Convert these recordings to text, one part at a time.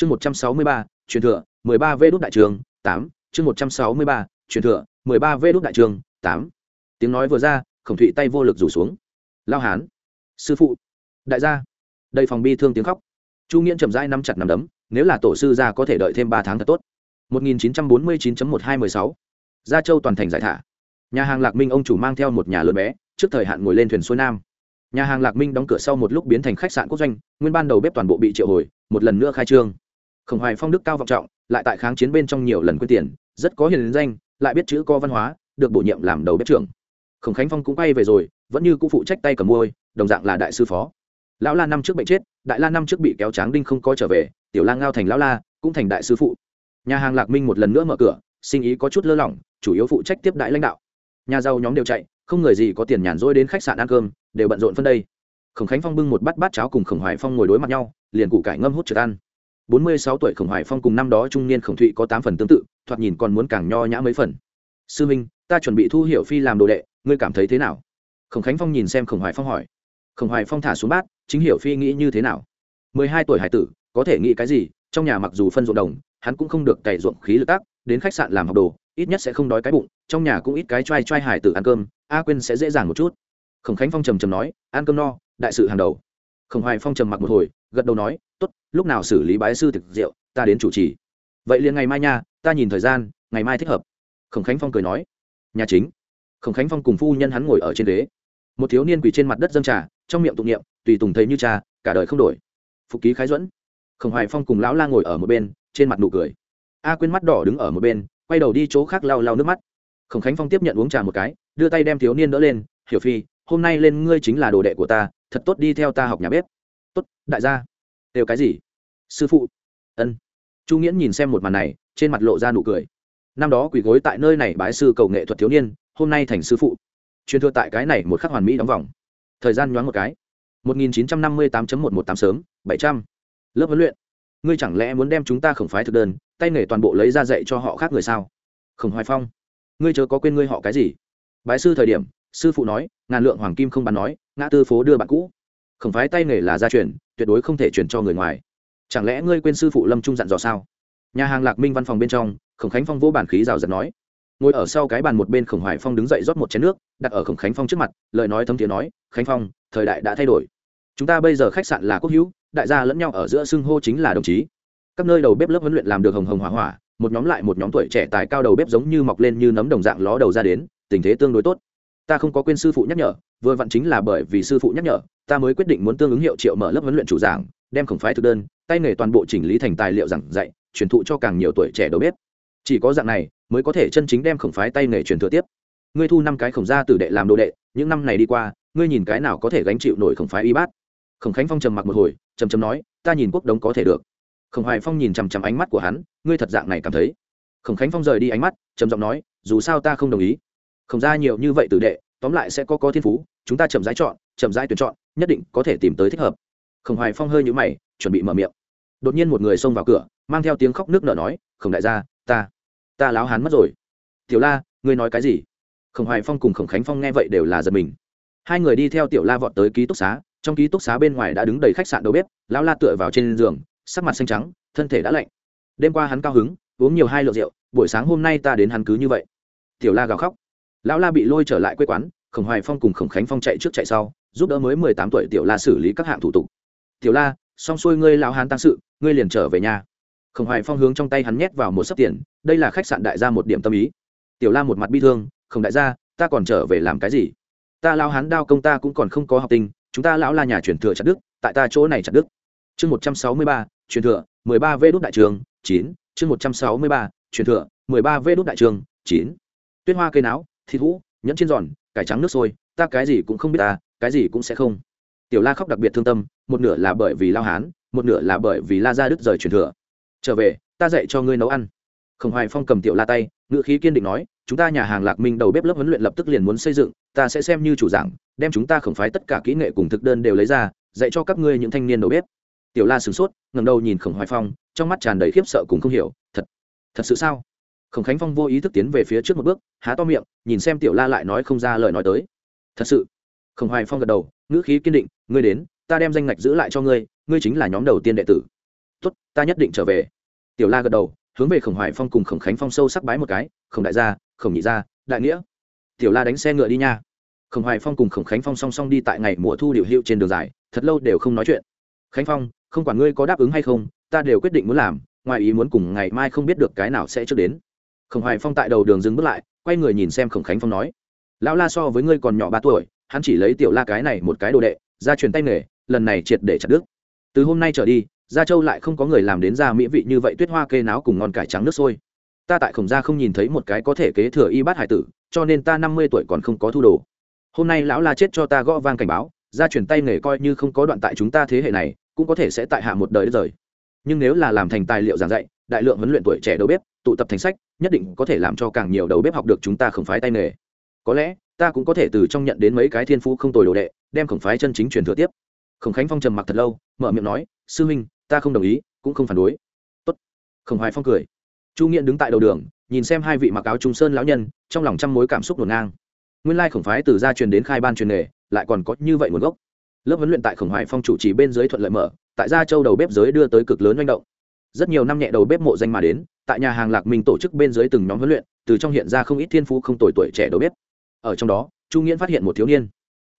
chương một trăm sáu mươi ba, truyền thừa, mười ba v đúc đại trường, tám. Chương một trăm sáu mươi ba, truyền thừa, mười ba v đúc đại trường, tám. Tiếng nói vừa ra, khổng thụy tay vô lực rủ xuống. Lao hán. Sư phụ. Đại gia. Đây phòng bi thương tiếng khóc. Chu nghiễn chậm rãi nắm chặt nắm đấm, nếu là tổ sư gia có thể đợi thêm ba tháng thật tốt. 1949.1216 gia châu toàn thành giải thả. Nhà hàng lạc minh ông chủ mang theo một nhà lớn bé, trước thời hạn ngồi lên thuyền xuôi nam. Nhà hàng lạc minh đóng cửa sau một lúc biến thành khách sạn quốc doanh, nguyên ban đầu bếp toàn bộ bị triệu hồi, một lần nữa khai trương khổng hoài phong đức cao vọng trọng, lại tại kháng chiến bên trong nhiều lần quyết tiền, rất có hiền danh, lại biết chữ co văn hóa, được bổ nhiệm làm đầu bếp trưởng. Khổng khánh phong cũng bay về rồi, vẫn như cũ phụ trách tay cầm môi, đồng dạng là đại sư phó. Lão la năm trước bệnh chết, đại la năm trước bị kéo tráng đinh không có trở về, tiểu la ngao thành lão la, cũng thành đại sư phụ. Nhà hàng lạc minh một lần nữa mở cửa, sinh ý có chút lơ lỏng, chủ yếu phụ trách tiếp đại lãnh đạo. Nhà giàu nhóm đều chạy, không người gì có tiền nhàn rỗi đến khách sạn ăn cơm, đều bận rộn phân đây. Khổng khánh phong bưng một bát bát cháo cùng khổng hoài phong ngồi đối mặt nhau, liền củ cải ngâm hút trượt ăn bốn mươi sáu tuổi khổng hoài phong cùng năm đó trung niên khổng thụy có tám phần tương tự, thoạt nhìn còn muốn càng nho nhã mấy phần. Sư minh, ta chuẩn bị thu hiệu phi làm đồ đệ, ngươi cảm thấy thế nào? Khổng khánh phong nhìn xem khổng hoài phong hỏi. Khổng hoài phong thả xuống bát, chính hiểu phi nghĩ như thế nào? Mười hai tuổi hải tử, có thể nghĩ cái gì? Trong nhà mặc dù phân ruộng đồng, hắn cũng không được cày ruộng khí lực tác đến khách sạn làm học đồ, ít nhất sẽ không đói cái bụng, trong nhà cũng ít cái t r a i t r a i hải tử ăn cơm, a quên sẽ dễ dàng một chút. Khổng khánh phong trầm trầm nói, ăn cơm no, đại sự hàng đầu. Khổng hoài phong trầm mặc một hồi gật đầu nói, tốt, lúc nào xử lý bái sư thực rượu, ta đến chủ trì. Vậy liền ngày mai nha, ta nhìn thời gian, ngày mai thích hợp. Khổng khánh phong cười nói. Nhà chính. Khổng khánh phong cùng phu nhân hắn ngồi ở trên ghế. Một thiếu niên quỳ trên mặt đất dâng trà, trong miệng tụng niệm, tùy tùng thấy như cha, cả đời không đổi. Phục ký khái duẫn. Khổng hoài phong cùng lão la ngồi ở một bên, trên mặt nụ cười. A quên mắt đỏ đứng ở một bên, quay đầu đi chỗ khác lau lau nước mắt. Khổng khánh phong tiếp nhận uống trà một cái, đưa tay đem thiếu niên đỡ lên, hiểu phi, hôm nay lên ngươi chính là đồ đệ của ta, thật tốt đi theo ta học nhà bếp tốt, đại gia. Đều cái gì? Sư phụ. Ân. Chu nghiễn nhìn xem một màn này, trên mặt lộ ra nụ cười. Năm đó quỳ gối tại nơi này bái sư cầu nghệ thuật thiếu niên, hôm nay thành sư phụ. Truyền thừa tại cái này một khắc hoàn mỹ đóng vòng. Thời gian nhoáng một cái. 1958.118 sớm 700. lớp huấn luyện. Ngươi chẳng lẽ muốn đem chúng ta khổng phái thực đơn, tay nghề toàn bộ lấy ra dạy cho họ khác người sao? Khổng hoài phong. Ngươi chớ có quên ngươi họ cái gì? Bái sư thời điểm, sư phụ nói, ngàn lượng hoàng kim không bán nói, ngã tư phố đưa bạn cũ khổng phái tay nghề là gia truyền, tuyệt đối không thể truyền cho người ngoài. Chẳng lẽ ngươi quên sư phụ lâm trung dặn dò sao? Nhà hàng lạc minh văn phòng bên trong, khổng khánh phong vỗ bản khí rào giật nói. Ngồi ở sau cái bàn một bên khổng hoài phong đứng dậy rót một chén nước, đặt ở khổng khánh phong trước mặt, lời nói thấm thiế nói, khánh phong, thời đại đã thay đổi. Chúng ta bây giờ khách sạn là quốc hữu, đại gia lẫn nhau ở giữa xưng hô chính là đồng chí. Các nơi đầu bếp lớp huấn luyện làm được hồng hồng hỏa hỏa, một nhóm lại một nhóm tuổi trẻ tài cao đầu bếp giống như mọc lên như nấm đồng dạng ló đầu ra đến, tình thế tương đối tốt. Ta không có quên sư phụ nhắc nhở vừa vặn chính là bởi vì sư phụ nhắc nhở, ta mới quyết định muốn tương ứng hiệu triệu mở lớp huấn luyện chủ giảng, đem khổng phái thực đơn, tay nghề toàn bộ chỉnh lý thành tài liệu giảng dạy, truyền thụ cho càng nhiều tuổi trẻ đầu bếp. Chỉ có dạng này, mới có thể chân chính đem khổng phái tay nghề truyền thừa tiếp. Ngươi thu năm cái khổng gia tử đệ làm đồ đệ, những năm này đi qua, ngươi nhìn cái nào có thể gánh chịu nổi khổng phái y bát? Khổng khánh phong trầm mặc một hồi, trầm trầm nói, ta nhìn quốc đống có thể được. Khổng hoài phong nhìn chằm chằm ánh mắt của hắn, ngươi thật dạng này cảm thấy. Khổng khánh phong rời đi ánh mắt, trầm giọng nói, dù sao ta không đồng ý. Khổng gia nhiều như vậy tử đệ tóm lại sẽ có có thiên phú, chúng ta chậm rãi chọn, chậm rãi tuyển chọn, nhất định có thể tìm tới thích hợp. Khổng hoài phong hơi nhũ mày, chuẩn bị mở miệng. Đột nhiên một người xông vào cửa, mang theo tiếng khóc nước nở nói, khổng đại gia, ta ta láo hán mất rồi. Tiểu la, ngươi nói cái gì? Khổng hoài phong cùng khổng khánh phong nghe vậy đều là giật mình. Hai người đi theo tiểu la vọt tới ký túc xá, trong ký túc xá bên ngoài đã đứng đầy khách sạn đầu bếp, lão la tựa vào trên giường, sắc mặt xanh trắng, thân thể đã lạnh. Đêm qua hắn cao hứng, uống nhiều hai lượng rượu, buổi sáng hôm nay ta đến hắn cứ như vậy. Tiểu la gào khóc lão la bị lôi trở lại quê quán, khổng hoài phong cùng khổng khánh phong chạy trước chạy sau, giúp đỡ mới mười tám tuổi tiểu la xử lý các hạng thủ tục. Tiểu la, xong xuôi ngươi lão hán tăng sự, ngươi liền trở về nhà. Khổng hoài phong hướng trong tay hắn nhét vào một sấp tiền, đây là khách sạn đại gia một điểm tâm ý. Tiểu la một mặt bi thương, Khổng đại gia, ta còn trở về làm cái gì? Ta lão hán đao công ta cũng còn không có học tinh, chúng ta lão la nhà truyền thừa chặt đức, tại ta chỗ này chặt đức. Chương một trăm sáu mươi ba, truyền thừa, mười ba vê đốt đại trường, chín. Chương một trăm sáu mươi ba, truyền thừa, mười ba vê đốt đại trường, chín. Tuyết hoa cây não thịt hũ, nhẫn trên giòn, cải trắng nước sôi, ta cái gì cũng không biết ta, cái gì cũng sẽ không. Tiểu la khóc đặc biệt thương tâm, một nửa là bởi vì lao hán, một nửa là bởi vì la ra đứt rời truyền thừa. Trở về, ta dạy cho ngươi nấu ăn. Khổng hoài phong cầm tiểu la tay ngựa khí kiên định nói, chúng ta nhà hàng lạc minh đầu bếp lớp huấn luyện lập tức liền muốn xây dựng, ta sẽ xem như chủ giảng đem chúng ta khổng phái tất cả kỹ nghệ cùng thực đơn đều lấy ra, dạy cho các ngươi những thanh niên đầu bếp. Tiểu la sửng sốt, ngẩng đầu nhìn khổng hoài phong, trong mắt tràn đầy khiếp sợ cùng không hiểu, thật thật sự sao? Khổng khánh phong vô ý thức tiến về phía trước một bước, há to miệng, nhìn xem tiểu la lại nói không ra lời nói tới. Thật sự? Khổng hoài phong gật đầu, ngữ khí kiên định, ngươi đến, ta đem danh ngạch giữ lại cho ngươi ngươi chính là nhóm đầu tiên đệ tử. Tốt, ta nhất định trở về. Tiểu la gật đầu, hướng về khổng hoài phong cùng khổng khánh phong sâu sắc bái một cái, khổng đại gia, khổng nhị gia, đại nghĩa. Tiểu la đánh xe ngựa đi nha. Khổng hoài phong cùng khổng khánh phong song song đi tại ngày mùa thu điều hiệu trên đường dài, thật lâu đều không nói chuyện. Khánh phong, không quản ngươi có đáp ứng hay không, ta đều quyết định muốn làm, ngoài ý muốn cùng ngày mai không biết được cái nào sẽ trước đến khổng hoài phong tại đầu đường dừng bước lại, quay người nhìn xem khổng khánh phong nói, lão la so với ngươi còn nhỏ ba tuổi, hắn chỉ lấy tiểu la cái này một cái đồ đệ ra truyền tay nghề, lần này triệt để chặt đứt. Từ hôm nay trở đi, gia châu lại không có người làm đến ra mỹ vị như vậy tuyết hoa kê náo cùng ngon cải trắng nước sôi. Ta tại khổng gia không nhìn thấy một cái có thể kế thừa y bát hải tử, cho nên ta năm mươi tuổi còn không có thu đồ. Hôm nay lão la chết cho ta gõ vang cảnh báo, gia truyền tay nghề coi như không có đoạn tại chúng ta thế hệ này, cũng có thể sẽ tại hạ một đời rời. Nhưng nếu là làm thành tài liệu giảng dạy, đại lượng huấn luyện tuổi trẻ đầu bếp tụ tập thành sách, nhất định có thể làm cho càng nhiều đầu bếp học được chúng ta khổng phái tay nghề. Có lẽ, ta cũng có thể từ trong nhận đến mấy cái thiên phú không tồi đồ đệ, đem khổng phái chân chính truyền thừa tiếp. Khổng khánh phong trầm mặc thật lâu, mở miệng nói, sư huynh, ta không đồng ý, cũng không phản đối. Tốt. khổng hoài phong cười. Chu nghiện đứng tại đầu đường, nhìn xem hai vị mặc áo trung sơn lão nhân, trong lòng trăm mối cảm xúc ngổn ngang. Nguyên lai khổng phái từ gia truyền đến khai ban truyền nghề, lại còn có như vậy nguồn gốc. Lớp huấn luyện tại khổng hoài phong chủ trì bên dưới thuận lợi mở, tại gia châu đầu bếp giới đưa tới cực lớn manh động rất nhiều năm nhẹ đầu bếp mộ danh mà đến, tại nhà hàng lạc minh tổ chức bên dưới từng nhóm huấn luyện, từ trong hiện ra không ít thiên phú không tuổi tuổi trẻ đầu bếp. Ở trong đó, chu nghiễn phát hiện một thiếu niên.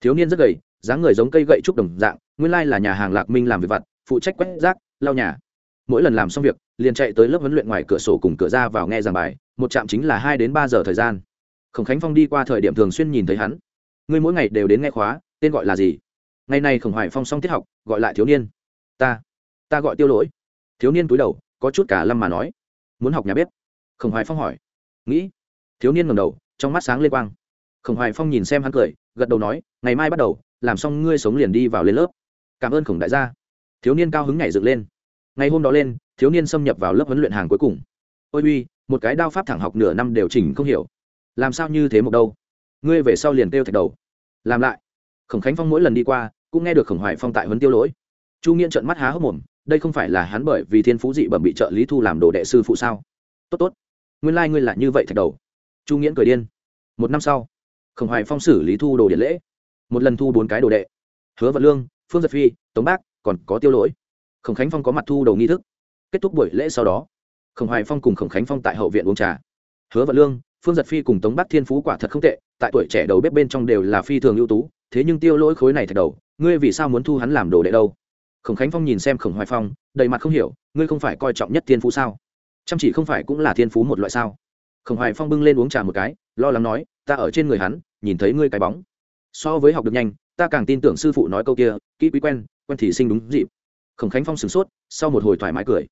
Thiếu niên rất gầy, dáng người giống cây gậy trúc đồng dạng, nguyên lai là nhà hàng lạc minh làm việc vặt, phụ trách quét rác, lau nhà. Mỗi lần làm xong việc, liền chạy tới lớp huấn luyện ngoài cửa sổ cùng cửa ra vào nghe giảng bài, một trạm chính là hai đến ba giờ thời gian. Khổng khánh phong đi qua thời điểm thường xuyên nhìn thấy hắn. Ngươi mỗi ngày đều đến nghe khóa, tên gọi là gì? Ngày nay khổng hoài phong xong tiết học, gọi lại thiếu niên. Ta ta gọi tiêu lỗi thiếu niên cúi đầu, có chút cả lâm mà nói. Muốn học nhà bếp? Khổng hoài phong hỏi. Nghĩ. Thiếu niên ngầm đầu, trong mắt sáng lên quang. Khổng hoài phong nhìn xem hắn cười, gật đầu nói, ngày mai bắt đầu, làm xong ngươi sống liền đi vào lên lớp. Cảm ơn khổng đại gia. Thiếu niên cao hứng nhảy dựng lên. Ngày hôm đó lên, thiếu niên xâm nhập vào lớp huấn luyện hàng cuối cùng. Ôi uy, một cái đao pháp thẳng học nửa năm đều chỉnh không hiểu. Làm sao như thế một đâu? Ngươi về sau liền kêu thạch đầu. Làm lại. Khổng khánh phong mỗi lần đi qua, cũng nghe được khổng hoài phong tại huấn tiêu lỗi. Chu nghiên trợn mắt há hốc mồm đây không phải là hắn bởi vì thiên phú dị bẩm bị trợ lý thu làm đồ đệ sư phụ sao? Tốt tốt. Nguyên lai、like、ngươi là như vậy thạch đầu. Chu nghiễn cười điên. Một năm sau, khổng hoài phong xử lý thu đồ điện lễ. Một lần thu bốn cái đồ đệ. Hứa vật lương, phương giật phi, tống bác, còn có tiêu lỗi. Khổng khánh phong có mặt thu đầu nghi thức. Kết thúc buổi lễ sau đó, khổng hoài phong cùng khổng khánh phong tại hậu viện uống trà. Hứa vật lương, phương giật phi cùng tống bắc thiên phú quả thật không tệ, tại tuổi trẻ đầu bếp bên trong đều là phi thường ưu tú. Thế nhưng tiêu lỗi khối này thật đầu, ngươi vì sao muốn thu hắn làm đồ đệ đâu? Khổng khánh phong nhìn xem khổng hoài phong đầy mặt không hiểu ngươi không phải coi trọng nhất thiên phú sao chăm chỉ không phải cũng là thiên phú một loại sao khổng hoài phong bưng lên uống trà một cái lo lắng nói ta ở trên người hắn nhìn thấy ngươi cái bóng so với học được nhanh ta càng tin tưởng sư phụ nói câu kia kỹ quý quen quen thì sinh đúng dịp khổng khánh phong sửng sốt sau một hồi thoải mái cười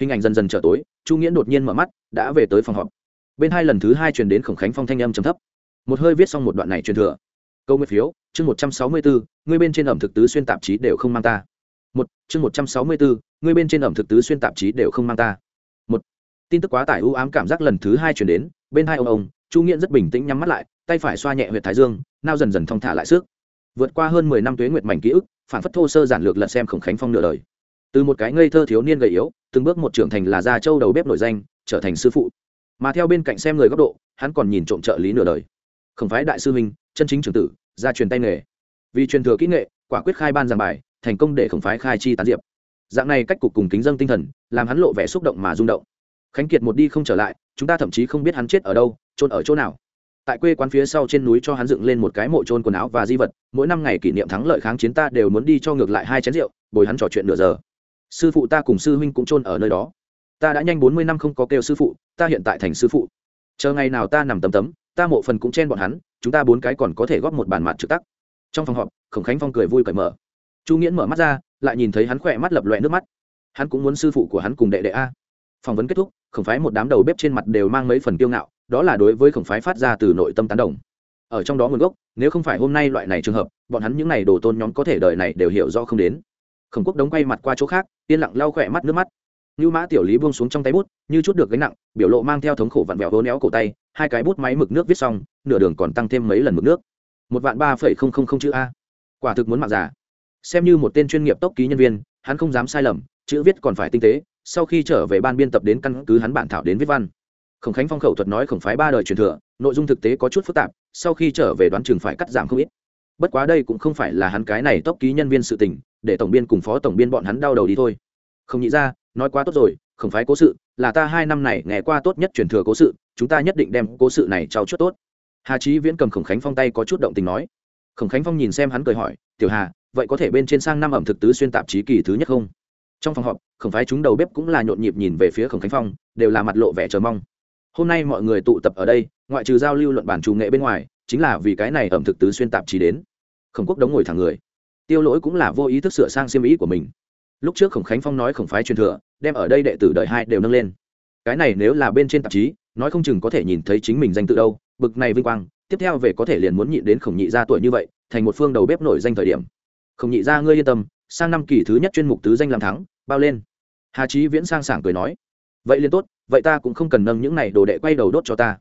hình ảnh dần dần trở tối chu nghĩa đột nhiên mở mắt đã về tới phòng họp bên hai lần thứ hai truyền đến khổng khánh phong thanh âm trầm thấp một hơi viết xong một đoạn này truyền thừa câu nguyện phiếu chương một trăm sáu mươi bốn ngươi bên trên ẩm thực tứ xuyên tạp chí đều không mang ta một, chương một trăm sáu mươi bốn, ngươi bên trên ẩm thực tứ xuyên tạp chí đều không mang ta. Một, tin tức quá tải ưu ám cảm giác lần thứ hai chuyển đến, bên hai ông ông, chu nghiện rất bình tĩnh nhắm mắt lại, tay phải xoa nhẹ huyệt thái dương, nao dần dần thong thả lại sức. Vượt qua hơn mười năm tuế nguyệt mảnh ký ức, phản phất thô sơ giản lược lật xem khổng khánh phong nửa đời. Từ một cái ngây thơ thiếu niên gầy yếu, từng bước một trưởng thành là gia châu đầu bếp nổi danh, trở thành sư phụ. Mà theo bên cạnh xem người góc độ, hắn còn nhìn trộm trợ lý nửa đời. Khổng phái đại sư minh chân chính trưởng tử, gia truyền tay nghề. Vì truyền thừa kỹ nghệ, quả quyết khai ban giảng bài thành công để khổng phái khai chi tán diệp. Dạng này cách cục cùng kính dân tinh thần, làm hắn lộ vẻ xúc động mà rung động. Khánh kiệt một đi không trở lại, chúng ta thậm chí không biết hắn chết ở đâu trôn ở chỗ nào. Tại quê quán phía sau trên núi cho hắn dựng lên một cái mộ trôn quần áo và di vật, mỗi năm ngày kỷ niệm thắng lợi kháng chiến ta đều muốn đi cho ngược lại hai chén rượu, bồi hắn trò chuyện nửa giờ. Sư phụ ta cùng sư huynh cũng trôn ở nơi đó. Ta đã nhanh bốn mươi năm không có kêu sư phụ, ta hiện tại thành sư phụ. Chờ ngày nào ta nằm tấm tấm, ta mộ phần cũng chen bọn hắn, chúng ta bốn cái còn có thể góp một bàn mặt trực tắc. Trong phòng họp, khổng khánh phong cười vui cởi mở chu nghiễn mở mắt ra, lại nhìn thấy hắn khỏe mắt lập loẹ nước mắt. Hắn cũng muốn sư phụ của hắn cùng đệ đệ a. Phỏng vấn kết thúc, khổng phái một đám đầu bếp trên mặt đều mang mấy phần kiêu ngạo, đó là đối với khổng phái phát ra từ nội tâm tán đồng. Ở trong đó nguồn gốc, nếu không phải hôm nay loại này trường hợp, bọn hắn những n à y đồ tôn nhóm có thể đời này đều hiểu rõ không đến. Khổng quốc đống quay mặt qua chỗ khác, yên lặng lau khỏe mắt nước mắt. Như mã tiểu lý buông xuống trong tay bút, như chút được gánh nặng, biểu lộ mang theo thống khổ vặn vẹo hố néo cổ tay, hai cái bút máy mực nước viết xong, nửa đường còn tăng thêm mấy lần mực nước. Một vạn ba phẩy không không không chữ a. Quả thực muốn mặc giả xem như một tên chuyên nghiệp tốc ký nhân viên, hắn không dám sai lầm, chữ viết còn phải tinh tế, sau khi trở về ban biên tập đến căn cứ hắn bản thảo đến viết văn. Khổng khánh phong khẩu thuật nói khổng phái ba đời truyền thừa, nội dung thực tế có chút phức tạp, sau khi trở về đoán chừng phải cắt giảm không ít. Bất quá đây cũng không phải là hắn cái này tốc ký nhân viên sự tình, để tổng biên cùng phó tổng biên bọn hắn đau đầu đi thôi. Không nghĩ ra, nói quá tốt rồi, khổng phái cố sự, là ta hai năm này nghe qua tốt nhất truyền thừa cố sự, chúng ta nhất định đem cố sự này trao chuốt tốt. Hà trí viễn cầm khổng khánh phong tay có chút động tình nói. Khổng khánh phong nhìn xem hắn cười hỏi, tiểu hà vậy có thể bên trên sang năm ẩm thực tứ xuyên tạp chí kỳ thứ nhất không? Trong phòng họp, khổng phái chúng đầu bếp cũng là nhộn nhịp nhìn về phía khổng khánh phong, đều là mặt lộ vẻ chờ mong. Hôm nay mọi người tụ tập ở đây, ngoại trừ giao lưu luận bản chủ nghệ bên ngoài, chính là vì cái này ẩm thực tứ xuyên tạp chí đến. Khổng quốc đống ngồi thẳng người. Tiêu lỗi cũng là vô ý thức sửa sang xiêm ý của mình. Lúc trước khổng khánh phong nói khổng phái truyền thừa, đem ở đây đệ tử đời hai đều nâng lên. Cái này nếu là bên trên tạp chí, nói không chừng có thể nhìn thấy chính mình danh tự đâu, bực này vinh quang, tiếp theo về có thể liền muốn nhịn đến khổng nhị gia tuổi như vậy, thành một phương đầu bếp nổi danh thời điểm. Không nhị ra ngươi yên tâm, sang năm kỳ thứ nhất chuyên mục tứ danh làm thắng, bao lên. Hà trí viễn sang sảng cười nói. Vậy liền tốt, vậy ta cũng không cần nâng những này đồ đệ quay đầu đốt cho ta.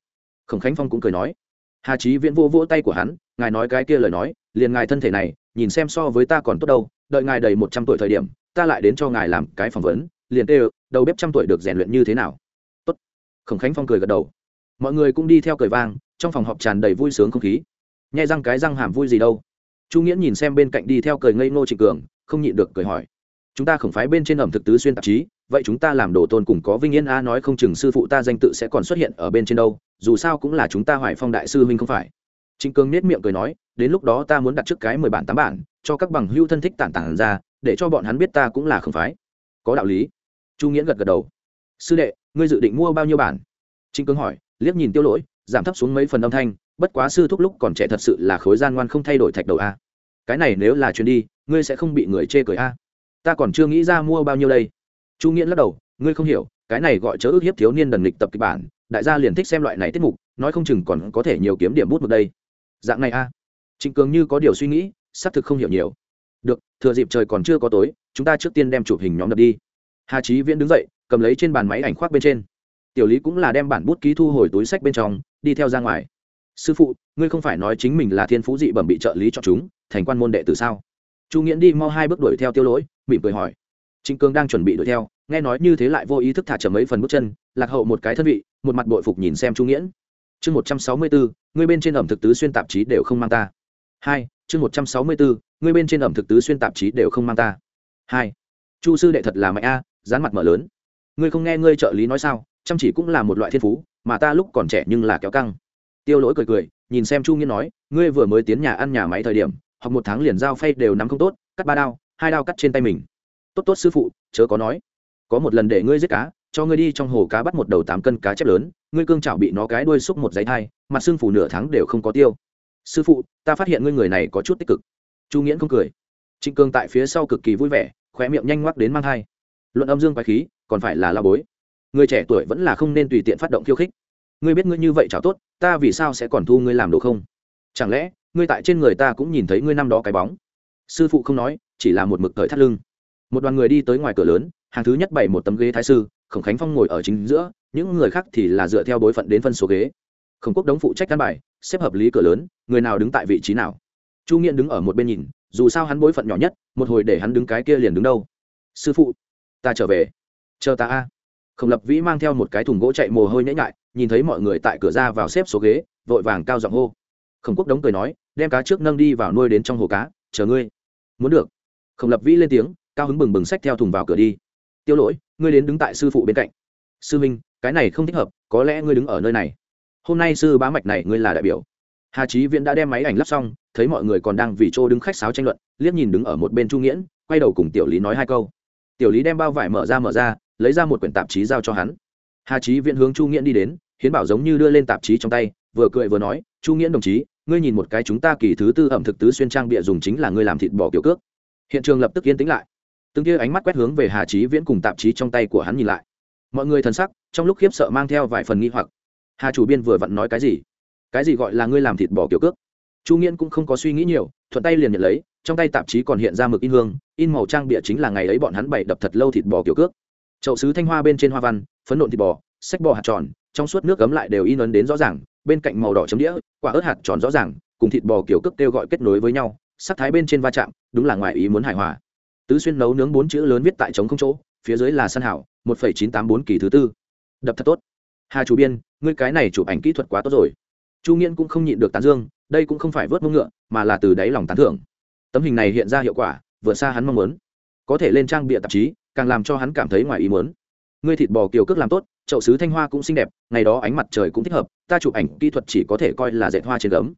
Khổng khánh phong cũng cười nói. Hà trí viễn vô vỗ tay của hắn, ngài nói cái kia lời nói, liền ngài thân thể này, nhìn xem so với ta còn tốt đâu, đợi ngài đầy một trăm tuổi thời điểm, ta lại đến cho ngài làm cái phỏng vấn, liền tê đầu bếp trăm tuổi được rèn luyện như thế nào? Tốt. Khổng khánh phong cười gật đầu. Mọi người cũng đi theo cười vang, trong phòng họp tràn đầy vui sướng không khí. Nhai răng cái răng hàm vui gì đâu chu nghĩa nhìn xem bên cạnh đi theo cười ngây ngô trịnh cường, không nhịn được cười hỏi. Chúng ta khổng phái bên trên ẩm thực tứ xuyên tạp chí, vậy chúng ta làm đồ tôn cùng có vinh yên a nói không chừng sư phụ ta danh tự sẽ còn xuất hiện ở bên trên đâu, dù sao cũng là chúng ta hoài phong đại sư huynh không phải. Trịnh cường nết miệng cười nói, đến lúc đó ta muốn đặt trước cái mười bản tám bản, cho các bằng hưu thân thích tản tản ra, để cho bọn hắn biết ta cũng là khổng phái. Có đạo lý. Chu nghĩa gật gật đầu. Sư đệ, ngươi dự định mua bao nhiêu bản? Trịnh cường hỏi, liếc nhìn tiêu lỗi, giảm thấp xuống mấy phần âm thanh, bất quá sư thúc lúc còn trẻ thật sự là khối gian ngoan không thay đổi thạch đầu a cái này nếu là chuyến đi, ngươi sẽ không bị người chê cười a. Ta còn chưa nghĩ ra mua bao nhiêu đây. Chu nghiễn lắc đầu, ngươi không hiểu, cái này gọi chớ ước hiếp thiếu niên đần lịch tập kịch bản, đại gia liền thích xem loại này tiết mục, nói không chừng còn có thể nhiều kiếm điểm bút một đây. Dạng này a. Trịnh cường như có điều suy nghĩ, xác thực không hiểu nhiều. Được, thừa dịp trời còn chưa có tối, chúng ta trước tiên đem chụp hình nhóm đập đi. Hà trí viễn đứng dậy, cầm lấy trên bàn máy ảnh khoác bên trên. Tiểu lý cũng là đem bản bút ký thu hồi túi sách bên trong, đi theo ra ngoài sư phụ, ngươi không phải nói chính mình là thiên phú dị bẩm bị trợ lý cho chúng, thành quan môn đệ tử sao? Chu nghiễn đi mau hai bước đuổi theo tiêu lỗi, mỉm cười hỏi. Trịnh Cương đang chuẩn bị đuổi theo, nghe nói như thế lại vô ý thức thả chậm mấy phần bước chân, lạc hậu một cái thân vị, một mặt bội phục nhìn xem chu nghiễn. Chương một trăm sáu mươi bốn ngươi bên trên ẩm thực tứ xuyên tạp chí đều không mang ta. Hai, chương một trăm sáu mươi bốn ngươi bên trên ẩm thực tứ xuyên tạp chí đều không mang ta. Hai, chu sư đệ thật là mạnh a dán mặt mở lớn. Ngươi không nghe ngươi trợ lý nói sao, chăm chỉ cũng là một loại thiên phú, mà ta lúc còn trẻ nhưng là kéo căng tiêu lỗi cười cười, nhìn xem chu nghiên nói, ngươi vừa mới tiến nhà ăn nhà máy thời điểm, học một tháng liền giao phay đều nắm không tốt, cắt ba đao, hai đao cắt trên tay mình. Tốt tốt sư phụ, chớ có nói. Có một lần để ngươi giết cá, cho ngươi đi trong hồ cá bắt một đầu tám cân cá chép lớn, ngươi cương chảo bị nó cái đuôi xúc một giấy thai, mặt xương phủ nửa tháng đều không có tiêu. Sư phụ, ta phát hiện ngươi người này có chút tích cực. Chu nghiễn không cười. Trịnh cương tại phía sau cực kỳ vui vẻ, khóe miệng nhanh ngoắc đến mang thai. Luận âm dương quái khí, còn phải là la bối. Người trẻ tuổi vẫn là không nên tùy tiện phát động khiêu khích ngươi biết ngươi như vậy chảo tốt, ta vì sao sẽ còn thu ngươi làm đồ không? Chẳng lẽ, ngươi tại trên người ta cũng nhìn thấy ngươi năm đó cái bóng? Sư phụ không nói, chỉ là một mực thời thắt lưng. Một đoàn người đi tới ngoài cửa lớn, hàng thứ nhất bày một tấm ghế thái sư, khổng khánh phong ngồi ở chính giữa, những người khác thì là dựa theo bối phận đến phân số ghế. Khổng quốc đống phụ trách căn bài, xếp hợp lý cửa lớn, người nào đứng tại vị trí nào? Chu nghiện đứng ở một bên nhìn, dù sao hắn bối phận nhỏ nhất, một hồi để hắn đứng cái kia liền đứng đâu? Sư phụ, ta trở về. Chờ ta a. Khổng lập vĩ mang theo một cái thùng gỗ chạy mồ hôi nhễ ngại nhìn thấy mọi người tại cửa ra vào xếp số ghế, vội vàng cao giọng hô. Khổng quốc đống cười nói, đem cá trước nâng đi vào nuôi đến trong hồ cá, chờ ngươi. Muốn được. Khổng lập vĩ lên tiếng, cao hứng bừng bừng xách theo thùng vào cửa đi. Tiêu lỗi, ngươi đến đứng tại sư phụ bên cạnh. Sư minh, cái này không thích hợp, có lẽ ngươi đứng ở nơi này. Hôm nay sư bá mạch này ngươi là đại biểu. Hà trí viễn đã đem máy ảnh lắp xong, thấy mọi người còn đang vì chỗ đứng khách sáo tranh luận, liếc nhìn đứng ở một bên trung nghiễn, quay đầu cùng tiểu lý nói hai câu. Tiểu lý đem bao vải mở ra mở ra, lấy ra một quyển tạp chí giao cho hắn. Hà trí viễn hướng chu nghiễn đi đến hiến bảo giống như đưa lên tạp chí trong tay, vừa cười vừa nói, chu nghiễn đồng chí, ngươi nhìn một cái chúng ta kỳ thứ tư ẩm thực tứ xuyên trang bịa dùng chính là ngươi làm thịt bò kiểu cước. Hiện trường lập tức yên tĩnh lại. Từng kia ánh mắt quét hướng về hà trí viễn cùng tạp chí trong tay của hắn nhìn lại. Mọi người thần sắc, trong lúc khiếp sợ mang theo vài phần nghi hoặc. Hà chủ biên vừa vặn nói cái gì? Cái gì gọi là ngươi làm thịt bò kiểu cước? Chu nghiễn cũng không có suy nghĩ nhiều, thuận tay liền nhận lấy, trong tay tạp chí còn hiện ra mực in hương, in màu trang bịa chính là ngày ấy bọn hắn bày đập thật lâu thịt bò kiểu cước. Chậu sứ thanh hoa bên trên hoa văn, phấn nộn thịt bò, sách bò hạt tròn trong suốt nước cấm lại đều in ấn đến rõ ràng, bên cạnh màu đỏ chấm đĩa, quả ớt hạt tròn rõ ràng, cùng thịt bò kiểu cước kêu gọi kết nối với nhau, sắc thái bên trên va chạm, đúng là ngoài ý muốn hài hòa. Tứ xuyên nấu nướng bốn chữ lớn viết tại trống không chỗ, phía dưới là săn hảo, một phẩy chín tám bốn kỳ thứ tư. Đập thật tốt. Hà chủ biên, ngươi cái này chụp ảnh kỹ thuật quá tốt rồi. Chu nghiễn cũng không nhịn được tán dương, đây cũng không phải vớt mông ngựa, mà là từ đáy lòng tán thưởng. Tấm hình này hiện ra hiệu quả, vượt xa hắn mong muốn. Có thể lên trang bịa tạp chí, càng làm cho hắn cảm thấy ngoài ý muốn. Ngươi thịt bò kiều cước làm tốt chậu sứ thanh hoa cũng xinh đẹp, ngày đó ánh mặt trời cũng thích hợp, ta chụp ảnh kỹ thuật chỉ có thể coi là dệt hoa trên gấm.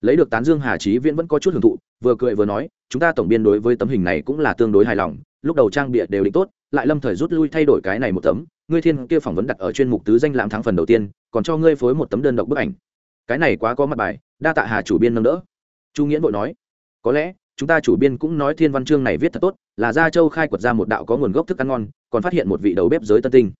Lấy được tán dương hà trí viễn vẫn có chút hưởng thụ, vừa cười vừa nói, chúng ta tổng biên đối với tấm hình này cũng là tương đối hài lòng, lúc đầu trang bịa đều định tốt, lại lâm thời rút lui thay đổi cái này một tấm, ngươi thiên kia phỏng vấn đặt ở chuyên mục tứ danh làm thắng phần đầu tiên, còn cho ngươi phối một tấm đơn độc bức ảnh. Cái này quá có mặt bài, đa tạ hà chủ biên nâng đỡ. Chu nghĩa vội nói, có lẽ, chúng ta chủ biên cũng nói thiên văn chương này viết thật tốt, là gia châu khai quật ra một đạo có nguồn gốc thức ăn ngon, còn phát hiện một vị đầu bếp giới tân tinh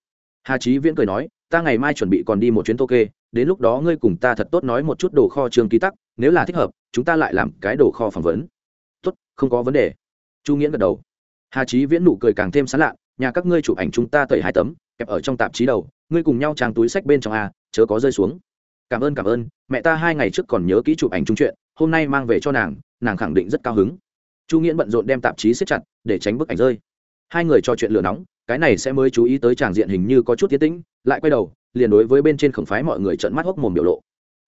hà trí viễn cười nói, ta ngày mai chuẩn bị còn đi một chuyến tô kê đến lúc đó ngươi cùng ta thật tốt nói một chút đồ kho trường ký tắc, nếu là thích hợp, chúng ta lại làm cái đồ kho phỏng vấn. Tốt, không có vấn đề. Chu nghiễn gật đầu. Hà trí viễn nụ cười càng thêm sán lạ nhà các ngươi chụp ảnh chúng ta tẩy hai tấm, kẹp ở trong tạp chí đầu, ngươi cùng nhau trang túi sách bên trong a, chớ có rơi xuống. Cảm ơn cảm ơn, mẹ ta hai ngày trước còn nhớ kỹ chụp ảnh chung chuyện, hôm nay mang về cho nàng nàng khẳng định rất cao hứng. Chu nghiễn bận rộn đem tạp chí xếp chặt, để tránh bức ảnh rơi. Hai người trò chuyện lửa nóng cái này sẽ mới chú ý tới tràng diện hình như có chút tiến tĩnh, lại quay đầu, liền đối với bên trên khổng phái mọi người trợn mắt hốc mồm biểu lộ.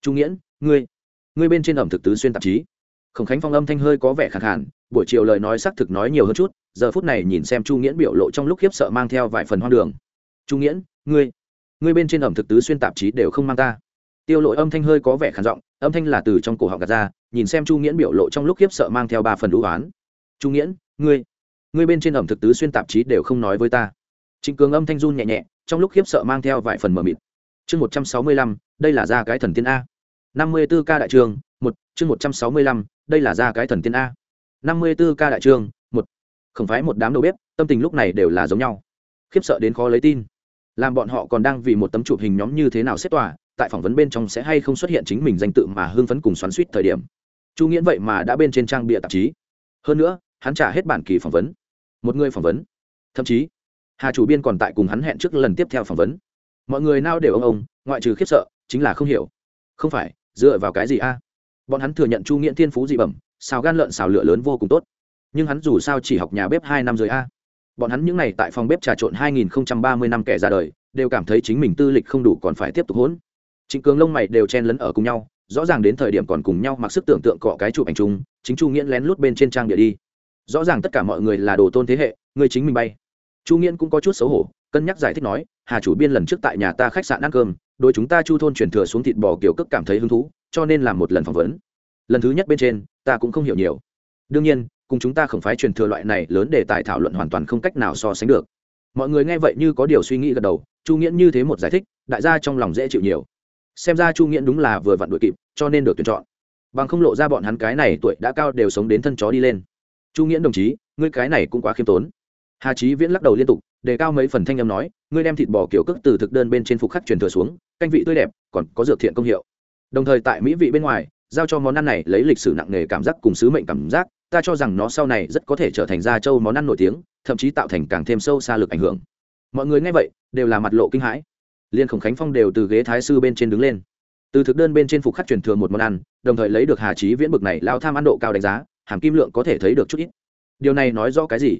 Trung nghiễn, ngươi ngươi bên trên ẩm thực tứ xuyên tạp chí. Khổng khánh phong âm thanh hơi có vẻ khẳng hẳn buổi chiều lời nói xác thực nói nhiều hơn chút, giờ phút này nhìn xem chu nghiễn biểu lộ trong lúc khiếp sợ mang theo vài phần hoang đường. Chu nghiễn, ngươi ngươi bên trên ẩm thực tứ xuyên tạp chí đều không mang ta. Tiêu lội âm thanh hơi có vẻ khản giọng, âm thanh là từ trong cổ họng gạt ra, nhìn xem chu nghiễn biểu lộ trong lúc khiếp sợ mang theo ba phần đũ oán. Chu nghiễn, ngươi ngươi bên trên ẩm thực tứ xuyên tạp chí đều không nói với ta. Trịnh cường âm thanh run nhẹ nhẹ, trong lúc khiếp sợ mang theo vài phần mờ mịt. Chương một trăm sáu mươi lăm, đây là ra cái thần tiên a. năm mươi b ố ca đại trường, một, chương một trăm sáu mươi lăm, đây là ra cái thần tiên a. năm mươi b ố ca đại trường, một. Không phải một đám đầu bếp, tâm tình lúc này đều là giống nhau. Khiếp sợ đến khó lấy tin. Làm bọn họ còn đang vì một tấm chụp hình nhóm như thế nào xếp tòa, tại phỏng vấn bên trong sẽ hay không xuất hiện chính mình danh tự mà hưng phấn cùng xoắn suýt thời điểm. Chu nghiễn vậy mà đã bên trên trang bịa tạp chí. Hơn nữa, hắn trả hết bản kỳ phỏng vấn một người phỏng vấn. Thậm chí, hà chủ biên còn tại cùng hắn hẹn trước lần tiếp theo phỏng vấn. Mọi người nào đều ông ông, ngoại trừ khiếp sợ, chính là không hiểu. Không phải, dựa vào cái gì a? Bọn hắn thừa nhận chu nghiễn thiên phú dị bẩm, xào gan lợn xào lửa lớn vô cùng tốt. Nhưng hắn dù sao chỉ học nhà bếp hai năm rồi a. Bọn hắn những n à y tại phòng bếp trà trộn hai nghìn ba mươi năm kẻ ra đời, đều cảm thấy chính mình tư lịch không đủ còn phải tiếp tục hỗn. Chính cường lông mày đều chen lấn ở cùng nhau, rõ ràng đến thời điểm còn cùng nhau mặc sức tưởng tượng cọ cái chụp ảnh chung, chính chu nghiễn lén lút bên trên trang địa đi rõ ràng tất cả mọi người là đồ tôn thế hệ, người chính mình bay. Chu nghiễn cũng có chút xấu hổ, cân nhắc giải thích nói, hà chủ biên lần trước tại nhà ta khách sạn ăn cơm đôi chúng ta chu thôn chuyển thừa xuống thịt bò kiểu cất cảm thấy hứng thú, cho nên làm một lần phỏng vấn. Lần thứ nhất bên trên, ta cũng không hiểu nhiều. Đương nhiên, cùng chúng ta không phải truyền thừa loại này lớn để tài thảo luận hoàn toàn không cách nào so sánh được. Mọi người nghe vậy như có điều suy nghĩ gật đầu, chu nghiễn như thế một giải thích, đại gia trong lòng dễ chịu nhiều. Xem ra chu nghiễn đúng là vừa vặn đuổi kịp, cho nên được tuyển chọn. Bằng không lộ ra bọn hắn cái này tuổi đã cao đều sống đến thân chó đi lên chu nghĩa đồng chí, ngươi cái này cũng quá khiêm tốn. Hà trí viễn lắc đầu liên tục, đề cao mấy phần thanh âm nói, ngươi đem thịt bò kiểu cước từ thực đơn bên trên phục khắc truyền thừa xuống, canh vị tươi đẹp, còn có dược thiện công hiệu. Đồng thời tại mỹ vị bên ngoài, giao cho món ăn này lấy lịch sử nặng nề cảm giác cùng sứ mệnh cảm giác, ta cho rằng nó sau này rất có thể trở thành gia châu món ăn nổi tiếng, thậm chí tạo thành càng thêm sâu xa lực ảnh hưởng. Mọi người nghe vậy, đều là mặt lộ kinh hãi. Liên khổng khánh phong đều từ ghế thái sư bên trên đứng lên. Từ thực đơn bên trên phục khắc truyền thừa một món ăn, đồng thời lấy được hà trí viễn bực này lao tham ăn độ cao đánh giá hàm kim lượng có thể thấy được chút ít. Điều này nói rõ cái gì?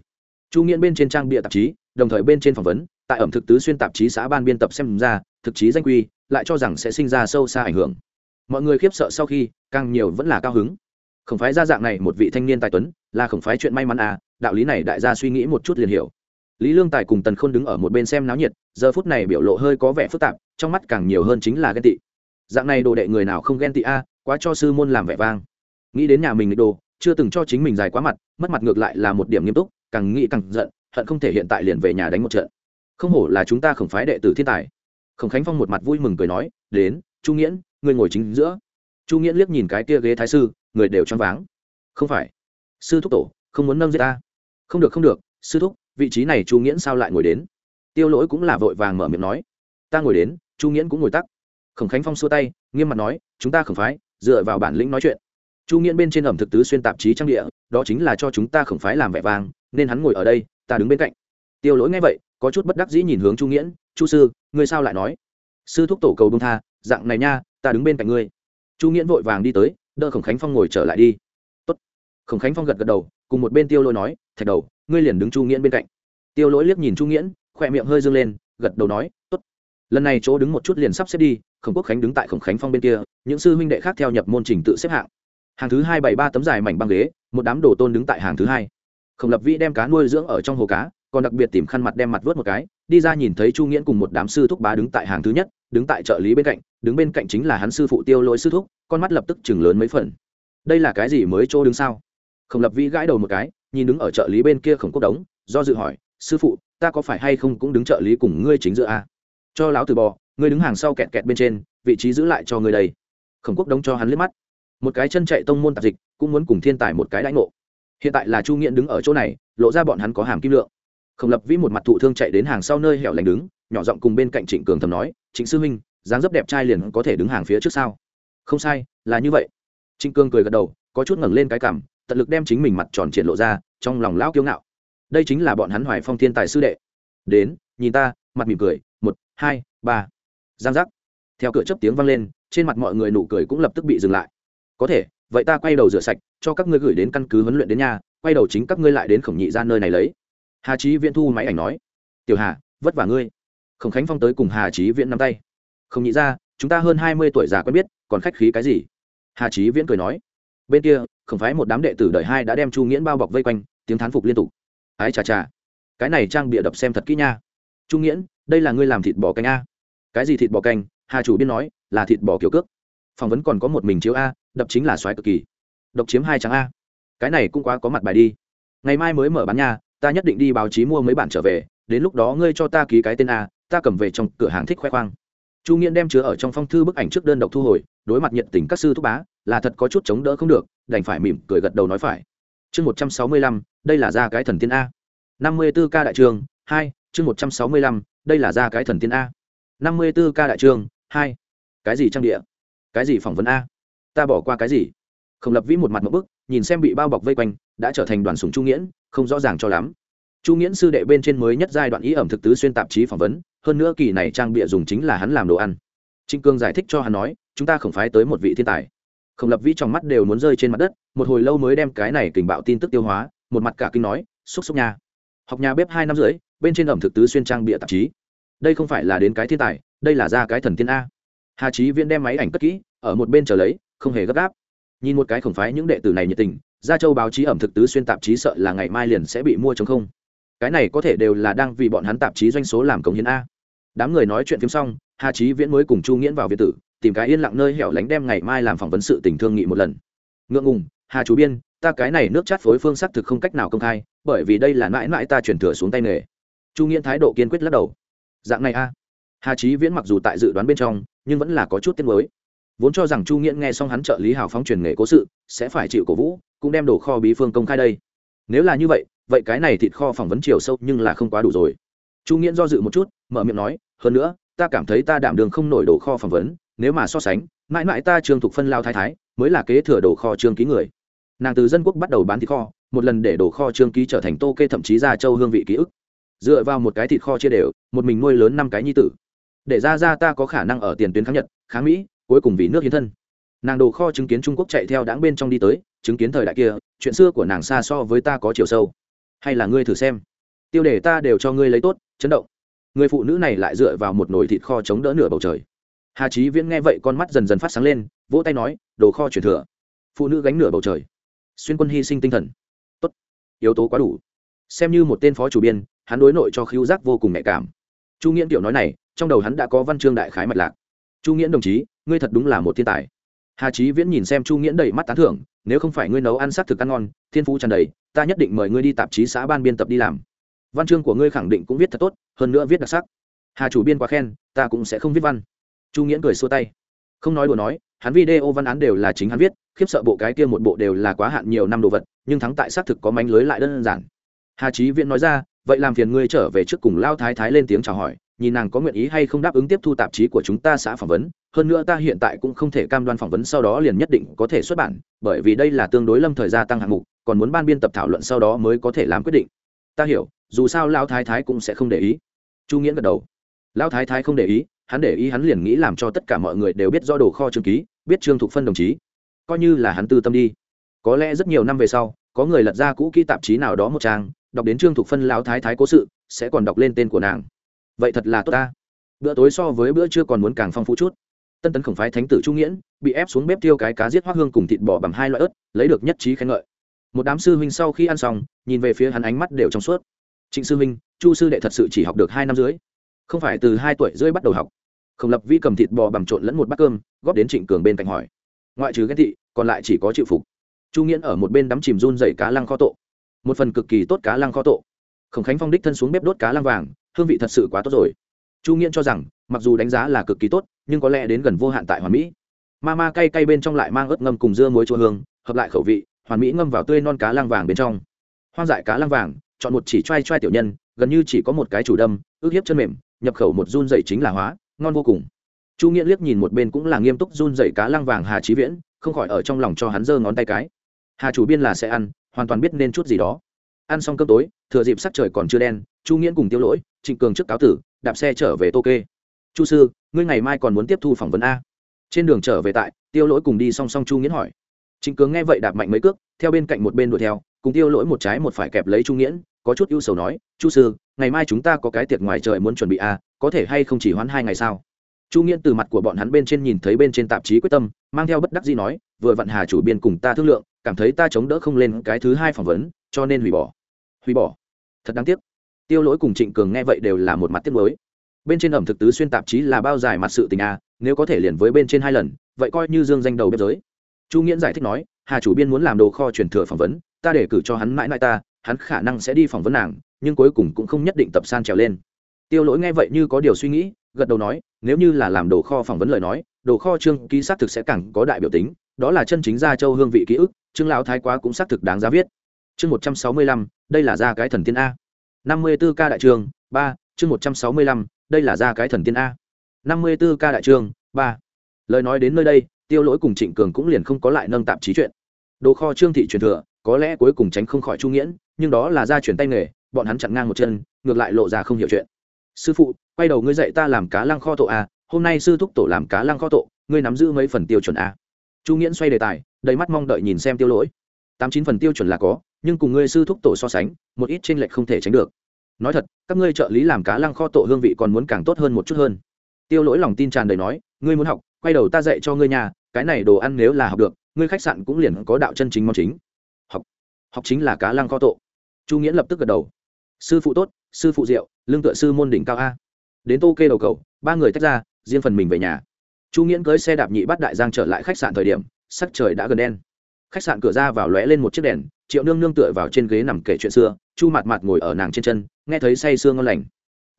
Chu nghiễn bên trên trang bịa tạp chí, đồng thời bên trên phỏng vấn, tại ẩm thực tứ xuyên tạp chí xã ban biên tập xem ra, thực chí danh quy, lại cho rằng sẽ sinh ra sâu xa ảnh hưởng. Mọi người khiếp sợ sau khi, càng nhiều vẫn là cao hứng. Khổng phái ra dạng này một vị thanh niên tài tuấn, là khổng phái chuyện may mắn à đạo lý này đại gia suy nghĩ một chút liền hiểu. Lý lương tài cùng tần khôn đứng ở một bên xem náo nhiệt, giờ phút này biểu lộ hơi có vẻ phức tạp, trong mắt càng nhiều hơn chính là ghen tị. Dạng này đồ đệ người nào không ghen tị a, quá cho sư môn làm vẻ vang. Nghĩ đến nhà mình đồ chưa từng cho chính mình dài quá mặt, mất mặt ngược lại là một điểm nghiêm túc, càng nghĩ càng giận, hận không thể hiện tại liền về nhà đánh một trận. Không hổ là chúng ta khổng phái đệ tử thiên tài. Khổng khánh phong một mặt vui mừng cười nói, đến, chu nghiễn người ngồi chính giữa. Chu nghiễn liếc nhìn cái kia ghế thái sư, người đều choáng váng. Không phải, sư thúc tổ, không muốn nâng giết ta. Không được không được, sư thúc, vị trí này chu nghiễn sao lại ngồi đến? Tiêu lỗi cũng là vội vàng mở miệng nói, ta ngồi đến, chu nghiễn cũng ngồi tắc. Khổng khánh phong xua tay, nghiêm mặt nói, chúng ta khổng phái, dựa vào bản lĩnh nói chuyện chu nghiễn bên trên ẩm thực tứ xuyên tạp chí trang địa, đó chính là cho chúng ta khổng phái làm vẻ vang, nên hắn ngồi ở đây, ta đứng bên cạnh. Tiêu lỗi nghe vậy, có chút bất đắc dĩ nhìn hướng chu nghiễn, chu sư, ngươi sao lại nói? Sư thúc tổ cầu đông tha, dạng này nha, ta đứng bên cạnh ngươi. Chu nghiễn vội vàng đi tới, đỡ khổng khánh phong ngồi trở lại đi. Tốt. khổng khánh phong gật gật đầu, cùng một bên tiêu lỗi nói, thạch đầu, ngươi liền đứng chu nghiễn bên cạnh. Tiêu lỗi liếc nhìn chu nghiễn, khỏe miệng hơi dâng lên, gật đầu nói, tốt. Lần này chỗ đứng một chút liền sắp xếp đi, khổng quốc khánh đứng tại khổng khánh phong bên kia, những sư huynh đệ khác theo nhập môn trình tự xếp hạng hàng thứ hai bảy ba tấm dài mảnh băng ghế, một đám đồ tôn đứng tại hàng thứ hai. Khổng lập vĩ đem cá nuôi dưỡng ở trong hồ cá, còn đặc biệt tìm khăn mặt đem mặt vớt một cái, đi ra nhìn thấy chu nghiễn cùng một đám sư thúc bá đứng tại hàng thứ nhất, đứng tại trợ lý bên cạnh, đứng bên cạnh chính là hắn sư phụ tiêu lỗi sư thúc, con mắt lập tức chừng lớn mấy phần. Đây là cái gì mới chỗ đứng sau? khổng lập vĩ gãi đầu một cái, nhìn đứng ở trợ lý bên kia khổng quốc đống, do dự hỏi, sư phụ, ta có phải hay không cũng đứng trợ lý cùng ngươi chính giữa a? Cho lão từ bò, ngươi đứng hàng sau kẹt kẹt bên trên, vị trí giữ lại cho ngươi đây. Khổng quốc đống cho hắn liếc mắt một cái chân chạy tông môn tạp dịch, cũng muốn cùng thiên tài một cái đãi ngộ. Hiện tại là chu nghiện đứng ở chỗ này, lộ ra bọn hắn có hàm kim lượng. Khổng lập vĩ một mặt thụ thương chạy đến hàng sau nơi hẻo lánh đứng, nhỏ giọng cùng bên cạnh trịnh cường thầm nói, trịnh sư huynh, dáng dấp đẹp trai liền có thể đứng hàng phía trước sau không sai, là như vậy. Trịnh cường cười gật đầu, có chút ngẩng lên cái cảm tận lực đem chính mình mặt tròn triển lộ ra, trong lòng lão kiêu ngạo. Đây chính là bọn hắn hoài phong thiên tài sư đệ. Đến, nhìn ta, mặt mỉm cười, một, hai, ba. Giang giác. Theo cửa chấp tiếng vang lên, trên mặt mọi người nụ cười cũng lập tức bị dừng lại có thể, vậy ta quay đầu rửa sạch, cho các ngươi gửi đến căn cứ huấn luyện đến nhà, quay đầu chính các ngươi lại đến khổng nhị ra nơi này lấy. Hà trí viễn thu máy ảnh nói. Tiểu hà, vất vả ngươi. Khổng khánh phong tới cùng hà trí viễn nắm tay. Không nhị ra, chúng ta hơn hai mươi tuổi già quen biết, còn khách khí cái gì? Hà trí viễn cười nói. Bên kia, khổng phái một đám đệ tử đời hai đã đem chu nghiễn bao bọc vây quanh, tiếng thán phục liên tục. Ái chà chà, cái này trang bịa đập xem thật kỹ nha. Chu nghiễn, đây là ngươi làm thịt bò canh a. Cái gì thịt bò canh? Hà chủ biên nói, là thịt bò kiểu cước. Phỏng vấn còn có một mình chiếu a đập chính là xoáy cực kỳ. Độc chiếm hai trắng a. Cái này cũng quá có mặt bài đi. Ngày mai mới mở bán nha, ta nhất định đi báo chí mua mấy bản trở về, đến lúc đó ngươi cho ta ký cái tên a, ta cầm về trong cửa hàng thích khoe khoang. Chu nghiễn đem chứa ở trong phong thư bức ảnh trước đơn độc thu hồi, đối mặt nhiệt tình các sư thúc bá, là thật có chút chống đỡ không được, đành phải mỉm cười gật đầu nói phải. Chương một trăm sáu mươi lăm, đây là ra cái thần tiên a. năm mươi b ố ca đại trường, hai, chương một trăm sáu mươi lăm, đây là ra cái thần tiên a. năm mươi b ố ca đại trường, hai. Cái gì trang địa? Cái gì phỏng vấn a? Ta bỏ qua cái gì? Không lập vĩ một mặt một bức, nhìn xem bị bao bọc vây quanh, đã trở thành đoàn sùng chu nghiễn, không rõ ràng cho lắm. Chu nghiễn sư đệ bên trên mới nhất giai đoạn ý ẩm thực tứ xuyên tạp chí phỏng vấn, hơn nữa kỳ này trang bịa dùng chính là hắn làm đồ ăn. Trịnh cương giải thích cho hắn nói, chúng ta không phái tới một vị thiên tài. Khổng lập vĩ trong mắt đều muốn rơi trên mặt đất, một hồi lâu mới đem cái này kình bạo tin tức tiêu hóa, một mặt cả kinh nói, xúc xúc nha. Học nhà bếp hai năm rưỡi, bên trên ẩm thực tứ xuyên trang bịa tạp chí. Đây không phải là đến cái thiên tài, đây là ra cái thần tiên a. Hà trí viễn đem máy ảnh cất kỹ, ở một bên chờ lấy không hề gấp gáp. Nhìn một cái khổng phái những đệ tử này nhiệt tình, gia châu báo chí ẩm thực tứ xuyên tạp chí sợ là ngày mai liền sẽ bị mua chống không. Cái này có thể đều là đang vì bọn hắn tạp chí doanh số làm công hiến a. Đám người nói chuyện phim xong, hà trí viễn mới cùng chu nghiễn vào việt tử, tìm cái yên lặng nơi hẻo lánh đem ngày mai làm phỏng vấn sự tình thương nghị một lần. Ngượng ngùng, hà chú biên, ta cái này nước chát phối phương xác thực không cách nào công khai, bởi vì đây là mãi mãi ta chuyển thừa xuống tay nghề. Chu nghiễn thái độ kiên quyết lắc đầu. Dạng này a. Hà trí viễn mặc dù tại dự đoán bên trong, nhưng vẫn là có chút tiếng mới vốn cho rằng chu nghiễn nghe xong hắn trợ lý hào phóng truyền nghề cố sự, sẽ phải chịu cổ vũ, cũng đem đổ kho bí phương công khai đây. Nếu là như vậy vậy cái này thịt kho phỏng vấn chiều sâu nhưng là không quá đủ rồi. Chu nghiễn do dự một chút, mở miệng nói, hơn nữa, ta cảm thấy ta đảm đường không nổi đổ kho phỏng vấn, nếu mà so sánh, mãi mãi ta trương thục phân lao thái thái, mới là kế thừa đồ kho trương ký người. Nàng từ dân quốc bắt đầu bán thịt kho, một lần để đồ kho trương ký trở thành tô kê thậm chí ra châu hương vị ký ức. Dựa vào một cái thịt kho chia đều, một mình nuôi lớn năm cái nhi tử. Để ra ra ta có khả năng ở tiền tuyến kháng nhật, kháng mỹ cuối cùng vì nước hiến thân. Nàng đồ kho chứng kiến trung quốc chạy theo đáng bên trong đi tới, chứng kiến thời đại kia, chuyện xưa của nàng xa so với ta có chiều sâu. Hay là ngươi thử xem. Tiêu đề ta đều cho ngươi lấy tốt, chấn động. Người phụ nữ này lại dựa vào một nồi thịt kho chống đỡ nửa bầu trời. Hà trí viễn nghe vậy con mắt dần dần phát sáng lên, vỗ tay nói, đồ kho chuyển thừa. Phụ nữ gánh nửa bầu trời. Xuyên quân hy sinh tinh thần. Tốt. Yếu tố quá đủ. Xem như một tên phó chủ biên, hắn đối nội cho khiêu giác vô cùng nhạy cảm. Chu nghiễn tiểu nói này, trong đầu hắn đã có văn chương đại khái mạch lạc. Chu nghiễn đồng chí ngươi thật đúng là một thiên tài. Hà trí viễn nhìn xem chu nghiễn đầy mắt tán thưởng, nếu không phải ngươi nấu ăn s thực ăn ngon, thiên phú tràn đầy, ta nhất định mời ngươi đi tạp chí xã ban biên tập đi làm. Văn chương của ngươi khẳng định cũng viết thật tốt, hơn nữa viết đặc sắc. Hà chủ biên quá khen, ta cũng sẽ không viết văn. Chu nghiễn cười xua tay. Không nói đùa nói, hắn video văn án đều là chính hắn viết, khiếp sợ bộ cái kia một bộ đều là quá hạn nhiều năm đồ vật, nhưng thắng tại xác thực có mánh lưới lại đơn giản. Hà trí viễn nói ra, vậy làm phiền ngươi trở về trước cùng lao thái thái lên tiếng chào hỏi nhìn nàng có nguyện ý hay không đáp ứng tiếp thu tạp chí của chúng ta xã phỏng vấn, hơn nữa ta hiện tại cũng không thể cam đoan phỏng vấn sau đó liền nhất định có thể xuất bản, bởi vì đây là tương đối lâm thời gia tăng hạng mục, còn muốn ban biên tập thảo luận sau đó mới có thể làm quyết định. Ta hiểu, dù sao lão thái thái cũng sẽ không để ý. Chu nghĩa gật đầu. Lão thái thái không để ý, hắn để ý hắn liền nghĩ làm cho tất cả mọi người đều biết do đồ kho trương ký, biết trương thục phân đồng chí. Coi như là hắn tư tâm đi. Có lẽ rất nhiều năm về sau, có người lật ra cũ kỹ tạp chí nào đó một trang, đọc đến trương thục phân lão thái thái cố sự, sẽ còn đọc lên tên của nàng vậy thật là tốt ta. Bữa tối so với bữa trưa còn muốn càng phong phú chút. Tân tấn khổng phái thánh tử trung nghiễn bị ép xuống bếp tiêu cái cá giết hoác hương cùng thịt bò bằng hai loại ớt, lấy được nhất trí khen ngợi. Một đám sư huynh sau khi ăn xong, nhìn về phía hắn ánh mắt đều trong suốt. Trịnh sư minh chu sư đệ thật sự chỉ học được hai năm dưới không phải từ hai tuổi rưỡi bắt đầu học. Khổng lập vi cầm thịt bò bằng trộn lẫn một bát cơm, góp đến trịnh cường bên cạnh hỏi. Ngoại trừ ghen thị còn lại chỉ có chịu phục. Chu nghiễn ở một bên đắm chìm run dày cá lăng kho tộ một phần cực kỳ tốt cá lăng kho tộ khổng khánh phong đích thân xuống bếp đốt cá lăng vàng hương vị thật sự quá tốt rồi. Chu nghiễn cho rằng, mặc dù đánh giá là cực kỳ tốt, nhưng có lẽ đến gần vô hạn tại hoàn mỹ. Ma ma cay cay bên trong lại mang ớt ngâm cùng dưa muối chua hương, hợp lại khẩu vị, hoàn mỹ ngâm vào tươi non cá lăng vàng bên trong. Hoang dại cá lăng vàng, chọn một chỉ t r a i t r a i tiểu nhân, gần như chỉ có một cái chủ đâm, ước hiếp chân mềm, nhập khẩu một run dậy chính là hóa, ngon vô cùng. Chu nghĩa liếc nhìn một bên cũng là nghiêm túc run dậy cá lăng vàng hà trí viễn, không khỏi ở trong lòng cho hắn giơ ngón tay cái. Hà chủ biên là sẽ ăn, hoàn toàn biết nên chút gì đó. Ăn xong cơm tối, thừa dịp sắc trời còn chưa đen, chu nghĩa cùng tiêu lỗi trịnh cường trước cáo tử, đạp xe trở về tô kê chu sư, ngươi ngày mai còn muốn tiếp thu phỏng vấn a? Trên đường trở về tại, tiêu lỗi cùng đi song song chu nghĩa hỏi. Trịnh cường nghe vậy đạp mạnh mấy cước, theo bên cạnh một bên đuổi theo, cùng tiêu lỗi một trái một phải kẹp lấy chu nghiễn, có chút ưu sầu nói, chu sư, ngày mai chúng ta có cái tiệc ngoài trời muốn chuẩn bị a, có thể hay không chỉ hoãn hai ngày sao? Chu nghiễn từ mặt của bọn hắn bên trên nhìn thấy bên trên tạp chí quyết tâm, mang theo bất đắc gì nói, vừa vặn hà chủ biên cùng ta thương lượng, cảm thấy ta chống đỡ không lên cái thứ hai phỏng vấn, cho nên hủy bỏ. Hủy bỏ? Thật đáng tiếc tiêu lỗi cùng trịnh cường nghe vậy đều là một mặt tiếc mới bên trên ẩm thực tứ xuyên tạp chí là bao dài mặt sự tình a nếu có thể liền với bên trên hai lần, vậy coi như dương danh đầu bếp giới. Chu nghiễn giải thích nói, hà chủ biên muốn làm đồ kho truyền thừa phỏng vấn, ta để cử cho hắn mãi mãi ta, hắn khả năng sẽ đi phỏng vấn nàng, nhưng cuối cùng cũng không nhất định tập san trèo lên. Tiêu lỗi nghe vậy như có điều suy nghĩ, gật đầu nói, nếu như là làm đồ kho phỏng vấn lời nói, đồ kho trương ký xác thực sẽ càng có đại biểu tính, đó là chân chính gia châu hương vị ký ức, trương lão thái quá cũng xác thực đáng giá viết. Chương một trăm sáu mươi lăm, đây là ra cái thần tiên a năm mươi b ố ca đại trường, ba, chương một trăm sáu mươi lăm, đây là ra cái thần tiên a. năm mươi b ố ca đại trường, ba. Lời nói đến nơi đây, tiêu lỗi cùng trịnh cường cũng liền không có lại nâng tạp chí chuyện. Đồ kho trương thị truyền thừa, có lẽ cuối cùng tránh không khỏi trung nghiễn, nhưng đó là ra chuyển tay nghề, bọn hắn chặn ngang một chân, ngược lại lộ ra không hiểu chuyện. Sư phụ, quay đầu ngươi dạy ta làm cá lăng kho tổ a, hôm nay sư thúc tổ làm cá lăng kho tổ, ngươi nắm giữ mấy phần tiêu chuẩn a. Chu nghiễn xoay đề tài, đầy mắt mong đợi nhìn xem tiêu lỗi tám chín phần tiêu chuẩn là có, nhưng cùng ngươi sư thúc tổ so sánh, một ít trên lệch không thể tránh được. Nói thật, các ngươi trợ lý làm cá lăng kho tổ hương vị còn muốn càng tốt hơn một chút hơn. Tiêu lỗi lòng tin tràn đầy nói, ngươi muốn học, quay đầu ta dạy cho ngươi nhà, cái này đồ ăn nếu là học được, ngươi khách sạn cũng liền có đạo chân chính món chính. Học học chính là cá lăng kho tổ. Chu nghĩa lập tức gật đầu. Sư phụ tốt, sư phụ diệu, lương tựa sư môn đỉnh cao a. Đến tô kê đầu cầu, ba người tách ra, riêng phần mình về nhà. Chu nghiễn cưới xe đạp nhị bắt đại giang trở lại khách sạn thời điểm, sắc trời đã gần đen khách sạn cửa ra vào lóe lên một chiếc đèn, triệu nương nương tựa vào trên ghế nằm kể chuyện xưa, chu mặt mặt ngồi ở nàng trên chân, nghe thấy say sương ngon lành.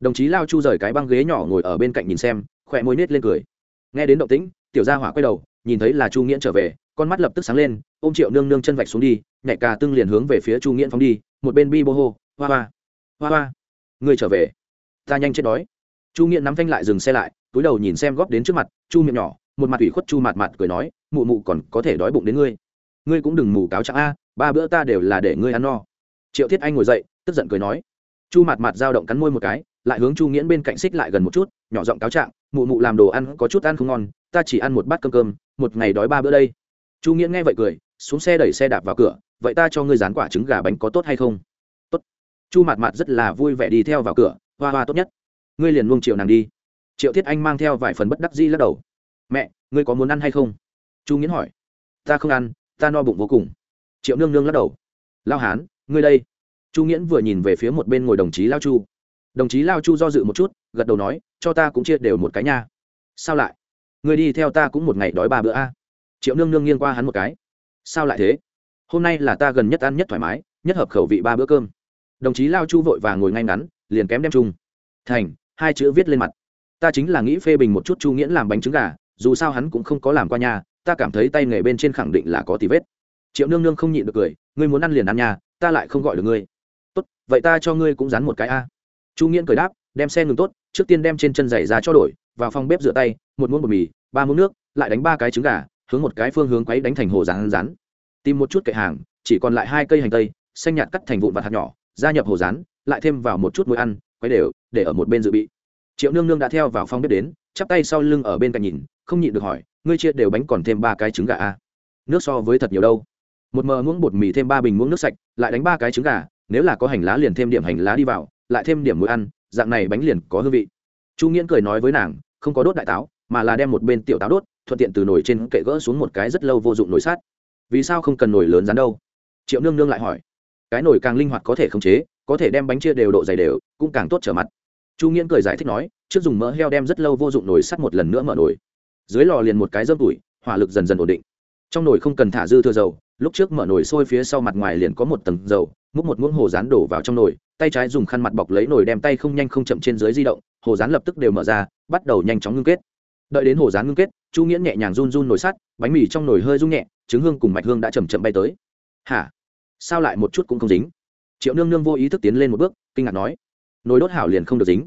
Đồng chí lao chu rời cái băng ghế nhỏ ngồi ở bên cạnh nhìn xem, khỏe môi nết lên cười. Nghe đến động tĩnh, tiểu gia hỏa quay đầu, nhìn thấy là chu nghiễn trở về, con mắt lập tức sáng lên, ôm triệu nương nương chân vạch xuống đi nhẹ cà tưng liền hướng về phía chu nghiễn phóng đi, một bên bi bô hô, hoa hoa hoa hoa. Người trở về. Ta nhanh chết đói. Chu nghiễn nắm thanh lại dừng xe lại, túi đầu nhìn xem góp đến trước mặt, chu miệng nhỏ, một mặt ủy khuất chu mặt mặt cười nói, mụ mụ còn có thể đói bụng đến ngươi ngươi cũng đừng mù cáo trạng a, ba bữa ta đều là để ngươi ăn no. Triệu thiết anh ngồi dậy, tức giận cười nói. Chu mặt mặt dao động cắn môi một cái, lại hướng chu nghiễn bên cạnh xích lại gần một chút, nhỏ giọng cáo trạng, mụ mụ làm đồ ăn có chút ăn không ngon, ta chỉ ăn một bát cơm cơm, một ngày đói ba bữa đây. Chu nghiễn nghe vậy cười, xuống xe đẩy xe đạp vào cửa, vậy ta cho ngươi dán quả trứng gà bánh có tốt hay không? Tốt. Chu mặt mặt rất là vui vẻ đi theo vào cửa, hoa hoa tốt nhất. Ngươi liền luông triệu nàng đi. Triệu thiết anh mang theo vài phần bất đắc di lắc đầu. Mẹ, ngươi có muốn ăn hay không? Chu nghiễn hỏi. Ta không ăn ta no bụng vô cùng. Triệu nương nương lắc đầu. Lao hán, ngươi đây. Chu nghiễn vừa nhìn về phía một bên ngồi đồng chí lao chu. Đồng chí lao chu do dự một chút, gật đầu nói, cho ta cũng chia đều một cái nha. Sao lại? Người đi theo ta cũng một ngày đói ba bữa a. Triệu nương nương nghiêng qua hắn một cái. Sao lại thế? Hôm nay là ta gần nhất ăn nhất thoải mái, nhất hợp khẩu vị ba bữa cơm. Đồng chí lao chu vội và ngồi ngay ngắn, liền kém đem chung. Thành, hai chữ viết lên mặt. Ta chính là nghĩ phê bình một chút chu nghiễn làm bánh trứng gà, dù sao hắn cũng không có làm qua nhà ta cảm thấy tay nghề bên trên khẳng định là có tí vết. Triệu nương nương không nhịn được cười, ngươi muốn ăn liền ăn nhà ta lại không gọi được ngươi. Tốt, vậy ta cho ngươi cũng dán một cái a. Chu nghiễn cười đáp, đem xe ngừng tốt, trước tiên đem trên chân giày ra cho đổi, vào phòng bếp rửa tay, một muỗng bột mì, ba muỗng nước, lại đánh ba cái trứng gà, hướng một cái phương hướng quấy đánh thành hồ rán rán. Tìm một chút kệ hàng, chỉ còn lại hai cây hành tây, xanh nhạt cắt thành vụn vặt hạt nhỏ, gia nhập hồ rán, lại thêm vào một chút muối ăn, quấy đều, để ở một bên dự bị. Triệu nương nương đã theo vào phòng bếp đến, chắp tay sau lưng ở bên cạnh nhìn, không nhịn được hỏi ngươi chia đều bánh còn thêm ba cái trứng gà a à? nước so với thật nhiều đâu. Một mờ muỗng bột mì thêm ba bình muỗng nước sạch, lại đánh ba cái trứng gà, nếu là có hành lá liền thêm điểm hành lá đi vào, lại thêm điểm muối ăn, dạng này bánh liền có hương vị. Chu nghiễn cười nói với nàng, không có đốt đại táo, mà là đem một bên tiểu táo đốt, thuận tiện từ nồi trên kệ gỡ xuống một cái rất lâu vô dụng nồi sát vì sao không cần nồi lớn rán đâu? Triệu nương nương lại hỏi. Cái nồi càng linh hoạt có thể khống chế, có thể đem bánh chia đều độ dày đều, cũng càng tốt trở mặt. Chu nghiễn cười giải thích nói, trước dùng mỡ heo đem rất lâu vô dụng nồi sắt một lần nữa mở nồi dưới lò liền một cái dơm tủi, hỏa lực dần dần ổn định. Trong nồi không cần thả dư thừa dầu, lúc trước mở nồi sôi phía sau mặt ngoài liền có một tầng dầu, múc một muỗng hồ rán đổ vào trong nồi, tay trái dùng khăn mặt bọc lấy nồi đem tay không nhanh không chậm trên dưới di động, hồ rán lập tức đều mở ra, bắt đầu nhanh chóng ngưng kết. Đợi đến hồ rán ngưng kết, chu nghĩa nhẹ nhàng run run nồi sắt, bánh mì trong nồi hơi rung nhẹ, trứng hương cùng mạch hương đã chầm chậm bay tới. Hả? Sao lại một chút cũng không dính? Triệu nương nương vô ý thức tiến lên một bước, kinh ngạc nói. Nồi đốt hảo liền không được dính.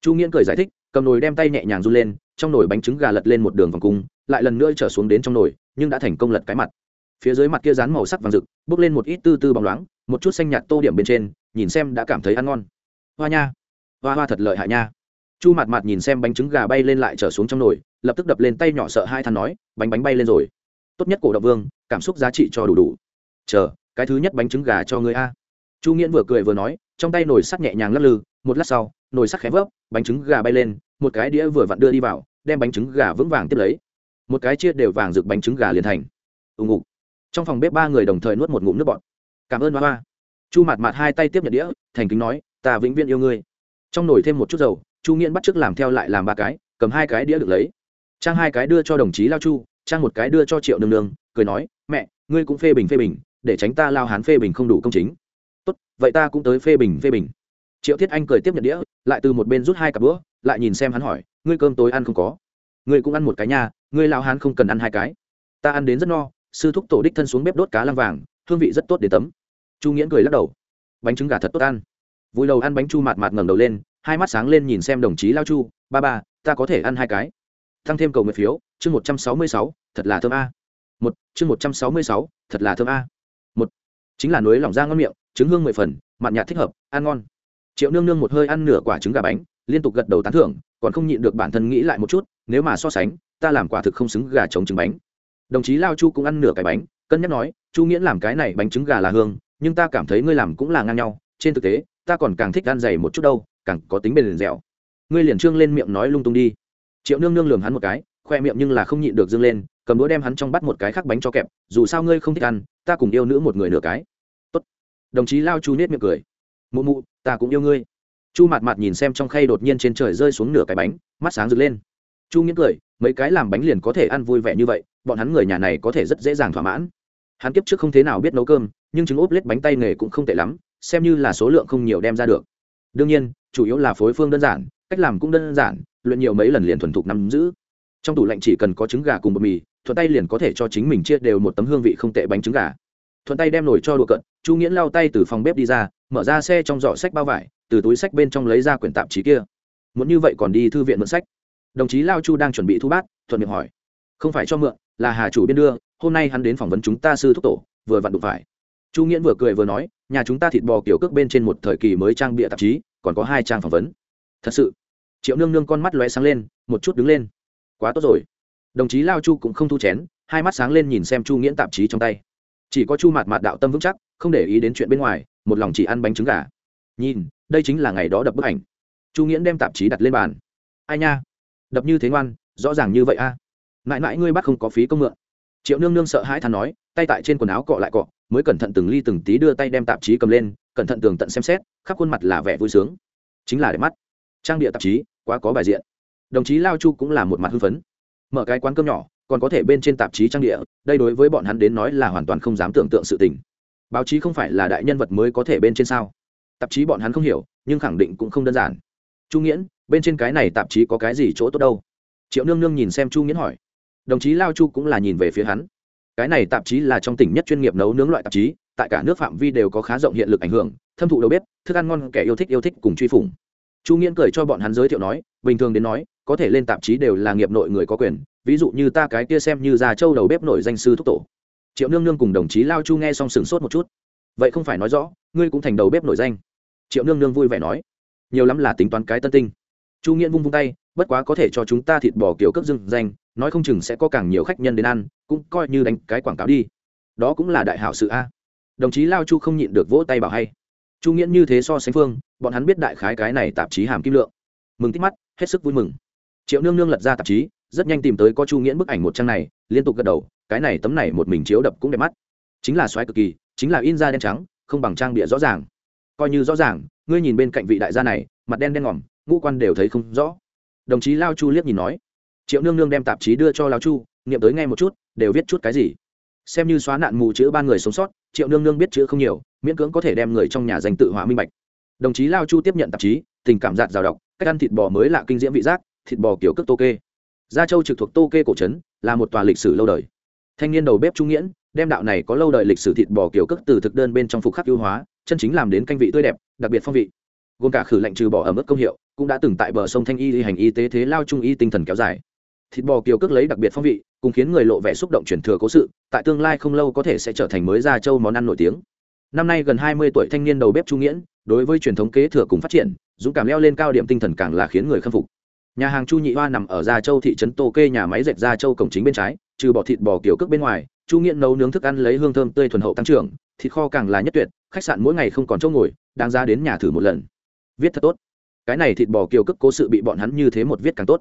Chu nghiễn cười giải thích, cầm nồi đem tay nhẹ nhàng run lên trong nồi bánh trứng gà lật lên một đường vòng cung, lại lần nữa trở xuống đến trong nồi, nhưng đã thành công lật cái mặt. Phía dưới mặt kia dán màu sắc vàng rực bốc lên một ít tư tư bóng loáng, một chút xanh nhạt tô điểm bên trên, nhìn xem đã cảm thấy ăn ngon. Hoa nha! Hoa hoa thật lợi hại nha! Chu mặt mặt nhìn xem bánh trứng gà bay lên lại trở xuống trong nồi, lập tức đập lên tay nhỏ sợ hai thằng nói, bánh bánh bay lên rồi. Tốt nhất cổ động vương, cảm xúc giá trị cho đủ đủ. Chờ, cái thứ nhất bánh trứng gà cho người a. Chu nghiễn vừa cười vừa nói, trong tay nồi sắt nhẹ nhàng lắc lư, một lát sau, nồi sắt khẽ vấp bánh trứng gà bay lên, một cái đĩa vừa vặn đưa đi vào đem bánh trứng gà vững vàng tiếp lấy. Một cái chia đều vàng rực bánh trứng gà liền thành. Ù ngục. Trong phòng bếp ba người đồng thời nuốt một ngụm nước bọt. Cảm ơn ba ba chu mặt mặt hai tay tiếp nhận đĩa, thành kính nói, ta vĩnh viễn yêu ngươi. Trong nồi thêm một chút dầu, chu nghiễn bắt t làm theo lại làm ba cái, cầm hai cái đĩa được lấy. Trang hai cái đưa cho đồng chí lao chu, trang một cái đưa cho triệu nương nương, cười nói, mẹ, ngươi cũng phê bình phê bình, để tránh ta lao hán phê bình không đủ công chính. Tốt, vậy ta cũng tới phê bình phê bình. Triệu thiết anh cười tiếp nhận đĩa, lại từ một bên rút hai cặp đũa, lại nhìn xem hắn hỏi ngươi cơm tối ăn không có. Ngươi cũng ăn một cái nha, ngươi lao hán không cần ăn hai cái. Ta ăn đến rất no, sư thúc tổ đích thân xuống bếp đốt cá lăng vàng, hương vị rất tốt để tấm. Chu nghiễn cười lắc đầu. Bánh trứng gà thật tốt ăn. Vui đầu ăn bánh chu mạt mạt ngẩng đầu lên, hai mắt sáng lên nhìn xem đồng chí lao chu, ba ba, ta có thể ăn hai cái. Thăng thêm cầu nguyện phiếu, chương một trăm sáu mươi sáu, thật là thơm a. Một, chương một trăm sáu mươi sáu, thật là thơm a. Một, chính là núi lỏng da ngon miệng, trứng hương mười phần, mặn nhạt thích hợp, ăn ngon. Triệu nương nương một hơi ăn nửa quả trứng gà bánh liên tục gật đầu tán thưởng, còn không nhịn được bản thân nghĩ lại một chút, nếu mà so sánh, ta làm quả thực không xứng gà trống trứng bánh. Đồng chí lao chu cũng ăn nửa cái bánh, cân nhắc nói, chu nghiễn làm cái này bánh trứng gà là hương, nhưng ta cảm thấy ngươi làm cũng là ngang nhau, trên thực tế, ta còn càng thích ăn dày một chút đâu, càng có tính bền dẻo. Ngươi liền trương lên miệng nói lung tung đi. Triệu nương nương lường hắn một cái, khoe miệng nhưng là không nhịn được dâng lên, cầm đũa đem hắn trong bắt một cái khác bánh cho kẹp, dù sao ngươi không thích ăn, ta cùng yêu nữ một người nửa cái. Tốt. đồng chí lao chu nết miệng cười. Mụ mụ, ta cũng yêu ngươi chu mạt mạt nhìn xem trong khay đột nhiên trên trời rơi xuống nửa cái bánh, mắt sáng rực lên. Chu nghiến cười, mấy cái làm bánh liền có thể ăn vui vẻ như vậy, bọn hắn người nhà này có thể rất dễ dàng thỏa mãn. Hắn kiếp trước không thế nào biết nấu cơm, nhưng trứng ốp lết bánh tay nghề cũng không tệ lắm, xem như là số lượng không nhiều đem ra được. Đương nhiên, chủ yếu là phối phương đơn giản, cách làm cũng đơn giản, luyện nhiều mấy lần liền thuần thục nắm giữ. Trong tủ lạnh chỉ cần có trứng gà cùng bột mì, thuận tay liền có thể cho chính mình chia đều một tấm hương vị không tệ bánh trứng gà thuận tay đem nổi cho đùa cận chu nghiễn lao tay từ phòng bếp đi ra, mở ra xe trong giỏ sách bao vải, từ túi sách bên trong lấy ra quyển tạp chí kia. Muốn như vậy còn đi thư viện mượn sách. Đồng chí lao chu đang chuẩn bị thu bát, thuận miệng hỏi. Không phải cho mượn, là hà chủ biên đưa, hôm nay hắn đến phỏng vấn chúng ta sư thúc tổ, vừa vặn đụng phải. Chu nghiễn vừa cười vừa nói, nhà chúng ta thịt bò kiểu cước bên trên một thời kỳ mới trang bịa tạp chí, còn có hai trang phỏng vấn. Thật sự, triệu nương nương con mắt lóe sáng lên, một chút đứng lên. Quá tốt rồi. Đồng chí lao chu cũng không thu chén, hai mắt sáng lên nhìn xem chu nghiễn tạp chí trong tay chỉ có chu mạt mạt đạo tâm vững chắc, không để ý đến chuyện bên ngoài, một lòng chỉ ăn bánh trứng gà. Nhìn, đây chính là ngày đó đập bức ảnh. Chu nghiễn đem tạp chí đặt lên bàn. Ai nha? Đập như thế ngoan, rõ ràng như vậy a. À? mãi mãi ngươi bắt không có phí công mượn. Triệu nương nương sợ hãi thắn nói, tay tại trên quần áo cọ lại cọ, mới cẩn thận từng ly từng tí đưa tay đem tạp chí cầm lên, cẩn thận tường tận xem xét, khắp khuôn mặt là vẻ vui sướng. Chính là để mắt. Trang địa tạp chí, quá có bài diện. Đồng chí lao chu cũng là một mặt hưng phấn. Mở cái quán cơm nhỏ còn có thể bên trên tạp chí trang địa, đây đối với bọn hắn đến nói là hoàn toàn không dám tưởng tượng sự tình. Báo chí không phải là đại nhân vật mới có thể bên trên sao? Tạp chí bọn hắn không hiểu, nhưng khẳng định cũng không đơn giản. Chu nghiễn, bên trên cái này tạp chí có cái gì chỗ tốt đâu? Triệu nương nương nhìn xem chu nghiễn hỏi. Đồng chí lao chu cũng là nhìn về phía hắn. Cái này tạp chí là trong tỉnh nhất chuyên nghiệp nấu nướng loại tạp chí, tại cả nước phạm vi đều có khá rộng hiện lực ảnh hưởng, thâm thụ đầu bếp, thức ăn ngon kẻ yêu thích yêu thích cùng truy phủng. Chu nghiễn cười cho bọn hắn giới thiệu nói, bình thường đến nói có thể lên tạp chí đều là nghiệp nội người có quyền, ví dụ như ta cái kia xem như già châu đầu bếp nổi danh sư thúc tổ. Triệu nương nương cùng đồng chí lao chu nghe xong sửng sốt một chút. Vậy không phải nói rõ, ngươi cũng thành đầu bếp nổi danh. Triệu nương nương vui vẻ nói. Nhiều lắm là tính toán cái tân tinh. Chu nghiễn vung vung tay, bất quá có thể cho chúng ta thịt bò kiểu cấp dưng danh, nói không chừng sẽ có càng nhiều khách nhân đến ăn, cũng coi như đánh cái quảng cáo đi. Đó cũng là đại hảo sự a. Đồng chí lao chu không nhịn được vỗ tay bảo hay. Chu nghiễn như thế so sánh phương, bọn hắn biết đại khái cái này tạp chí hàm kim lượng. Mừng tích mắt, hết sức vui mừng triệu nương nương lật ra tạp chí, rất nhanh tìm tới có chu nghiễn bức ảnh một trang này, liên tục gật đầu, cái này tấm này một mình chiếu đập cũng đẹp mắt. Chính là xoáy cực kỳ, chính là in ra đen trắng, không bằng trang bịa rõ ràng. Coi như rõ ràng, ngươi nhìn bên cạnh vị đại gia này, mặt đen đen ngòm, ngũ quan đều thấy không rõ. Đồng chí lao chu liếc nhìn nói. Triệu nương nương đem tạp chí đưa cho lao chu nghiệm tới nghe một chút, đều viết chút cái gì. Xem như xóa nạn mù chữ ba người sống sót, triệu nương nương biết chữ không nhiều, miễn cưỡng có thể đem người trong nhà danh tự hỏa minh bạch. Đồng chí lao chu tiếp nhận tạp chí, tình cảm giạt rào đọc, cách ăn thịt bò mới lạ kinh diễm vị giác thịt bò kiểu cước tô kê gia châu trực thuộc tô kê cổ trấn, là một tòa lịch sử lâu đời. Thanh niên đầu bếp trung nghiễn, đem đạo này có lâu đời lịch sử thịt bò kiểu cước từ thực đơn bên trong phục khắc ưu hóa, chân chính làm đến canh vị tươi đẹp, đặc biệt phong vị. Gồm cả khử lệnh trừ bỏ ở mức công hiệu, cũng đã từng tại bờ sông thanh y hành y tế thế lao trung y tinh thần kéo dài. Thịt bò kiều cước lấy đặc biệt phong vị, cùng khiến người lộ vẻ xúc động truyền thừa cố sự, tại tương lai không lâu có thể sẽ trở thành mới gia châu món ăn nổi tiếng. Năm nay gần hai mươi tuổi thanh niên đầu bếp trung nghiễn, đối với truyền thống kế thừa cùng phát triển, dũng cảm leo lên cao điểm tinh thần càng là khiến người khâm phục nhà hàng chu nhị hoa nằm ở gia châu thị trấn tô kê nhà máy dệt gia châu cổng chính bên trái, trừ bỏ thịt bò kiểu cước bên ngoài, chu nghiện nấu nướng thức ăn lấy hương thơm tươi thuần hậu tăng trưởng, thịt kho càng là nhất tuyệt, khách sạn mỗi ngày không còn chỗ ngồi, đáng ra đến nhà thử một lần. Viết thật tốt. Cái này thịt bò kiều cước cố sự bị bọn hắn như thế một viết càng tốt.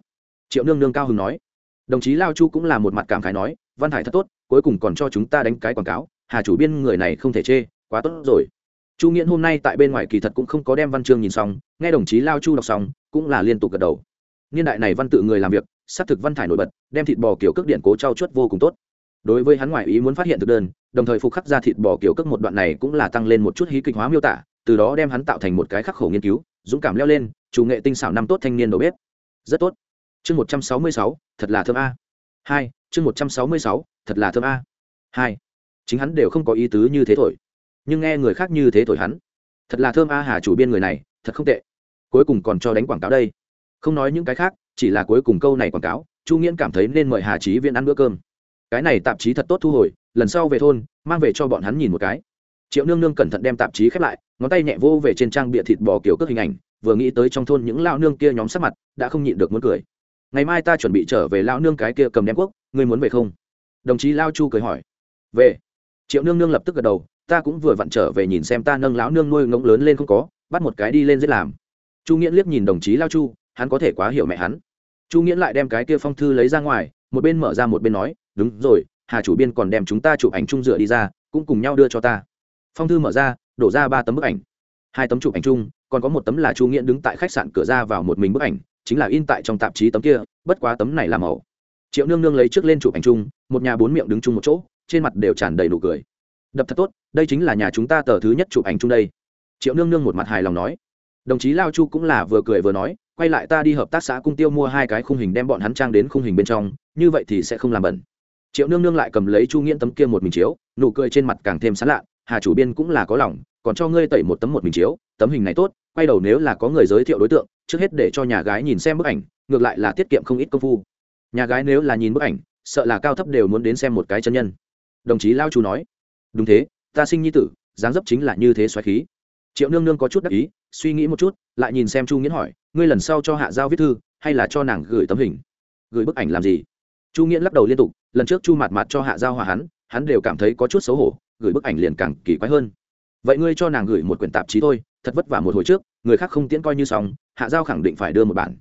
Triệu nương nương cao hứng nói. Đồng chí lao chu cũng là một mặt cảm khái nói, văn hải thật tốt, cuối cùng còn cho chúng ta đánh cái quảng cáo, hà chủ biên người này không thể chê, quá tốt rồi. Chu nghiễn hôm nay tại bên ngoài kỳ thật cũng không có đem văn chương nhìn xong, nghe đồng chí lao chu đọc xong, cũng là liên tục gật đầu niên đại này văn tự người làm việc, xác thực văn thải nổi bật, đem thịt bò kiểu cước điện cố trao chuất vô cùng tốt. Đối với hắn ngoại ý muốn phát hiện thực đơn, đồng thời phục khắc ra thịt bò kiểu cước một đoạn này cũng là tăng lên một chút hí kịch hóa miêu tả, từ đó đem hắn tạo thành một cái khắc khổ nghiên cứu, dũng cảm leo lên, chủ nghệ tinh xảo năm tốt thanh niên đầu bếp. Rất tốt. Chương một trăm sáu mươi sáu, thật là thơm a. Hai, chương một trăm sáu mươi sáu, thật là thơm a. Hai, chính hắn đều không có ý tứ như thế thổi, nhưng nghe người khác như thế thổi hắn. Thật là thơm a hà chủ biên người này, thật không tệ. Cuối cùng còn cho đánh quảng cáo đây không nói những cái khác, chỉ là cuối cùng câu này quảng cáo, chu nghiễn cảm thấy nên mời hà trí viên ăn bữa cơm. Cái này tạp chí thật tốt thu hồi, lần sau về thôn, mang về cho bọn hắn nhìn một cái. Triệu nương nương cẩn thận đem tạp chí khép lại, ngón tay nhẹ vô về trên trang bịa thịt bò kiểu cước hình ảnh, vừa nghĩ tới trong thôn những lao nương kia nhóm sắc mặt, đã không nhịn được muốn cười. Ngày mai ta chuẩn bị trở về lao nương cái kia cầm đem quốc, ngươi muốn về không? Đồng chí lao chu cười hỏi. Về. Triệu nương nương lập tức gật đầu, ta cũng vừa vặn trở về nhìn xem ta nâng lão nương nuôi ngỗng lớn lên không có, bắt một cái đi lên dễ làm. Chu nghĩa liếc nhìn đồng chí lao chu hắn có thể quá hiểu mẹ hắn. Chu nghĩa lại đem cái kia phong thư lấy ra ngoài, một bên mở ra một bên nói, đúng rồi, hà chủ biên còn đem chúng ta chụp ảnh chung dựa đi ra, cũng cùng nhau đưa cho ta. Phong thư mở ra, đổ ra ba tấm bức ảnh. Hai tấm chụp ảnh chung, còn có một tấm là chu nghĩa đứng tại khách sạn cửa ra vào một mình bức ảnh, chính là in tại trong tạp chí tấm kia, bất quá tấm này là màu. Triệu nương nương lấy trước lên chụp ảnh chung, một nhà bốn miệng đứng chung một chỗ, trên mặt đều tràn đầy nụ cười. Đập thật tốt, đây chính là nhà chúng ta tờ thứ nhất chụp ảnh chung đây. Triệu nương nương một mặt hài lòng nói. Đồng chí lao chu cũng là vừa cười vừa nói quay lại ta đi hợp tác xã cung tiêu mua hai cái khung hình đem bọn hắn trang đến khung hình bên trong, như vậy thì sẽ không làm bẩn. Triệu nương nương lại cầm lấy chu nghiễn tấm kia một mình chiếu, nụ cười trên mặt càng thêm sán lạ, hà chủ biên cũng là có lòng, còn cho ngươi tẩy một tấm một mình chiếu, tấm hình này tốt, quay đầu nếu là có người giới thiệu đối tượng, trước hết để cho nhà gái nhìn xem bức ảnh, ngược lại là tiết kiệm không ít công phu. Nhà gái nếu là nhìn bức ảnh, sợ là cao thấp đều muốn đến xem một cái chân nhân. Đồng chí lao chu nói, đúng thế, ta sinh nhi tử, dáng dấp chính là như thế xoáy khí triệu nương nương có chút đắc ý, suy nghĩ một chút, lại nhìn xem chu nghiễn hỏi, ngươi lần sau cho hạ giao viết thư, hay là cho nàng gửi tấm hình? Gửi bức ảnh làm gì? Chu nghiễn lắc đầu liên tục, lần trước chu mạt mạt cho hạ giao hòa hắn hắn đều cảm thấy có chút xấu hổ, gửi bức ảnh liền càng kỳ quái hơn. Vậy ngươi cho nàng gửi một quyển tạp chí thôi, thật vất vả một hồi trước, người khác không tiễn coi như xong, hạ giao khẳng định phải đưa một bản.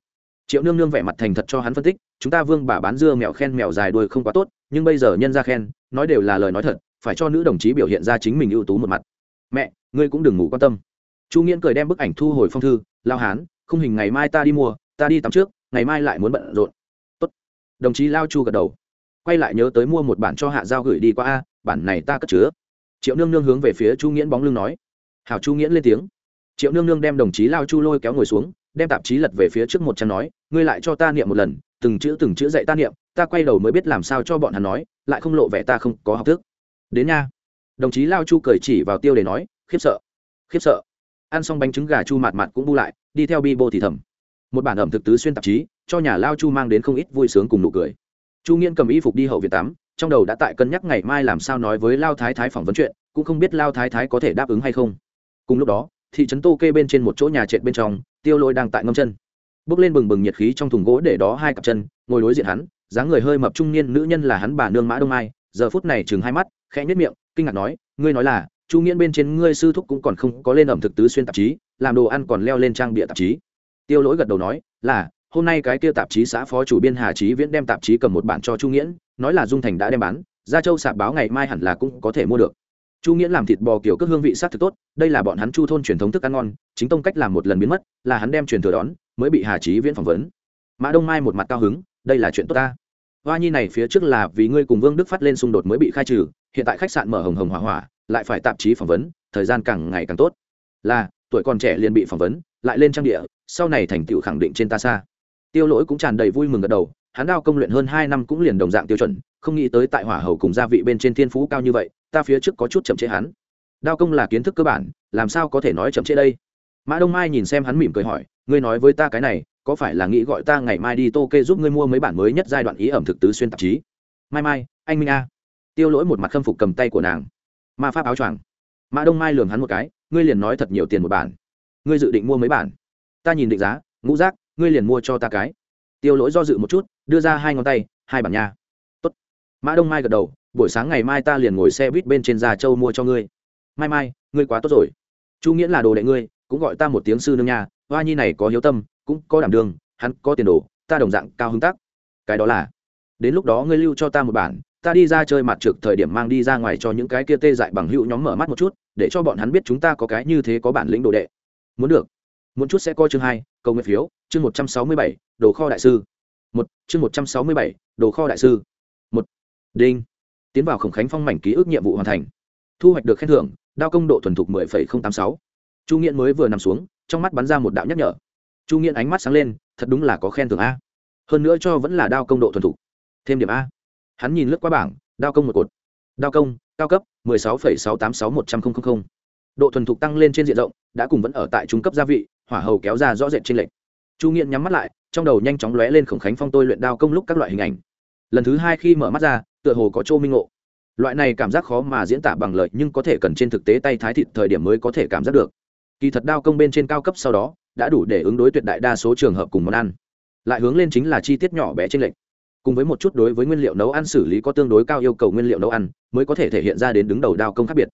Triệu nương nương vẻ mặt thành thật cho hắn phân tích, chúng ta vương bà bán dưa mèo khen mèo dài đuôi không quá tốt, nhưng bây giờ nhân ra khen, nói đều là lời nói thật, phải cho nữ đồng chí biểu hiện ra chính mình ưu tú một mặt. Mẹ, ngươi cũng đừng ngủ quan tâm chu nghiễn cười đem bức ảnh thu hồi phong thư, lao hán, không hình ngày mai ta đi mua, ta đi tắm trước, ngày mai lại muốn bận rộn. Tốt. đồng chí lao chu gật đầu. Quay lại nhớ tới mua một bản cho hạ giao gửi đi qua a, bản này ta cất chứa. Triệu nương nương hướng về phía chu nghiễn bóng lưng nói. Hảo chu nghiễn lên tiếng. Triệu nương nương đem đồng chí lao chu lôi kéo ngồi xuống, đem tạp chí lật về phía trước một trang nói, ngươi lại cho ta niệm một lần, từng chữ từng chữ dạy ta niệm, ta quay đầu mới biết làm sao cho bọn hắn nói, lại không lộ vẻ ta không có học thức. Đến nha. Đồng chí lao chu cười chỉ vào tiêu để nói, khiếp sợ khiếp sợ ăn xong bánh trứng gà chu mạt mạt cũng bu lại, đi theo bi bô thì thầm. Một bản ẩm thực tứ xuyên tạp chí, cho nhà lao chu mang đến không ít vui sướng cùng nụ cười. Chu nghiên cầm y phục đi hậu việt tắm, trong đầu đã tại cân nhắc ngày mai làm sao nói với lao thái thái phỏng vấn chuyện, cũng không biết lao thái thái có thể đáp ứng hay không. Cùng lúc đó, thị trấn tô kê bên trên một chỗ nhà trệt bên trong, tiêu lôi đang tại ngâm chân. Bước lên bừng bừng nhiệt khí trong thùng gỗ để đó hai cặp chân, ngồi đối diện hắn, dáng người hơi mập trung niên nữ nhân là hắn bà nương mã đông mai. Giờ phút này chừng hai mắt, khẽ nhất miệng, kinh ngạc nói, ngươi nói là chu nghiễn bên trên ngươi sư thúc cũng còn không có lên ẩm thực tứ xuyên tạp chí, làm đồ ăn còn leo lên trang bịa tạp chí. Tiêu lỗi gật đầu nói, là, hôm nay cái kia tạp chí xã phó chủ biên hà trí viễn đem tạp chí cầm một bản cho chu nghiễn, nói là dung thành đã đem bán, gia châu sạp báo ngày mai hẳn là cũng có thể mua được. Chu nghĩa làm thịt bò kiểu các hương vị s á c thực tốt, đây là bọn hắn chu thôn truyền thống thức ăn ngon, chính tông cách làm một lần biến mất, là hắn đem truyền thừa đón, mới bị hà trí viễn phỏng vấn. Mã đông mai một mặt cao hứng, đây là chuyện tốt ta. Hoa nhi này phía trước là vì ngươi cùng vương đức phát lên xung đột mới bị khai trừ, hiện tại khách sạn mở hồng hồng hỏa hỏa lại phải tạp chí phỏng vấn, thời gian càng ngày càng tốt. Là, tuổi còn trẻ liền bị phỏng vấn, lại lên trang địa, sau này thành tựu khẳng định trên ta xa. Tiêu lỗi cũng tràn đầy vui mừng gật đầu, hắn đao công luyện hơn hai năm cũng liền đồng dạng tiêu chuẩn, không nghĩ tới tại hỏa hầu cùng gia vị bên trên thiên phú cao như vậy, ta phía trước có chút chậm chế hắn. Đao công là kiến thức cơ bản, làm sao có thể nói chậm chế đây? Mã đông mai nhìn xem hắn mỉm cười hỏi, ngươi nói với ta cái này, có phải là nghĩ gọi ta ngày mai đi tô kê giúp ngươi mua mấy bản mới nhất giai đoạn ý ẩm thực tứ xuyên tạp chí? Mai mai, anh minh a. Tiêu lỗi một mặt khâm phục cầm tay của nàng ma pháp áo choàng. Mã đông mai lường hắn một cái, ngươi liền nói thật nhiều tiền một bản. Ngươi dự định mua mấy bản? Ta nhìn định giá, ngũ rác ngươi liền mua cho ta cái. Tiêu lỗi do dự một chút, đưa ra hai ngón tay, hai bản nha. Tốt. mã đông mai gật đầu, buổi sáng ngày mai ta liền ngồi xe buýt bên trên già châu mua cho ngươi. Mai mai, ngươi quá tốt rồi. Chu nghĩa là đồ đệ ngươi, cũng gọi ta một tiếng sư nương nha, hoa nhi này có hiếu tâm, cũng có đảm đường, hắn có tiền đồ, ta đồng dạng cao hứng tác. Cái đó là, đến lúc đó ngươi lưu cho ta một bản ta đi ra chơi mặt trực thời điểm mang đi ra ngoài cho những cái kia tê dại bằng hữu nhóm mở mắt một chút, để cho bọn hắn biết chúng ta có cái như thế có bản lĩnh đồ đệ. Muốn được. Muốn chút sẽ coi chương hai, cầu nguyện phiếu, chương một trăm sáu mươi bảy, đồ kho đại sư. Một, chương một trăm sáu mươi bảy, đồ kho đại sư. Một. Đinh. Tiến vào khổng khánh phong mảnh ký ức nhiệm vụ hoàn thành. Thu hoạch được khen thưởng, đao công độ thuần thục mười phẩy không tám sáu. Chu nghiện mới vừa nằm xuống, trong mắt bắn ra một đạo nhắc nhở. Chu nghiện ánh mắt sáng lên, thật đúng là có khen thưởng a. Hơn nữa cho vẫn là đao công độ thuần thục. Thêm điểm a hắn nhìn lướt qua bảng, đao công một cột. Đao công, cao cấp, mười sáu phẩy sáu tám sáu một trăm linh độ thuần thục tăng lên trên diện rộng, đã cùng vẫn ở tại trung cấp gia vị, hỏa hầu kéo ra rõ rệt trên lệch. Chu nghiện nhắm mắt lại, trong đầu nhanh chóng lóe lên khổng khánh phong tôi luyện đao công lúc các loại hình ảnh. Lần thứ hai khi mở mắt ra, tựa hồ có chỗ minh ngộ. Loại này cảm giác khó mà diễn tả bằng lời, nhưng có thể cần trên thực tế tay thái thịt thời điểm mới có thể cảm giác được. Kỳ thật đao công bên trên cao cấp sau đó, đã đủ để ứng đối tuyệt đại đa số trường hợp cùng món ăn. Lại hướng lên chính là chi tiết nhỏ bé trên lệch cùng với một chút đối với nguyên liệu nấu ăn xử lý có tương đối cao yêu cầu nguyên liệu nấu ăn, mới có thể thể hiện ra đến đứng đầu đao công khác biệt.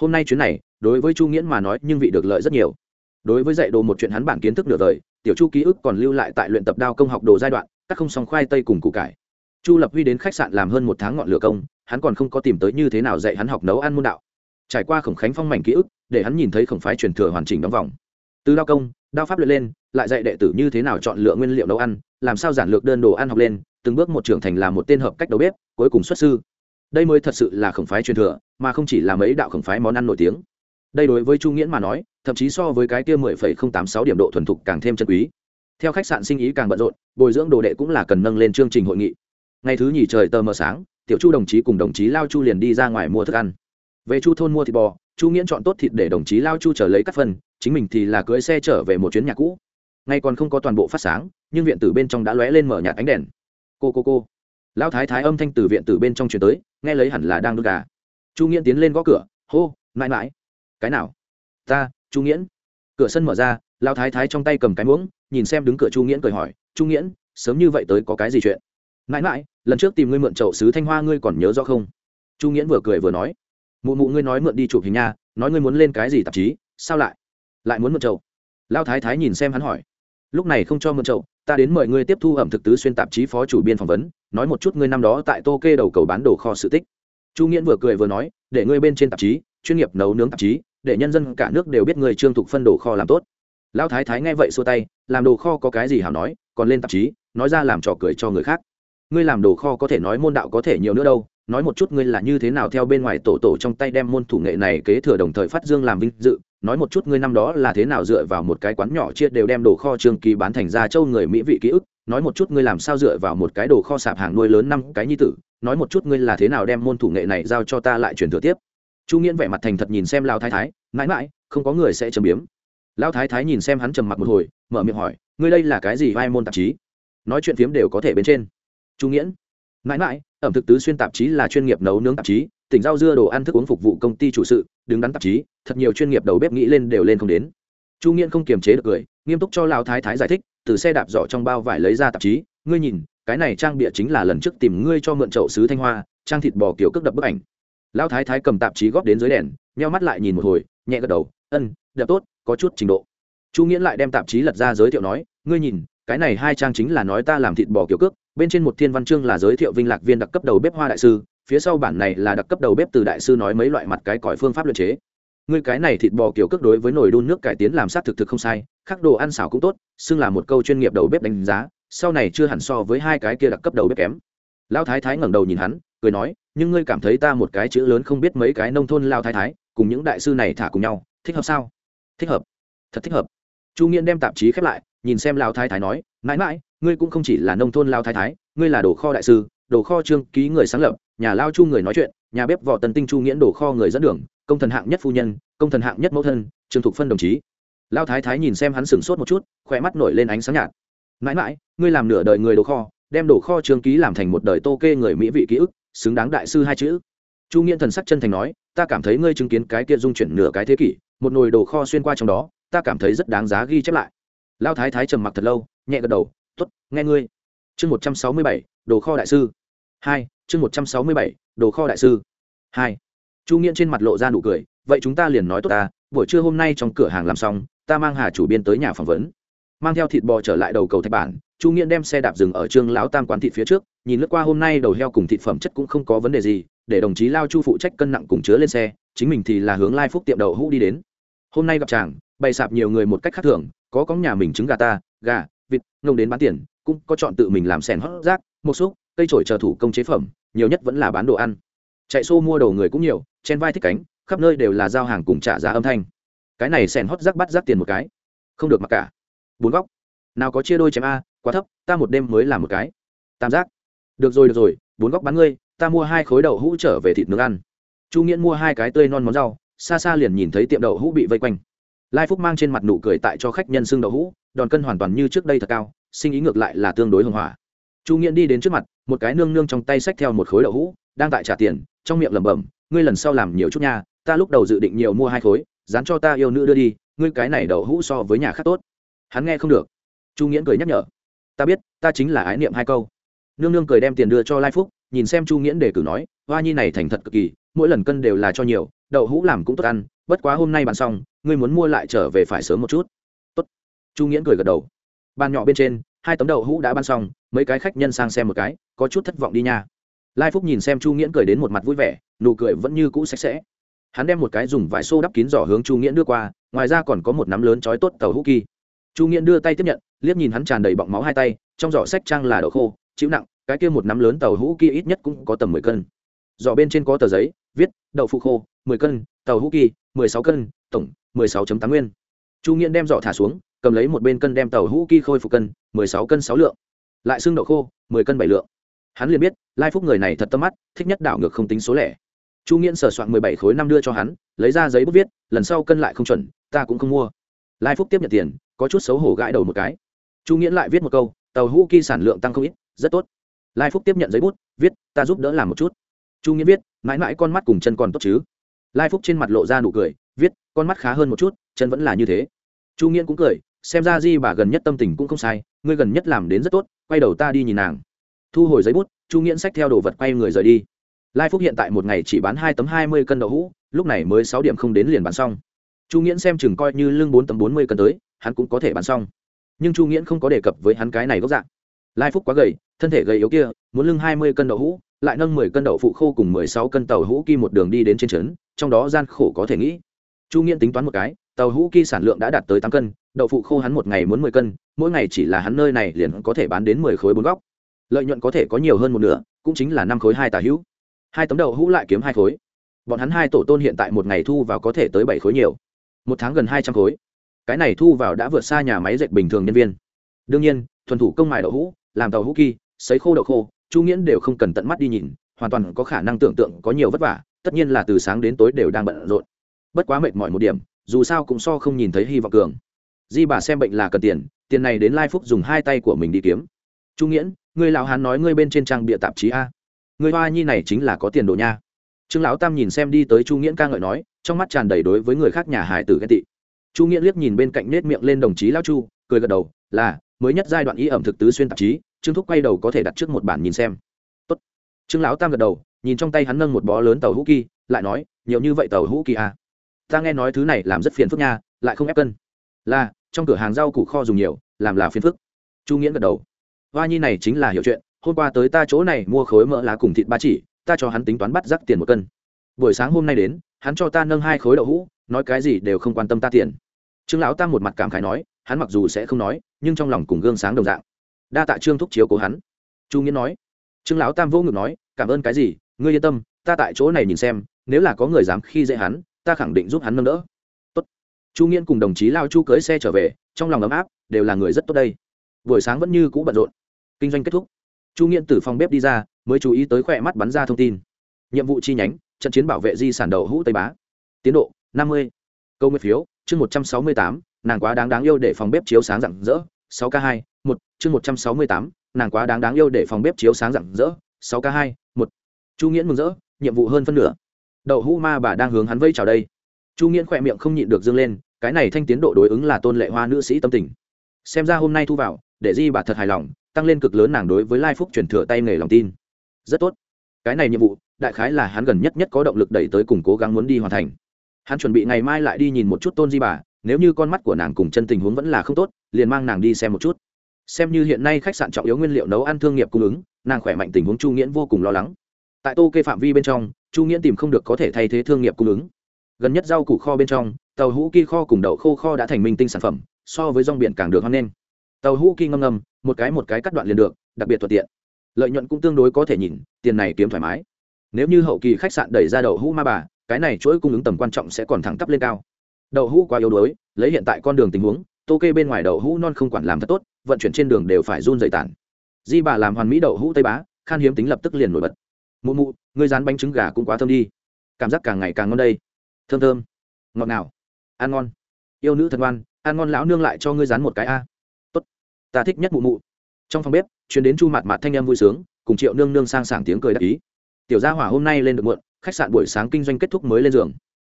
Hôm nay chuyến này, đối với chu nghiễn mà nói, nhưng vị được lợi rất nhiều. Đối với dạy đồ một chuyện hắn bản kiến thức nửa đời, tiểu chu ký ức còn lưu lại tại luyện tập đao công học đồ giai đoạn, các không song khoai tây cùng củ cải. Chu lập huy đến khách sạn làm hơn một tháng ngọn lửa công, hắn còn không có tìm tới như thế nào dạy hắn học nấu ăn môn đạo. Trải qua khổng khánh phong mảnh ký ức, để hắn nhìn thấy khổng phái truyền thừa hoàn chỉnh đóng vòng. Từ đao công, đao pháp luyện lên, lại dạy đệ tử như thế nào chọn lựa nguyên liệu nấu ăn, làm sao giản lược đơn đồ ăn học lên từng bước một trưởng thành làm một tên hợp cách đầu bếp, cuối cùng xuất sư. Đây mới thật sự là khổng phái truyền thừa, mà không chỉ là mấy đạo khổng phái món ăn nổi tiếng. Đây đối với chu nghiễn mà nói, thậm chí so với cái kia mười phẩy không tám sáu điểm độ thuần thục càng thêm chân quý. Theo khách sạn sinh ý càng bận rộn, bồi dưỡng đồ đệ cũng là cần nâng lên chương trình hội nghị. Ngày thứ nhì trời tờ mờ sáng, tiểu chu đồng chí cùng đồng chí lao chu liền đi ra ngoài mua thức ăn. Về chu thôn mua thịt bò, chu nghiễn chọn tốt thịt để đồng chí lao chu trở lấy các phần chính mình thì là cưỡi xe trở về một chuyến nhà cũ. Ngay còn không có toàn bộ phát sáng, nhưng viện tử bên trong đã lóe lên mở nhạt ánh đèn cô cô cô. Lão thái thái âm thanh từ viện từ bên trong chuyển tới, nghe lấy hẳn là đang đốt gà. Chu nghiễn tiến lên gõ cửa, hô, mãi mãi. Cái nào? Ta, chu nghiễn. Cửa sân mở ra, lão thái thái trong tay cầm cái muỗng, nhìn xem đứng cửa chu nghiễn cười hỏi, chu nghiễn, sớm như vậy tới có cái gì chuyện? Mãi mãi, lần trước tìm ngươi mượn chậu sứ thanh hoa ngươi còn nhớ rõ không? Chu nghiễn vừa cười vừa nói, mụ mụ ngươi nói mượn đi chụp hình nha, nói ngươi muốn lên cái gì tạp chí, sao lại lại muốn mượn chậu? Lao thái thái nhìn xem hắn hỏi, lúc này không cho mượn chậu ta đến mời ngươi tiếp thu ẩm thực tứ xuyên tạp chí phó chủ biên phỏng vấn, nói một chút ngươi năm đó tại tô kê đầu cầu bán đồ kho sự tích. Chu nghiễn vừa cười vừa nói, để ngươi bên trên tạp chí, chuyên nghiệp nấu nướng tạp chí, để nhân dân cả nước đều biết ngươi trương thục phân đồ kho làm tốt. Lão thái thái nghe vậy xua tay, làm đồ kho có cái gì hảo nói, còn lên tạp chí, nói ra làm trò cười cho người khác. Ngươi làm đồ kho có thể nói môn đạo có thể nhiều nữa đâu, nói một chút ngươi là như thế nào theo bên ngoài tổ tổ trong tay đem môn thủ nghệ này kế thừa đồng thời phát dương làm vinh dự nói một chút ngươi năm đó là thế nào dựa vào một cái quán nhỏ chia đều đem đồ kho trường kỳ bán thành ra châu người mỹ vị ký ức, nói một chút ngươi làm sao dựa vào một cái đồ kho sạp hàng nuôi lớn năm cái nhi tử, nói một chút ngươi là thế nào đem môn thủ nghệ này giao cho ta lại truyền thừa tiếp. Chu nghiễn vẻ mặt thành thật nhìn xem lao thái thái, mãi mãi, không có người sẽ châm biếm. Lao thái thái nhìn xem hắn trầm mặc một hồi, mở miệng hỏi, ngươi đây là cái gì vai môn tạp chí? Nói chuyện phiếm đều có thể bên trên. Chu nghiễn, mãi mãi, ẩm thực tứ xuyên tạp chí là chuyên nghiệp nấu nướng tạp chí tỉnh rau dưa đồ ăn thức uống phục vụ công ty chủ sự, đứng đắn tạp chí, thật nhiều chuyên nghiệp đầu bếp nghĩ lên đều lên không đến. Chu nghiễn không kiềm chế được cười, nghiêm túc cho lao thái thái giải thích, từ xe đạp giỏ trong bao vải lấy ra tạp chí, ngươi nhìn, cái này trang bịa chính là lần trước tìm ngươi cho mượn chậu sứ thanh hoa, trang thịt bò kiểu cước đập bức ảnh. Lao thái thái cầm tạp chí góp đến dưới đèn, nheo mắt lại nhìn một hồi, nhẹ gật đầu, ân, đẹp tốt, có chút trình độ. Chu nghiễn lại đem tạp chí lật ra giới thiệu nói, ngươi nhìn, cái này hai trang chính là nói ta làm thịt bò kiểu cước, bên trên một thiên văn chương là giới thiệu vinh lạc viên đặc cấp đầu bếp hoa đại sư phía sau bản này là đặc cấp đầu bếp từ đại sư nói mấy loại mặt cái cõi phương pháp luyện chế. Ngươi cái này thịt bò kiểu cước đối với nồi đun nước cải tiến làm sát thực thực không sai khắc đồ ăn xảo cũng tốt, xưng là một câu chuyên nghiệp đầu bếp đánh giá, sau này chưa hẳn so với hai cái kia đặc cấp đầu bếp kém. Lão thái thái ngẩng đầu nhìn hắn, cười nói, nhưng ngươi cảm thấy ta một cái chữ lớn không biết mấy cái nông thôn lao thái thái, cùng những đại sư này thả cùng nhau, thích hợp sao? Thích hợp, thật thích hợp. Chu nghiễn đem tạp chí khép lại, nhìn xem lao thái thái nói, mãi mãi, ngươi cũng không chỉ là nông thôn lao thái thái, ngươi là đồ kho đại sư đồ kho trương ký người sáng lập, nhà lao chu người nói chuyện, nhà bếp võ tần tinh chu nghiễn đồ kho người dẫn đường, công thần hạng nhất phu nhân, công thần hạng nhất mẫu thân, trương thục phân đồng chí. Lao thái thái nhìn xem hắn sửng sốt một chút, khỏe mắt nổi lên ánh sáng nhạt. Mãi mãi, ngươi làm nửa đời người đồ kho, đem đồ kho trương ký làm thành một đời tô kê người mỹ vị ký ức, xứng đáng đại sư hai chữ. Chu nghiễn thần sắc chân thành nói, ta cảm thấy ngươi chứng kiến cái kia dung chuyển nửa cái thế kỷ, một nồi đồ kho xuyên qua trong đó, ta cảm thấy rất đáng giá ghi chép lại. Lao thái thái trầm mặc thật lâu, nhẹ gật đầu t ố t nghe ngươi chương một trăm sáu mươi bảy, đồ kho đại sư. Hai, chương một trăm sáu mươi bảy, đồ kho đại sư. Hai. Chu nghiễn trên mặt lộ ra nụ cười, vậy chúng ta liền nói tốt ta, buổi trưa hôm nay trong cửa hàng làm xong, ta mang hà chủ biên tới nhà phỏng vấn. Mang theo thịt bò trở lại đầu cầu thạch bản, chu nghiễn đem xe đạp dừng ở trương lão tam quán thịt phía trước, nhìn lướt qua hôm nay đầu heo cùng thịt phẩm chất cũng không có vấn đề gì, để đồng chí lao chu phụ trách cân nặng cùng chứa lên xe, chính mình thì là hướng lai phúc tiệm đậu hũ đi đến. Hôm nay gặp chàng, bày sạp nhiều người một cách khác thường, có có nhà mình trứng gà ta, gà, vịt, ngông đến bán tiền cũng có chọn tự mình làm sèn hót rác, một xúc, cây trổi chờ thủ công chế phẩm, nhiều nhất vẫn là bán đồ ăn. Chạy xô mua đồ người cũng nhiều chen vai thích cánh, khắp nơi đều là giao hàng cùng trả giá âm thanh. Cái này sèn hót rác bắt rác tiền một cái. Không được mặc cả. Bốn góc. Nào có chia đôi chém a, quá thấp, ta một đêm mới làm một cái. Tam giác. Được rồi được rồi, bốn góc bán ngươi, ta mua hai khối đậu hũ trở về thịt nướng ăn. Chu nghiễn mua hai cái tươi non món rau, xa xa liền nhìn thấy tiệm đậu hũ bị vây quanh. Lai phúc mang trên mặt nụ cười tại cho khách nhân xưng đậu hũ, đòn cân hoàn toàn như trước đây thật cao sinh ý ngược lại là tương đối hưng hỏa chu nghiễn đi đến trước mặt, một cái nương nương trong tay xách theo một khối đậu hũ, đang tại trả tiền, trong miệng lẩm bẩm, ngươi lần sau làm nhiều chút nha, ta lúc đầu dự định nhiều mua hai khối, dán cho ta yêu nữ đưa đi, ngươi cái này đậu hũ so với nhà khác tốt. Hắn nghe không được. Chu nghiễn cười nhắc nhở, ta biết, ta chính là ái niệm hai câu. Nương nương cười đem tiền đưa cho lai phúc, nhìn xem chu nghiễn để cử nói, hoa nhi này thành thật cực kỳ, mỗi lần cân đều là cho nhiều, đậu hũ làm cũng tốt ăn, bất quá hôm nay bàn xong, ngươi muốn mua lại trở về phải sớm một chút. Tốt. Chu nghiễn cười gật đầu bàn nhỏ bên trên, hai tấm đậu hũ đã ban xong, mấy cái khách nhân sang xem một cái, có chút thất vọng đi nha. Lai phúc nhìn xem chu nghiễn cười đến một mặt vui vẻ, nụ cười vẫn như cũ sạch sẽ. Hắn đem một cái dùng vải xô đắp kín giỏ hướng chu nghiễn đưa qua, ngoài ra còn có một nắm lớn chói tốt tàu hũ kỳ chu nghiễn đưa tay tiếp nhận, liếc nhìn hắn tràn đầy bọng máu hai tay, trong giỏ sách trang là đậu khô, chịu nặng, cái kia một nắm lớn tàu hũ kia ít nhất cũng có tầm mười cân. Giỏ bên trên có tờ giấy, viết, đậu phụ khô, mười cân, tàu hũ kỳ mười sáu cân, tổng mười sáu tám nguyên. Chu nghiễn đem giỏ thả xuống cầm lấy một bên cân đem tàu hũ kỳ khôi phục cân, mười sáu cân sáu lượng. Lại xương đậu khô, mười cân bảy lượng. Hắn liền biết, lai phúc người này thật tâm mắt, thích nhất đảo ngược không tính số lẻ. Chu nghiễn sửa soạn mười bảy khối năm đưa cho hắn, lấy ra giấy bút viết, lần sau cân lại không chuẩn, ta cũng không mua. Lai phúc tiếp nhận tiền, có chút xấu hổ gãi đầu một cái. Chu nghiễn lại viết một câu, tàu hũ kỳ sản lượng tăng không ít, rất tốt. Lai phúc tiếp nhận giấy bút, viết, ta giúp đỡ làm một chút. Chu nghiễn viết, mãi mãi con mắt cùng chân còn tốt chứ. Lai phúc trên mặt lộ ra nụ cười, viết, con mắt khá hơn một chút, chân vẫn là như thế chu nghiễn cũng cười, xem ra di bà gần nhất tâm tình cũng không sai, ngươi gần nhất làm đến rất tốt, quay đầu ta đi nhìn nàng. Thu hồi giấy bút, chu nghiễn xách theo đồ vật quay người rời đi. Lai phúc hiện tại một ngày chỉ bán hai tấm hai mươi cân đậu hũ, lúc này mới sáu điểm không đến liền bán xong. Chu nghiễn xem chừng coi như lưng bốn tấm bốn mươi cân tới, hắn cũng có thể bán xong. Nhưng chu nghiễn không có đề cập với hắn cái này gốc dạng. Lai phúc quá gầy, thân thể gầy yếu kia, muốn lưng hai mươi cân đậu hũ, lại nâng mười cân đậu phụ khô cùng mười sáu cân tàu hũ kim một đường đi đến trên trấn, trong đó gian khổ có thể nghĩ chu nghiễn tính toán một cái, tàu hũ kỳ sản lượng đã đạt tới tám cân, đậu phụ khô hắn một ngày muốn mười cân, mỗi ngày chỉ là hắn nơi này liền có thể bán đến mười khối bốn góc. Lợi nhuận có thể có nhiều hơn một nửa, cũng chính là năm khối hai tà hữu. Hai tấm đậu hũ lại kiếm hai khối. Bọn hắn hai tổ tôn hiện tại một ngày thu vào có thể tới bảy khối nhiều. Một tháng gần hai trăm khối. Cái này thu vào đã vượt xa nhà máy dệt bình thường nhân viên. Đương nhiên, thuần thủ công mài đậu hũ, làm tàu hũ kỳ sấy khô đậu khô, chu nghiễn đều không cần tận mắt đi nhìn, hoàn toàn có khả năng tưởng tượng có nhiều vất vả, tất nhiên là từ sáng đến tối đều đang bận rộn bất quá mệt mỏi một điểm, dù sao cũng so không nhìn thấy hy vọng cường. Di bà xem bệnh là cần tiền tiền này đến lai phúc dùng hai tay của mình đi kiếm. Chu nghiễn, người lão hán nói ngươi bên trên trang bịa tạp chí a. Người hoa nhi này chính là có tiền đồ nha. Trương lão tam nhìn xem đi tới chu nghiễn ca ngợi nói, trong mắt tràn đầy đối với người khác nhà hải tử ghen tị. Chu nghiễn liếc nhìn bên cạnh nết miệng lên đồng chí lão chu, cười gật đầu, là, mới nhất giai đoạn y ẩm thực tứ xuyên tạp chí, trương thúc quay đầu có thể đặt trước một bản nhìn xem. Tốt. trương lão tam gật đầu, nhìn trong tay hắn nâng một bó lớn tàu hũ kỳ, lại nói, nhiều như vậy tàu hũ kỳ à ta nghe nói thứ này làm rất phiền phức nha, lại không ép cân. Là, trong cửa hàng rau củ kho dùng nhiều, làm là phiền phức. Chu nghiễn gật đầu. Hoa nhi này chính là hiểu chuyện, hôm qua tới ta chỗ này mua khối mỡ lá cùng thịt ba chỉ, ta cho hắn tính toán bắt rắc tiền một cân. Buổi sáng hôm nay đến, hắn cho ta nâng hai khối đậu hũ, nói cái gì đều không quan tâm ta tiền. Trương lão tam một mặt cảm khái nói, hắn mặc dù sẽ không nói, nhưng trong lòng cùng gương sáng đồng dạng. Đa tạ trương thúc chiếu cố hắn. Chu nghĩa nói. Trương lão tam vô ngực nói, cảm ơn cái gì, ngươi yên tâm, ta tại chỗ này nhìn xem, nếu là có người dám khi dễ hắn ta khẳng định giúp hắn nâng đỡ. Tốt. Chu nghiễn cùng đồng chí lao chu cưới xe trở về, trong lòng ấm áp, đều là người rất tốt đây. Buổi sáng vẫn như cũ bận rộn. Kinh doanh kết thúc. Chu nghiễn từ phòng bếp đi ra, mới chú ý tới khỏe mắt bắn ra thông tin. Nhiệm vụ chi nhánh, trận chiến bảo vệ di sản đậu hũ tây bá. Tiến độ, năm mươi. Câu nguyên phiếu, chương một trăm sáu mươi tám, nàng quá đáng đáng yêu để phòng bếp chiếu sáng rạng rỡ, sáu k hai, một, chương một trăm sáu mươi tám, nàng quá đáng đáng yêu để phòng bếp chiếu sáng rạng rỡ, sáu k hai, một. Chu nghiễn mừng rỡ, nhiệm vụ hơn phân nửa đậu hũ ma bà đang hướng hắn vây chào đây. Chu nghiễn khỏe miệng không nhịn được dâng lên, cái này thanh tiến độ đối ứng là tôn lệ hoa nữ sĩ tâm tình. Xem ra hôm nay thu vào, để di bà thật hài lòng, tăng lên cực lớn nàng đối với lai phúc truyền thừa tay nghề lòng tin. Rất tốt. Cái này nhiệm vụ, đại khái là hắn gần nhất nhất có động lực đẩy tới cùng cố gắng muốn đi hoàn thành. Hắn chuẩn bị ngày mai lại đi nhìn một chút tôn di bà, nếu như con mắt của nàng cùng chân tình huống vẫn là không tốt, liền mang nàng đi xem một chút. Xem như hiện nay khách sạn trọng yếu nguyên liệu nấu ăn thương nghiệp cung ứng, nàng khỏe mạnh tình huống chu nghiễn vô cùng lo lắng. Tại tô kê phạm vi bên trong chu nghĩa tìm không được có thể thay thế thương nghiệp cung ứng. Gần nhất rau củ kho bên trong, tàu hũ kỳ kho cùng đậu khô kho đã thành minh tinh sản phẩm, so với rong biển càng được hoan nghênh. Tàu hũ kỳ ngâm ngâm, một cái một cái cắt đoạn liền được, đặc biệt thuận tiện. Lợi nhuận cũng tương đối có thể nhìn, tiền này kiếm thoải mái. Nếu như hậu kỳ khách sạn đẩy ra đậu hũ ma bà, cái này chuỗi cung ứng tầm quan trọng sẽ còn thẳng tắp lên cao. Đậu hũ quá yếu đuối, lấy hiện tại con đường tình huống, tô kê bên ngoài đậu hũ non không quản làm thật tốt, vận chuyển trên đường đều phải run dày tản. Di bà làm hoàn mỹ đậu hũ tây bá, khan hiếm tính lập tức liền nổi bật mụ mụ, ngươi rán bánh trứng gà cũng quá thơm đi. Cảm giác càng ngày càng ngon đây. Thơm thơm. Ngọt ngào. Ăn ngon. Yêu nữ thần ngoan, ăn ngon lão nương lại cho ngươi rán một cái a. Tốt. Ta thích nhất mụ mụ. Trong phòng bếp chuyến đến chu mặt mặt thanh em vui sướng, cùng triệu nương nương sang sảng tiếng cười đắc ý. Tiểu gia hỏa hôm nay lên được muộn, khách sạn buổi sáng kinh doanh kết thúc mới lên giường.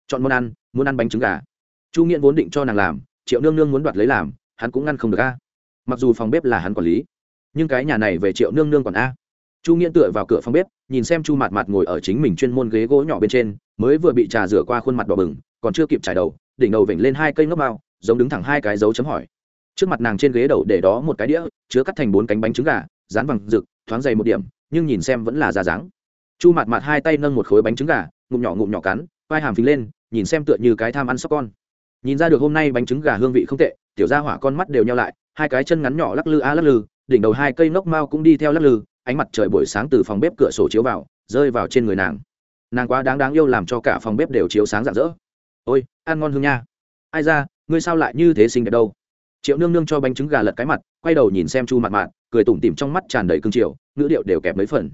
Chọn món ăn, muốn ăn bánh trứng gà. Chu nghiện vốn định cho nàng làm, triệu nương nương muốn đoạt lấy làm, hắn cũng ngăn không được a. Mặc dù phòng bếp là hắn quản lý, nhưng cái nhà này về triệu nương nương còn a chu nghiên tựa vào cửa phòng bếp, nhìn xem chu mạt mạt ngồi ở chính mình chuyên môn ghế gỗ nhỏ bên trên, mới vừa bị trà rửa qua khuôn mặt đỏ bừng, còn chưa kịp trải đầu, đỉnh đầu vểnh lên hai cây ngốc bao, giống đứng thẳng hai cái dấu chấm hỏi. Trước mặt nàng trên ghế đầu để đó một cái đĩa, chứa cắt thành bốn cánh bánh trứng gà, rán bằng rực, thoáng dày một điểm, nhưng nhìn xem vẫn là da dáng. Chu mạt mạt hai tay nâng một khối bánh trứng gà, ngụm nhỏ ngụm nhỏ cắn, vai hàm phình lên, nhìn xem tựa như cái tham ăn sóc con. Nhìn ra được hôm nay bánh trứng gà hương vị không tệ, tiểu ra hỏa con mắt đều nhau lại, hai cái chân ngắn nhỏ lắc lư a lắc lư đỉnh đầu hai cây nóc mao cũng đi theo lắc lư, ánh mặt trời buổi sáng từ phòng bếp cửa sổ chiếu vào, rơi vào trên người nàng. Nàng quá đáng đáng yêu làm cho cả phòng bếp đều chiếu sáng rạng rỡ. Ôi, ăn ngon hương nha. Ai ra, ngươi sao lại như thế xinh đẹp đâu? Triệu nương nương cho bánh trứng gà lật cái mặt, quay đầu nhìn xem chu mặt mạt, cười tủm tỉm trong mắt tràn đầy cương triều, ngữ điệu đều kẹp mấy phần.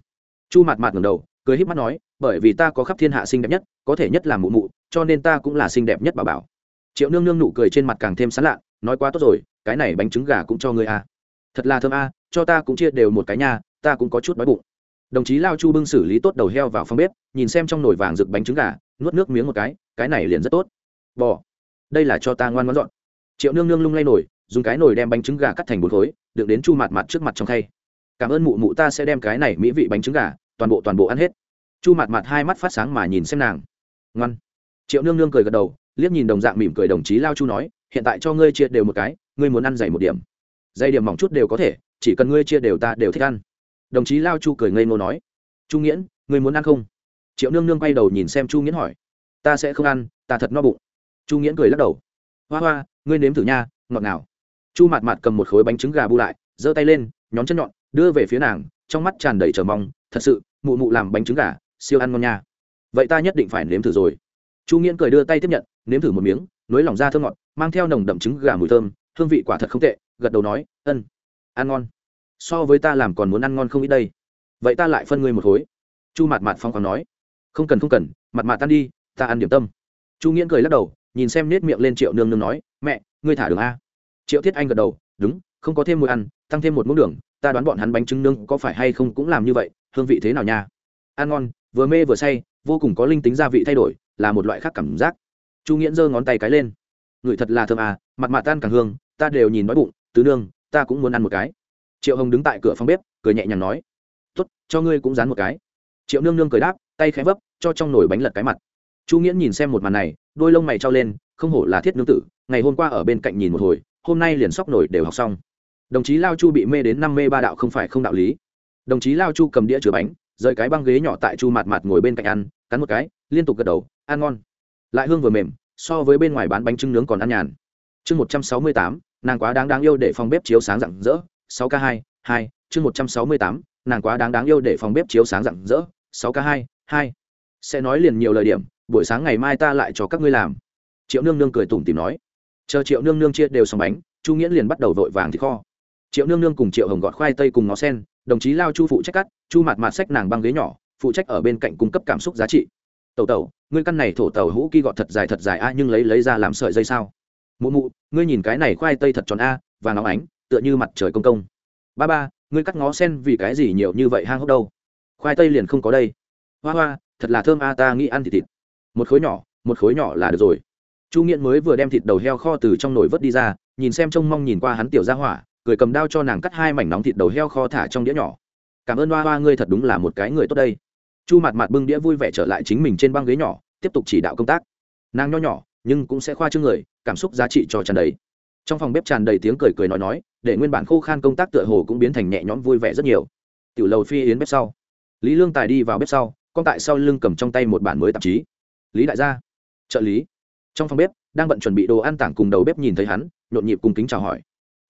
Chu mặt mạt ngầm đầu, cười híp mắt nói, bởi vì ta có khắp thiên hạ xinh đẹp nhất, có thể nhất là mụ mụ, cho nên ta cũng là xinh đẹp nhất bà bảo. Triệu nương nương nụ cười trên mặt càng thêm sán lạ, nói quá tốt rồi, cái này bánh trứng gà cũng cho ngươi à thật là thơm a, cho ta cũng chia đều một cái nha, ta cũng có chút đói bụng. Đồng chí lao chu bưng xử lý tốt đầu heo vào phòng bếp, nhìn xem trong nồi vàng rực bánh trứng gà, nuốt nước miếng một cái cái này liền rất tốt. Bò, đây là cho ta ngoan ngoãn dọn. Triệu nương nương lung lay nổi dùng cái nồi đem bánh trứng gà cắt thành bốn khối, đựng đến chu mặt mặt trước mặt trong khay. Cảm ơn mụ mụ ta sẽ đem cái này mỹ vị bánh trứng gà, toàn bộ toàn bộ ăn hết. Chu mặt mặt hai mắt phát sáng mà nhìn xem nàng. Ngoan. Triệu nương nương cười gật đầu, liếc nhìn đồng dạng mỉm cười đồng chí lao chu nói, hiện tại cho ngươi chia đều một cái, ngươi muốn ăn dày một điểm dây điểm mỏng chút đều có thể, chỉ cần ngươi chia đều ta đều thích ăn. Đồng chí lao chu cười ngây ngô nói. Chu nghiễn, ngươi muốn ăn không? Triệu nương nương quay đầu nhìn xem chu nghiễn hỏi. Ta sẽ không ăn, ta thật no bụng. Chu nghiễn cười lắc đầu. Hoa hoa, ngươi nếm thử nha, ngọt ngào. Chu mạt mạt cầm một khối bánh trứng gà bu lại, giơ tay lên nhóm chân nhọn, đưa về phía nàng, trong mắt tràn đầy trờ mong. Thật sự, mụ mụ làm bánh trứng gà, siêu ăn ngon nha. Vậy ta nhất định phải nếm thử rồi. Chu nghiễn cười đưa tay tiếp nhận, nếm thử một miếng, nối lỏng ra thơm ngọt, mang theo nồng đậm trứng gà mùi thơm, hương vị quả thật không tệ gật đầu nói, ân, ăn ngon. So với ta làm còn muốn ăn ngon không ít đây. Vậy ta lại phân ngươi một khối. Chu mặt mặt phong còn nói, không cần không cần mặt mặt tan đi, ta ăn điểm tâm. Chu nghiễn cười lắc đầu, nhìn xem nết miệng lên triệu nương nương nói, mẹ, ngươi thả đường a. Triệu thiết anh gật đầu, đúng, không có thêm mùi ăn, tăng thêm một muỗng đường, ta đoán bọn hắn bánh trứng nương có phải hay không cũng làm như vậy, hương vị thế nào nha? Ăn ngon, vừa mê vừa say, vô cùng có linh tính gia vị thay đổi, là một loại khác cảm giác. Chu nghiễn giơ ngón tay cái lên ngửi thật là thơm à mặt Mạt tan càng hương, ta đều nhìn nói bụng tứ nương, ta cũng muốn ăn một cái. Triệu hồng đứng tại cửa phòng bếp, cười nhẹ nhàng nói, tốt, cho ngươi cũng dán một cái. Triệu nương nương cười đáp, tay khẽ vấp, cho trong nồi bánh lật cái mặt. Chu nghiễn nhìn xem một màn này, đôi lông mày trao lên, không hổ là thiết nương tử, ngày hôm qua ở bên cạnh nhìn một hồi, hôm nay liền sóc nổi đều học xong. Đồng chí lao chu bị mê đến năm mê ba đạo không phải không đạo lý. Đồng chí lao chu cầm đĩa chứa bánh, rời cái băng ghế nhỏ tại chu mạt mạt ngồi bên cạnh ăn, cắn một cái, liên tục gật đầu, ăn ngon. Lại hương vừa mềm, so với bên ngoài bán bánh trưng nướng còn ăn nhàn. Chương một trăm sáu mươi tám nàng quá đáng đáng yêu để phòng bếp chiếu sáng rạng rỡ. Sáu k hai hai, chương một trăm sáu mươi tám, nàng quá đáng đáng yêu để phòng bếp chiếu sáng rạng rỡ. Sáu k hai hai. Sẽ nói liền nhiều lời điểm, buổi sáng ngày mai ta lại cho các ngươi làm. Triệu nương nương cười tủm tìm nói. Chờ triệu nương nương chia đều xong bánh, chu nghiễn liền bắt đầu vội vàng thì kho. Triệu nương nương cùng triệu hồng gọt khoai tây cùng ngó sen, đồng chí lao chu phụ trách cắt, chu mặt mặt sách nàng băng ghế nhỏ, phụ trách ở bên cạnh cung cấp cảm xúc giá trị. Tẩu tẩu, ngươi căn này thổ tẩu hũ kỳ gọt thật dài thật dài a, nhưng lấy lấy ra làm sợi dây sao? Mụ mụ, ngươi nhìn cái này khoai tây thật tròn a, và nóng ánh, tựa như mặt trời công công. Ba ba, ngươi cắt ngó sen vì cái gì nhiều như vậy hang hốc đâu? Khoai tây liền không có đây. Hoa hoa, thật là thơm a, ta nghĩ ăn thịt thịt. Một khối nhỏ, một khối nhỏ là được rồi. Chu nghiện mới vừa đem thịt đầu heo kho từ trong nồi vớt đi ra, nhìn xem trông mong nhìn qua hắn tiểu ra hỏa, cười cầm đao cho nàng cắt hai mảnh nóng thịt đầu heo kho thả trong đĩa nhỏ. Cảm ơn hoa hoa, ngươi thật đúng là một cái người tốt đây. Chu mặt mặt bưng đĩa vui vẻ trở lại chính mình trên băng ghế nhỏ, tiếp tục chỉ đạo công tác. Nàng nho nhỏ, nhưng cũng sẽ khoa trương người cảm xúc giá trị cho tràn đầy. Trong phòng bếp tràn đầy tiếng cười cười nói nói, để nguyên bản khô khan công tác tựa hồ cũng biến thành nhẹ nhõm vui vẻ rất nhiều. Tiểu lầu phi yến bếp sau. Lý lương tài đi vào bếp sau, con tại sau lưng cầm trong tay một bản mới tạp chí. Lý đại gia. Trợ lý. Trong phòng bếp, đang bận chuẩn bị đồ ăn tảng cùng đầu bếp nhìn thấy hắn, nhộn nhịp cùng kính chào hỏi.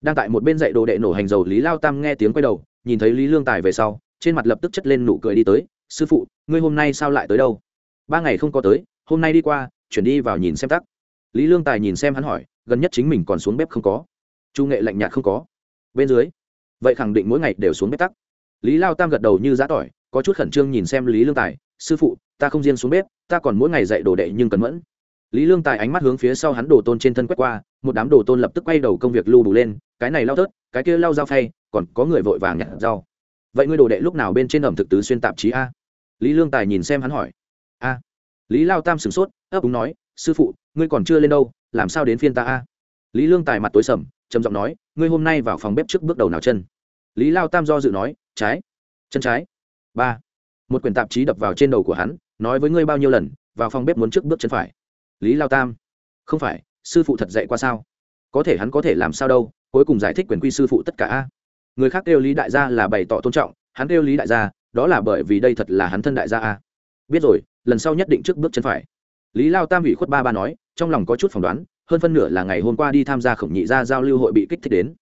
Đang tại một bên dạy đồ đệ nổ hành dầu lý lao tam nghe tiếng quay đầu, nhìn thấy lý lương tài về sau, trên mặt lập tức chất lên nụ cười đi tới, sư phụ, ngươi hôm nay sao lại tới đâu? Ba ngày không có tới, hôm nay đi qua, chuyển đi vào nhìn xem tắc lý lương tài nhìn xem hắn hỏi, gần nhất chính mình còn xuống bếp không có? Chu nghệ lạnh nhạt không có. Bên dưới, vậy khẳng định mỗi ngày đều xuống bếp tắc. Lý lao tam gật đầu như giã tỏi, có chút khẩn trương nhìn xem lý lương tài, sư phụ, ta không riêng xuống bếp, ta còn mỗi ngày dạy đồ đệ nhưng cần mẫn. Lý lương tài ánh mắt hướng phía sau hắn đồ tôn trên thân quét qua, một đám đồ tôn lập tức quay đầu công việc lưu bù lên, cái này lao tớt, cái kia lao dao phay, còn có người vội vàng nhặt rau. Vậy ngươi đồ đệ lúc nào bên trên ẩm thực tứ xuyên tạp chí a? Lý lương tài nhìn xem hắn hỏi. A. Lý lao tam sửng sốt, ấp úng nói sư phụ, ngươi còn chưa lên đâu, làm sao đến phiên ta a? Lý lương tài mặt tối sầm, trầm giọng nói, ngươi hôm nay vào phòng bếp trước bước đầu nào chân? Lý lao tam do dự nói, trái, chân trái. Ba, một quyển tạp chí đập vào trên đầu của hắn, nói với ngươi bao nhiêu lần, vào phòng bếp muốn trước bước chân phải. Lý lao tam, không phải, sư phụ thật dạy qua sao? Có thể hắn có thể làm sao đâu, cuối cùng giải thích quyền quy sư phụ tất cả a. Người khác kêu lý đại gia là bày tỏ tôn trọng, hắn kêu lý đại gia, đó là bởi vì đây thật là hắn thân đại gia a. Biết rồi, lần sau nhất định trước bước chân phải lý lao tam ủy khuất ba ba nói, trong lòng có chút phỏng đoán, hơn phân nửa là ngày hôm qua đi tham gia khổng nhị gia giao lưu hội bị kích thích đến.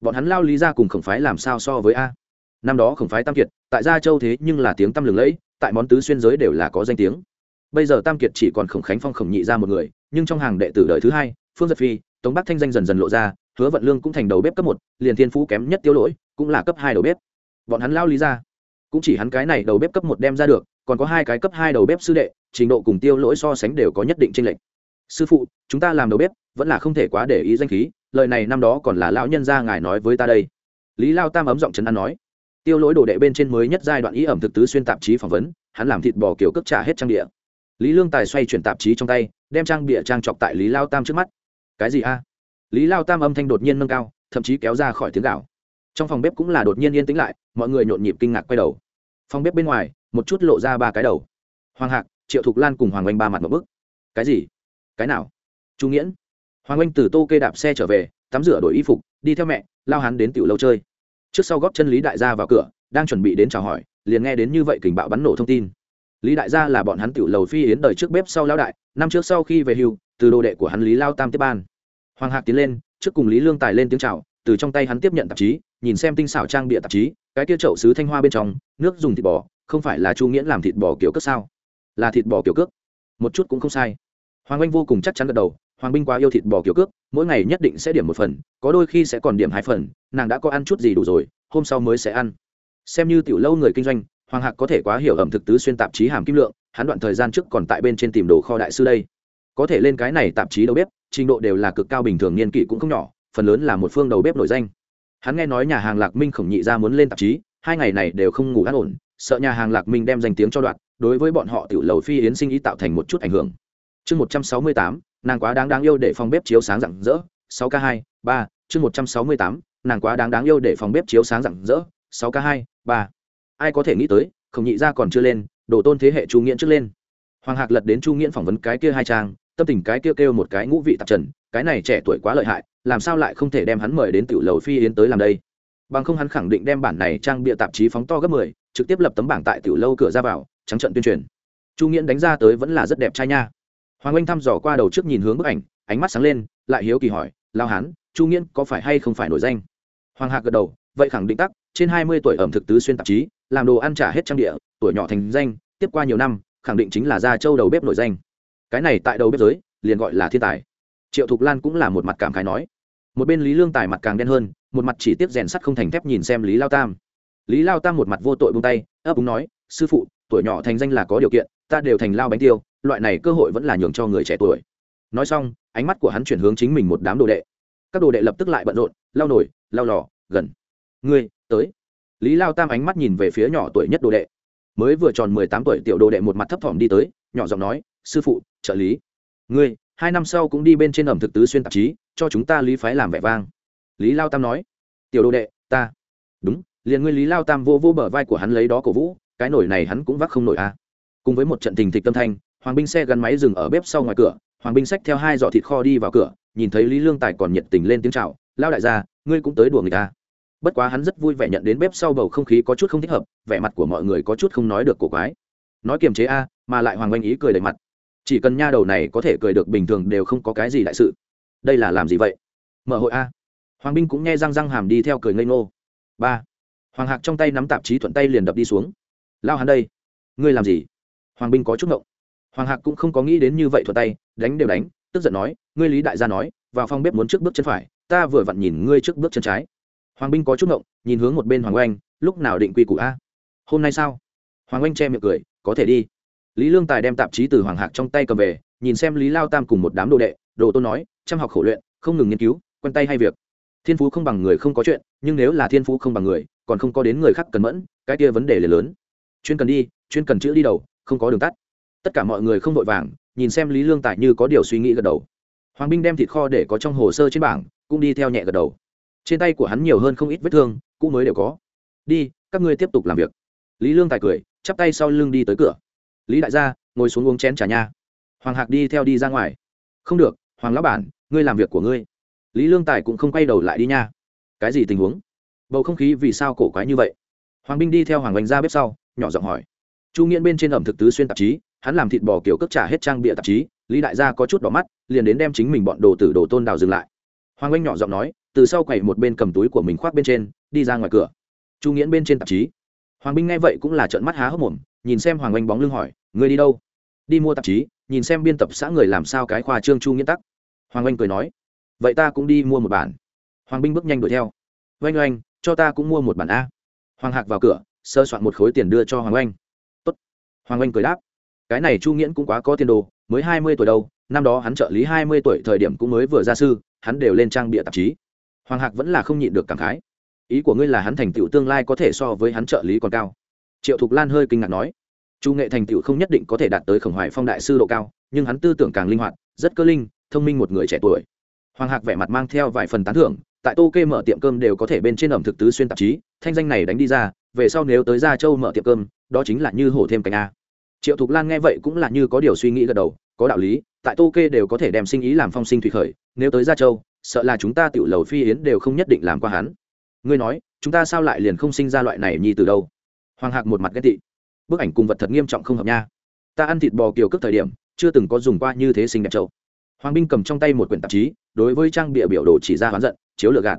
Bọn hắn lao lý ra cùng khổng phái làm sao so với a? Năm đó khổng phái tam kiệt, tại gia châu thế nhưng là tiếng tăm lừng lẫy, tại món tứ xuyên giới đều là có danh tiếng. Bây giờ tam kiệt chỉ còn khổng khánh phong khổng nhị ra một người, nhưng trong hàng đệ tử đời thứ hai, phương giật phi, tống bắc thanh danh dần dần lộ ra, hứa vận lương cũng thành đầu bếp cấp một, liền thiên phú kém nhất tiêu lỗi, cũng là cấp hai đầu bếp. Bọn hắn lao lý ra cũng chỉ hắn cái này đầu bếp cấp một đem ra được còn có hai cái cấp hai đầu bếp sư đệ, trình độ cùng tiêu lỗi so sánh đều có nhất định tranh lệch. Sư phụ, chúng ta làm đầu bếp, vẫn là không thể quá để ý danh khí, lời này năm đó còn là lão nhân gia ngài nói với ta đây. Lý lao tam ấm giọng trấn an nói. Tiêu lỗi đồ đệ bên trên mới nhất giai đoạn ý ẩm thực tứ xuyên tạp chí phỏng vấn, hắn làm thịt bò kiểu cước trả hết trang địa. Lý lương tài xoay chuyển tạp chí trong tay, đem trang bịa trang chọc tại lý lao tam trước mắt. Cái gì a? Lý lao tam âm thanh đột nhiên nâng cao, thậm chí kéo ra khỏi tiếng gạo. Trong phòng bếp cũng là đột nhiên yên tĩnh lại, mọi người nhộn nhịp kinh ngạc quay đầu. Phòng bếp bên ngoài một chút lộ ra ba cái đầu. Hoàng hạc, triệu thục lan cùng hoàng oanh ba mặt một bức. Cái gì? Cái nào? Chu nghiễn. Hoàng oanh từ tô kê đạp xe trở về, tắm rửa đổi y phục, đi theo mẹ, lao hắn đến tiểu lâu chơi. Trước sau góp chân lý đại gia vào cửa, đang chuẩn bị đến chào hỏi, liền nghe đến như vậy kình bạo bắn nổ thông tin. Lý đại gia là bọn hắn tiểu lầu phi yến đời trước bếp sau lão đại, năm trước sau khi về hưu, từ đồ đệ của hắn lý lao tam tiếp ban. Hoàng hạc tiến lên, trước cùng lý lương tài lên tiếng chào, từ trong tay hắn tiếp nhận tạp chí, nhìn xem tinh xảo trang bịa tạp chí, cái kia chậu sứ thanh hoa bên trong, nước dùng thịt bò không phải là chu nghiễn làm thịt bò kiểu cước sao? Là thịt bò kiểu cước. Một chút cũng không sai. Hoàng anh vô cùng chắc chắn gật đầu, hoàng binh quá yêu thịt bò kiểu cước, mỗi ngày nhất định sẽ điểm một phần, có đôi khi sẽ còn điểm hai phần, nàng đã có ăn chút gì đủ rồi, hôm sau mới sẽ ăn. Xem như tiểu lâu người kinh doanh, hoàng hạc có thể quá hiểu ẩm thực tứ xuyên tạp chí hàm kim lượng, hắn đoạn thời gian trước còn tại bên trên tìm đồ kho đại sư đây. Có thể lên cái này tạp chí đầu bếp, trình độ đều là cực cao bình thường niên kỷ cũng không nhỏ, phần lớn là một phương đầu bếp nổi danh. Hắn nghe nói nhà hàng lạc minh khổng nhị ra muốn lên tạp chí, hai ngày này đều không ngủ ăn ổn sợ nhà hàng lạc minh đem danh tiếng cho đoạn đối với bọn họ tiểu lầu phi yến sinh ý tạo thành một chút ảnh hưởng. Chương một trăm sáu mươi tám nàng quá đáng đáng yêu để phòng bếp chiếu sáng rạng rỡ sáu k hai ba chương một trăm sáu mươi tám nàng quá đáng đáng yêu để phòng bếp chiếu sáng rạng rỡ sáu k hai ba. Ai có thể nghĩ tới khổng nhị ra còn chưa lên đổ tôn thế hệ chu nghiễn trước lên. Hoàng hạc lật đến chu nghiễn phỏng vấn cái kia hai trang tâm tình cái kia kêu, kêu một cái ngũ vị tạp trần cái này trẻ tuổi quá lợi hại làm sao lại không thể đem hắn mời đến tiểu lầu phi yến tới làm đây? Bằng không hắn khẳng định đem bản này trang bịa tạp chí phóng to gấp mười trực tiếp lập tấm bảng tại tiểu lâu cửa ra vào, trắng trận tuyên truyền. Chu nghiễn đánh ra tới vẫn là rất đẹp trai nha. Hoàng anh thăm dò qua đầu trước nhìn hướng bức ảnh, ánh mắt sáng lên, lại hiếu kỳ hỏi, lao hán, chu nghiễn có phải hay không phải nổi danh? Hoàng hạc gật đầu, vậy khẳng định tắc, trên hai mươi tuổi ẩm thực tứ xuyên tạp chí, làm đồ ăn trả hết trang địa, tuổi nhỏ thành danh, tiếp qua nhiều năm, khẳng định chính là ra châu đầu bếp nổi danh. Cái này tại đầu bếp giới, liền gọi là thiên tài. Triệu thục lan cũng là một mặt cảm khái nói. Một bên lý lương tài mặt càng đen hơn, một mặt chỉ tiếp rèn sắt không thành thép nhìn xem lý lao tam lý lao tam một mặt vô tội bung tay, ấp úng nói, sư phụ, tuổi nhỏ thành danh là có điều kiện, ta đều thành lao bánh tiêu, loại này cơ hội vẫn là nhường cho người trẻ tuổi. Nói xong, ánh mắt của hắn chuyển hướng chính mình một đám đồ đệ. Các đồ đệ lập tức lại bận rộn, lao nổi, lao lò, gần. Ngươi, tới. Lý lao tam ánh mắt nhìn về phía nhỏ tuổi nhất đồ đệ. Mới vừa tròn mười tám tuổi, tiểu đồ đệ một mặt thấp thỏm đi tới, nhỏ giọng nói, sư phụ, trợ lý. Ngươi, hai năm sau cũng đi bên trên ẩm thực tứ xuyên tạp chí, cho chúng ta lý phái làm vẻ vang. Lý lao tam nói, tiểu đồ đệ, ta. Đúng liền ngươi lý lao tam vô vô bờ vai của hắn lấy đó cổ vũ, cái nổi này hắn cũng vác không nổi a à. cùng với một trận tình thịch tâm thanh, hoàng binh xe gắn máy dừng ở bếp sau ngoài cửa, hoàng binh xách theo hai giỏ thịt kho đi vào cửa, nhìn thấy lý lương tài còn nhiệt tình lên tiếng chào, lao đại gia, ngươi cũng tới đùa người ta à. bất quá hắn rất vui vẻ nhận đến bếp sau bầu không khí có chút không thích hợp, vẻ mặt của mọi người có chút không nói được cổ quái. Nói kiềm chế a, mà lại hoàng oanh ý cười đầy mặt. Chỉ cần nha đầu này có thể cười được bình thường đều không có cái gì đại sự. Đây là làm gì vậy? Mở hội a. Hoàng binh cũng nghe răng răng hàm đi theo cười ngây ngô. Ba hoàng hạc trong tay nắm tạp chí thuận tay liền đập đi xuống. Lao hắn đây, ngươi làm gì? Hoàng binh có chút ngộng. Hoàng hạc cũng không có nghĩ đến như vậy thuận tay, đánh đều đánh, tức giận nói, ngươi lý đại gia nói, vào phòng bếp muốn trước bước chân phải, ta vừa vặn nhìn ngươi trước bước chân trái. Hoàng binh có chút ngộng, nhìn hướng một bên hoàng oanh, lúc nào định quy củ a? Hôm nay sao? Hoàng oanh che miệng cười, có thể đi. Lý lương tài đem tạp chí từ hoàng hạc trong tay cầm về, nhìn xem lý lao tam cùng một đám đồ đệ, đồ tôn nói, chăm học khổ luyện, không ngừng nghiên cứu, quen tay hay việc. Thiên phú không bằng người không có chuyện, nhưng nếu là thiên phú không bằng người còn không có đến người khác cần mẫn, cái kia vấn đề là lớn. Chuyên cần đi, chuyên cần chữ đi đầu, không có đường tắt. Tất cả mọi người không vội vàng, nhìn xem lý lương tài như có điều suy nghĩ gật đầu. Hoàng binh đem thịt kho để có trong hồ sơ trên bảng, cũng đi theo nhẹ gật đầu. Trên tay của hắn nhiều hơn không ít vết thương, cũ mới đều có. Đi, các ngươi tiếp tục làm việc. Lý lương tài cười, chắp tay sau lưng đi tới cửa. Lý đại gia, ngồi xuống uống chén trà nha. Hoàng hạc đi theo đi ra ngoài. Không được, hoàng lão bản, ngươi làm việc của ngươi. Lý lương tài cũng không quay đầu lại đi nha. Cái gì tình huống? Bầu không khí vì sao cổ quái như vậy? Hoàng binh đi theo hoàng oanh ra bếp sau, nhỏ giọng hỏi. Chu nghiễn bên trên ẩm thực tứ xuyên tạp chí, hắn làm thịt bò kiểu cất trả hết trang bịa tạp chí, lý đại gia có chút đỏ mắt, liền đến đem chính mình bọn đồ tử đồ tôn đào dừng lại. Hoàng oanh nhỏ giọng nói, từ sau quầy một bên cầm túi của mình khoác bên trên, đi ra ngoài cửa. Chu nghiễn bên trên tạp chí. Hoàng binh nghe vậy cũng là trợn mắt há hốc mồm, nhìn xem hoàng oanh bóng lưng hỏi người đi đâu? Đi mua tạp chí, nhìn xem biên tập xã người làm sao cái khoa trương chu nghiễn tắc. Hoàng oanh cười nói, vậy ta cũng đi mua một bản. Hoàng binh bước nhanh đuổi theo. Oanh oanh cho ta cũng mua một bản a. Hoàng hạc vào cửa, sơ soạn một khối tiền đưa cho hoàng oanh. Tốt. hoàng oanh cười đáp. Cái này chu nghiễn cũng quá có tiền đồ, mới hai mươi tuổi đâu, năm đó hắn trợ lý hai mươi tuổi thời điểm cũng mới vừa ra sư, hắn đều lên trang bịa tạp chí. Hoàng hạc vẫn là không nhịn được cảm khái. Ý của ngươi là hắn thành tựu tương lai có thể so với hắn trợ lý còn cao. Triệu thục lan hơi kinh ngạc nói. Chu nghệ thành tựu không nhất định có thể đạt tới khổng hoài phong đại sư độ cao, nhưng hắn tư tưởng càng linh hoạt, rất cơ linh, thông minh một người trẻ tuổi. Hoàng hạc vẻ mặt mang theo vài phần tán thưởng tại tô kê mở tiệm cơm đều có thể bên trên ẩm thực tứ xuyên tạp chí, thanh danh này đánh đi ra, về sau nếu tới gia châu mở tiệm cơm, đó chính là như hổ thêm cánh a. Triệu thục lan nghe vậy cũng là như có điều suy nghĩ gật đầu, có đạo lý, tại tô kê đều có thể đem sinh ý làm phong sinh thủy khởi, nếu tới gia châu, sợ là chúng ta tiểu lầu phi yến đều không nhất định làm qua hắn. Ngươi nói, chúng ta sao lại liền không sinh ra loại này nhi từ đâu? Hoàng hạc một mặt ghét tị. Bức ảnh cùng vật thật nghiêm trọng không hợp nha. Ta ăn thịt bò kiều cước thời điểm, chưa từng có dùng qua như thế sinh đẹp châu hoàng binh cầm trong tay một quyển tạp chí, đối với trang bịa biểu đồ chỉ ra hoán giận chiếu lừa gạt.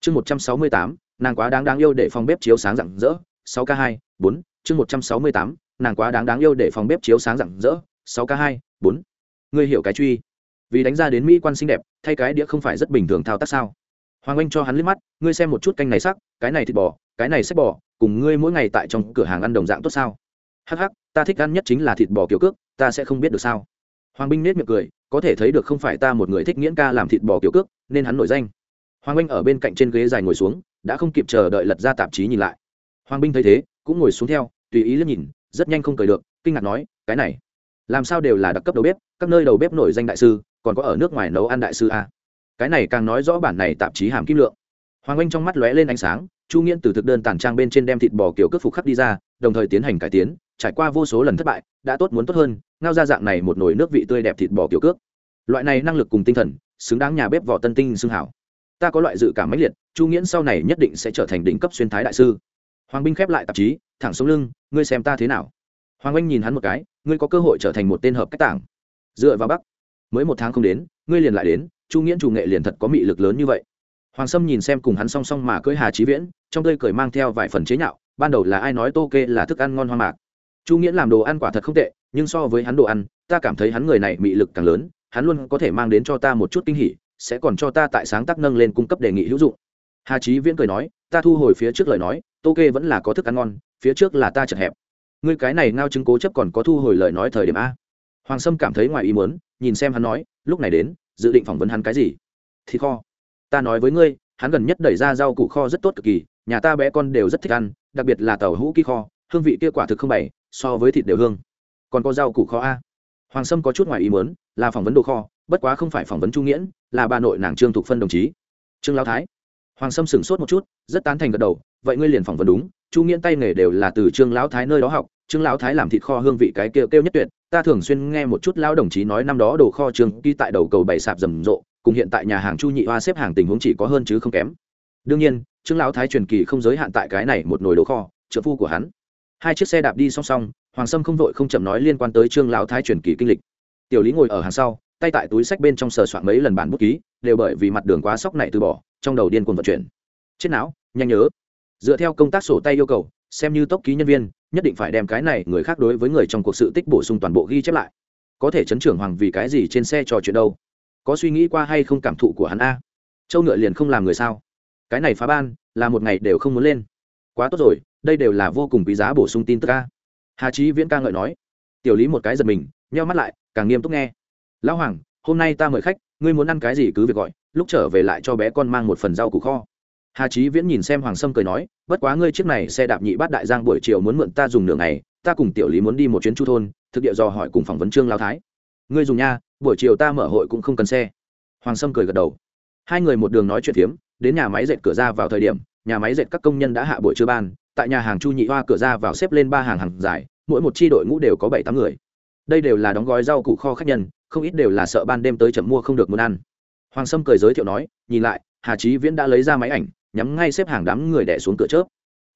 Chương một trăm sáu mươi tám, nàng quá đáng đáng yêu để phòng bếp chiếu sáng rạng rỡ, sáu k hai, bốn. Chương một trăm sáu mươi tám, nàng quá đáng đáng yêu để phòng bếp chiếu sáng rạng rỡ, sáu k hai, bốn. Ngươi hiểu cái truy. Vì đánh ra đến mỹ quan xinh đẹp, thay cái đĩa không phải rất bình thường thao tác sao? Hoàng anh cho hắn liếc mắt, ngươi xem một chút canh này sắc, cái này thịt bò, cái này xếp bò, cùng ngươi mỗi ngày tại trong cửa hàng ăn đồng dạng tốt sao? Hắc hắc, ta thích ăn nhất chính là thịt bò kiểu cước, ta sẽ không biết được sao. Hoàng binh nết miệng cười, có thể thấy được không phải ta một người thích nghiễn ca làm thịt bò kiểu cước, nên hắn nổi danh hoàng Anh ở bên cạnh trên ghế dài ngồi xuống, đã không kịp chờ đợi lật ra tạp chí nhìn lại. Hoàng binh thấy thế, cũng ngồi xuống theo, tùy ý liếc nhìn, rất nhanh không cười được, kinh ngạc nói, cái này, làm sao đều là đặc cấp đầu bếp, các nơi đầu bếp nổi danh đại sư, còn có ở nước ngoài nấu ăn đại sư a cái này càng nói rõ bản này tạp chí hàm kim lượng. Hoàng anh trong mắt lóe lên ánh sáng, chu nghiễn từ thực đơn tàn trang bên trên đem thịt bò kiểu cước phục khắc đi ra, đồng thời tiến hành cải tiến, trải qua vô số lần thất bại, đã tốt muốn tốt hơn, ngao ra dạng này một nồi nước vị tươi đẹp thịt bò kiểu cước. Loại này năng lực cùng tinh thần, xứng đáng nhà bếp vỏ tân tinh xương hảo ta có loại dự cảm mãnh liệt, chu nghiễn sau này nhất định sẽ trở thành đỉnh cấp xuyên thái đại sư. Hoàng binh khép lại tạp chí, thẳng xuống lưng, ngươi xem ta thế nào? Hoàng anh nhìn hắn một cái, ngươi có cơ hội trở thành một tên hợp cách tảng. Dựa vào bắc, mới một tháng không đến, ngươi liền lại đến, chu nghiễn chủ nghệ liền thật có mị lực lớn như vậy. Hoàng sâm nhìn xem cùng hắn song song mà cưỡi hà trí viễn, trong tơi cười mang theo vài phần chế nhạo, ban đầu là ai nói tô kê là thức ăn ngon hoa mạc. Chu nghiễn làm đồ ăn quả thật không tệ, nhưng so với hắn đồ ăn, ta cảm thấy hắn người này mị lực càng lớn, hắn luôn có thể mang đến cho ta một chút kinh hỉ sẽ còn cho ta tại sáng tác nâng lên cung cấp đề nghị hữu dụng. Hà trí viễn cười nói, ta thu hồi phía trước lời nói, tô kê vẫn là có thức ăn ngon, phía trước là ta chật hẹp. Ngươi cái này ngao chứng cố chấp còn có thu hồi lời nói thời điểm a. Hoàng sâm cảm thấy ngoài ý muốn, nhìn xem hắn nói, lúc này đến, dự định phỏng vấn hắn cái gì? Thì kho. Ta nói với ngươi, hắn gần nhất đẩy ra rau củ kho rất tốt cực kỳ, nhà ta bé con đều rất thích ăn, đặc biệt là tàu hũ ký kho, hương vị kia quả thực không bày, so với thịt đều hương. Còn có rau củ kho a. Hoàng sâm có chút ngoài ý muốn, là phỏng vấn đồ kho bất quá không phải phỏng vấn trung nghiễn, là bà nội nàng trương thục phân đồng chí. Trương lao thái. Hoàng sâm sửng sốt một chút, rất tán thành gật đầu, vậy ngươi liền phỏng vấn đúng, chu nghiễn tay nghề đều là từ trương lão thái nơi đó học, trương lão thái làm thịt kho hương vị cái kêu kêu nhất tuyệt, ta thường xuyên nghe một chút lão đồng chí nói năm đó đồ kho trương ký tại đầu cầu bảy sạp rầm rộ, cùng hiện tại nhà hàng chu nhị hoa xếp hàng tình huống chỉ có hơn chứ không kém. Đương nhiên, trương lão thái truyền kỳ không giới hạn tại cái này một nồi đồ kho, trợ phu của hắn. Hai chiếc xe đạp đi song song, hoàng sâm không vội không chậm nói liên quan tới trương lão thái truyền kỳ kinh lịch. Tiểu lý ngồi ở hàng sau tay tại túi sách bên trong sờ soạn mấy lần bản bút ký, đều bởi vì mặt đường quá sóc này từ bỏ, trong đầu điên cuồng vận chuyển. Chết não, nhanh nhớ. Dựa theo công tác sổ tay yêu cầu, xem như tốc ký nhân viên, nhất định phải đem cái này người khác đối với người trong cuộc sự tích bổ sung toàn bộ ghi chép lại. Có thể chấn trưởng hoàng vì cái gì trên xe trò chuyện đâu? Có suy nghĩ qua hay không cảm thụ của hắn a? Châu ngựa liền không làm người sao? Cái này phá ban, là một ngày đều không muốn lên. Quá tốt rồi, đây đều là vô cùng quý giá bổ sung tin tức ca hà trí viễn ca ngợi nói. Tiểu lý một cái giật mình, nheo mắt lại, càng nghiêm túc nghe lão hoàng, hôm nay ta mời khách, ngươi muốn ăn cái gì cứ việc gọi, lúc trở về lại cho bé con mang một phần rau củ kho. Hà trí viễn nhìn xem hoàng sâm cười nói, bất quá ngươi chiếc này xe đạp nhị bát đại giang buổi chiều muốn mượn ta dùng nửa ngày, ta cùng tiểu lý muốn đi một chuyến chu thôn, thực địa dò hỏi cùng phỏng vấn trương lao thái. Ngươi dùng nha, buổi chiều ta mở hội cũng không cần xe. Hoàng sâm cười gật đầu. Hai người một đường nói chuyện phiếm, đến nhà máy dệt cửa ra vào thời điểm, nhà máy dệt các công nhân đã hạ buổi trưa ban, tại nhà hàng chu nhị hoa cửa ra vào xếp lên ba hàng hàng dài, mỗi một tri đội ngũ đều có bảy tám người. Đây đều là đóng gói rau củ kho khách nhân không ít đều là sợ ban đêm tới chậm mua không được muốn ăn. Hoàng sâm cười giới thiệu nói, nhìn lại, hà trí viễn đã lấy ra máy ảnh, nhắm ngay xếp hàng đám người đẻ xuống cửa chớp.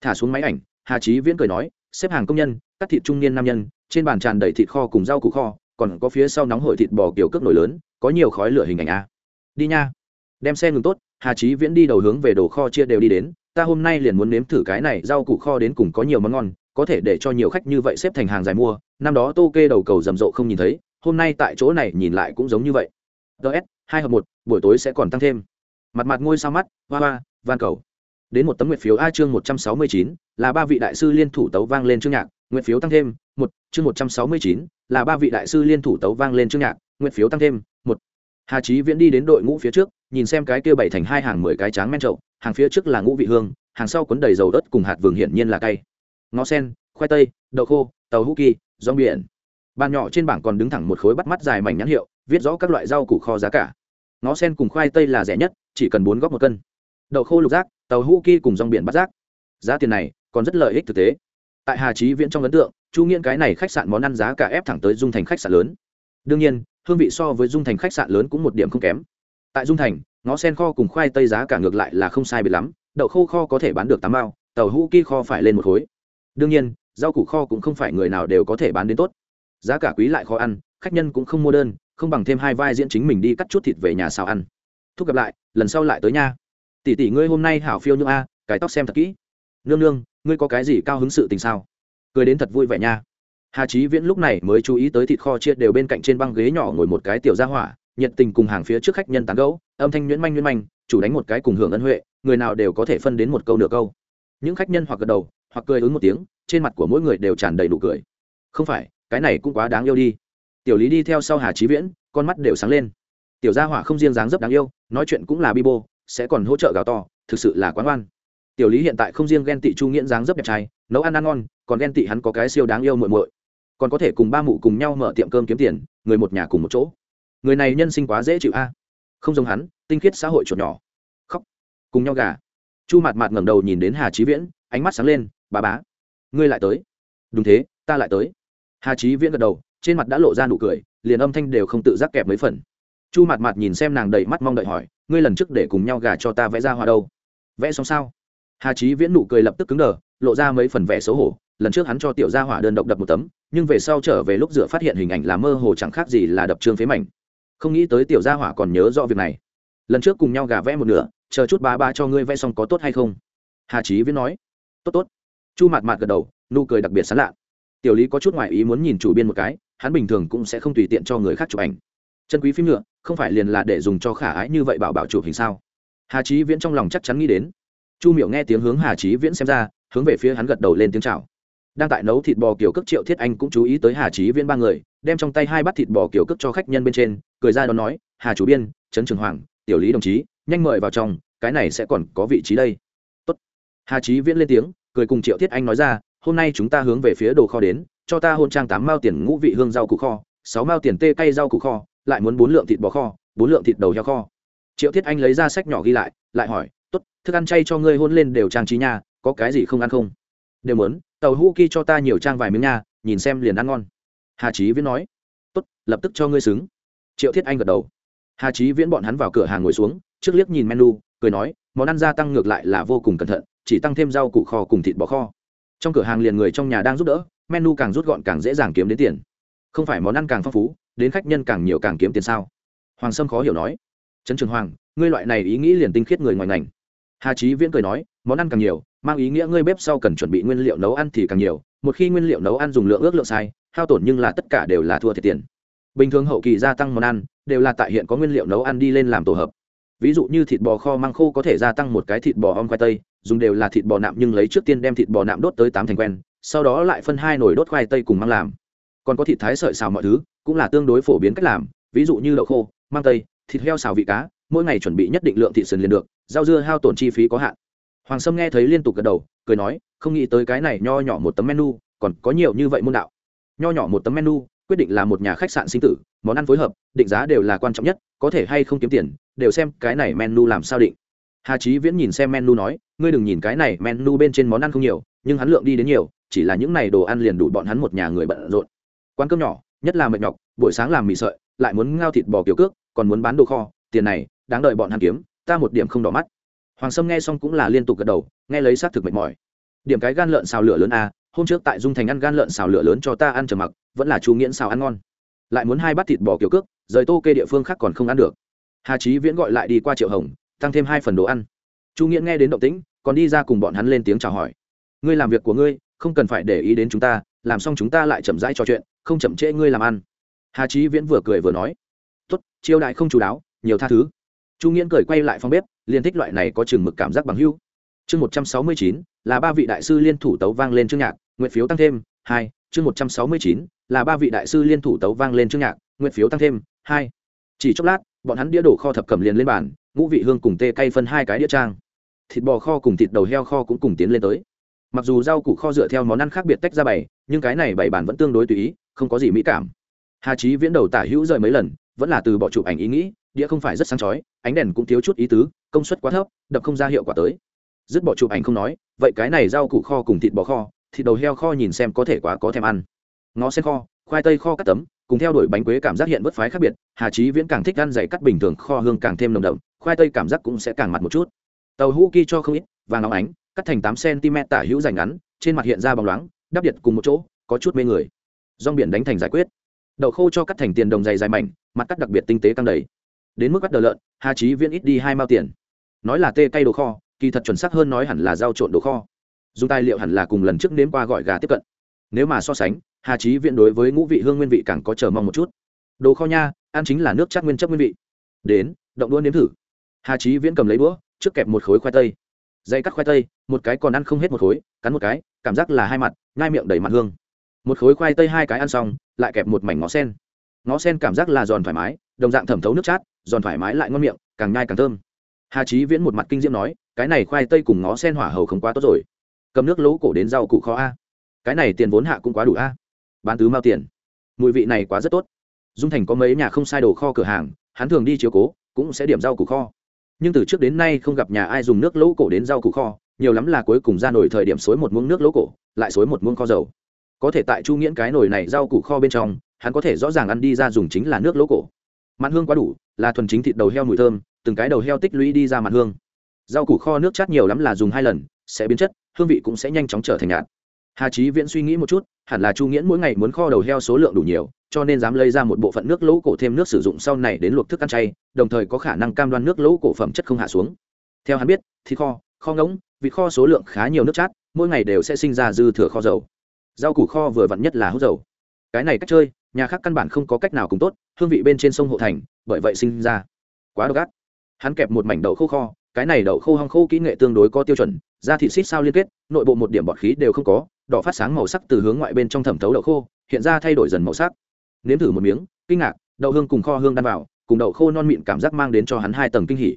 Thả xuống máy ảnh, hà trí viễn cười nói, xếp hàng công nhân cắt thịt trung niên nam nhân, trên bàn tràn đầy thịt kho cùng rau củ kho, còn có phía sau nóng hổi thịt bò kiểu cước nổi lớn, có nhiều khói lửa hình ảnh a. Đi nha. Đem xe ngừng tốt, hà trí viễn đi đầu hướng về đồ kho chia đều đi đến, ta hôm nay liền muốn nếm thử cái này rau củ kho đến cùng có nhiều món ngon, có thể để cho nhiều khách như vậy xếp thành hàng dài mua, năm đó tô kê đầu cầu rầm rộ không nhìn thấy hôm nay tại chỗ này nhìn lại cũng giống như vậy. Ts hai hợp một, buổi tối sẽ còn tăng thêm. Mặt mặt ngôi sao mắt, hoa hoa, van cầu. Đến một tấm nguyện phiếu a chương một trăm sáu mươi chín, là ba vị đại sư liên thủ tấu vang lên chương nhạc nguyện phiếu tăng thêm, một, chương một trăm sáu mươi chín, là ba vị đại sư liên thủ tấu vang lên chương nhạc nguyện phiếu tăng thêm, một. Hà trí viễn đi đến đội ngũ phía trước, nhìn xem cái kia bảy thành hai hàng mười cái tráng men trậu hàng phía trước là ngũ vị hương, hàng sau cuốn đầy dầu đất cùng hạt vừng hiển nhiên là cây. Ngó sen, khoai tây, đậu khô, tàu hũ kỳ, rong biển bàn nhỏ trên bảng còn đứng thẳng một khối bắt mắt dài mảnh nhãn hiệu, viết rõ các loại rau củ kho giá cả. Ngó sen cùng khoai tây là rẻ nhất, chỉ cần bốn góc một cân. Đậu khô lục rác tàu hũ kia cùng rong biển bắt rác giá tiền này còn rất lợi ích thực tế. Tại hà trí viễn trong ấn tượng, chu nghiễn cái này khách sạn món ăn giá cả ép thẳng tới dung thành khách sạn lớn. Đương nhiên, hương vị so với dung thành khách sạn lớn cũng một điểm không kém. Tại dung thành, ngó sen kho cùng khoai tây giá cả ngược lại là không sai biệt lắm, đậu khô kho có thể bán được tám bao, tàu hũ kia kho phải lên một khối. Đương nhiên, rau củ kho cũng không phải người nào đều có thể bán đến tốt giá cả quý lại khó ăn, khách nhân cũng không mua đơn, không bằng thêm hai vai diễn chính mình đi cắt chút thịt về nhà xào ăn. Thúc gặp lại, lần sau lại tới nha. Tỷ tỷ ngươi hôm nay hảo phiêu như a, cái tóc xem thật kỹ. Nương nương, ngươi có cái gì cao hứng sự tình sao? Cười đến thật vui vẻ nha. Hà trí viễn lúc này mới chú ý tới thịt kho chia đều bên cạnh trên băng ghế nhỏ ngồi một cái tiểu gia hỏa, nhiệt tình cùng hàng phía trước khách nhân tán gẫu, âm thanh nhuyễn manh nhuyễn manh, chủ đánh một cái cùng hưởng ân huệ, người nào đều có thể phân đến một câu nửa câu. Những khách nhân hoặc gật đầu, hoặc cười ứng một tiếng, trên mặt của mỗi người đều tràn đầy đủ cười. Không phải cái này cũng quá đáng yêu đi. Tiểu lý đi theo sau hà trí viễn, con mắt đều sáng lên. Tiểu gia hỏa không riêng dáng dấp đáng yêu, nói chuyện cũng là bi bô, sẽ còn hỗ trợ gào to, thực sự là quán oan tiểu lý hiện tại không riêng ghen tị chu nghiễn dáng dấp đẹp trai, nấu ăn ăn ngon, còn ghen tị hắn có cái siêu đáng yêu muội muội. Còn có thể cùng ba mụ cùng nhau mở tiệm cơm kiếm tiền, người một nhà cùng một chỗ. Người này nhân sinh quá dễ chịu a. Không giống hắn, tinh khiết xã hội chuột nhỏ. Khóc. Cùng nhau gà. Chu mạt mạt ngẩng đầu nhìn đến hà trí viễn, ánh mắt sáng lên bà bá, ngươi lại tới. Đúng thế, ta lại tới hà trí viễn gật đầu, trên mặt đã lộ ra nụ cười, liền âm thanh đều không tự giác kẹp mấy phần. Chu mặt mặt nhìn xem nàng đầy mắt mong đợi hỏi, ngươi lần trước để cùng nhau gà cho ta vẽ ra hoa đâu? Vẽ xong sao? Hà trí viễn nụ cười lập tức cứng đờ, lộ ra mấy phần vẻ xấu hổ, lần trước hắn cho tiểu gia hỏa đơn độc đập một tấm, nhưng về sau trở về lúc dựa phát hiện hình ảnh là mơ hồ chẳng khác gì là đập trương phế mảnh. Không nghĩ tới tiểu gia hỏa còn nhớ rõ việc này. Lần trước cùng nhau gà vẽ một nửa, chờ chút ba ba cho ngươi vẽ xong có tốt hay không? Hà trí viễn nói. Tốt tốt. Chu mạt mạt gật đầu, nụ cười đặc biệt sán lạ tiểu lý có chút ngoại ý muốn nhìn chủ biên một cái, hắn bình thường cũng sẽ không tùy tiện cho người khác chụp ảnh. Chân quý phim nhựa không phải liền là để dùng cho khả ái như vậy bảo bảo chụp hình sao? Hà trí viễn trong lòng chắc chắn nghĩ đến. Chu miểu nghe tiếng hướng hà trí viễn xem ra, hướng về phía hắn gật đầu lên tiếng chào. Đang tại nấu thịt bò kiểu cước triệu thiết anh cũng chú ý tới hà trí viễn ba người, đem trong tay hai bát thịt bò kiểu cước cho khách nhân bên trên, cười ra đó nói, hà chủ biên, trấn trường hoàng, tiểu lý đồng chí, nhanh mời vào trong, cái này sẽ còn có vị trí đây. Tốt. hà trí viễn lên tiếng, cười cùng triệu thiết anh nói ra hôm nay chúng ta hướng về phía đồ kho đến, cho ta hôn trang tám mao tiền ngũ vị hương rau củ kho, sáu mao tiền tê cay rau củ kho, lại muốn bốn lượng thịt bò kho, bốn lượng thịt đầu heo kho. Triệu thiết anh lấy ra sách nhỏ ghi lại lại hỏi, tốt, thức ăn chay cho ngươi hôn lên đều trang trí nha, có cái gì không ăn không? Đều muốn, tàu hũ kỳ cho ta nhiều trang vài miếng nha, nhìn xem liền ăn ngon. Hà trí viễn nói. Tốt, lập tức cho ngươi xứng. Triệu thiết anh gật đầu. Hà trí viễn bọn hắn vào cửa hàng ngồi xuống, trước liếc nhìn menu, cười nói, món ăn gia tăng ngược lại là vô cùng cẩn thận, chỉ tăng thêm rau củ kho cùng thịt bò kho trong cửa hàng liền người trong nhà đang giúp đỡ, menu càng rút gọn càng dễ dàng kiếm đến tiền. Không phải món ăn càng phong phú, đến khách nhân càng nhiều càng kiếm tiền sao? Hoàng sâm khó hiểu nói. Trấn trường hoàng, ngươi loại này ý nghĩ liền tinh khiết người ngoài ngành. Hà trí viễn cười nói, món ăn càng nhiều, mang ý nghĩa ngươi bếp sau cần chuẩn bị nguyên liệu nấu ăn thì càng nhiều, một khi nguyên liệu nấu ăn dùng lượng ước lượng sai, hao tổn nhưng là tất cả đều là thua thiệt tiền. Bình thường hậu kỳ gia tăng món ăn, đều là tại hiện có nguyên liệu nấu ăn đi lên làm tổ hợp. Ví dụ như thịt bò kho măng khô có thể gia tăng một cái thịt bò om khoai tây dùng đều là thịt bò nạm nhưng lấy trước tiên đem thịt bò nạm đốt tới tám thành quen, sau đó lại phân hai nồi đốt khoai tây cùng mang làm. Còn có thịt thái sợi xào mọi thứ, cũng là tương đối phổ biến cách làm, ví dụ như đậu khô mang tây, thịt heo xào vị cá, mỗi ngày chuẩn bị nhất định lượng thịt sườn liền được, rau dưa hao tổn chi phí có hạn. Hoàng sâm nghe thấy liên tục gật đầu, cười nói, không nghĩ tới cái này nho nhỏ một tấm menu, còn có nhiều như vậy môn đạo. Nho nhỏ một tấm menu, quyết định là một nhà khách sạn sinh tử, món ăn phối hợp, định giá đều là quan trọng nhất, có thể hay không kiếm tiền, đều xem cái này menu làm sao định. Hà trí viễn nhìn xem menu nói ngươi đừng nhìn cái này, menu bên trên món ăn không nhiều, nhưng hắn lượng đi đến nhiều, chỉ là những này đồ ăn liền đủ bọn hắn một nhà người bận rộn. Quán cơm nhỏ, nhất là mệt nhọc, buổi sáng làm mì sợi, lại muốn ngao thịt bò kiểu cước, còn muốn bán đồ kho, tiền này, đáng đợi bọn hắn kiếm, ta một điểm không đỏ mắt. Hoàng sâm nghe xong cũng là liên tục gật đầu, nghe lấy xác thực mệt mỏi. Điểm cái gan lợn xào lửa lớn a, hôm trước tại dung thành ăn gan lợn xào lửa lớn cho ta ăn trầm mặc, vẫn là chú nghiễn xào ăn ngon. Lại muốn hai bát thịt bò kiểu cước, rời tô kê địa phương khác còn không ăn được. Hà trí viễn gọi lại đi qua triệu hồng, tăng thêm hai phần đồ ăn chu nghĩa nghe đến động tĩnh, còn đi ra cùng bọn hắn lên tiếng chào hỏi. Ngươi làm việc của ngươi, không cần phải để ý đến chúng ta, làm xong chúng ta lại chậm rãi trò chuyện, không chậm trễ ngươi làm ăn. Hà trí viễn vừa cười vừa nói. Tốt chiêu đại không chú đáo, nhiều tha thứ. Chu nghĩa cười quay lại phòng bếp liên thích loại này có chừng mực cảm giác bằng hưu chương một trăm sáu mươi chín, là ba vị đại sư liên thủ tấu vang lên chương nhạc, nguyện phiếu tăng thêm, hai, chương một trăm sáu mươi chín, là ba vị đại sư liên thủ tấu vang lên chương nhạc, nguyện phiếu tăng thêm, hai. Chỉ chốc lát, bọn hắn đĩa đổ kho thập cầm liền lên bàn, ngũ vị hương cùng tê cay phân hai cái đĩa trang thịt bò kho cùng thịt đầu heo kho cũng cùng tiến lên tới. Mặc dù rau củ kho dựa theo món ăn khác biệt tách ra bày, nhưng cái này bày bản vẫn tương đối tùy ý, không có gì mỹ cảm. Hà trí viễn đầu tả hữu rời mấy lần, vẫn là từ bỏ chụp ảnh ý nghĩ, đĩa không phải rất sáng chói, ánh đèn cũng thiếu chút ý tứ, công suất quá thấp, đập không ra hiệu quả tới. Dứt bỏ chụp ảnh không nói, vậy cái này rau củ kho cùng thịt bò kho, thịt đầu heo kho nhìn xem có thể quá có thèm ăn. Ngó sen kho, khoai tây kho cắt tấm, cùng theo đuổi bánh quế cảm giác hiện vất phái khác biệt, hà trí viễn càng thích ăn dày cắt bình thường, kho hương càng thêm nồng đậm, khoai tây cảm giác cũng sẽ càng mặt một chút tàu hũ kỳ cho không ít, vàng óng ánh, cắt thành tám cm tả hữu dành ngắn, trên mặt hiện ra bóng loáng, đắp điện cùng một chỗ, có chút mê người. Rong biển đánh thành giải quyết. Đậu khô cho cắt thành tiền đồng dày dài mảnh, mặt cắt đặc biệt tinh tế căng đầy. Đến mức cắt đờ lợn, hà trí viễn ít đi hai mao tiền. Nói là tê cây đồ kho, kỳ thật chuẩn xác hơn nói hẳn là dao trộn đồ kho. Dùng tài liệu hẳn là cùng lần trước nếm qua gọi gà tiếp cận. Nếu mà so sánh, hà trí viễn đối với ngũ vị hương nguyên vị càng có chờ mong một chút. Đồ kho nha, ăn chính là nước chắc nguyên chất nguyên vị. Đến, động đũa nếm thử. Hà trí viễn cầm lấy đũa trước kẹp một khối khoai tây, dây cắt khoai tây, một cái còn ăn không hết một khối, cắn một cái, cảm giác là hai mặt ngai miệng đầy mặt hương. Một khối khoai tây hai cái ăn xong, lại kẹp một mảnh ngó sen. Ngó sen cảm giác là giòn thoải mái, đồng dạng thẩm thấu nước chát, giòn thoải mái lại ngon miệng, càng nhai càng thơm. Hà trí viễn một mặt kinh diễm nói, cái này khoai tây cùng ngó sen hỏa hầu không quá tốt rồi. Cầm nước lỗ cổ đến rau cụ khó a. Cái này tiền vốn hạ cũng quá đủ a. Bán tứ mao tiền. Mùi vị này quá rất tốt. Dung thành có mấy nhà không sai đồ kho cửa hàng, hắn thường đi chiếu cố, cũng sẽ điểm rau củ kho nhưng từ trước đến nay không gặp nhà ai dùng nước lỗ cổ đến rau củ kho, nhiều lắm là cuối cùng ra nổi thời điểm xối một muỗng nước lỗ cổ, lại xối một muỗng kho dầu. Có thể tại chu nghiễn cái nồi này rau củ kho bên trong, hắn có thể rõ ràng ăn đi ra dùng chính là nước lỗ cổ. Mặn hương quá đủ, là thuần chính thịt đầu heo mùi thơm, từng cái đầu heo tích lũy đi ra mặn hương. Rau củ kho nước chát nhiều lắm là dùng hai lần, sẽ biến chất, hương vị cũng sẽ nhanh chóng trở thành nhạt. Hà trí viễn suy nghĩ một chút hẳn là chu nghiễn mỗi ngày muốn kho đầu heo số lượng đủ nhiều, cho nên dám lấy ra một bộ phận nước lỗ cổ thêm nước sử dụng sau này đến luộc thức ăn chay, đồng thời có khả năng cam đoan nước lỗ cổ phẩm chất không hạ xuống. Theo hắn biết thì kho kho ngỗng vịt kho số lượng khá nhiều nước chát, mỗi ngày đều sẽ sinh ra dư thừa kho dầu. Rau củ kho vừa vặn nhất là hút dầu. Cái này cách chơi, nhà khác căn bản không có cách nào cùng tốt, hương vị bên trên sông hộ thành, bởi vậy sinh ra quá độc ác. Hắn kẹp một mảnh đậu khô kho, cái này đậu khô hong khô kỹ nghệ tương đối có tiêu chuẩn, da thịt xít sao liên kết, nội bộ một điểm bọt khí đều không có đỏ phát sáng màu sắc từ hướng ngoại bên trong thẩm thấu đậu khô, hiện ra thay đổi dần màu sắc. Nếm thử một miếng, kinh ngạc, đậu hương cùng kho hương đan vào, cùng đậu khô non mịn cảm giác mang đến cho hắn hai tầng kinh hỉ.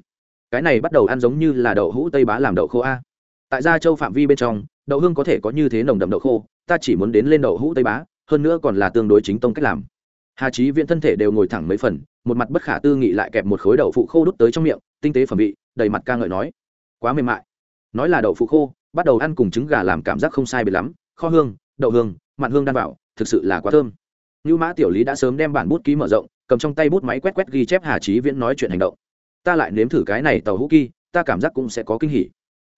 Cái này bắt đầu ăn giống như là đậu hũ tây bá làm đậu khô a. Tại gia châu phạm vi bên trong, đậu hương có thể có như thế nồng đậm đậu khô, ta chỉ muốn đến lên đậu hũ tây bá, hơn nữa còn là tương đối chính tông cách làm. Hà trí viễn thân thể đều ngồi thẳng mấy phần, một mặt bất khả tư nghị lại kẹp một khối đậu phụ khô đút tới trong miệng, tinh tế phẩm vị, đầy mặt ca ngợi nói. Quá mềm mại. Nói là đậu phụ khô bắt đầu ăn cùng trứng gà làm cảm giác không sai biệt lắm, kho hương, đậu hương, mặn hương đan vào thực sự là quá thơm. Như mã tiểu lý đã sớm đem bản bút ký mở rộng, cầm trong tay bút máy quét quét ghi chép hà trí viễn nói chuyện hành động. Ta lại nếm thử cái này tàu hũ kỳ ta cảm giác cũng sẽ có kinh hỉ.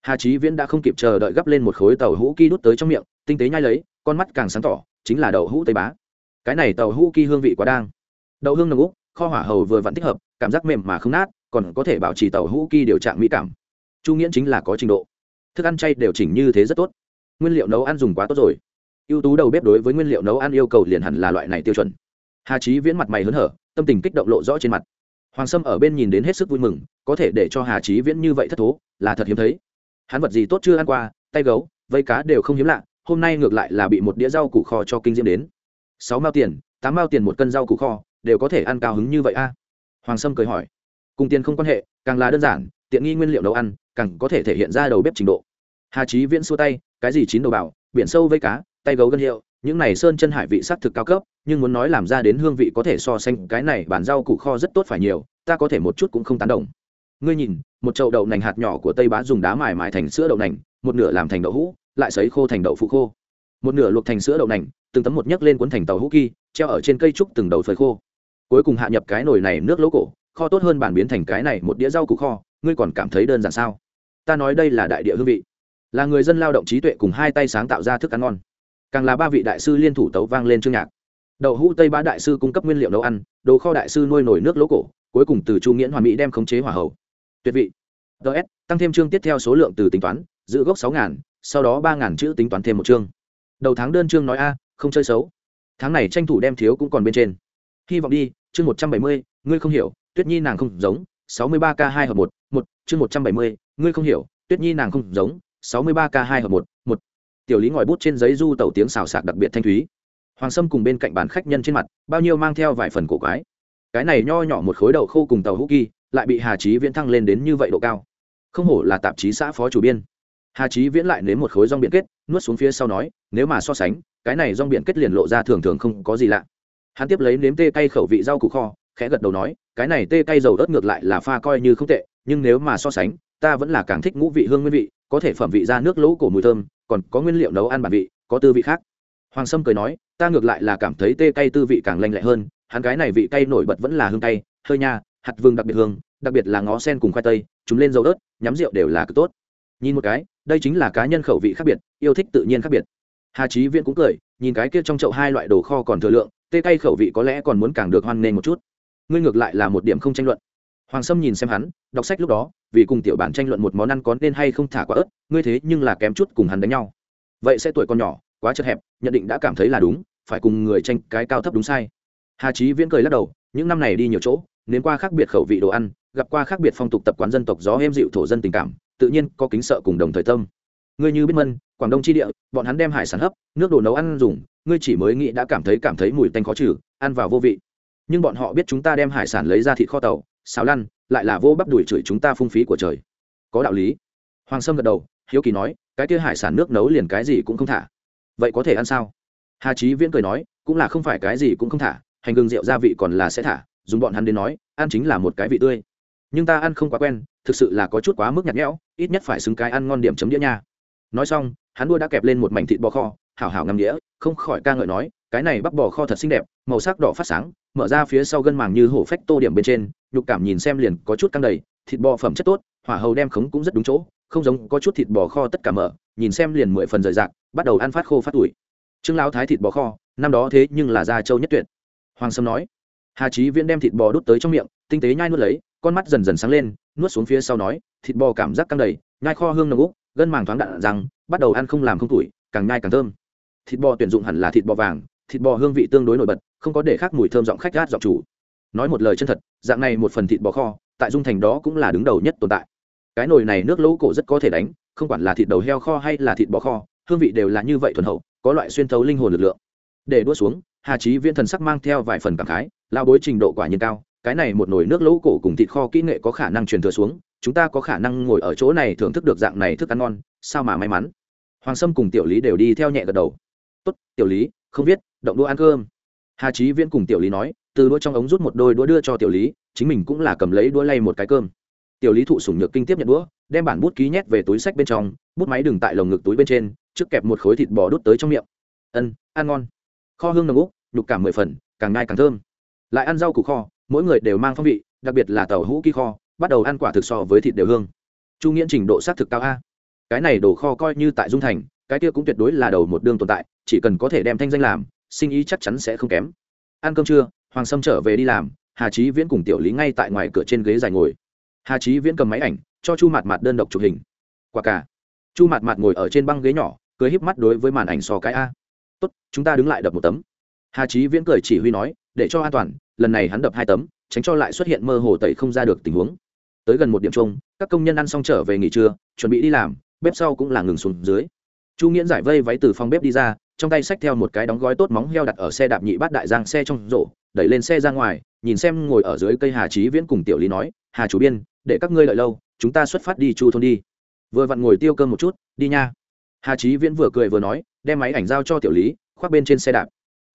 Hà trí viễn đã không kịp chờ đợi gấp lên một khối tàu hũ kỳ đút tới trong miệng, tinh tế nhai lấy, con mắt càng sáng tỏ, chính là đậu hũ tây bá. Cái này tàu hũ kỳ hương vị quá đang. Đậu hương nồng úc kho hỏa hầu vừa vẫn thích hợp, cảm giác mềm mà không nát, còn có thể bảo trì tàu hũ kỳ điều trạng mỹ cảm. Chu nghiễn chính là có trình độ thức ăn chay đều chỉnh như thế rất tốt. Nguyên liệu nấu ăn dùng quá tốt rồi. Ưu tú đầu bếp đối với nguyên liệu nấu ăn yêu cầu liền hẳn là loại này tiêu chuẩn. Hà trí viễn mặt mày hớn hở, tâm tình kích động lộ rõ trên mặt. Hoàng sâm ở bên nhìn đến hết sức vui mừng, có thể để cho hà trí viễn như vậy thất thố, là thật hiếm thấy. Hắn vật gì tốt chưa ăn qua, tay gấu, vây cá đều không hiếm lạ, hôm nay ngược lại là bị một đĩa rau củ kho cho kinh diễm đến. Sáu mao tiền, tám mao tiền một cân rau củ kho, đều có thể ăn cao hứng như vậy a? Hoàng sâm cười hỏi. Cùng tiền không quan hệ, càng là đơn giản, tiện nghi nguyên liệu nấu ăn càng có thể thể hiện ra đầu bếp trình độ. Hà trí viễn xua tay, cái gì chín đầu bảo, biển sâu vây cá, tay gấu gân hiệu, những này sơn chân hải vị s ắ c thực cao cấp, nhưng muốn nói làm ra đến hương vị có thể so sánh cái này bản rau củ kho rất tốt phải nhiều, ta có thể một chút cũng không tán đồng. Ngươi nhìn, một chậu đậu nành hạt nhỏ của tây bá dùng đá mài mài thành sữa đậu nành, một nửa làm thành đậu hũ, lại sấy khô thành đậu phụ khô. Một nửa luộc thành sữa đậu nành, từng tấm một nhấc lên cuốn thành tàu hũ kỳ treo ở trên cây trúc từng đầu phơi khô. Cuối cùng hạ nhập cái nồi này nước lỗ cổ, kho tốt hơn bản biến thành cái này một đĩa rau củ kho, ngươi còn cảm thấy đơn giản sao? Ta nói đây là đại địa hương vị. Là người dân lao động trí tuệ cùng hai tay sáng tạo ra thức ăn ngon. Càng là ba vị đại sư liên thủ tấu vang lên chương nhạc. Đậu hũ tây bá đại sư cung cấp nguyên liệu nấu ăn, đồ kho đại sư nuôi nổi nước lỗ cổ, cuối cùng từ chu nghiễn hoàn mỹ đem khống chế hỏa hậu tuyệt vị. Ts tăng thêm chương tiếp theo số lượng từ tính toán, giữ gốc sáu ngàn, sau đó ba ngàn chữ tính toán thêm một chương. Đầu tháng đơn chương nói a, không chơi xấu. Tháng này tranh thủ đem thiếu cũng còn bên trên. Hy vọng đi, chương một trăm bảy mươi, ngươi không hiểu, tuyết nhi nàng không giống sáu mươi ba k hai hợp một một, chương một trăm bảy mươi, ngươi không hiểu, tuyết nhi nàng không giống, sáu mươi ba k hai hợp một một. Tiểu lý ngòi bút trên giấy du tẩu tiếng xào xạc đặc biệt thanh thúy. Hoàng sâm cùng bên cạnh bàn khách nhân trên mặt, bao nhiêu mang theo vài phần cổ quái. Cái này nho nhỏ một khối đậu khô cùng tàu hữu kỳ lại bị hà trí viễn thăng lên đến như vậy độ cao. Không hổ là tạp chí xã phó chủ biên. Hà trí viễn lại nếm một khối rong biển kết, nuốt xuống phía sau nói, nếu mà so sánh, cái này rong biển kết liền lộ ra thường thường không có gì lạ. Hắn tiếp lấy nếm tê cay khẩu vị rau củ kho khẽ gật đầu nói, cái này tê cay dầu đất ngược lại là pha coi như không tệ, nhưng nếu mà so sánh, ta vẫn là càng thích ngũ vị hương nguyên vị, có thể phẩm vị ra nước lỗ cổ mùi thơm, còn có nguyên liệu nấu ăn bản vị, có tư vị khác. Hoàng sâm cười nói, ta ngược lại là cảm thấy tê cay tư vị càng lanh lẹ hơn, hắn cái này vị cay nổi bật vẫn là hương cay, hơi nha, hạt vương đặc biệt hương, đặc biệt là ngó sen cùng khoai tây, chúng lên dầu đất nhắm rượu đều là cực tốt. Nhìn một cái, đây chính là cá nhân khẩu vị khác biệt, yêu thích tự nhiên khác biệt. Hà trí viễn cũng cười, nhìn cái kia trong chậu hai loại đồ kho còn thừa lượng, tê cay khẩu vị có lẽ còn muốn càng được hoan nghênh một chút ngươi ngược lại là một điểm không tranh luận. Hoàng sâm nhìn xem hắn, đọc sách lúc đó, vì cùng tiểu bản tranh luận một món ăn có nên hay không thả quả ớt, ngươi thế nhưng là kém chút cùng hắn đánh nhau. Vậy sẽ tuổi còn nhỏ, quá chật hẹp, nhận định đã cảm thấy là đúng, phải cùng người tranh cái cao thấp đúng sai. Hà trí viễn cười lắc đầu, những năm này đi nhiều chỗ, nếm qua khác biệt khẩu vị đồ ăn, gặp qua khác biệt phong tục tập quán dân tộc gió êm dịu thổ dân tình cảm, tự nhiên có kính sợ cùng đồng thời tâm. Ngươi như biết mân, quảng đông chi địa, bọn hắn đem hải sản hấp, nước đồ nấu ăn dùng, ngươi chỉ mới nghĩ đã cảm thấy cảm thấy mùi tanh khó trừ, ăn vào vô vị nhưng bọn họ biết chúng ta đem hải sản lấy ra thịt kho tàu, xào lăn, lại là vô bắp đuổi chửi chúng ta phung phí của trời. Có đạo lý. Hoàng sâm gật đầu, hiếu kỳ nói, cái kia hải sản nước nấu liền cái gì cũng không thả. Vậy có thể ăn sao? Hà trí viễn cười nói, cũng là không phải cái gì cũng không thả, hành gừng rượu gia vị còn là sẽ thả, dùng bọn hắn đến nói, ăn chính là một cái vị tươi. Nhưng ta ăn không quá quen, thực sự là có chút quá mức nhạt nhẽo, ít nhất phải xứng cái ăn ngon điểm chấm đĩa nha. Nói xong, hắn đua đã kẹp lên một mảnh thịt bò kho, hảo hảo ngâm đĩa, không khỏi ca ngợi nói cái này bắp bò kho thật xinh đẹp, màu sắc đỏ phát sáng, mở ra phía sau gân màng như hổ phách tô điểm bên trên, nhục cảm nhìn xem liền có chút căng đầy, thịt bò phẩm chất tốt, hỏa hầu đem khống cũng rất đúng chỗ, không giống có chút thịt bò kho tất cả mở, nhìn xem liền mười phần rời rạc, bắt đầu ăn phát khô phát ủi trương lão thái thịt bò kho, năm đó thế nhưng là gia châu nhất tuyệt. Hoàng sâm nói. Hà trí viễn đem thịt bò đút tới trong miệng, tinh tế nhai nuốt lấy, con mắt dần dần sáng lên, nuốt xuống phía sau nói, thịt bò cảm giác căng đầy, nhai kho hương nồng úc, gân màng thoáng đạn rằng, bắt đầu ăn không làm không tuổi càng nhai càng thơm. Thịt bò tuyển dụng hẳn là thịt bò vàng thịt bò hương vị tương đối nổi bật, không có để khác mùi thơm giọng khách gát giọng chủ. Nói một lời chân thật, dạng này một phần thịt bò kho, tại dung thành đó cũng là đứng đầu nhất tồn tại. Cái nồi này nước lỗ cổ rất có thể đánh, không quản là thịt đầu heo kho hay là thịt bò kho, hương vị đều là như vậy thuần hậu, có loại xuyên thấu linh hồn lực lượng. Để đua xuống, hà trí viễn thần sắc mang theo vài phần cảm khái lao bối trình độ quả nhiên cao, cái này một nồi nước lỗ cổ cùng thịt kho kỹ nghệ có khả năng truyền thừa xuống, chúng ta có khả năng ngồi ở chỗ này thưởng thức được dạng này thức ăn ngon, sao mà may mắn. Hoàng sâm cùng tiểu lý đều đi theo nhẹ gật đầu. Tốt, tiểu lý, không biết động đũa ăn cơm. Hà trí viễn cùng tiểu lý nói, từ đũa trong ống rút một đôi đũa đưa cho tiểu lý, chính mình cũng là cầm lấy đũa lay một cái cơm. Tiểu lý thụ sủng nhược kinh tiếp nhận đũa, đem bản bút ký nhét về túi sách bên trong, bút máy đừng tại lồng ngực túi bên trên, trước kẹp một khối thịt bò đút tới trong miệng. Ân, ăn ngon. Kho hương nồng úc, nhục cảm mười phần, càng ngai càng thơm. Lại ăn rau củ kho, mỗi người đều mang phong vị, đặc biệt là tàu hũ ký kho, bắt đầu ăn quả thực so với thịt đều hương. Chu nghiễn trình độ xác thực cao a. Cái này đồ kho coi như tại dung thành, cái kia cũng tuyệt đối là đầu một đương tồn tại, chỉ cần có thể đem thanh danh làm sinh ý chắc chắn sẽ không kém. Ăn cơm trưa, hoàng sâm trở về đi làm, hà trí viễn cùng tiểu lý ngay tại ngoài cửa trên ghế dài ngồi. Hà trí viễn cầm máy ảnh, cho chu Mạt Mạt đơn độc chụp hình. Quả cả. Chu Mạt Mạt ngồi ở trên băng ghế nhỏ, cười híp mắt đối với màn ảnh so cái a. Tốt, chúng ta đứng lại đập một tấm. Hà trí viễn cười chỉ huy nói, để cho an toàn, lần này hắn đập hai tấm, tránh cho lại xuất hiện mơ hồ tẩy không ra được tình huống. Tới gần một điểm chung, các công nhân ăn xong trở về nghỉ trưa, chuẩn bị đi làm, bếp sau cũng là ngừng xuống dưới. Chu nghiễn giải vây váy từ phòng bếp đi ra trong tay xách theo một cái đóng gói tốt móng heo đặt ở xe đạp nhị bát đại giang xe trong rổ, đẩy lên xe ra ngoài, nhìn xem ngồi ở dưới cây hà trí viễn cùng tiểu lý nói, hà chủ biên, để các ngươi lợi lâu, chúng ta xuất phát đi chu thôn đi. Vừa vặn ngồi tiêu cơm một chút, đi nha. Hà trí viễn vừa cười vừa nói, đem máy ảnh giao cho tiểu lý, khoác bên trên xe đạp.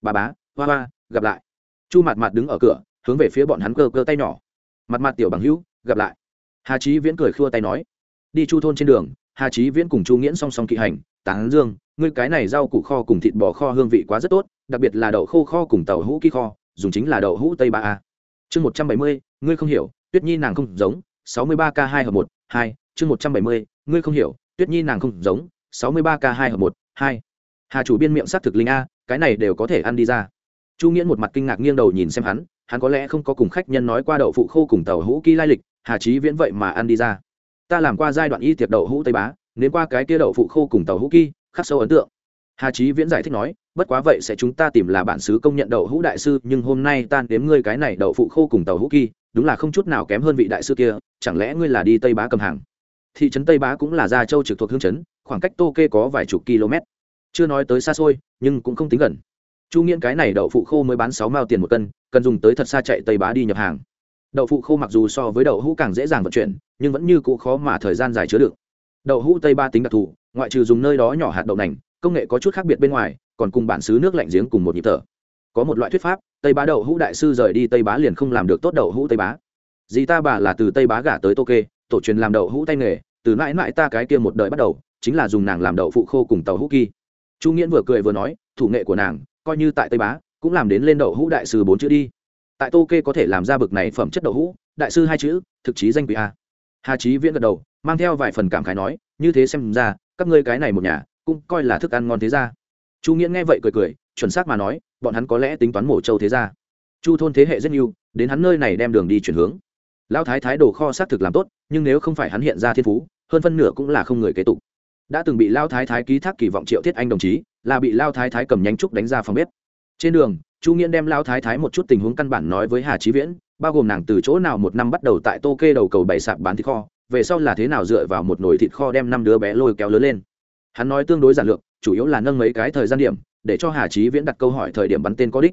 Bà bá, hoa hoa, gặp lại. Chu mặt mặt đứng ở cửa, hướng về phía bọn hắn cơ cơ tay nhỏ. Mặt mặt tiểu bằng hữu, gặp lại. Hà trí viễn cười khua tay nói. Đi chu thôn trên đường, hà trí viễn cùng chu nghiễn song song kỵ hành, tán dương ngươi cái này rau củ kho cùng thịt bò kho hương vị quá rất tốt, đặc biệt là đậu khô kho cùng tàu hũ ký kho, dùng chính là đậu hũ tây ba a. Chương một trăm bảy mươi, ngươi không hiểu, tuyết nhi nàng không giống, sáu mươi ba k hai hợp một, hai, chương một trăm bảy mươi, ngươi không hiểu, tuyết nhi nàng không giống, sáu mươi ba k hai hợp một, hai. Hà chủ biên miệng s á thực linh a, cái này đều có thể ăn đi ra. Chu nghiễn một mặt kinh ngạc nghiêng đầu nhìn xem hắn hắn có lẽ không có cùng khách nhân nói qua đậu phụ khô cùng tàu hũ ký lai lịch, hà trí viễn vậy mà ăn đi ra. Ta làm qua giai đoạn y tiệc đậu hũ tây bá nếu qua cái kia đậu phụ khô cùng tàu hũ kỳ khắc sâu ấn tượng. Hà trí viễn giải thích nói, bất quá vậy sẽ chúng ta tìm là bản xứ công nhận đậu hũ đại sư, nhưng hôm nay ta đếm ngươi cái này đậu phụ khô cùng tàu hũ kỳ đúng là không chút nào kém hơn vị đại sư kia, chẳng lẽ ngươi là đi tây bá cầm hàng? Thị trấn tây bá cũng là gia châu trực thuộc hương trấn, khoảng cách tô kê có vài chục km. Chưa nói tới xa xôi, nhưng cũng không tính gần. Chu nghiễn cái này đậu phụ khô mới bán sáu mao tiền một cân, cần dùng tới thật xa chạy tây bá đi nhập hàng. Đậu phụ khô mặc dù so với đậu hũ càng dễ dàng vận chuyển, nhưng vẫn như cũ khó mà thời gian dài chứa được. đậu hũ tây ba tính đặc thù ngoại trừ dùng nơi đó nhỏ hạt đậu nành, công nghệ có chút khác biệt bên ngoài, còn cùng bản xứ nước lạnh giếng cùng một nhịp thở. Có một loại thuyết pháp, tây bá đậu hũ đại sư rời đi tây bá liền không làm được tốt đậu hũ tây bá. Dì ta bà là từ tây bá gả tới tô kê, tổ truyền làm đậu hũ tay nghề, từ mãi mãi ta cái kia một đời bắt đầu, chính là dùng nàng làm đậu phụ khô cùng tàu hũ kỳ chu nghiễn vừa cười vừa nói, thủ nghệ của nàng, coi như tại tây bá, cũng làm đến lên đậu hũ đại sư bốn chữ đi. Tại tô kê có thể làm ra bực này phẩm chất đậu hũ, đại sư hai chữ, thực chí danh quý a. Hà trí viễn gật đầu, mang theo vài phần cảm khái nói, như thế xem ra các ngươi cái này một nhà, cũng coi là thức ăn ngon thế ra chu nghĩa nghe vậy cười cười, chuẩn xác mà nói, bọn hắn có lẽ tính toán mổ châu thế ra chu thôn thế hệ rất nhiều, đến hắn nơi này đem đường đi chuyển hướng. Lão thái thái đồ kho xác thực làm tốt, nhưng nếu không phải hắn hiện ra thiên phú, hơn phân nửa cũng là không người kế tục. Đã từng bị lao thái thái ký thác kỳ vọng triệu thiết anh đồng chí, là bị lao thái thái cầm nhánh trúc đánh ra phòng bếp. Trên đường, chu nghiễn đem lao thái thái một chút tình huống căn bản nói với hà trí viễn, bao gồm nàng từ chỗ nào một năm bắt đầu tại tô kê đầu cầu bảy sạp bán thịt kho về sau là thế nào dựa vào một nồi thịt kho đem năm đứa bé lôi kéo lớn lên. Hắn nói tương đối giản lược, chủ yếu là nâng mấy cái thời gian điểm, để cho hà trí viễn đặt câu hỏi thời điểm bắn tên có đích.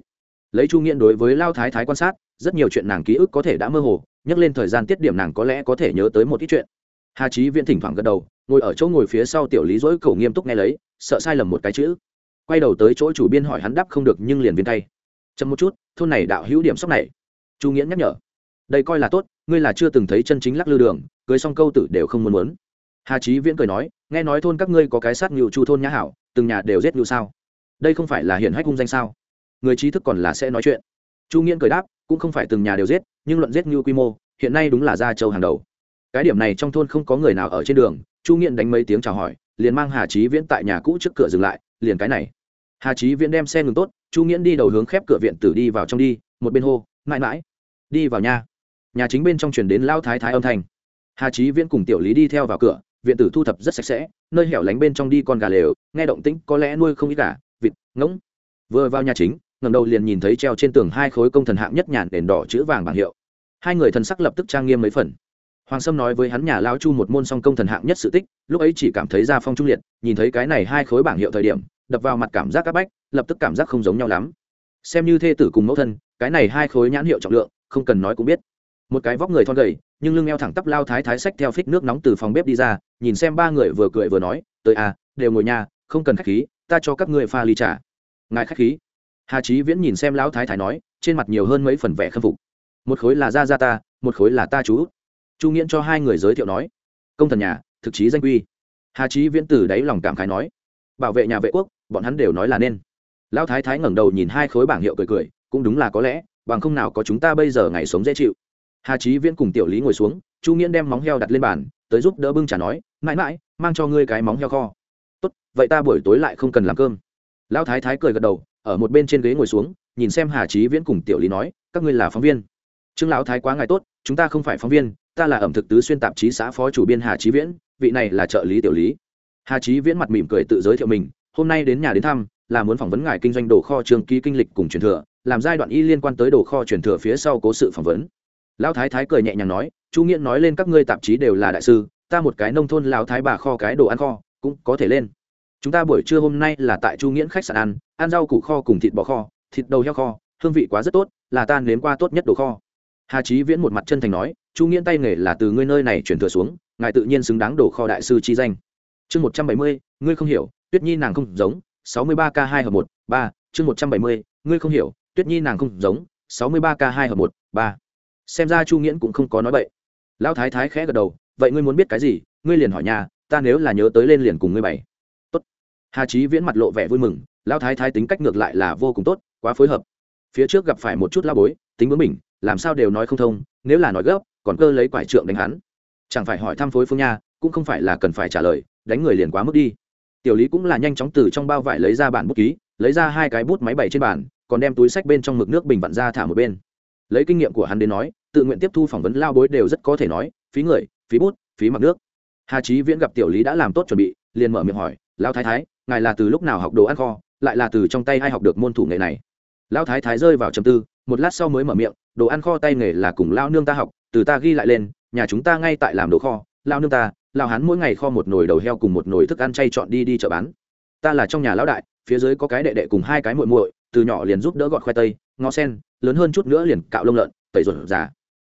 Lấy chu nghiện đối với lao thái thái quan sát, rất nhiều chuyện nàng ký ức có thể đã mơ hồ, nhắc lên thời gian tiết điểm nàng có lẽ có thể nhớ tới một ít chuyện. Hà trí viễn thỉnh thoảng gật đầu, ngồi ở chỗ ngồi phía sau tiểu lý dỗi cầu nghiêm túc nghe lấy, sợ sai lầm một cái chữ. Quay đầu tới chỗ chủ biên hỏi hắn đáp không được nhưng liền viên tay. Chậm một chút, thôn này đạo hữu điểm sốc này. Chu nghiễn nhắc nhở đây coi là tốt, ngươi là chưa từng thấy chân chính lắc lư đường, cưới xong câu tử đều không muốn muốn. Hà trí viễn cười nói, nghe nói thôn các ngươi có cái sát ngự chu thôn nhã hảo, từng nhà đều giết ngự sao? Đây không phải là hiển hách hung danh sao? Người trí thức còn là sẽ nói chuyện. Chu nghiễn cười đáp, cũng không phải từng nhà đều giết, nhưng luận giết ngự quy mô, hiện nay đúng là gia châu hàng đầu. Cái điểm này trong thôn không có người nào ở trên đường, chu nghiễn đánh mấy tiếng chào hỏi, liền mang hà trí viễn tại nhà cũ trước cửa dừng lại, liền cái này. Hà trí viễn đem xe ngừng tốt, chu nghiễn đi đầu hướng khép cửa viện tử đi vào trong đi, một bên hô, mãi mãi, đi vào nhà nhà chính bên trong chuyển đến lao thái thái âm thanh. Hà trí viễn cùng tiểu lý đi theo vào cửa, viện tử thu thập rất sạch sẽ, nơi hẻo lánh bên trong đi con gà lều, nghe động tĩnh, có lẽ nuôi không ít gà, vịt, ngỗng. Vừa vào nhà chính ngầm đầu liền nhìn thấy treo trên tường hai khối công thần hạng nhất nhàn đèn đỏ chữ vàng bảng hiệu. Hai người thần sắc lập tức trang nghiêm mấy phần. Hoàng sâm nói với hắn nhà lao chu một môn song công thần hạng nhất sự tích, lúc ấy chỉ cảm thấy ra phong trung liệt, nhìn thấy cái này hai khối bảng hiệu thời điểm, đập vào mặt cảm giác áp bách, lập tức cảm giác không giống nhau lắm. Xem như thê tử cùng mẫu thân, cái này hai khối nhãn hiệu trọng lượng, không cần nói cũng biết một cái vóc người thon gầy, nhưng lưng eo thẳng tắp lao thái thái sách theo phích nước nóng từ phòng bếp đi ra, nhìn xem ba người vừa cười vừa nói, tới à đều ngồi nhà, không cần khách khí, ta cho các người pha ly trà. Ngài khách khí. Hà trí viễn nhìn xem lão thái thái nói, trên mặt nhiều hơn mấy phần vẻ khâm phục. Một khối là gia gia ta, một khối là ta chú. Chu nghiễn cho hai người giới thiệu nói, công thần nhà, thực chí danh quy. Hà trí viễn từ đáy lòng cảm khái nói, bảo vệ nhà vệ quốc, bọn hắn đều nói là nên. Lão thái thái ngẩng đầu nhìn hai khối bảng hiệu cười cười, cũng đúng là có lẽ, bằng không nào có chúng ta bây giờ ngày sống dễ chịu hà trí viễn cùng tiểu lý ngồi xuống chu nghiễn đem móng heo đặt lên bàn tới giúp đỡ bưng trả nói mãi mãi mang cho ngươi cái móng heo kho tốt vậy ta buổi tối lại không cần làm cơm lão thái thái cười gật đầu ở một bên trên ghế ngồi xuống nhìn xem hà trí viễn cùng tiểu lý nói các ngươi là phóng viên trương lão thái quá ngài tốt chúng ta không phải phóng viên ta là ẩm thực tứ xuyên tạp chí xã phó chủ biên hà trí viễn vị này là trợ lý tiểu lý hà trí viễn mặt mỉm cười tự giới thiệu mình hôm nay đến nhà đến thăm là muốn phỏng vấn ngài kinh doanh đồ kho trường ký kinh lịch cùng truyền thừa làm giai đoạn y liên quan tới đồ kho truyền thừa phía sau cố sự phỏng vấn lão thái thái cười nhẹ nhàng nói, chu nghiễn nói lên các ngươi tạp chí đều là đại sư, ta một cái nông thôn lão thái bà kho cái đồ ăn kho, cũng có thể lên. Chúng ta buổi trưa hôm nay là tại chu nghiễn khách sạn ăn ăn rau củ kho cùng thịt bò kho, thịt đầu heo kho, hương vị quá rất tốt, là ta nếm qua tốt nhất đồ kho. Hà trí viễn một mặt chân thành nói, chu nghiễn tay nghề là từ ngươi nơi này chuyển thừa xuống, ngài tự nhiên xứng đáng đồ kho đại sư chi danh. Chương một trăm bảy mươi, ngươi không hiểu, tuyết nhi nàng không giống, sáu mươi ba k hai hợp một, ba, chương một trăm bảy mươi, ngươi không hiểu, tuyết nhi nàng không giống, sáu mươi ba k hai hợp một, ba xem ra chu nghiễn cũng không có nói vậy lão thái thái khẽ gật đầu, vậy ngươi muốn biết cái gì? Ngươi liền hỏi nhà, ta nếu là nhớ tới lên liền cùng ngươi bày. Tốt. Hà trí viễn mặt lộ vẻ vui mừng, lão thái thái tính cách ngược lại là vô cùng tốt, quá phối hợp. Phía trước gặp phải một chút lao bối, tính bướng mình làm sao đều nói không thông, nếu là nói gấp, còn cơ lấy quải trượng đánh hắn. Chẳng phải hỏi thăm phối phương nha, cũng không phải là cần phải trả lời, đánh người liền quá mức đi. Tiểu lý cũng là nhanh chóng từ trong bao vải lấy ra bản bút ký, lấy ra hai cái bút máy bày trên bàn, còn đem túi sách bên trong mực nước bình vặn ra thả một bên lấy kinh nghiệm của hắn đến nói, tự nguyện tiếp thu phỏng vấn lao bối đều rất có thể nói, phí người, phí bút, phí mặc nước. Hà trí viễn gặp tiểu lý đã làm tốt chuẩn bị, liền mở miệng hỏi lao thái thái, ngài là từ lúc nào học đồ ăn kho, lại là từ trong tay ai học được môn thủ nghệ này? Lao thái thái rơi vào trầm tư, một lát sau mới mở miệng, đồ ăn kho tay nghề là cùng lao nương ta học, từ ta ghi lại lên, nhà chúng ta ngay tại làm đồ kho, lao nương ta, lao hắn mỗi ngày kho một nồi đầu heo cùng một nồi thức ăn chay chọn đi đi chợ bán. Ta là trong nhà lão đại, phía dưới có cái đệ đệ cùng hai cái muội muội, từ nhỏ liền giúp đỡ gọt khoai tây, ngó sen lớn hơn chút nữa liền cạo lông lợn, tẩy ruột già.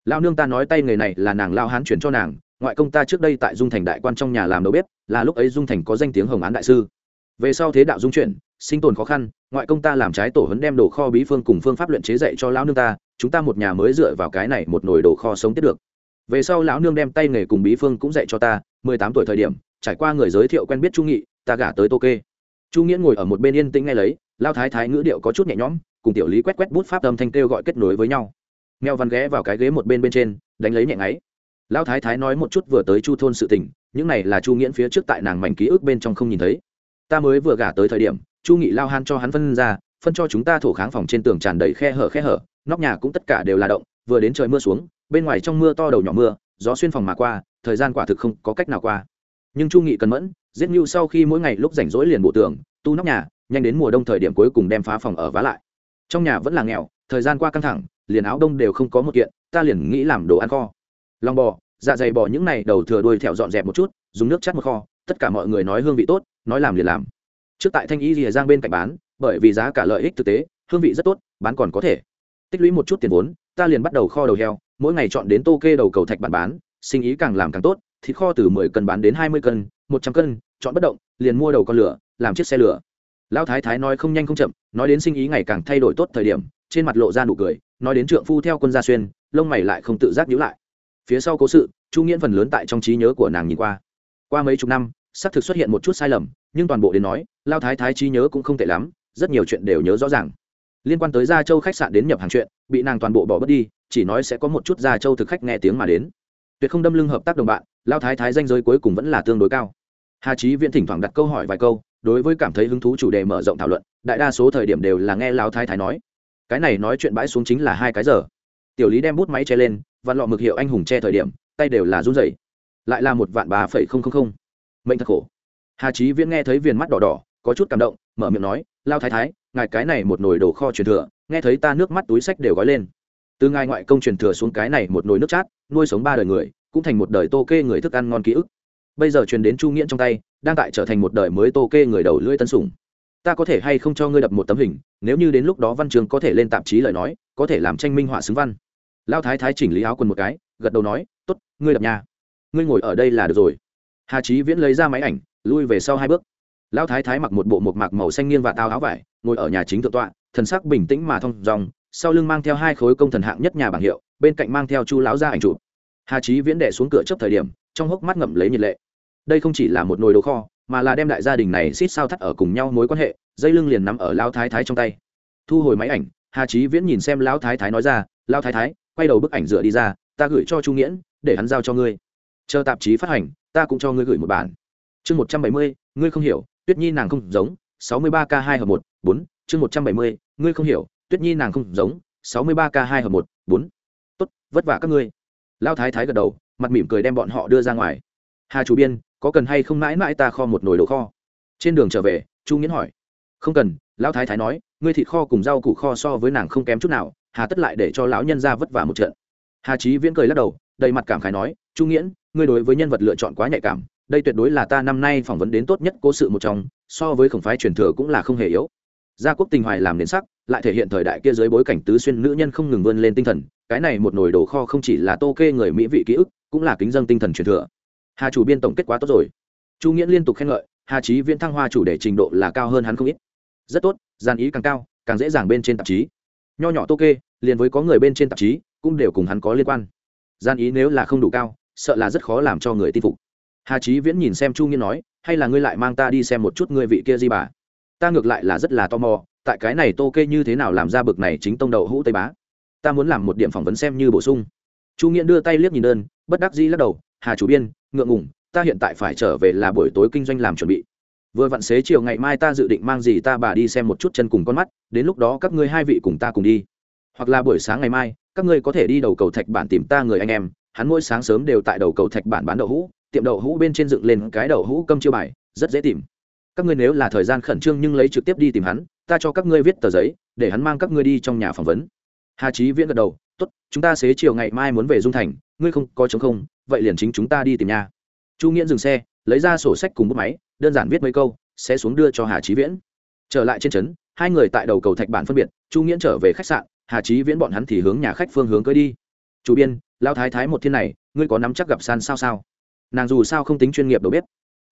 Lao nương ta nói tay nghề này là nàng lao hán chuyển cho nàng, ngoại công ta trước đây tại dung thành đại quan trong nhà làm đầu bếp, là lúc ấy dung thành có danh tiếng hồng án đại sư. Về sau thế đạo dung chuyển, sinh tồn khó khăn, ngoại công ta làm trái tổ hấn đem đồ kho bí phương cùng phương pháp luyện chế dạy cho lão nương ta, chúng ta một nhà mới dựa vào cái này một nồi đồ kho sống tiếp được. Về sau lão nương đem tay nghề cùng bí phương cũng dạy cho ta, mười tám tuổi thời điểm, trải qua người giới thiệu quen biết chu nghị, ta gả tới tô kê. Chu nghĩa ngồi ở một bên yên tĩnh nghe lấy lao thái thái ngữ điệu có chút nhẹ nhõm cùng tiểu lý quét quét bút pháp âm thanh kêu gọi kết nối với nhau. Mèo văn ghé vào cái ghế một bên bên trên, đánh lấy nhẹ ngáy. Lão thái thái nói một chút vừa tới chu thôn sự tình, những này là chu nghiễn phía trước tại nàng mảnh ký ức bên trong không nhìn thấy. Ta mới vừa gả tới thời điểm, chu nghị lao han cho hắn phân ra, phân cho chúng ta thổ kháng phòng trên tường tràn đầy khe hở khe hở, nóc nhà cũng tất cả đều là động, vừa đến trời mưa xuống, bên ngoài trong mưa to đầu nhỏ mưa, gió xuyên phòng mà qua, thời gian quả thực không có cách nào qua. Nhưng chu nghị cần mẫn, giết như sau khi mỗi ngày lúc rảnh rỗi liền bộ tường, tu nóc nhà, nhanh đến mùa đông thời điểm cuối cùng đem phá phòng ở vá lại trong nhà vẫn là nghèo, thời gian qua căng thẳng, liền áo đông đều không có một kiện, ta liền nghĩ làm đồ ăn kho. Lòng bò dạ dày bò những này đầu thừa đuôi thẹo dọn dẹp một chút, dùng nước chắt một kho, tất cả mọi người nói hương vị tốt, nói làm liền làm. Trước tại thanh y rìa giang bên cạnh bán, bởi vì giá cả lợi ích thực tế, hương vị rất tốt, bán còn có thể. Tích lũy một chút tiền vốn, ta liền bắt đầu kho đầu heo, mỗi ngày chọn đến tô kê đầu cầu thạch bản bán, sinh ý càng làm càng tốt, thịt kho từ mười cân bán đến hai mươi cân, một trăm cân, chọn bất động, liền mua đầu con lửa, làm chiếc xe lửa lão thái thái nói không nhanh không chậm, nói đến sinh ý ngày càng thay đổi tốt thời điểm, trên mặt lộ ra nụ cười, nói đến trượng phu theo quân gia xuyên, lông mày lại không tự giác nhíu lại. Phía sau cố sự, chu nghiễn phần lớn tại trong trí nhớ của nàng nhìn qua. Qua mấy chục năm, xác thực xuất hiện một chút sai lầm, nhưng toàn bộ đến nói lao thái thái trí nhớ cũng không tệ lắm, rất nhiều chuyện đều nhớ rõ ràng. Liên quan tới gia châu khách sạn đến nhập hàng chuyện, bị nàng toàn bộ bỏ bớt đi, chỉ nói sẽ có một chút gia châu thực khách nghe tiếng mà đến. Tuyệt không đâm lưng hợp tác đồng bạn lao thái thái danh giới cuối cùng vẫn là tương đối cao. Hà trí viễn thỉnh thoảng đặt câu hỏi vài câu đối với cảm thấy hứng thú chủ đề mở rộng thảo luận, đại đa số thời điểm đều là nghe lao thái thái nói. Cái này nói chuyện bãi xuống chính là hai cái giờ. Tiểu lý đem bút máy che lên văn lọ mực hiệu anh hùng che thời điểm, tay đều là run rẩy. Lại là một vạn ba phẩy không không không. Mệnh thật khổ. Hà trí viễn nghe thấy viền mắt đỏ đỏ, có chút cảm động, mở miệng nói lao thái thái, ngài cái này một nồi đồ kho truyền thừa, nghe thấy ta nước mắt túi sách đều gói lên. Từ ngài ngoại công truyền thừa xuống cái này một nồi nước chát, nuôi sống ba đời người, cũng thành một đời tô kê người thức ăn ngon ký ức bây giờ truyền đến chu nghiễn trong tay, đang tại trở thành một đời mới tô kê người đầu lưỡi tân sủng. Ta có thể hay không cho ngươi đập một tấm hình, nếu như đến lúc đó văn trường có thể lên tạp chí lời nói, có thể làm tranh minh họa xứng văn. Lao thái thái chỉnh lý áo quần một cái, gật đầu nói t ố t ngươi đập nhà. Ngươi ngồi ở đây là được rồi. Hà trí viễn lấy ra máy ảnh, lui về sau hai bước. Lao thái thái mặc một bộ một mạc màu xanh nghiêng và tao áo vải, ngồi ở nhà chính thượng tọa, thần sắc bình tĩnh mà thong dòng sau lưng mang theo hai khối công thần hạng nhất nhà bảng hiệu, bên cạnh mang theo chu lão ra ảnh chụp. Hà trí viễn đệ xuống cửa chấp thời điểm, trong hốc mắt ngậm lấy nhiệt lệ đây không chỉ là một nồi đồ kho, mà là đem đại gia đình này xít sao thắt ở cùng nhau mối quan hệ, dây lưng liền nắm ở lao thái thái trong tay. Thu hồi máy ảnh, hà trí viễn nhìn xem lão thái thái nói ra lao thái thái, quay đầu bức ảnh dựa đi ra, ta gửi cho chu nghiễn, để hắn giao cho ngươi. Chờ tạp chí phát hành, ta cũng cho ngươi gửi một bản. Chương một trăm bảy mươi, ngươi không hiểu, tuyết nhi nàng không giống, sáu mươi ba k hai hợp một, bốn, chương một trăm bảy mươi, ngươi không hiểu, tuyết nhi nàng không giống, sáu mươi ba k hai hợp một, bốn. Tốt, vất vả các ngươi. Lao thái thái gật đầu, mặt mỉm cười đem bọn họ đưa ra ngoài. Hà chủ biên có cần hay không mãi mãi ta kho một nồi đồ kho? Trên đường trở về, chu nghiễn hỏi. Không cần, lão thái thái nói, ngươi thịt kho cùng rau củ kho so với nàng không kém chút nào, hà tất lại để cho lão nhân ra vất vả một trận. Hà trí viễn cười lắc đầu, đầy mặt cảm khái nói, chu nghiễn, ngươi đối với nhân vật lựa chọn quá nhạy cảm, đây tuyệt đối là ta năm nay phỏng vấn đến tốt nhất cố sự một trong, so với khổng phái truyền thừa cũng là không hề yếu. Gia quốc tình hoài làm đến sắc, lại thể hiện thời đại kia dưới bối cảnh tứ xuyên nữ nhân không ngừng vươn lên tinh thần, cái này một nồi đồ kho không chỉ là tô kê người mỹ vị ký ức, cũng là kính dân tinh thần truyền thừa hà chủ biên tổng kết quá tốt rồi. Chu nghĩa liên tục khen ngợi, hà trí viễn thăng hoa chủ đề trình độ là cao hơn hắn không ít. Rất tốt gian ý càng cao, càng dễ dàng bên trên tạp chí. Nho nhỏ tô kê, liền với có người bên trên tạp chí, cũng đều cùng hắn có liên quan. Gian ý nếu là không đủ cao, sợ là rất khó làm cho người tin phục. Hà trí viễn nhìn xem chu nghiên nói, hay là ngươi lại mang ta đi xem một chút ngươi vị kia di bà? Ta ngược lại là rất là tò mò, tại cái này tô kê như thế nào làm ra bực này chính tông đậu hũ tây bá? Ta muốn làm một điểm phỏng vấn xem như bổ sung. Chu nghiên đưa tay liếc nhìn đơn, bất đắc dĩ lắc đầu, hà chủ biên ngượng ngùng, ta hiện tại phải trở về là buổi tối kinh doanh làm chuẩn bị. Vừa vặn xế chiều ngày mai ta dự định mang gì ta bà đi xem một chút chân cùng con mắt đến lúc đó các ngươi hai vị cùng ta cùng đi. Hoặc là buổi sáng ngày mai các ngươi có thể đi đầu cầu thạch bản tìm ta người anh em hắn mỗi sáng sớm đều tại đầu cầu thạch bản bán đậu hũ tiệm đậu hũ bên trên dựng lên cái đậu hũ cơm chiêu bài rất dễ tìm. Các ngươi nếu là thời gian khẩn trương nhưng lấy trực tiếp đi tìm hắn ta cho các ngươi viết tờ giấy để hắn mang các ngươi đi trong nhà phỏng vấn. Hà trí viễn gật đầu tốt chúng ta xế chiều ngày mai muốn về dung thành ngươi không có chống không vậy liền chính chúng ta đi tìm nhà chu nghiễn dừng xe, lấy ra sổ sách cùng bút máy, đơn giản viết mấy câu, sẽ xuống đưa cho hà trí viễn. Trở lại trên trấn, hai người tại đầu cầu thạch bản phân biệt, chu nghiễn trở về khách sạn, hà trí viễn bọn hắn thì hướng nhà khách phương hướng cưới đi. Chủ biên lao thái thái một thiên này, ngươi có nắm chắc gặp san sao sao? Nàng dù sao không tính chuyên nghiệp đầu bếp.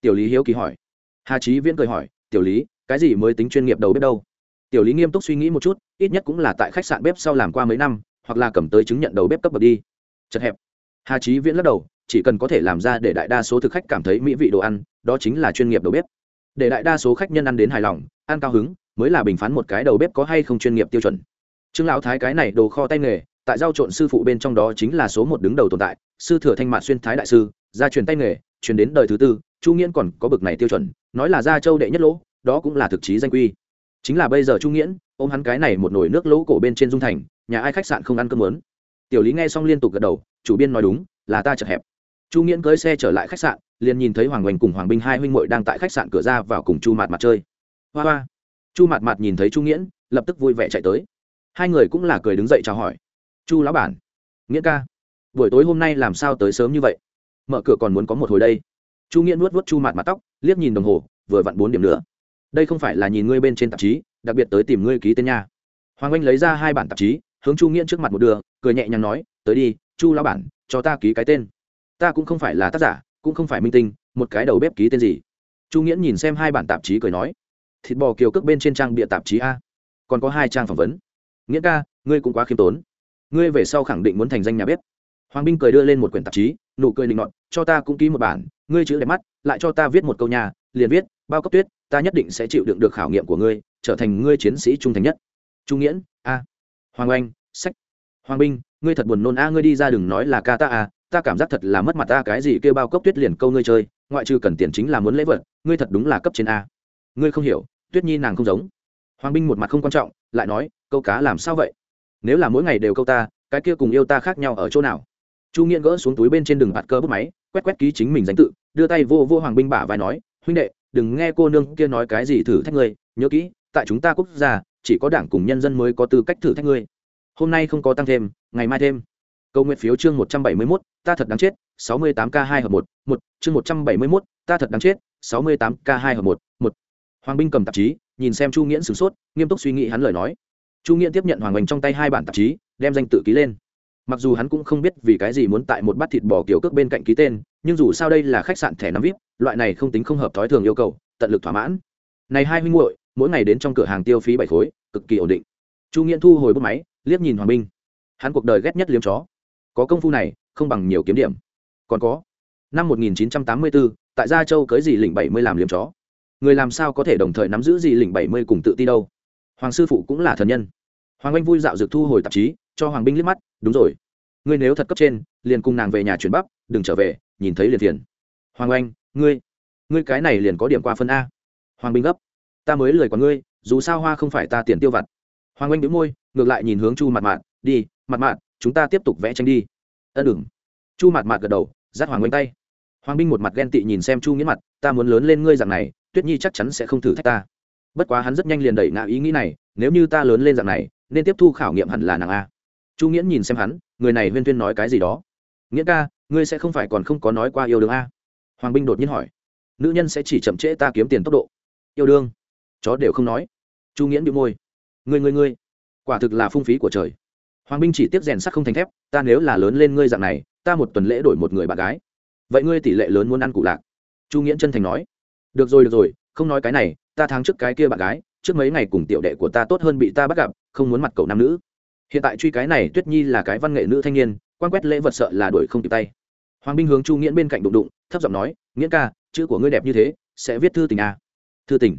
Tiểu lý hiếu kỳ hỏi. Hà trí viễn cười hỏi, tiểu lý, cái gì mới tính chuyên nghiệp đầu bếp đâu? Tiểu lý nghiêm túc suy nghĩ một chút, ít nhất cũng là tại khách sạn bếp sau làm qua mấy năm, hoặc là cầm tới chứng nhận đầu bếp cấp bậc đi. Chật hẹp hà trí viễn lắc đầu, chỉ cần có thể làm ra để đại đa số thực khách cảm thấy mỹ vị đồ ăn, đó chính là chuyên nghiệp đầu bếp. Để đại đa số khách nhân ăn đến hài lòng, ăn cao hứng, mới là bình phán một cái đầu bếp có hay không chuyên nghiệp tiêu chuẩn. Trương lão thái cái này đồ kho tay nghề, tại giao trộn sư phụ bên trong đó chính là số một đứng đầu tồn tại, sư thừa thanh mạn xuyên thái đại sư, gia truyền tay nghề, truyền đến đời thứ tư, chu nghiễn còn có bực này tiêu chuẩn, nói là gia châu đệ nhất lỗ, đó cũng là thực chí danh quy. Chính là bây giờ chu nghiễn, ôm hắn cái này một nồi nước lỗ cổ bên trên dung thành, nhà ai khách sạn không ăn cơm muốn? tiểu lý nghe xong liên tục gật đầu chủ biên nói đúng, là ta chật hẹp. Chu nghiễn cưới xe trở lại khách sạn, liền nhìn thấy hoàng hoành cùng hoàng binh hai huynh muội đang tại khách sạn cửa ra vào cùng chu mạt mặt chơi. Hoa hoa. Chu mạt mặt nhìn thấy chu nghiễn, lập tức vui vẻ chạy tới. Hai người cũng là cười đứng dậy chào hỏi. Chu lão bản nghĩa ca, buổi tối hôm nay làm sao tới sớm như vậy? Mở cửa còn muốn có một hồi đây. Chu nghiễn nuốt vớt chu mạt mặt tóc, liếc nhìn đồng hồ, vừa vặn bốn điểm nữa. Đây không phải là nhìn ngươi bên trên tạp chí, đặc biệt tới tìm ngươi ký tên nha. Hoàng anh lấy ra hai bản tạp chí, hướng chu nghiễn trước mặt một đường cười nhẹ nhàng nói, tới đi chu lão bản, cho ta ký cái tên. Ta cũng không phải là tác giả, cũng không phải minh tinh, một cái đầu bếp ký tên gì. Chu nghiễn nhìn xem hai bản tạp chí cười nói, thịt bò kiều cước bên trên trang bịa tạp chí a. Còn có hai trang phỏng vấn. Nghĩa ca, ngươi cũng quá khiêm tốn. Ngươi về sau khẳng định muốn thành danh nhà bếp. Hoàng binh cười đưa lên một quyển tạp chí, nụ cười linh mọn cho ta cũng ký một bản, ngươi chữ đẹp mắt, lại cho ta viết một câu nhà, liền viết, bao cấp tuyết, ta nhất định sẽ chịu đựng được khảo nghiệm của ngươi, trở thành ngươi chiến sĩ trung thành nhất. Trung nghiễn, a. Hoàng oanh, sách. Hoàng binh ngươi thật buồn nôn a, ngươi đi ra đừng nói là ca ta a, ta cảm giác thật là mất mặt ta cái gì kêu bao cốc tuyết liền câu ngươi chơi, ngoại trừ cần tiền chính là muốn lễ vật, ngươi thật đúng là cấp trên a. Ngươi không hiểu, tuyết nhi nàng không giống. Hoàng binh một mặt không quan trọng, lại nói, câu cá làm sao vậy? Nếu là mỗi ngày đều câu ta, cái kia cùng yêu ta khác nhau ở chỗ nào? Chu nghiện gỡ xuống túi bên trên đường bạt cơ bút máy, quét quét ký chính mình danh tự, đưa tay vô vô hoàng binh bả vai nói, huynh đệ, đừng nghe cô nương kia nói cái gì thử thách ngươi, nhớ kỹ, tại chúng ta quốc gia, chỉ có đảng cùng nhân dân mới có tư cách thử thách ngươi hôm nay không có tăng thêm, ngày mai thêm. Câu nguyện phiếu chương một trăm bảy mươi mốt, ta thật đáng chết, sáu mươi tám k hai hợp một một, chương một trăm bảy mươi mốt, ta thật đáng chết, sáu mươi tám k hai hợp một một. Hoàng binh cầm tạp chí, nhìn xem chu nghiễn sửng sốt, nghiêm túc suy nghĩ hắn lời nói. Chu nghiễn tiếp nhận hoàng binh trong tay hai bản tạp chí, đem danh tự ký lên. Mặc dù hắn cũng không biết vì cái gì muốn tại một bát thịt bò kiểu cước bên cạnh ký tên, nhưng dù sao đây là khách sạn thẻ nắm vip, loại này không tính không hợp thói thường yêu cầu, tận lực thỏa mãn. Này hai huynh muội, mỗi ngày đến trong cửa hàng tiêu phí bảy khối, cực kỳ ổn định. Chu nghiễn thu hồi bút máy liếc nhìn hoàng binh. Hắn cuộc đời ghét nhất liếm chó. Có công phu này không bằng nhiều kiếm điểm. Còn có năm 1984, tại gia châu cưới dì lĩnh 70 làm liếm chó. Người làm sao có thể đồng thời nắm giữ dì lĩnh 70 cùng tự ti đâu? Hoàng sư phụ cũng là thần nhân. Hoàng anh vui dạo dược thu hồi tạp chí cho hoàng binh liếc mắt đúng rồi. Ngươi nếu thật cấp trên liền cùng nàng về nhà chuyển bắp đừng trở về nhìn thấy liền tiền hoàng anh ngươi ngươi cái này liền có điểm qua phân a. Hoàng binh gấp ta mới lười qua ngươi dù sao hoa không phải ta tiền tiêu vặt hoàng anh đĩu môi, ngược lại nhìn hướng chu mặt mạn đi mặt mạn chúng ta tiếp tục vẽ tranh đi. Ân đừng. Chu mặt mạn gật đầu, dắt hoàng anh tay. Hoàng binh một mặt ghen tị nhìn xem chu nghĩa mặt ta muốn lớn lên ngươi dạng này, tuyết nhi chắc chắn sẽ không thử thách ta. Bất quá hắn rất nhanh liền đẩy ngã ý nghĩ này, nếu như ta lớn lên dạng này, nên tiếp thu khảo nghiệm hẳn là nàng a. Chu nghĩa nhìn xem hắn, người này huyên tuyên nói cái gì đó. Nghĩa ca, ngươi sẽ không phải còn không có nói qua yêu đương a. Hoàng binh đột nhiên hỏi. Nữ nhân sẽ chỉ chậm trễ ta kiếm tiền tốc độ. Yêu đương? Chó đều không nói. Chu nghĩa bị môi ngươi ngươi ngươi. Quả thực là phung phí của trời. Hoàng binh chỉ tiếp rèn sắt không thành thép, ta nếu là lớn lên ngươi dạng này, ta một tuần lễ đổi một người bạn gái. Vậy ngươi tỷ lệ lớn muốn ăn cụ lạc? Chu nghiễn chân thành nói. Được rồi được rồi, không nói cái này, ta tháng trước cái kia bạn gái, trước mấy ngày cùng tiểu đệ của ta tốt hơn bị ta bắt gặp, không muốn mặt cậu nam nữ. Hiện tại truy cái này tuyết nhi là cái văn nghệ nữ thanh niên, quan quét lễ vật sợ là đuổi không kịp tay. Hoàng binh hướng chu nghiễn bên cạnh đụng đụng, thấp giọng nói nghĩa ca, chữ của ngươi đẹp như thế, sẽ viết thư tình a thư tình.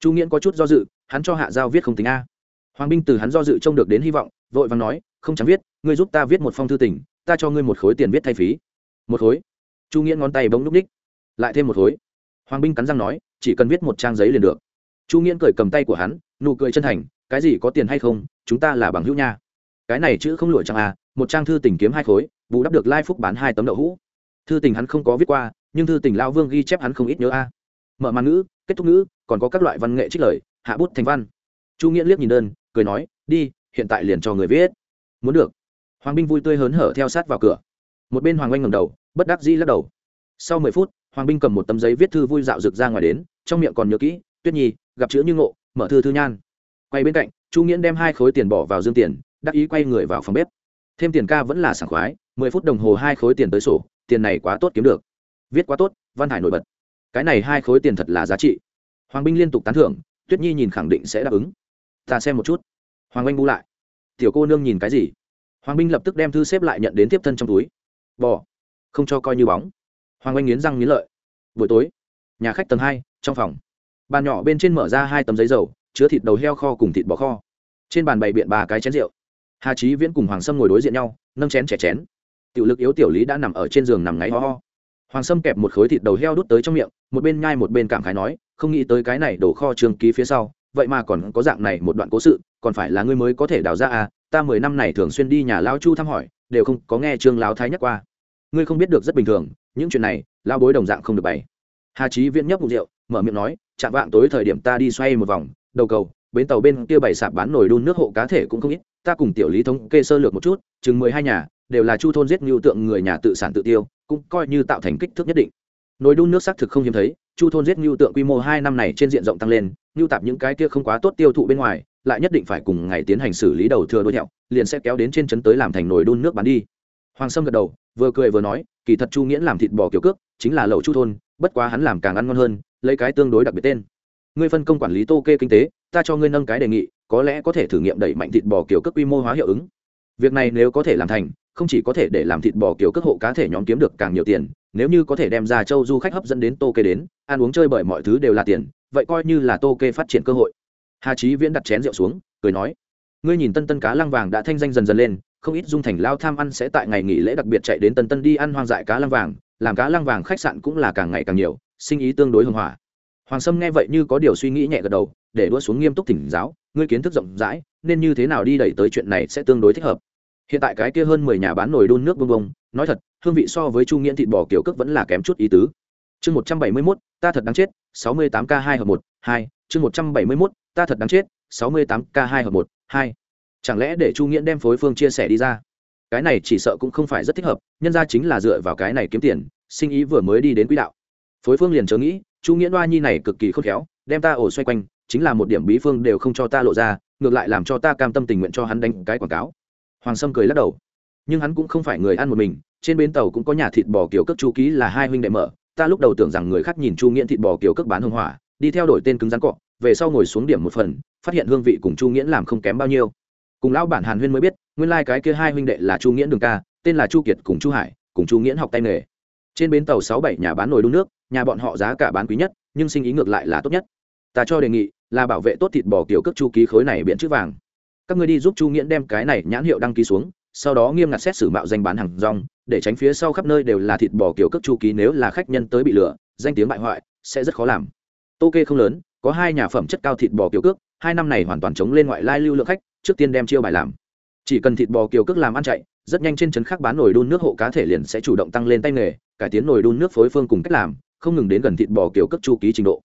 Chu nghiễn có chút do dự, hắn cho hạ giao viết không tình a hoàng binh từ hắn do dự trông được đến hy vọng, vội vàng nói, không chẳng viết, ngươi giúp ta viết một phong thư tình, ta cho ngươi một khối tiền viết thay phí. Một khối? Chu nghĩa ngón tay bỗng núp ních. Lại thêm một khối. Hoàng binh cắn răng nói, chỉ cần viết một trang giấy liền được. Chu nghĩa cười cầm tay của hắn, nụ cười chân thành, cái gì có tiền hay không, chúng ta là bằng hữu nha. Cái này chữ không lụi trang à một trang thư tình kiếm hai khối, bù đắp được lai phúc bán hai tấm đậu hũ. Thư tình hắn không có viết qua, nhưng thư tình lao vương ghi chép hắn không ít nhớ a. Mở màn ngữ, kết thúc ngữ, còn có các loại văn nghệ trích lời, hạ bút thành văn. Chu nghĩa liếc nhìn đơn cười nói, đi, hiện tại liền cho người viết. Muốn được. Hoàng binh vui tươi hớn hở theo sát vào cửa. Một bên hoàng oanh ngầm đầu, bất đắc dĩ lắc đầu. Sau mười phút, hoàng binh cầm một tấm giấy viết thư vui dạo rực ra ngoài đến, trong miệng còn nhớ kỹ, tuyết nhi, gặp chữ như ngộ, mở thư thư nhan. Quay bên cạnh, chu nghiễn đem hai khối tiền bỏ vào dương tiền, đắc ý quay người vào phòng bếp. Thêm tiền ca vẫn là sảng khoái, mười phút đồng hồ hai khối tiền tới sổ, tiền này quá tốt kiếm được. Viết quá tốt, văn hải nổi bật. Cái này hai khối tiền thật là giá trị. Hoàng binh liên tục tán thưởng, tuyết nhi nhìn khẳng định sẽ đáp ứng ta xem một chút. Hoàng anh bu lại. Tiểu cô nương nhìn cái gì? Hoàng binh lập tức đem thư xếp lại nhận đến tiếp thân trong túi. Bỏ không cho coi như bóng. Hoàng anh nghiến răng nghiến lợi. Buổi tối, nhà khách tầng hai, trong phòng. Bàn nhỏ bên trên mở ra hai tấm giấy dầu, chứa thịt đầu heo kho cùng thịt bò kho. Trên bàn bày biện ba cái chén rượu. Hà trí viễn cùng hoàng sâm ngồi đối diện nhau, nâng chén chẻ chén. Tiểu lực yếu tiểu lý đã nằm ở trên giường nằm ngáy ho ho. Hoàng sâm kẹp một khối thịt đầu heo đút tới trong miệng, một bên nhai một bên cảm khái nói, không nghĩ tới cái này đổ kho trường ký phía sau vậy mà còn có dạng này một đoạn cố sự, còn phải là ngươi mới có thể đào ra à? Ta mười năm này thường xuyên đi nhà lao chu thăm hỏi, đều không có nghe trương lão thái nhắc qua. Ngươi không biết được rất bình thường, những chuyện này lao bối đồng dạng không được bày. Hà trí viễn nhấp một rượu, mở miệng nói, chạm vạng tối thời điểm ta đi xoay một vòng, đầu cầu, bến tàu bên kia bày sạp bán nồi đun nước hộ cá thể cũng không ít, ta cùng tiểu lý thống kê sơ lược một chút, chừng mười hai nhà, đều là chu thôn giết ngưu tượng người nhà tự sản tự tiêu, cũng coi như tạo thành kích thước nhất định. Nồi đun nước xác thực không hiếm thấy, chu thôn giết ngưu tượng quy mô hai năm này trên diện rộng tăng lên nhu tạp những cái kia không quá tốt tiêu thụ bên ngoài, lại nhất định phải cùng ngày tiến hành xử lý đầu thừa đôi thẹo, liền sẽ kéo đến trên trấn tới làm thành nồi đun nước bán đi. Hoàng sâm gật đầu, vừa cười vừa nói, kỳ thật chu nghiễn làm thịt bò kiểu cước, chính là lẩu chu thôn, bất quá hắn làm càng ăn ngon hơn, lấy cái tương đối đặc biệt tên. Ngươi phân công quản lý tô kê kinh tế, ta cho ngươi nâng cái đề nghị, có lẽ có thể thử nghiệm đẩy mạnh thịt bò kiểu cước quy mô hóa hiệu ứng. Việc này nếu có thể làm thành, không chỉ có thể để làm thịt bò kiểu cước hộ cá thể nhóm kiếm được càng nhiều tiền, nếu như có thể đem ra châu du khách hấp dẫn đến tô kê đến, ăn uống chơi bởi mọi thứ đều là tiền vậy coi như là tô kê phát triển cơ hội. Hà trí viễn đặt chén rượu xuống, cười nói, ngươi nhìn tân tân cá lăng vàng đã thanh danh dần dần lên, không ít dung thành lao tham ăn sẽ tại ngày nghỉ lễ đặc biệt chạy đến tân tân đi ăn hoang dại cá lăng vàng, làm cá lăng vàng khách sạn cũng là càng ngày càng nhiều, sinh ý tương đối hưng hỏa hoàng sâm nghe vậy như có điều suy nghĩ nhẹ gật đầu, để đua xuống nghiêm túc thỉnh giáo, ngươi kiến thức rộng rãi, nên như thế nào đi đẩy tới chuyện này sẽ tương đối thích hợp. Hiện tại cái kia hơn mười nhà bán nồi đun nước bông bông, nói thật, hương vị so với chu nghiễn thịt bò kiểu cước vẫn là kém chút ý tứ chương một trăm bảy mươi mốt, ta thật đáng chết, sáu mươi tám k hai hợp một, hai, chương một trăm bảy mươi mốt, ta thật đáng chết, sáu mươi tám k hai hợp một, hai. Chẳng lẽ để chu nghiễn đem phối phương chia sẻ đi ra? Cái này chỉ sợ cũng không phải rất thích hợp, nhân ra chính là dựa vào cái này kiếm tiền, sinh ý vừa mới đi đến quỹ đạo. Phối phương liền chớ nghĩ, chu nghiễn đoa nhi này cực kỳ khôn khéo, đem ta ổ xoay quanh, chính là một điểm bí phương đều không cho ta lộ ra, ngược lại làm cho ta cam tâm tình nguyện cho hắn đánh cái quảng cáo. Hoàng sâm cười lắc đầu. Nhưng hắn cũng không phải người ăn một mình, trên bến tàu cũng có nhà thịt bò kiểu cất chu ký là hai huynh đệ mở ta lúc đầu tưởng rằng người khác nhìn chu nghiễn thịt bò kiểu cước bán hưng hỏa, đi theo đổi tên cứng rắn cọ, về sau ngồi xuống điểm một phần, phát hiện hương vị cùng chu nghiễn làm không kém bao nhiêu. Cùng lão bản hàn huyên mới biết, nguyên lai、like、cái kia hai huynh đệ là chu nghiễn đường ca, tên là chu kiệt cùng chu hải, cùng chu nghiễn học tay nghề. Trên bến tàu sáu bảy nhà bán nồi đun nước, nhà bọn họ giá cả bán quý nhất, nhưng sinh ý ngược lại là tốt nhất. Ta cho đề nghị là bảo vệ tốt thịt bò kiểu cước chu ký khối này biện chữ vàng. Các người đi giúp chu nghiễn đem cái này nhãn hiệu đăng ký xuống sau đó nghiêm ngặt xét xử mạo danh bán hàng rong, để tránh phía sau khắp nơi đều là thịt bò kiểu cước chu ký nếu là khách nhân tới bị lừa, danh tiếng bại hoại, sẽ rất khó làm. Tô kê không lớn, có hai nhà phẩm chất cao thịt bò kiểu cước, hai năm này hoàn toàn chống lên ngoại lai lưu lượng khách, trước tiên đem chiêu bài làm. Chỉ cần thịt bò kiểu cước làm ăn chạy, rất nhanh trên trấn khác bán nồi đun nước hộ cá thể liền sẽ chủ động tăng lên tay nghề, cải tiến nồi đun nước phối phương cùng cách làm, không ngừng đến gần thịt bò kiểu cước chu ký trình độ.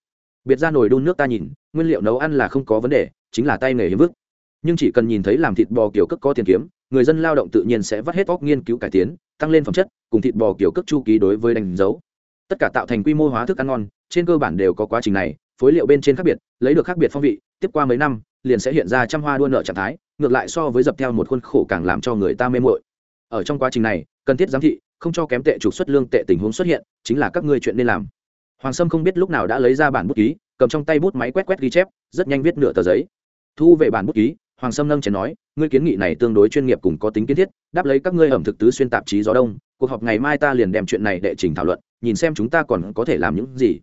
Biệt ra nồi đun nước ta nhìn, nguyên liệu nấu ăn là không có vấn đề, chính là tay nghề hiếm vức nhưng chỉ cần nhìn thấy làm thịt bò kiểu cước có tiền kiếm người dân lao động tự nhiên sẽ vắt hết óc nghiên cứu cải tiến, tăng lên phẩm chất, cùng thịt bò kiểu cước chu ký đối với đánh dấu. Tất cả tạo thành quy mô hóa thức ăn ngon, trên cơ bản đều có quá trình này, phối liệu bên trên khác biệt, lấy được khác biệt phong vị, tiếp qua mấy năm, liền sẽ hiện ra trăm hoa đua nợ trạng thái, ngược lại so với dập theo một khuôn khổ càng làm cho người ta mê mội ở trong quá trình này, cần thiết giám thị, không cho kém tệ trục xuất lương tệ tình huống xuất hiện, chính là các ngươi chuyện nên làm. Hoàng sâm không biết lúc nào đã lấy ra bản bút ký, cầm trong tay bút máy quét quét ghi chép, rất nhanh viết nửa tờ giấy. Thu về bản bút ký hoàng sâm nâng chén nói, ngươi kiến nghị này tương đối chuyên nghiệp cùng có tính kiến thiết, đáp lấy các ngươi ẩm thực tứ xuyên tạp chí gió đông, cuộc họp ngày mai ta liền đem chuyện này đệ trình thảo luận, nhìn xem chúng ta còn có thể làm những gì.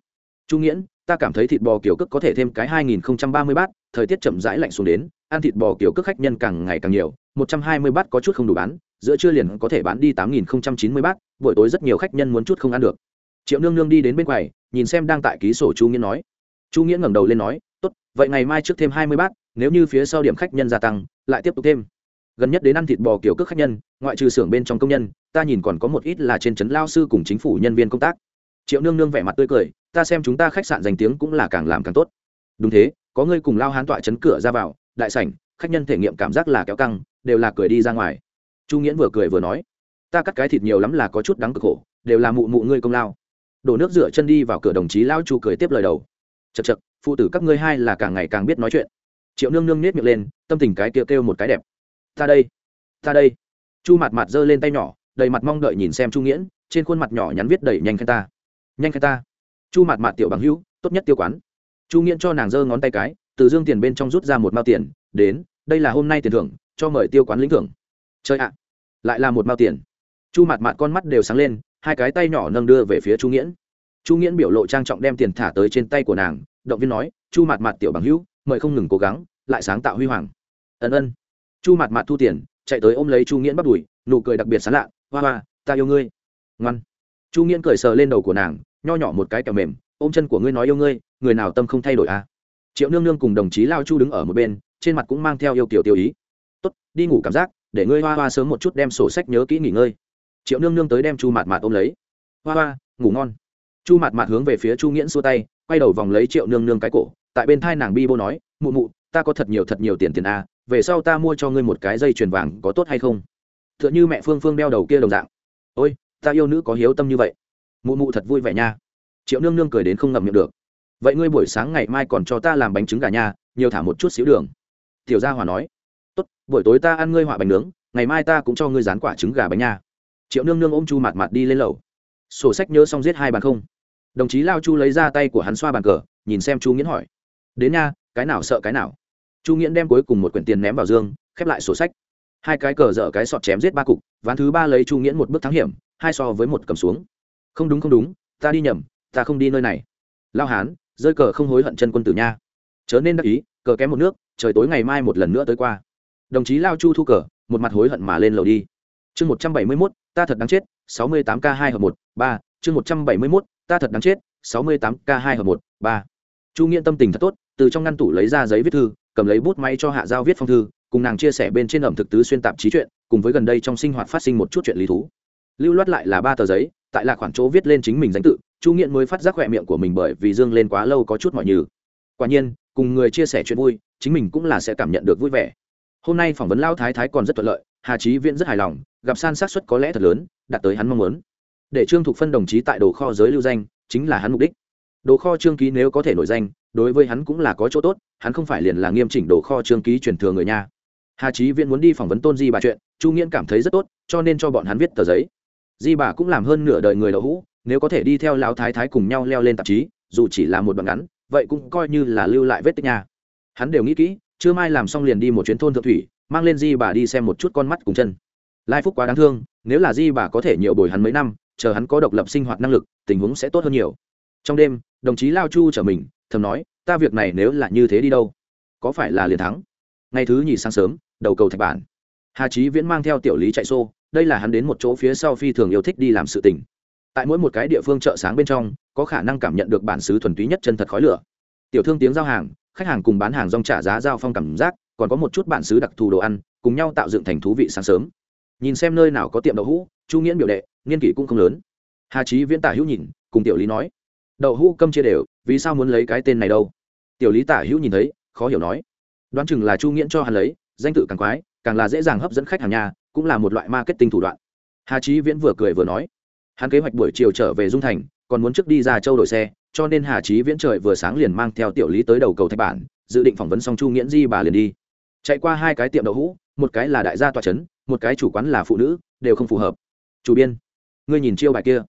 Chu nghiễn, ta cảm thấy thịt bò kiểu cước có thể thêm cái 2030 bát, thời tiết chậm rãi lạnh xuống đến, ăn thịt bò kiểu cước khách nhân càng ngày càng nhiều 120 bát có chút không đủ bán, giữa trưa liền có thể bán đi 8090 bát, buổi tối rất nhiều khách nhân muốn chút không ăn được. Triệu nương nương đi đến bên quầy, nhìn xem đang tại ký sổ chu nghiễn nói. Chu nghiễn ngẩng đầu lên nói, tốt, vậy ngày mai trước thêm 20 bát nếu như phía sau điểm khách nhân gia tăng, lại tiếp tục thêm. Gần nhất đến ăn thịt bò kiểu cước khách nhân, ngoại trừ xưởng bên trong công nhân, ta nhìn còn có một ít là trên trấn lao sư cùng chính phủ nhân viên công tác. Triệu nương nương vẻ mặt tươi cười, ta xem chúng ta khách sạn danh tiếng cũng là càng làm càng tốt. Đúng thế, có ngươi cùng lao hán tọa chấn cửa ra vào, đại sảnh, khách nhân thể nghiệm cảm giác là kéo căng, đều là cười đi ra ngoài. Chu nghiễn vừa cười vừa nói, ta cắt cái thịt nhiều lắm là có chút đắng cực khổ, đều là mụ mụ ngươi công lao. Đổ nước rửa chân đi vào cửa đồng chí lao chu cười tiếp lời đầu. Chật chật phụ tử các ngươi hai là càng ngày càng biết nói chuyện triệu nương nương nết miệng lên, tâm tình cái kêu kêu một cái đẹp. Ta đây ta đây. Chu mặt mặt giơ lên tay nhỏ, đầy mặt mong đợi nhìn xem chu nghiễn, trên khuôn mặt nhỏ nhắn viết đầy nhanh khen ta. Nhanh khen ta. Chu mặt mặt tiểu bằng hữu, tốt nhất tiêu quán. Chu nghiễn cho nàng giơ ngón tay cái, từ dương tiền bên trong rút ra một mao tiền, đến, đây là hôm nay tiền thưởng, cho mời tiêu quán lĩnh thưởng. Chơi ạ. Lại là một mao tiền. Chu mặt mặt con mắt đều sáng lên, hai cái tay nhỏ nâng đưa về phía chu nghiễn. Chu nghiễn biểu lộ trang trọng đem tiền thả tới trên tay của nàng, động viên nói, chu mặt mặt tiểu bằng hữu mời không ngừng cố gắng, lại sáng tạo huy hoàng. Ân ân. Chu mặt mặt thu tiền, chạy tới ôm lấy chu nghiễn bắt đùi, nụ cười đặc biệt sán lạ, hoa hoa, ta yêu ngươi. Ngoan. Chu nghiễn cười sờ lên đầu của nàng, nho nhỏ một cái kẹo mềm, ôm chân của ngươi nói yêu ngươi, người nào tâm không thay đổi à? Triệu nương nương cùng đồng chí lao chu đứng ở một bên, trên mặt cũng mang theo yêu kiểu tiêu ý. Tốt, đi ngủ cảm giác, để ngươi hoa hoa sớm một chút đem sổ sách nhớ kỹ nghỉ ngơi. Triệu nương nương tới đem chu mạt mạt ôm lấy. Hoa hoa, ngủ ngon. Chu mạt mạt hướng về phía chu nghiễn xua tay, quay đầu vòng lấy triệu nương nương cái cổ tại bên thai nàng bi bô nói, mụ mụ, ta có thật nhiều thật nhiều tiền tiền a về sau ta mua cho ngươi một cái dây chuyền vàng có tốt hay không? T h ư ợ n h ư mẹ phương phương đeo đầu kia đồng dạng. Ôi, ta yêu nữ có hiếu tâm như vậy. Mụ mụ thật vui vẻ nha. Triệu nương nương cười đến không ngậm miệng được. Vậy ngươi buổi sáng ngày mai còn cho ta làm bánh trứng gà nha, nhiều thả một chút xíu đường. Tiểu gia hòa nói. Tốt, buổi tối ta ăn ngươi họa bánh nướng, ngày mai ta cũng cho ngươi dán quả trứng gà bánh nha. Triệu nương nương ôm chu mặt mặt đi lên lầu. Sổ sách nhớ xong giết hai bàn không. Đồng chí lao chu lấy ra tay của hắn xoa bàn cờ, nhìn xem chu nghiễn hỏi đến nha, cái nào sợ cái nào. Chu nghiễn đem cuối cùng một quyển tiền ném vào dương, khép lại sổ sách. Hai cái cờ dở cái sọt chém giết ba cục, ván thứ ba lấy chu nghiễn một bước thắng hiểm, hai so với một cầm xuống. Không đúng không đúng, ta đi nhầm, ta không đi nơi này. Lao hán, rơi cờ không hối hận chân quân tử nha. Chớ nên đắc ý, cờ kém một nước, trời tối ngày mai một lần nữa tới qua. Đồng chí lao chu thu cờ, một mặt hối hận mà lên lầu đi. Chương một trăm bảy mươi mốt, ta thật đáng chết, sáu mươi tám k hai hợp một, ba. Chương một trăm bảy mươi mốt, ta thật đáng chết, sáu mươi tám k hai hợp một, ba. Chu nghiễn tâm tình thật tốt từ trong ngăn tủ lấy ra giấy viết thư, cầm lấy bút máy cho hạ giao viết phong thư, cùng nàng chia sẻ bên trên ẩm thực tứ xuyên tạp chí chuyện, cùng với gần đây trong sinh hoạt phát sinh một chút chuyện lý thú. Lưu loát lại là ba tờ giấy, tại là khoảng chỗ viết lên chính mình danh tự, chu nghiện mới phát giác khỏe miệng của mình bởi vì dương lên quá lâu có chút mọi nhừ. Quả nhiên, cùng người chia sẻ chuyện vui, chính mình cũng là sẽ cảm nhận được vui vẻ. Hôm nay phỏng vấn lao thái thái còn rất thuận lợi, hà trí viễn rất hài lòng, gặp san sát xuất có lẽ thật lớn, đạt tới hắn mong muốn. Để trương thục phân đồng chí tại đồ kho giới lưu danh, chính là hắn mục đích đồ kho trương ký nếu có thể nổi danh, đối với hắn cũng là có chỗ tốt, hắn không phải liền là nghiêm chỉnh đồ kho trương ký truyền thừa người nha. Hà trí viễn muốn đi phỏng vấn tôn di bà chuyện, chu nghiễn cảm thấy rất tốt, cho nên cho bọn hắn viết tờ giấy. Di bà cũng làm hơn nửa đời người đậu hũ, nếu có thể đi theo lão thái thái cùng nhau leo lên tạp chí, dù chỉ là một đoạn ngắn, vậy cũng coi như là lưu lại vết tích nhà hắn đều nghĩ kỹ chưa mai làm xong liền đi một chuyến thôn thượng thủy, mang lên di bà đi xem một chút con mắt cùng chân. Lai phúc quá đáng thương, nếu là di bà có thể nhiều bồi hắn mấy năm, chờ hắn có độc lập sinh hoạt năng lực, tình huống sẽ tốt hơn nhiều trong đêm, đồng chí lao chu trở mình, thầm nói, ta việc này nếu là như thế đi đâu? Có phải là liền thắng? Ngày thứ nhì sáng sớm, đầu cầu thạch bản. Hà trí viễn mang theo tiểu lý chạy xô, đây là hắn đến một chỗ phía sau phi thường yêu thích đi làm sự tình. Tại mỗi một cái địa phương chợ sáng bên trong, có khả năng cảm nhận được bản xứ thuần túy nhất chân thật khói lửa. Tiểu thương tiếng giao hàng, khách hàng cùng bán hàng rong trả giá giao phong cảm giác, còn có một chút bản xứ đặc thù đồ ăn, cùng nhau tạo dựng thành thú vị sáng sớm. Nhìn xem nơi nào có tiệm đậu hũ, chu nghiễn biểu đệ nghiên kỷ cũng không lớn. Hà trí viễn tả hữu nhìn, cùng tiểu lý nói đậu hũ câm chia đều, vì sao muốn lấy cái tên này đâu? Tiểu lý tả hữu nhìn thấy, khó hiểu nói. Đoán chừng là chu nghiễn cho hắn lấy, danh tự càng quái, càng là dễ dàng hấp dẫn khách hàng nhà, cũng là một loại marketing thủ đoạn. Hà trí viễn vừa cười vừa nói. Hắn kế hoạch buổi chiều trở về dung thành, còn muốn trước đi ra châu đổi xe, cho nên hà trí viễn trời vừa sáng liền mang theo tiểu lý tới đầu cầu thạch bản, dự định phỏng vấn xong chu nghiễn di bà liền đi. Chạy qua hai cái tiệm đậu hũ, một cái là đại gia tòa trấn, một cái chủ quán là phụ nữ, đều không phù hợp. Chủ biên, ngươi nhìn chiêu bài kia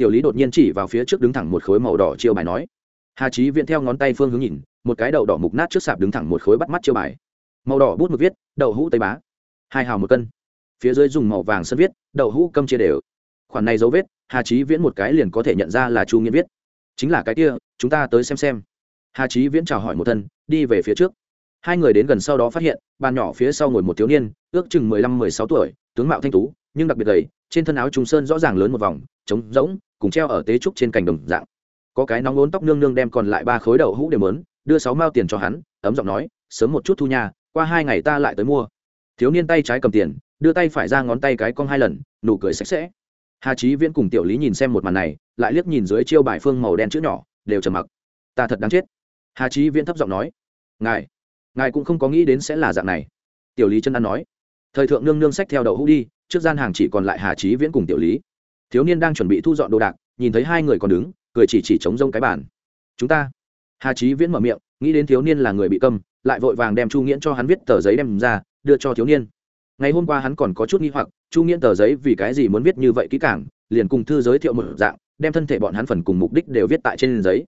tiểu lý đột nhiên chỉ vào phía trước đứng thẳng một khối màu đỏ chiêu bài nói, hà trí viễn theo ngón tay phương hướng nhìn, một cái đậu đỏ mục nát trước sạp đứng thẳng một khối bắt mắt chiêu bài. Màu đỏ bút mực viết, đậu hũ tây bá. Hai hào một cân. Phía dưới dùng màu vàng sân viết, đậu hũ câm chia đều. Khoản này dấu vết, hà trí viễn một cái liền có thể nhận ra là chu nghiên viết. Chính là cái kia, chúng ta tới xem xem. Hà trí viễn chào hỏi một thân, đi về phía trước. Hai người đến gần sau đó phát hiện, bàn nhỏ phía sau ngồi một thiếu niên, ước chừng mười lăm mười sáu tuổi tướng mạo thanh tú, nhưng đặc biệt gầy, trên thân áo trùng sơn rõ ràng lớn một vòng, trống rỗng, cùng treo ở tế trúc trên cành đồng dạng. Có cái nóng ốn tóc nương nương đem còn lại ba khối đậu hũ đều mớn, đưa sáu mao tiền cho hắn, ấm giọng nói, sớm một chút thu nhà qua hai ngày ta lại tới mua. Thiếu niên tay trái cầm tiền, đưa tay phải ra ngón tay cái cong hai lần, nụ cười sạch sẽ. Hà trí viễn cùng tiểu lý nhìn xem một màn này, lại liếc nhìn dưới chiêu bài phương màu đen chữ nhỏ, đều trầm mặc. Ta thật đáng chết. Hà trí viễn thấp giọng nói. Ngài ngài cũng không có nghĩ đến sẽ là dạng này. Tiểu lý chân ăn nói thời thượng nương nương sách theo đậu hũ đi, trước gian hàng chỉ còn lại hà trí viễn cùng tiểu lý. Thiếu niên đang chuẩn bị thu dọn đồ đạc, nhìn thấy hai người còn đứng, cười chỉ chỉ chống rông cái bàn. Chúng ta. Hà trí viễn mở miệng, nghĩ đến thiếu niên là người bị câm, lại vội vàng đem chu nghiễn cho hắn viết tờ giấy đem ra, đưa cho thiếu niên. Ngày hôm qua hắn còn có chút nghi hoặc, chu nghiễn tờ giấy vì cái gì muốn viết như vậy kỹ càng, liền cùng thư giới thiệu một dạng, đem thân thể bọn hắn phần cùng mục đích đều viết tại trên giấy.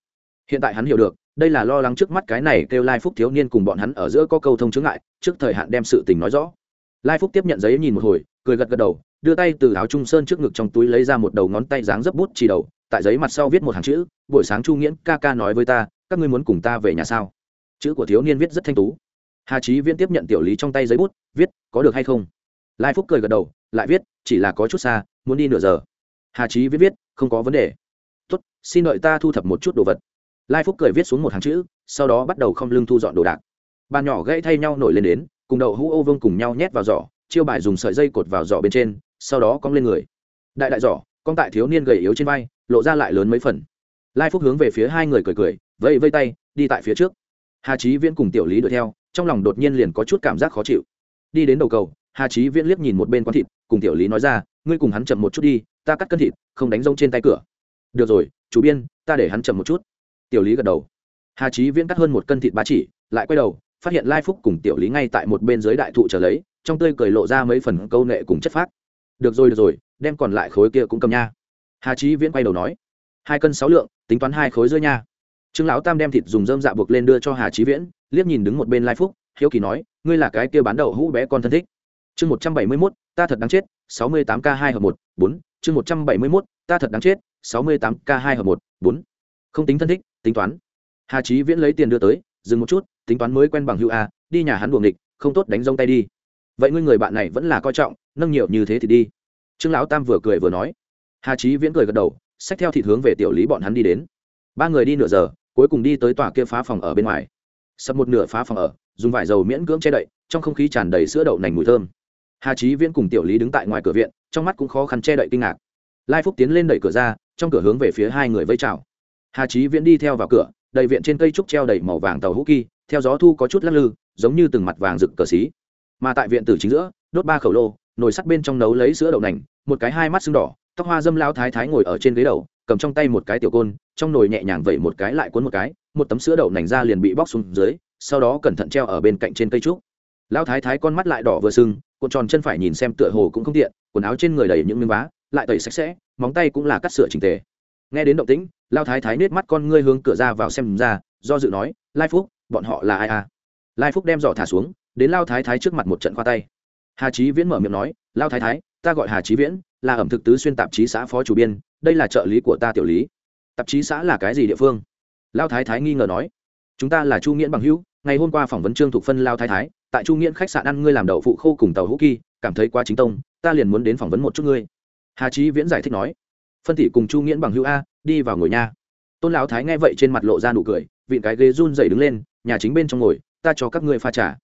Hiện tại hắn hiểu được, đây là lo lắng trước mắt cái này kêu lai phúc thiếu niên cùng bọn hắn ở giữa có câu thông chướng ngại, trước thời hạn đem sự tình nói rõ lai phúc tiếp nhận giấy nhìn một hồi, cười gật gật đầu, đưa tay từ áo trung sơn trước ngực trong túi lấy ra một đầu ngón tay dáng dấp bút chỉ đầu, tại giấy mặt sau viết một hàng chữ, buổi sáng chu nghiễn ca ca nói với ta, các ngươi muốn cùng ta về nhà sao? Chữ của thiếu niên viết rất thanh tú. Hà trí viễn tiếp nhận tiểu lý trong tay giấy bút, viết, có được hay không? Lai phúc cười gật đầu, lại viết, chỉ là có chút xa, muốn đi nửa giờ. Hà trí viết viết, không có vấn đề. Tốt, xin đợi ta thu thập một chút đồ vật. Lai phúc cười viết xuống một hàng chữ, sau đó bắt đầu không lưng thu dọn đồ đạc. Bàn nhỏ gãy thay nhau nổi lên đến cùng đậu hũ ô vương cùng nhau nhét vào giỏ, chiêu bài dùng sợi dây cột vào giỏ bên trên, sau đó cong lên người. Đại đại giỏ con tại thiếu niên gầy yếu trên vai, lộ ra lại lớn mấy phần. Lai phúc hướng về phía hai người cười cười, vẫy vây tay, đi tại phía trước. Hà trí viễn cùng tiểu lý đuổi theo, trong lòng đột nhiên liền có chút cảm giác khó chịu. Đi đến đầu cầu, hà trí viễn liếc nhìn một bên quán thịt, cùng tiểu lý nói ra, ngươi cùng hắn chậm một chút đi, ta cắt cân thịt, không đánh rông trên tay cửa. Được rồi chú biên, ta để hắn chậm một chút. Tiểu lý gật đầu. Hà trí viễn cắt hơn một cân thịt ba chỉ, lại quay đầu phát hiện lai phúc cùng tiểu lý ngay tại một bên dưới đại thụ trở lấy, trong tươi cười lộ ra mấy phần câu nệ cùng chất phát được rồi được rồi, đem còn lại khối kia cũng cầm nha. Hà trí viễn quay đầu nói, hai cân sáu lượng, tính toán hai khối rơi nha. Trương lão tam đem thịt dùng dơm dạ buộc lên đưa cho hà trí viễn, liếc nhìn đứng một bên lai phúc, hiếu kỳ nói, ngươi là cái kia bán đậu hũ bé con thân thích. Chương một trăm bảy mươi mốt, ta thật đáng chết, sáu mươi tám k hai hợp một, bốn. Chương một trăm bảy mươi mốt, ta thật đáng chết, sáu mươi tám k hai hợp một, bốn. Không tính thân thích, tính toán. Hà trí viễn lấy tiền đưa tới dừng một chút, tính toán mới quen bằng hữu a, đi nhà hắn buồng địch không tốt đánh rông tay đi. Vậy ngươi người bạn này vẫn là coi trọng, nâng nhiều như thế thì đi. Trương lão tam vừa cười vừa nói. Hà trí viễn cười gật đầu, xách theo thịt hướng về tiểu lý bọn hắn đi đến. Ba người đi nửa giờ, cuối cùng đi tới tòa kia phá phòng ở bên ngoài. Sập một nửa phá phòng ở, dùng vải dầu miễn cưỡng che đậy, trong không khí tràn đầy sữa đậu nành mùi thơm. Hà trí viễn cùng tiểu lý đứng tại ngoài cửa viện, trong mắt cũng khó khăn che đậy kinh ngạc. Lai phúc tiến lên đẩy cửa ra, trong cửa hướng về phía hai người vây chào. Hà trí viễn đi theo vào cửa đầy viện trên cây trúc treo đầy màu vàng tàu hũ kỳ, theo gió thu có chút lắc lư, giống như từng mặt vàng rực cờ xí. Mà tại viện tử chính giữa, đốt ba khẩu lô, nồi sắt bên trong nấu lấy sữa đậu nành, một cái hai mắt sưng đỏ, tóc hoa dâm lao thái thái ngồi ở trên ghế đầu, cầm trong tay một cái tiểu côn, trong nồi nhẹ nhàng vẩy một cái lại cuốn một cái, một tấm sữa đậu nành ra liền bị bóc xuống dưới, sau đó cẩn thận treo ở bên cạnh trên cây trúc. Lao thái thái con mắt lại đỏ vừa sưng, cuộn tròn chân phải nhìn xem tựa hồ cũng không tiện, quần áo trên người đầy những miếng vá, lại tẩy sạch sẽ, móng tay cũng là cắt sửa trình tề nghe đến động tĩnh, lao thái thái nết mắt con ngươi hướng cửa ra vào xem ra, do dự nói, lai phúc, bọn họ là ai à? Lai phúc đem giỏ thả xuống, đến lao thái thái trước mặt một trận khoa tay. Hà trí viễn mở miệng nói, lao thái thái, ta gọi hà trí viễn, là ẩm thực tứ xuyên tạp chí xã phó chủ biên, đây là trợ lý của ta tiểu lý. Tạp chí xã là cái gì địa phương? Lao thái thái nghi ngờ nói. Chúng ta là chu nghiễn bằng hữu, ngày hôm qua phỏng vấn trương thục phân lao thái thái, tại chu nghiễn khách sạn ăn ngươi làm đậu phụ khô cùng tàu hữu kỳ cảm thấy quá chính tông, ta liền muốn đến phỏng vấn một chút ngươi. Hà trí viễn giải thích nói phân thị cùng chu nghiễn bằng hữu a, đi vào ngồi nha. Tôn lão thái nghe vậy trên mặt lộ ra nụ cười, vịn cái ghế run dậy đứng lên, nhà chính bên trong ngồi, ta cho các ngươi pha trà.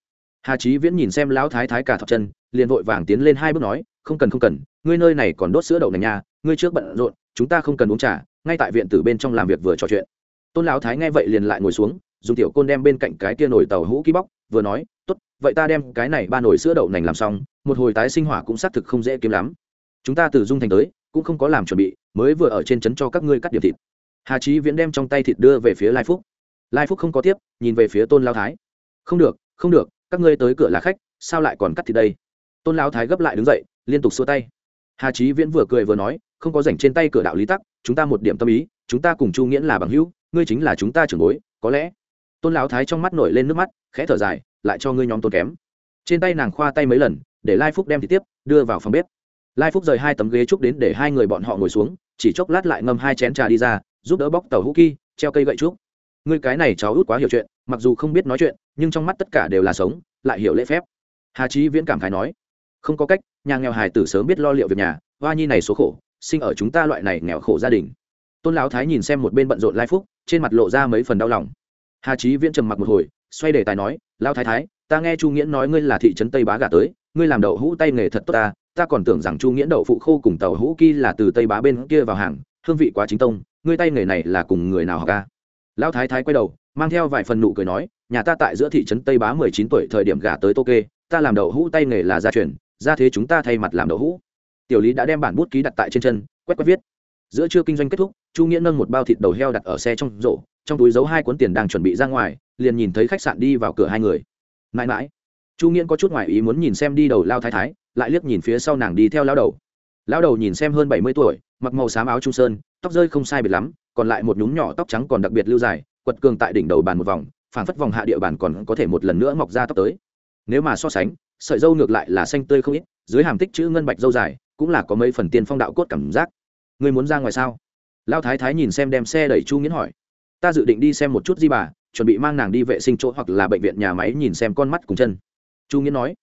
Hà trí viễn nhìn xem lão thái thái cả thọc chân, liền vội vàng tiến lên hai bước nói, không cần không cần, ngươi nơi này còn đốt sữa đậu nành nha, ngươi trước bận rộn, chúng ta không cần uống trà, ngay tại viện tử bên trong làm việc vừa trò chuyện. Tôn lão thái nghe vậy liền lại ngồi xuống, dùng tiểu côn đem bên cạnh cái kia nổi tàu hũ ký bóc, vừa nói, tốt, vậy ta đem cái này ba nồi sữa đậu nành làm xong, một hồi tái sinh hỏa cũng xác thực không dễ kiếm lắm. Chúng ta từ dung thành tới, cũng không có làm chuẩn bị mới vừa ở trên trấn cho các ngươi cắt điểm thịt. Hà trí viễn đem trong tay thịt đưa về phía lai phúc. Lai phúc không có tiếp, nhìn về phía tôn lao thái. Không được không được, các ngươi tới cửa là khách, sao lại còn cắt thịt đây? Tôn lao thái gấp lại đứng dậy, liên tục xua tay. Hà trí viễn vừa cười vừa nói, không có dành trên tay cửa đạo lý tắc, chúng ta một điểm tâm ý, chúng ta cùng chu nghĩa là bằng hữu, ngươi chính là chúng ta trưởng bối, có lẽ? Tôn lão thái trong mắt nổi lên nước mắt, khẽ thở dài, lại cho ngươi nhóm tôn kém. Trên tay nàng khoa tay mấy lần, để lai phúc đem thịt tiếp, đưa vào phòng bếp. Lai phúc rời hai tấm ghế trúc đến để hai người bọn họ ngồi xuống chỉ chốc lát lại ngâm hai chén trà đi ra, giúp đỡ bóc tàu hũ kỳ treo cây gậy trúc. Ngươi cái này cháu út quá hiểu chuyện, mặc dù không biết nói chuyện, nhưng trong mắt tất cả đều là sống, lại hiểu lễ phép. Hà trí viễn cảm khái nói, không có cách, nhà nghèo hài tử sớm biết lo liệu việc nhà, hoa nhi này số khổ, sinh ở chúng ta loại này nghèo khổ gia đình. Tôn lão thái nhìn xem một bên bận rộn lai phúc, trên mặt lộ ra mấy phần đau lòng. Hà trí viễn trầm mặc một hồi, xoay đề tài nói lao thái thái, ta nghe chu nghiễn nói ngươi là thị trấn tây bá gà tới, ngươi làm đậu hũ tay nghề thật tốt ta ta còn tưởng rằng chu nghiễn đậu phụ khô cùng tàu hũ kỳ là từ tây bá bên kia vào hàng, hương vị quá chính tông, ngươi tay nghề này là cùng người nào học ca lão thái thái quay đầu, mang theo vài phần nụ cười nói, nhà ta tại giữa thị trấn tây bá mười chín tuổi thời điểm gả tới tô kê, ta làm đậu hũ tay nghề là gia truyền, ra thế chúng ta thay mặt làm đậu hũ tiểu lý đã đem bản bút ký đặt tại trên chân, quét quét viết. Giữa trưa kinh doanh kết thúc, chu nghĩa nâng một bao thịt đầu heo đặt ở xe trong rổ, trong túi giấu hai cuốn tiền đang chuẩn bị ra ngoài, liền nhìn thấy khách sạn đi vào cửa hai người. Mãi mãi, chu nghĩa có chút ngoài ý muốn nhìn xem đi đầu lao thái thái lại liếc nhìn phía sau nàng đi theo lao đầu. Lao đầu nhìn xem hơn bảy mươi tuổi, mặc màu xám áo trung sơn, tóc rơi không sai biệt lắm, còn lại một nhúm nhỏ tóc trắng còn đặc biệt lưu dài, quật cường tại đỉnh đầu bàn một vòng, phảng phất vòng hạ địa bàn còn có thể một lần nữa mọc ra tóc tới. Nếu mà so sánh, sợi dâu ngược lại là xanh tươi không ít, dưới hàm tích chữ ngân bạch dâu dài, cũng là có mấy phần tiên phong đạo cốt cảm giác. Người muốn ra ngoài sao? Lao thái thái nhìn xem đem xe đẩy chu nghiến hỏi. Ta dự định đi xem một chút di bà, chuẩn bị mang nàng đi vệ sinh chỗ hoặc là bệnh viện nhà máy nhìn xem con mắt cùng chân. Chu nghiến nói.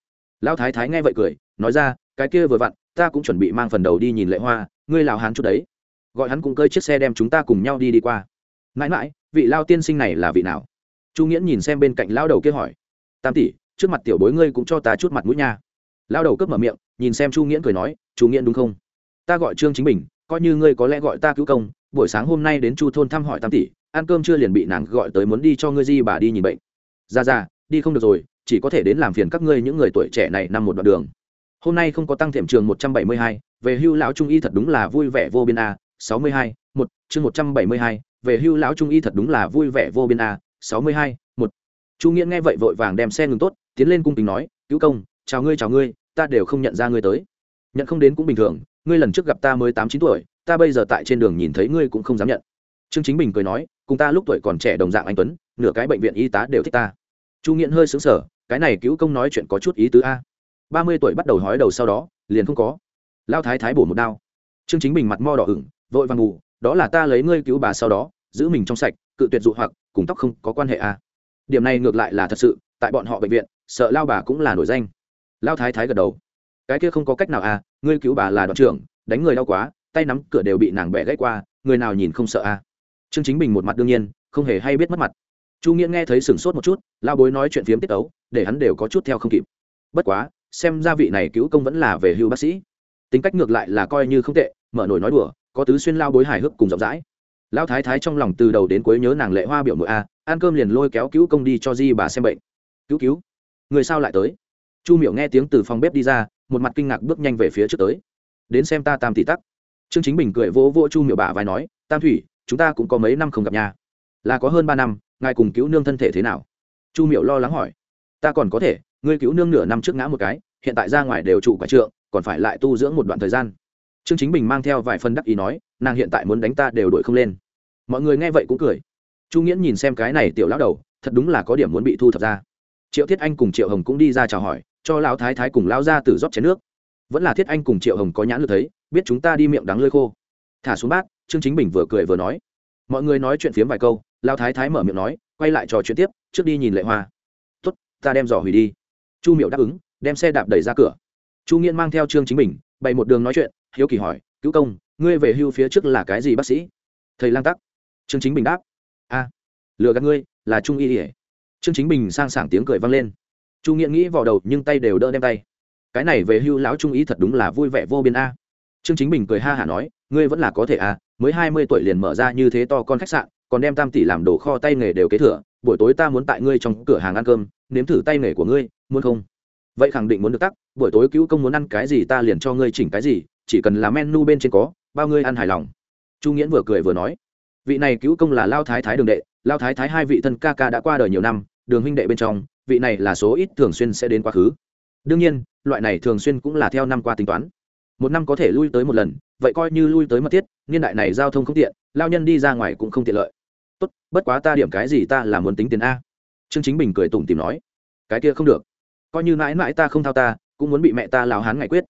Lão thái thái nghe vậy cười, nói ra, cái kia vừa vặn, ta cũng chuẩn bị mang phần đầu đi nhìn lệ hoa, ngươi lào hán chút đấy. Gọi hắn cũng cơi chiếc xe đem chúng ta cùng nhau đi đi qua. Mãi mãi, vị lao tiên sinh này là vị nào? Chu nghĩa nhìn xem bên cạnh lao đầu kia hỏi. Tam tỷ, trước mặt tiểu bối ngươi cũng cho ta chút mặt mũi nha. Lao đầu cướp mở miệng, nhìn xem chu nghĩa cười nói, chu nghĩa đúng không? Ta gọi trương chính bình, coi như ngươi có lẽ gọi ta cứu công, buổi sáng hôm nay đến chu thôn thăm hỏi tam tỷ, ăn cơm chưa liền bị nàng gọi tới muốn đi cho ngươi di bà đi nhìn bệnh. Ra ra, đi không được rồi chỉ có thể đến làm phiền các ngươi những người tuổi trẻ này nằm một đoạn đường. Hôm nay không có tăng thiểm trường một trăm bảy mươi hai, về hưu lão trung y thật đúng là vui vẻ vô biên a, sáu mươi hai, một, chương một trăm bảy mươi hai, về hưu lão trung y thật đúng là vui vẻ vô biên a, sáu mươi hai, một. Chu nghĩa nghe vậy vội vàng đem xe ngừng tốt, tiến lên cung kính nói, cứu công, chào ngươi chào ngươi, ta đều không nhận ra ngươi tới. Nhận không đến cũng bình thường, ngươi lần trước gặp ta mới tám chín tuổi, ta bây giờ tại trên đường nhìn thấy ngươi cũng không dám nhận. Trương chính bình cười nói, cùng ta lúc tuổi còn trẻ đồng dạng anh tuấn, nửa cái bệnh viện y tá đều thích ta. Chu nghiện hơi xứng sở cái này cứu công nói chuyện có chút ý tứ a. Ba mươi tuổi bắt đầu hói đầu sau đó, liền không có. Lao thái thái bổ một đao. Trương chính bình mặt mo đỏ ửng, vội vàng ngủ, đó là ta lấy ngươi cứu bà sau đó, giữ mình trong sạch, cự tuyệt dụ hoặc, cùng tóc không có quan hệ a. Điểm này ngược lại là thật sự, tại bọn họ bệnh viện, sợ lao bà cũng là nổi danh. Lao thái thái gật đầu. Cái kia không có cách nào à ngươi cứu bà là đoạn trưởng, đánh người đau quá, tay nắm cửa đều bị nàng bẻ gãy qua, người nào nhìn không sợ à trương chính bình một mặt đương nhiên, không hề hay biết mất mặt chu nghĩa nghe thấy sửng sốt một chút lao bối nói chuyện phiếm tiết ấu để hắn đều có chút theo không kịp. Bất quá, xem ra vị này cứu công vẫn là về hưu bác sĩ. Tính cách ngược lại là coi như không tệ, mở nổi nói đùa, có tứ xuyên lao bối hài hước cùng rộng rãi. Lao thái thái trong lòng từ đầu đến cuối nhớ nàng lệ hoa biểu mội a, ăn cơm liền lôi kéo cứu công đi cho di bà xem bệnh. Cứu cứu, người sao lại tới? Chu miểu nghe tiếng từ phòng bếp đi ra, một mặt kinh ngạc bước nhanh về phía trước tới. Đến xem ta tam tỷ tắc. Trương chính bình cười vỗ vỗ chu miểu bà vai nói, tam thủy, chúng ta cũng có mấy năm không gặp nhà. Là có hơn ba năm ngài cùng cứu nương thân thể thế nào? Chu miểu lo lắng hỏi. Ta còn có thể, ngươi cứu nương nửa năm trước ngã một cái, hiện tại ra ngoài đều trụ quả trượng, còn phải lại tu dưỡng một đoạn thời gian. Trương chính bình mang theo vài phần đắc ý nói, nàng hiện tại muốn đánh ta đều đổi không lên. Mọi người nghe vậy cũng cười. Chu nghiễn nhìn xem cái này tiểu lão đầu, thật đúng là có điểm muốn bị thu thập ra. Triệu thiết anh cùng triệu hồng cũng đi ra chào hỏi, cho lão thái thái cùng lão ra từ rót chén nước. Vẫn là thiết anh cùng triệu hồng có nhãn lực thấy, biết chúng ta đi miệng đắng lơi khô. Thả xuống bát, trương chính bình vừa cười vừa nói. Mọi người nói chuyện phiếm vài câu lão thái thái mở miệng nói, quay lại trò chuyện tiếp, trước đi nhìn lệ hoa. Tốt, ta đem giỏ hủy đi. Chu miệu đáp ứng, đem xe đạp đẩy ra cửa. Chu nghiên mang theo trương chính bình, bày một đường nói chuyện, hiếu kỳ hỏi, cứu công, ngươi về hưu phía trước là cái gì bác sĩ? Thầy lang tắc. Trương chính bình đáp, a, lừa gạt ngươi, là trung y ỉa trương chính bình sang sảng tiếng cười vang lên. Chu nghĩa nghĩ vào đầu, nhưng tay đều đỡ đem tay. Cái này về hưu lão trung ý thật đúng là vui vẻ vô biên a. Trương chính bình cười ha hả nói, ngươi vẫn là có thể a, mới hai mươi tuổi liền mở ra như thế to con khách sạn còn đem tam tỷ làm đồ kho tay nghề đều kế thừa, buổi tối ta muốn tại ngươi trong cửa hàng ăn cơm, nếm thử tay nghề của ngươi, muốn không? Vậy khẳng định muốn được tắc, buổi tối cứu công muốn ăn cái gì ta liền cho ngươi chỉnh cái gì, chỉ cần là menu bên trên có, bao ngươi ăn hài lòng. Chu nghiễn vừa cười vừa nói. Vị này cứu công là lao thái thái đường đệ, lao thái thái hai vị thân ca ca đã qua đời nhiều năm, đường huynh đệ bên trong, vị này là số ít thường xuyên sẽ đến quá khứ. Đương nhiên, loại này thường xuyên cũng là theo năm qua tính toán một năm có thể lui tới một lần, vậy coi như lui tới mật thiết, niên đại này giao thông không tiện, lao nhân đi ra ngoài cũng không tiện lợi. Tốt, bất quá ta điểm cái gì ta là muốn tính tiền a. Trương chính bình cười tủm tìm nói. Cái kia không được. Coi như mãi mãi ta không thao ta, cũng muốn bị mẹ ta lào hán ngày quyết.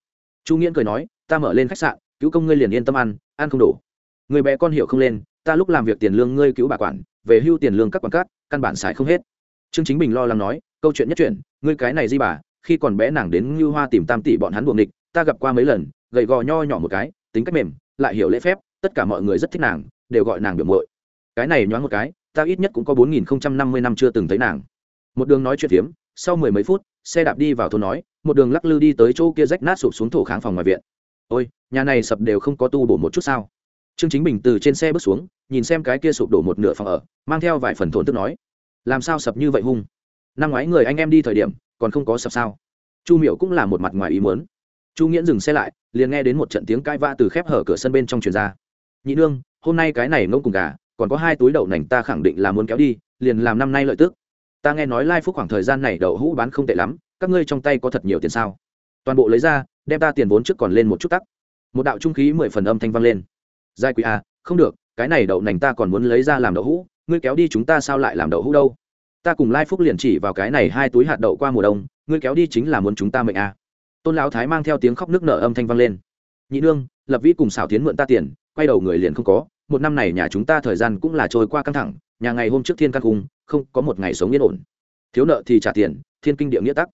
Chu nghiễn cười nói, ta mở lên khách sạn, cứu công ngươi liền yên tâm ăn ăn không đủ. Người bé con hiểu không lên, ta lúc làm việc tiền lương ngươi cứu bà quản, về hưu tiền lương các quản cát, căn bản xài không hết. Trương chính bình lo lắng nói, câu chuyện nhất chuyện ngươi cái này di bà, khi còn bé nàng đến như hoa tìm tam tỷ bọn hắn buồng địch ta gặp qua mấy lần, gầy gò nho nhỏ một cái, tính cách mềm, lại hiểu lễ phép, tất cả mọi người rất thích nàng, đều gọi nàng biểu mội cái này nhoáng một cái, ta ít nhất cũng có bốn nghìn năm mươi năm chưa từng thấy nàng. Một đường nói chuyện phiếm, sau mười mấy phút, xe đạp đi vào thôn nói, một đường lắc lư đi tới chỗ kia rách nát sụp xuống thổ kháng phòng ngoài viện. Ôi, nhà này sập đều không có tu bổ một chút sao? Trương chính bình từ trên xe bước xuống, nhìn xem cái kia sụp đổ một nửa phòng ở, mang theo vài phần thổn tức nói, làm sao sập như vậy hung? Năm ngoái người anh em đi thời điểm, còn không có sập sao? Chu miểu cũng là một mặt ngoài ý muốn chu nghiễn dừng xe lại liền nghe đến một trận tiếng cãi vã từ khép hở cửa sân bên trong truyền ra. Nhị nương hôm nay cái này ngông cùng gà còn có hai túi đậu nành ta khẳng định là muốn kéo đi liền làm năm nay lợi tức. Ta nghe nói lai phúc khoảng thời gian này đậu hũ bán không tệ lắm các ngươi trong tay có thật nhiều tiền sao? Toàn bộ lấy ra đem ta tiền vốn trước còn lên một chút tắc. Một đạo trung khí mười phần âm thanh vang lên. Giai quý a à, không được cái này đậu nành ta còn muốn lấy ra làm đậu hũ ngươi kéo đi chúng ta sao lại làm đậu hũ đâu? Ta cùng lai phúc liền chỉ vào cái này hai túi hạt đậu qua mùa đông ngươi kéo đi chính là muốn chúng ta mệnh a à tôn lão thái mang theo tiếng khóc nước nở âm thanh vang lên. Nhị nương, lập vĩ cùng xảo tiến mượn ta tiền, quay đầu người liền không có, một năm này nhà chúng ta thời gian cũng là trôi qua căng thẳng, nhà ngày hôm trước thiên căn cung, không có một ngày sống yên ổn. Thiếu nợ thì trả tiền, thiên kinh địa nghĩa tắc.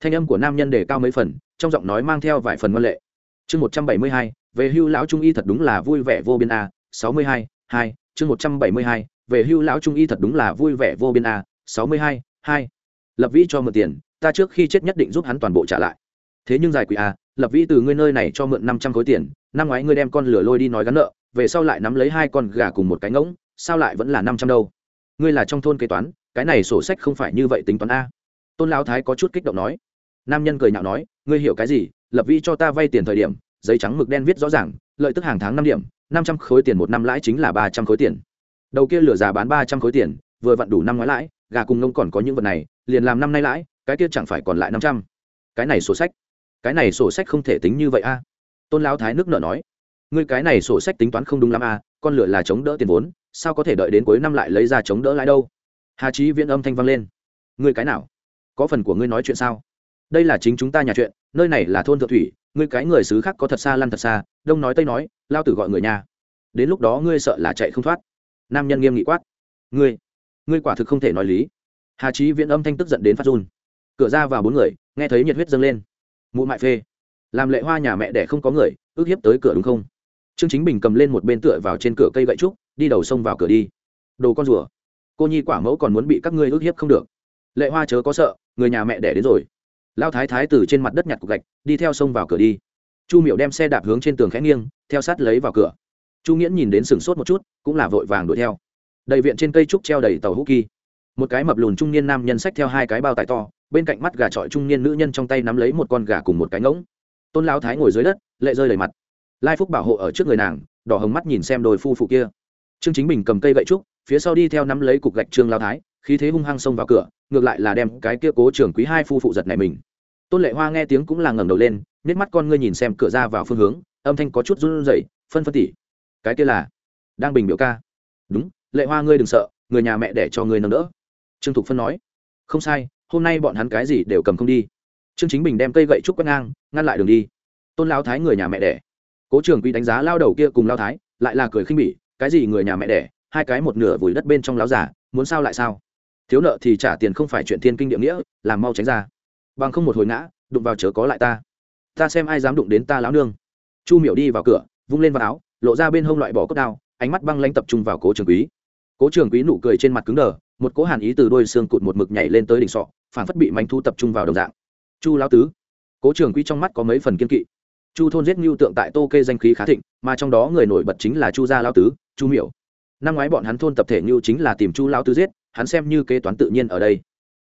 Thanh âm của nam nhân đề cao mấy phần, trong giọng nói mang theo vài phần ngoan lệ. Chương một trăm bảy mươi hai, về hưu lão trung y thật đúng là vui vẻ vô biên a, sáu mươi hai hai, chương một trăm bảy mươi hai, về hưu lão trung y thật đúng là vui vẻ vô biên a, sáu mươi hai hai. Lập vĩ cho mượn tiền, ta trước khi chết nhất định giúp hắn toàn bộ trả lại thế nhưng giải quỷ à, lập vĩ từ ngươi nơi này cho mượn năm trăm khối tiền năm ngoái ngươi đem con lửa lôi đi nói gắn nợ về sau lại nắm lấy hai con gà cùng một cái ngỗng sao lại vẫn là năm trăm đâu? Ngươi là trong thôn kế toán cái này sổ sách không phải như vậy tính toán a. Tôn lão thái có chút kích động nói. Nam nhân cười nhạo nói ngươi hiểu cái gì lập vi cho ta vay tiền thời điểm giấy trắng mực đen viết rõ ràng lợi tức hàng tháng năm điểm năm trăm khối tiền một năm lãi chính là ba trăm khối tiền. Đầu kia lửa già bán ba trăm khối tiền vừa vặn đủ năm ngoái lãi gà cùng ngông còn có những vật này liền làm năm nay lãi cái kia chẳng phải còn lại năm trăm. Cái này sổ sách cái này sổ sách không thể tính như vậy a. Tôn lão thái nước nợ nói, ngươi cái này sổ sách tính toán không đúng lắm a, con lửa là chống đỡ tiền vốn, sao có thể đợi đến cuối năm lại lấy ra chống đỡ lãi đâu? Hà trí viễn âm thanh vang lên, ngươi cái nào? Có phần của ngươi nói chuyện sao? Đây là chính chúng ta nhà chuyện, nơi này là thôn thượng thủy, ngươi cái người xứ khác có thật xa lăn thật xa, đông nói tây nói, lao tử gọi người nhà. Đến lúc đó ngươi sợ là chạy không thoát. Nam nhân nghiêm nghị quát, ngươi ngươi quả thực không thể nói lý. Hà trí viễn âm thanh tức giận đến phát run. Cửa ra vào bốn người, nghe thấy nhiệt huyết dâng lên mụ mại phê. Làm lệ hoa nhà mẹ đẻ không có người, ước hiếp tới cửa đúng không? Trương chính bình cầm lên một bên tựa vào trên cửa cây gậy trúc, đi đầu sông vào cửa đi. Đồ con rùa. Cô nhi quả mẫu còn muốn bị các ngươi ước hiếp không được. Lệ hoa chớ có sợ, người nhà mẹ đẻ đến rồi. Lao thái thái từ trên mặt đất nhặt cục gạch, đi theo sông vào cửa đi. Chu miệu đem xe đạp hướng trên tường khẽ nghiêng, theo sát lấy vào cửa. Chu nghiễn nhìn đến sừng sốt một chút, cũng là vội vàng đuổi theo. Đầy viện trên cây trúc treo đầy tàu hữu kỳ một cái mập lùn trung niên nam nhân sách theo hai cái bao tải to, bên cạnh mắt gà trọi trung niên nữ nhân trong tay nắm lấy một con gà cùng một cái ngỗng. Tôn lão thái ngồi dưới đất, lệ rơi đầy mặt. Lai phúc bảo hộ ở trước người nàng, đỏ hồng mắt nhìn xem đôi phu phụ kia. Trương chính bình cầm cây gậy trúc, phía sau đi theo nắm lấy cục gạch trương lao thái, khí thế hung hăng xông vào cửa, ngược lại là đem cái kia cố trưởng quý hai phu phụ giật này mình. Tôn lệ hoa nghe tiếng cũng là ngẩng đầu lên nét mắt con ngươi nhìn xem cửa ra vào phương hướng, âm thanh có chút run rẩy, phân phân tỉ cái kia là đang bình biểu ca. Đúng, lệ hoa ngươi đừng sợ, người nhà mẹ để cho ngươi nâng đỡ trương thục phân nói, không sai, hôm nay bọn hắn cái gì đều cầm không đi. Trương chính bình đem cây gậy trúc quét ngang, ngăn lại đường đi. Tôn lao thái người nhà mẹ đẻ. Cố trường quý đánh giá lao đầu kia cùng lao thái, lại là cười khinh bỉ, cái gì người nhà mẹ đẻ, hai cái một nửa vùi đất bên trong láo giả muốn sao lại sao? Thiếu nợ thì trả tiền không phải chuyện thiên kinh địa nghĩa, làm mau tránh ra. Bằng không một hồi ngã, đụng vào chớ có lại ta. Ta xem ai dám đụng đến ta lão nương. Chu miểu đi vào cửa, vung lên vào áo, lộ ra bên hông loại bỏ cốt đao, ánh mắt băng lanh tập trung vào cố trường quý. Cố trường quý nụ cười trên mặt cứng đờ một cố hàn ý từ đôi xương cụt một mực nhảy lên tới đỉnh sọ phản phất bị mánh thu tập trung vào đồng dạng. Chu lão tứ, cố trường quý trong mắt có mấy phần kiên kỵ. Chu thôn giết ngưu tượng tại tô kê danh khí khá thịnh, mà trong đó người nổi bật chính là chu gia lão tứ, chu miểu. Năm ngoái bọn hắn thôn tập thể ngưu chính là tìm chu lão tứ giết, hắn xem như kế toán tự nhiên ở đây.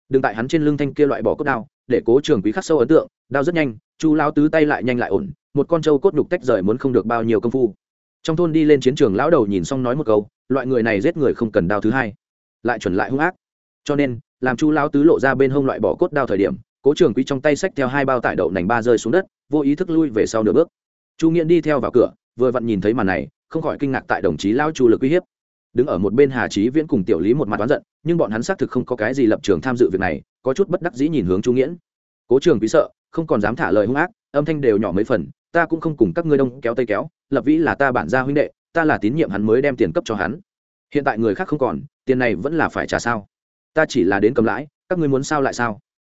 Đừng tại hắn trên lưng thanh kia loại bỏ cốt đao, để cố trường quý khắc sâu ấn tượng, đao rất nhanh, chu lão tứ tay lại nhanh lại ổn, một con trâu cốt nhục tách rời muốn không được bao nhiêu công phu. Trong thôn đi lên chiến trường lão đầu nhìn xong nói một câu, loại người này giết người không cần đao thứ hai lại chuẩn lại hung ác. Cho nên, làm chu lão tứ lộ ra bên hông loại bỏ cốt đao thời điểm, cố trường quý trong tay xách theo hai bao tải đậu nành ba rơi xuống đất, vô ý thức lui về sau nửa bước. Chu nghiễn đi theo vào cửa, vừa vặn nhìn thấy màn này, không khỏi kinh ngạc tại đồng chí lao chu lực uy hiếp. Đứng ở một bên hà trí viễn cùng tiểu lý một mặt oán giận, nhưng bọn hắn xác thực không có cái gì lập trường tham dự việc này, có chút bất đắc dĩ nhìn hướng chu nghiễn. Cố trường quý sợ, không còn dám thả lời hung ác, âm thanh đều nhỏ mấy phần, ta cũng không cùng các ngươi đông kéo tây kéo, lập vĩ là ta bản gia huynh đệ, ta là tín nhiệm hắn mới đem tiền cấp cho hắn. Hiện tại người khác không còn tiền này vẫn là phải trả sao? Ta chỉ là đến cầm lãi, các ngươi muốn sao lại sao?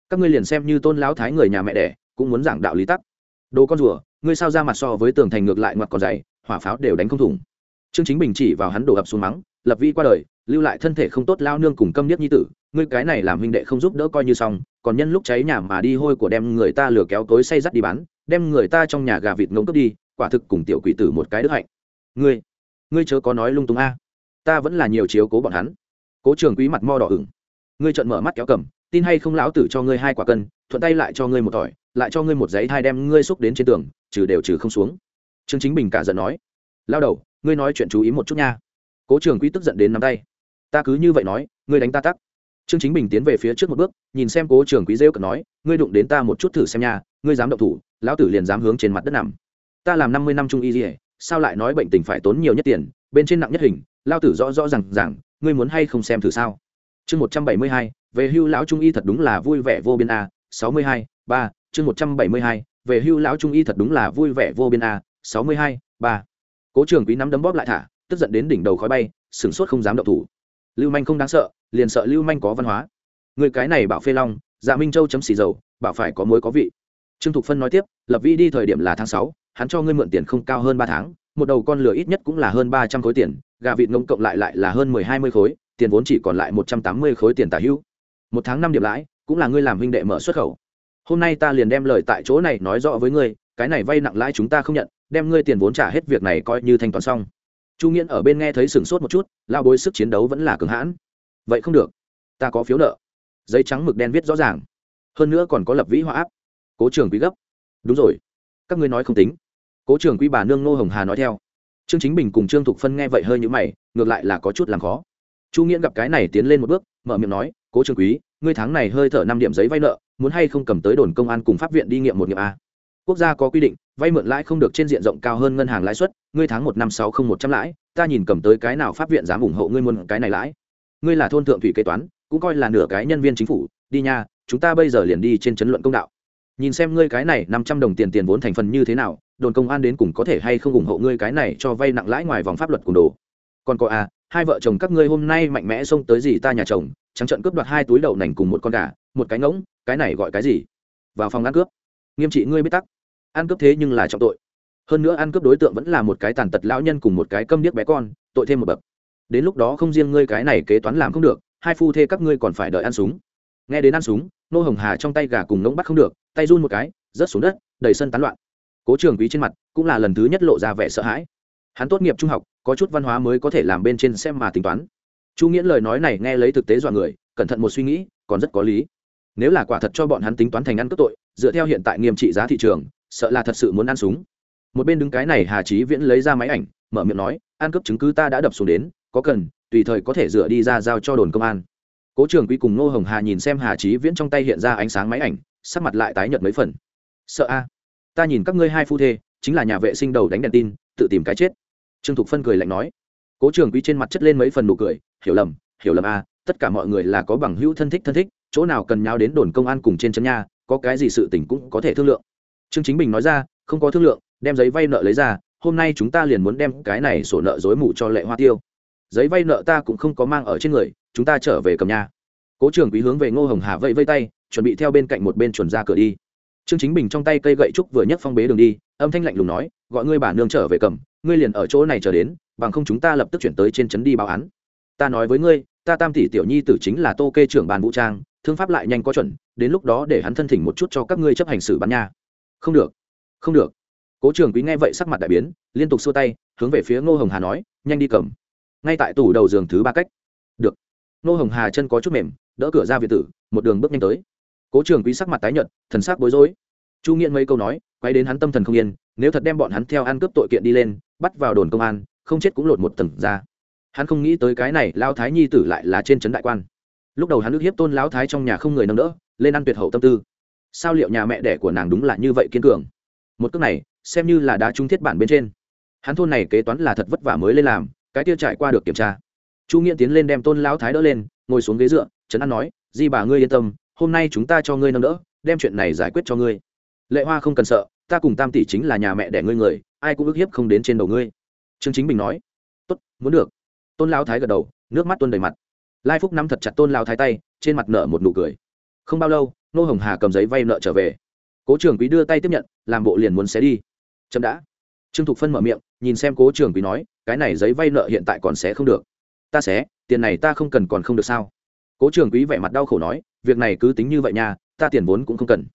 Các ngươi liền xem như tôn lão thái người nhà mẹ đẻ, cũng muốn giảng đạo lý tắc. Đồ con rùa, ngươi sao ra mặt so với tường thành ngược lại ngoặt còn dày, hỏa pháo đều đánh không thủng. Trương chính bình chỉ vào hắn đổ ập xuống mắng, lập vi qua đời, lưu lại thân thể không tốt lao nương cùng câm niết nhi tử, ngươi cái này làm huynh đệ không giúp đỡ coi như xong, còn nhân lúc cháy nhà mà đi hôi của đem người ta lừa kéo tối say rắt đi bán, đem người ta trong nhà gà vịt ngỗng cướp đi, quả thực cùng tiểu quỷ tử một cái đức hạnh. Ngươi ngươi chớ có nói lung tung a ta vẫn là nhiều chiếu cố bọn hắn. Cố trường quý mặt mo đỏ ửng. Ngươi trợn mở mắt kéo cầm, tin hay không lão tử cho ngươi hai quả cân, thuận tay lại cho ngươi một tỏi, lại cho ngươi một giấy thai đem ngươi xúc đến trên tường, trừ đều trừ không xuống. Trương chính bình cả giận nói. Lao đầu, ngươi nói chuyện chú ý một chút nha. Cố trường quý tức giận đến nắm tay. Ta cứ như vậy nói, ngươi đánh ta tắc. Trương chính bình tiến về phía trước một bước, nhìn xem cố trường quý rêu cợt nói, ngươi đụng đến ta một chút thử xem nha, ngươi dám động thủ, lão tử liền dám hướng trên mặt đất nằm. Ta làm năm mươi năm trung y dỉa sao lại nói bệnh tình phải tốn nhiều nhất tiền, bên trên nặng nhất hình, lao tử rõ rõ r à n g rằng ngươi muốn hay không xem thử sao? Chương một trăm bảy mươi hai, về hưu lão trung y thật đúng là vui vẻ vô biên a, sáu mươi hai, ba, chương một trăm bảy mươi hai, về hưu lão trung y thật đúng là vui vẻ vô biên a, sáu mươi hai, ba. Cố trường quý nắm đấm bóp lại thả, tức giận đến đỉnh đầu khói bay, sửng sốt không dám động thủ. Lưu manh không đáng sợ, liền sợ lưu manh có văn hóa. Người cái này bảo phê long dạ minh châu chấm xì dầu, bảo phải có mối có vị trương thục phân nói tiếp, lập vi đi thời điểm là tháng sáu, hắn cho ngươi mượn tiền không cao hơn ba tháng, một đầu con lửa ít nhất cũng là hơn ba trăm khối tiền, gà vịt ngỗng cộng lại lại là hơn mười hai mươi khối, tiền vốn chỉ còn lại một trăm tám mươi khối tiền tả hữu. Một tháng năm điểm lãi, cũng là ngươi làm huynh đệ mở xuất khẩu. Hôm nay ta liền đem lời tại chỗ này nói rõ với ngươi, cái này vay nặng lãi chúng ta không nhận, đem ngươi tiền vốn trả hết việc này coi như thanh toán xong. Chu nghiễn ở bên nghe thấy sửng sốt một chút, lao bối sức chiến đấu vẫn là cường hãn. Vậy không được, ta có phiếu nợ. Giấy trắng mực đen viết rõ ràng. Hơn nữa còn có lập vĩ hóa áp cố trường quý gấp. Đúng rồi. Các ngươi nói không tính. Cố trường quý bà nương nô hồng hà nói theo. Trương chính bình cùng trương thục phân nghe vậy hơi như mày, ngược lại là có chút làm khó. Chu nghĩa gặp cái này tiến lên một bước, mở miệng nói, cố trường quý, ngươi tháng này hơi thở năm điểm giấy vay nợ, muốn hay không cầm tới đồn công an cùng pháp viện đi nghiệm một nghiệm a? Quốc gia có quy định, vay mượn lãi không được trên diện rộng cao hơn ngân hàng lãi suất, ngươi tháng một năm sáu không một trăm lãi, ta nhìn cầm tới cái nào pháp viện dám ủng hộ ngươi muốn cái này lãi. Ngươi là thôn thượng thủy kế toán, cũng coi là nửa cái nhân viên chính phủ, đi nha, chúng ta bây giờ liền đi trên chấn luận công đạo nhìn xem ngươi cái này năm trăm đồng tiền tiền vốn thành phần như thế nào, đồn công an đến cùng có thể hay không ủng hộ ngươi cái này cho vay nặng lãi ngoài vòng pháp luật cùng đồ. Còn có à hai vợ chồng các ngươi hôm nay mạnh mẽ xông tới gì ta nhà chồng, trắng trận cướp đoạt hai túi đậu nành cùng một con gà, một cái ngỗng, cái này gọi cái gì? Vào phòng ăn cướp. Nghiêm trị ngươi biết tắc. Ăn cướp thế nhưng là trọng tội. Hơn nữa ăn cướp đối tượng vẫn là một cái tàn tật lão nhân cùng một cái câm điếc bé con, tội thêm một bậc. Đến lúc đó không riêng ngươi cái này kế toán làm không được, hai phu thê các ngươi còn phải đợi ăn súng nghe đến ăn súng, nô hồng hà trong tay gà cùng ngỗng bắt không được, tay run một cái, rớt xuống đất, đầy sân tán loạn. Cố trường quý trên mặt cũng là lần thứ nhất lộ ra vẻ sợ hãi. Hắn tốt nghiệp trung học, có chút văn hóa mới có thể làm bên trên xem mà tính toán. Chu nghĩa lời nói này nghe lấy thực tế dọa người, cẩn thận một suy nghĩ, còn rất có lý. Nếu là quả thật cho bọn hắn tính toán thành ăn cướp tội, dựa theo hiện tại nghiêm trị giá thị trường, sợ là thật sự muốn ăn súng. Một bên đứng cái này hà trí viễn lấy ra máy ảnh, mở miệng nói, ăn cướp chứng cứ ta đã đập xuống đến, có cần, tùy thời có thể dựa đi ra giao cho đồn công an cố trường quý cùng ngô hồng hà nhìn xem hà trí viễn trong tay hiện ra ánh sáng máy ảnh, sắc mặt lại tái nhợt mấy phần. Sợ a, ta nhìn các ngươi hai phu thê, chính là nhà vệ sinh đầu đánh đèn tin, tự tìm cái chết. Trương thục phân cười lạnh nói. Cố trường quý trên mặt chất lên mấy phần nụ cười, hiểu lầm hiểu lầm a, tất cả mọi người là có bằng hữu thân thích thân thích, chỗ nào cần nhau đến đồn công an cùng trên chân nha, có cái gì sự tình cũng có thể thương lượng. Trương chính bình nói ra, không có thương lượng, đem giấy vay nợ lấy ra, hôm nay chúng ta liền muốn đem cái này sổ nợ dối mù cho lệ hoa tiêu giấy vay nợ ta cũng không có mang ở trên người, chúng ta trở về cầm nhà cố trường quý hướng về ngô hồng hà vẫy vây tay, chuẩn bị theo bên cạnh một bên chuẩn ra cửa đi. Trương chính bình trong tay cây gậy trúc vừa nhấc phong bế đường đi, âm thanh lạnh lùng nói, gọi ngươi bà nương trở về cầm, ngươi liền ở chỗ này chờ đến, bằng không chúng ta lập tức chuyển tới trên trấn đi báo án. Ta nói với ngươi, ta tam tỷ tiểu nhi tử chính là tô kê trưởng bàn vũ trang, thương pháp lại nhanh có chuẩn, đến lúc đó để hắn thân thỉnh một chút cho các ngươi chấp hành xử bắn nha. Không được không được. Cố trường quý nghe vậy sắc mặt đại biến, liên tục xua tay, hướng về phía ngô hồng hà nói, nhanh đi cầm ngay tại tủ đầu giường thứ ba cách. Được. Nô hồng hà chân có chút mềm, đỡ cửa ra việt tử, một đường bước nhanh tới. Cố trường quý sắc mặt tái nhợt, thần sắc bối rối. Chu nghiện mấy câu nói, quay đến hắn tâm thần không yên, nếu thật đem bọn hắn theo ăn cướp tội kiện đi lên, bắt vào đồn công an, không chết cũng lột một tầng ra. Hắn không nghĩ tới cái này lao thái nhi tử lại là trên trấn đại quan. Lúc đầu hắn ước hiếp tôn lão thái trong nhà không người nâng đỡ, lên ăn tuyệt hậu tâm tư. Sao liệu nhà mẹ đẻ của nàng đúng là như vậy kiên cường? Một cước này, xem như là đá trung thiết bản bên trên. Hắn thôn này kế toán là thật vất vả mới lên làm cái tiêu trải qua được kiểm tra. Chu nghiện tiến lên đem tôn lão thái đỡ lên, ngồi xuống ghế dựa, trấn an nói, di bà ngươi yên tâm, hôm nay chúng ta cho ngươi nâng đỡ, đem chuyện này giải quyết cho ngươi. Lệ hoa không cần sợ, ta cùng tam tỷ chính là nhà mẹ đẻ ngươi người, ai cũng ức hiếp không đến trên đầu ngươi. Trương chính bình nói, tốt, muốn được. Tôn lão thái gật đầu, nước mắt tuôn đầy mặt. Lai phúc nắm thật chặt tôn lão thái tay, trên mặt nở một nụ cười. Không bao lâu, nô hồng hà cầm giấy vay nợ trở về. Cố trường quý đưa tay tiếp nhận, làm bộ liền muốn xé đi. Chậm đã trương thục phân mở miệng nhìn xem cố trường quý nói cái này giấy vay nợ hiện tại còn sẽ không được. Ta sẽ, tiền này ta không cần còn không được sao? Cố trường quý vẻ mặt đau khổ nói việc này cứ tính như vậy nha ta tiền vốn cũng không cần.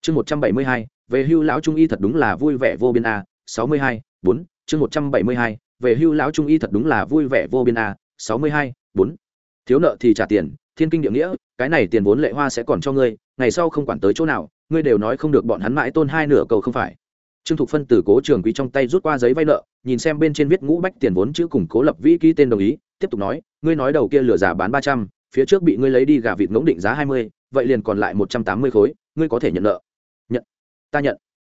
Chương một trăm bảy mươi hai về hưu lão trung y thật đúng là vui vẻ vô biên a sáu mươi hai bốn chương một trăm bảy mươi hai về hưu lão trung y thật đúng là vui vẻ vô biên a sáu mươi hai bốn. Thiếu nợ thì trả tiền thiên kinh địa nghĩa cái này tiền vốn lệ hoa sẽ còn cho ngươi ngày sau không quản tới chỗ nào ngươi đều nói không được bọn hắn mãi tôn hai nửa cầu không phải trương thục phân từ cố trường quý trong tay rút qua giấy vay nợ, nhìn xem bên trên viết ngũ bách tiền vốn chữ cùng cố lập vĩ ký tên đồng ý, tiếp tục nói, ngươi nói đầu kia lừa giả bán ba trăm, phía trước bị ngươi lấy đi gà vịt ngỗng định giá hai mươi, vậy liền còn lại một trăm tám mươi khối, ngươi có thể nhận nợ. Nhận, ta nhận.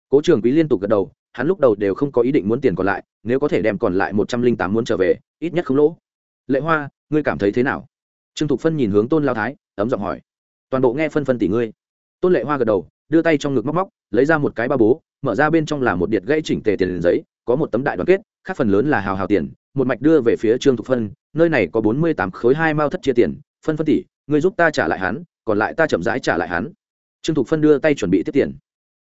Cố trường quý liên tục gật đầu, hắn lúc đầu đều không có ý định muốn tiền còn lại, nếu có thể đem còn lại một trăm linh tám muốn trở về, ít nhất không lỗ. Lệ hoa, ngươi cảm thấy thế nào? Trương thục phân nhìn hướng tôn lao thái, ấm giọng hỏi. Toàn bộ nghe phân phân tỷ ngươi. Tôn lệ hoa gật đầu, đưa tay trong ngực móc móc, lấy ra một cái ba bố mở ra bên trong là một điện gãy chỉnh tề tiền giấy, có một tấm đại đoàn kết, khác phần lớn là hào hào tiền, một mạch đưa về phía trương thục phân, nơi này có bốn mươi tám khối hai mao thất chia tiền, phân phân tỷ ngươi giúp ta trả lại hắn, còn lại ta chậm rãi trả lại hắn. Trương thục phân đưa tay chuẩn bị tiếp tiền.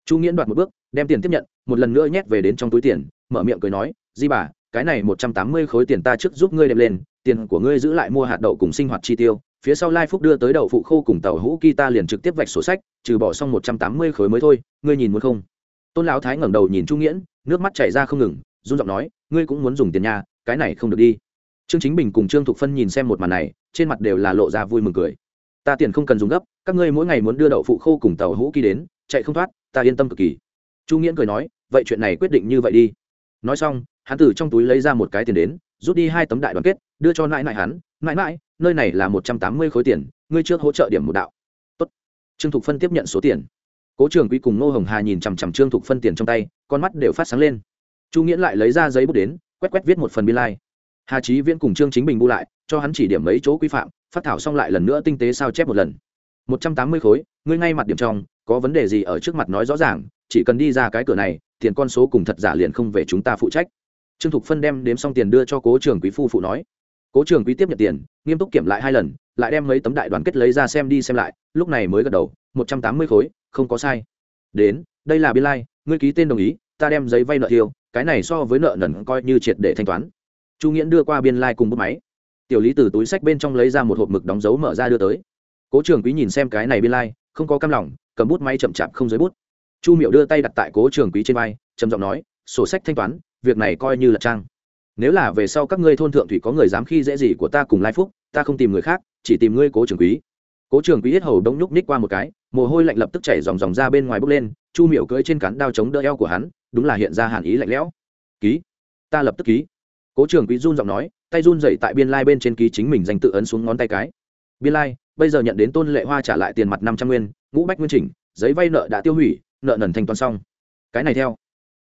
Chu nghiễn đoạt một bước, đem tiền tiếp nhận, một lần nữa nhét về đến trong túi tiền, mở miệng cười nói, di bà, cái này một trăm tám mươi khối tiền ta trước giúp ngươi đem lên, tiền của ngươi giữ lại mua hạt đậu cùng sinh hoạt chi tiêu, phía sau lai phúc đưa tới đậu phụ khô cùng tàu hũ kia ta liền trực tiếp vạch sổ sách, trừ bỏ xong một trăm tám mươi khối mới thôi, ngươi nhìn muốn không? Tôn lão thái ngẩng đầu nhìn Trung nghiễn, nước mắt chảy ra không ngừng, run giọng nói, ngươi cũng muốn dùng tiền nhà cái này không được đi. Trương chính bình cùng trương thục phân nhìn xem một màn này, trên mặt đều là lộ ra vui mừng cười. Ta tiền không cần dùng gấp, các ngươi mỗi ngày muốn đưa đậu phụ khô cùng tàu hũ kỳ đến, chạy không thoát, ta yên tâm cực kỳ. Chu nghiễn cười nói, vậy chuyện này quyết định như vậy đi. Nói xong, hắn từ trong túi lấy ra một cái tiền đến, rút đi hai tấm đại đoàn kết, đưa cho nãi nãi hắn, nãi nãi, nơi này là một trăm tám mươi khối tiền, ngươi trước hỗ trợ điểm một đạo. Tốt. trương thục phân tiếp nhận số tiền cố trường quý cùng ngô hồng hà nhìn chằm chằm trương thục phân tiền trong tay, con mắt đều phát sáng lên. Chu nghiễn lại lấy ra giấy bút đến, quét quét viết một phần biên lai、like. hà trí viễn cùng trương chính bình bu lại, cho hắn chỉ điểm mấy chỗ quy phạm, phát thảo xong lại lần nữa tinh tế sao chép một lần. Một trăm tám mươi khối, ngươi ngay mặt điểm trong, có vấn đề gì ở trước mặt nói rõ ràng, chỉ cần đi ra cái cửa này, tiền con số cùng thật giả liền không về chúng ta phụ trách. Trương thục phân đem đếm xong tiền đưa cho cố trường quý phu phụ nói. Cố trường quý tiếp nhận tiền, nghiêm túc kiểm lại hai lần, lại đem mấy tấm đại đoàn kết lấy ra xem đi xem lại, lúc này mới gật đầu, một trăm tám mươi khối không có sai. Đến, đây là biên lai, ngươi ký tên đồng ý, ta đem giấy vay nợ tiêu cái này so với nợ nần coi như triệt để thanh toán. Chu nghiễn đưa qua biên lai cùng bút máy. Tiểu lý từ túi sách bên trong lấy ra một hộp mực đóng dấu mở ra đưa tới. Cố trường quý nhìn xem cái này biên lai, không có cam lòng, cầm bút máy chậm chạp không dưới bút. Chu miệu đưa tay đặt tại cố trường quý trên vai, trầm giọng nói, sổ sách thanh toán, việc này coi như là trang. Nếu là về sau các ngươi thôn thượng thủy có người dám khi dễ gì của ta cùng lai phúc, ta không tìm người khác, chỉ tìm ngươi cố trường quý cố trường quý hết hầu đông nhúc ních qua một cái mồ hôi lạnh lập tức chảy dòng dòng ra bên ngoài bốc lên chu Miểu cưỡi trên cắn đao chống đỡ eo của hắn đúng là hiện ra hàn ý lạnh lẽo. Ký ta lập tức ký. Cố trường quý run giọng nói tay run dậy tại biên lai bên trên ký chính mình danh tự ấn xuống ngón tay cái. Biên lai bây giờ nhận đến tôn lệ hoa trả lại tiền mặt năm trăm nguyên ngũ bách nguyên chỉnh giấy vay nợ đã tiêu hủy nợ nần thanh toán xong. Cái này theo.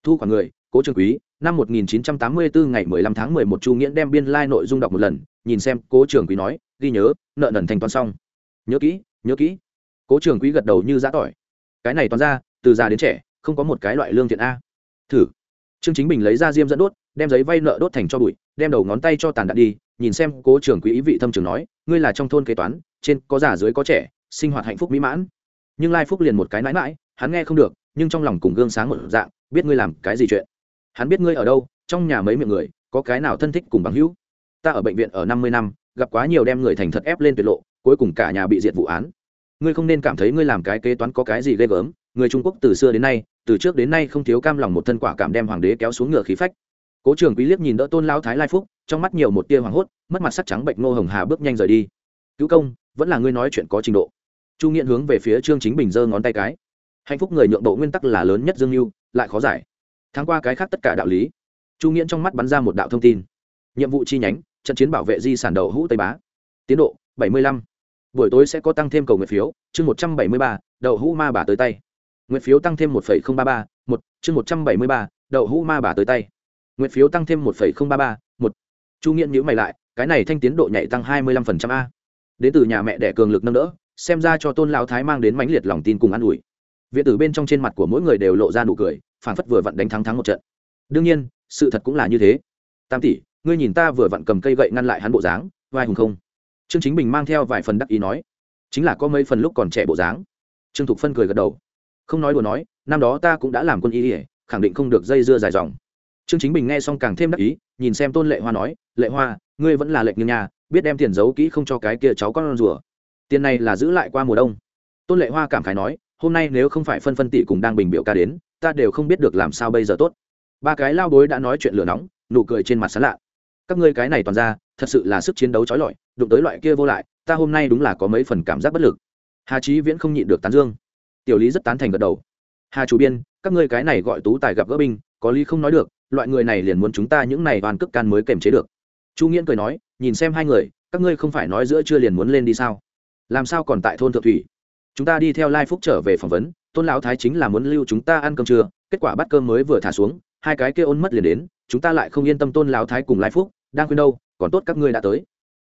Thu khoản người cố trường quý năm 1984 ngày 15 tháng 11 Chu Nghiễn đem biên lai like nội dung đọc một lần, nhìn xem, Cố Trường quý nói, ghi nhớ, nợ nần thanh toán xong. Nhớ kỹ, nhớ kỹ. Cố trường quý gật đầu như giã tỏi. Cái này toàn ra, từ già đến trẻ, không có một cái loại lương thiện a. Thử. Trương Chính Bình lấy ra diêm dẫn đốt, đem giấy vay nợ đốt thành cho bụi, đem đầu ngón tay cho tàn đạn đi, nhìn xem, Cố trường quý ý vị thâm trường nói, ngươi là trong thôn kế toán, trên có già dưới có trẻ, sinh hoạt hạnh phúc mỹ mãn. Nhưng Lai Phúc liền một cái nãi nãi, hắn nghe không được, nhưng trong lòng cùng gương sáng một dạng, biết ngươi làm cái gì chuyện hắn biết ngươi ở đâu trong nhà mấy miệng người có cái nào thân thích cùng bằng hữu ta ở bệnh viện ở năm mươi năm gặp quá nhiều đem người thành thật ép lên tuyệt lộ cuối cùng cả nhà bị diệt vụ án. Ngươi không nên cảm thấy ngươi làm cái kế toán có cái gì ghê gớm, người trung quốc từ xưa đến nay, từ trước đến nay không thiếu cam lòng một thân quả cảm đem hoàng đế kéo xuống ngựa khí phách. Cố trường quý liếc nhìn đỡ tôn lao thái lai phúc, trong mắt nhiều một tia hoàng hốt, mất mặt sắc trắng bệnh ngô hồng hà bước nhanh rời đi. Cứu công, vẫn là ngươi nói chuyện có trình độ. Chu nghiện hướng về phía trương chính bình giơ ngón tay cái. Hạnh phúc người nhượng bộ nguyên tắc là lớn nhất dương mưu, lại khó giải. Tháng qua cái khác tất cả đạo lý. Chu nghiện trong mắt bắn ra một đạo thông tin. Nhiệm vụ chi nhánh, trận chiến bảo vệ di sản đầu hũ tây bá. Tiến độ, bảy mươi lăm buổi tối sẽ có tăng thêm cầu nguyện phiếu, chương một trăm bảy mươi ba, đậu hũ ma bà tới tay. Nguyện phiếu tăng thêm một ba ba, một, chương một trăm bảy mươi ba, đậu hũ ma bà tới tay. Nguyện phiếu tăng thêm một ba ba, một. Chu nghiễn nhữ mày lại, cái này thanh tiến độ nhảy tăng hai mươi lăm phần trăm a. Đến từ nhà mẹ đẻ cường lực nâng đỡ, xem ra cho tôn lão thái mang đến mãnh liệt lòng tin cùng an ủi. Viện tử bên trong trên mặt của mỗi người đều lộ ra nụ cười phản phất vừa vặn đánh thắng thắng một trận. Đương nhiên, sự thật cũng là như thế. Tam tỷ, ngươi nhìn ta vừa vặn cầm cây gậy ngăn lại hắn bộ dáng, vai hùng không? Trương chính bình mang theo vài phần đắc ý nói, chính là có mấy phần lúc còn trẻ bộ dáng. Trương thục phân cười gật đầu, không nói đùa nói, năm đó ta cũng đã làm quân y ỉa khẳng định không được dây dưa dài dòng. Trương chính bình nghe xong càng thêm đắc ý, nhìn xem tôn lệ hoa nói, lệ hoa, ngươi vẫn là lệnh như nhà, biết đem tiền giấu kỹ không cho cái kia cháu con rùa. Tiền này là giữ lại qua mùa đông. Tôn lệ hoa cảm khái nói, hôm nay nếu không phải phân phân tỷ cùng đang bình biểu ca đến, ta đều không biết được làm sao bây giờ tốt. Ba cái lao bối đã nói chuyện lửa nóng, nụ cười trên mặt sán lạ. Các ngươi cái này toàn ra, thật sự là sức chiến đấu trói lọi đụng tới loại kia vô lại, ta hôm nay đúng là có mấy phần cảm giác bất lực. Hà trí viễn không nhịn được tán dương. Tiểu lý rất tán thành gật đầu. Hà chủ biên, các ngươi cái này gọi tú tài gặp gỡ binh, có lý không nói được, loại người này liền muốn chúng ta những này toàn cước can mới kềm chế được. Chu nghiễn cười nói, nhìn xem hai người, các ngươi không phải nói giữa chưa liền muốn lên đi sao? Làm sao còn tại thôn thượng thủy? Chúng ta đi theo lai phúc trở về phỏng vấn, tôn lão thái chính là muốn lưu chúng ta ăn cơm trưa, kết quả bắt cơm mới vừa thả xuống, hai cái kia ôn mất liền đến, chúng ta lại không yên tâm tôn lão thái cùng lai phúc, đang khuyên đâu, còn tốt các ngươi đã tới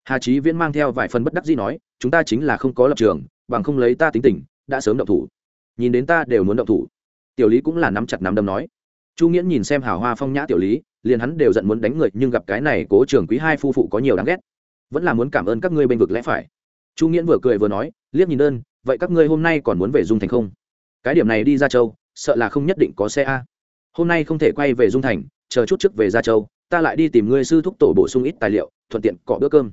hà trí viễn mang theo vài phần bất đắc dĩ nói, chúng ta chính là không có lập trường, bằng không lấy ta tính tình, đã sớm động thủ. Nhìn đến ta đều muốn động thủ. Tiểu lý cũng là nắm chặt nắm đấm nói. Chu nghiễn nhìn xem hào hoa phong nhã tiểu lý, liền hắn đều giận muốn đánh người, nhưng gặp cái này cố trường quý hai phu phụ có nhiều đáng ghét. Vẫn là muốn cảm ơn các ngươi bên vực lẽ phải. Chu nghiễn vừa cười vừa nói, liếc nhìn đơn, vậy các ngươi hôm nay còn muốn về dung thành không? Cái điểm này đi ra châu, sợ là không nhất định có xe a. Hôm nay không thể quay về dung thành, chờ chút trước về ra châu, ta lại đi tìm ngươi sư thúc tổ bổ sung ít tài liệu, thuận tiện cọ bữa cơm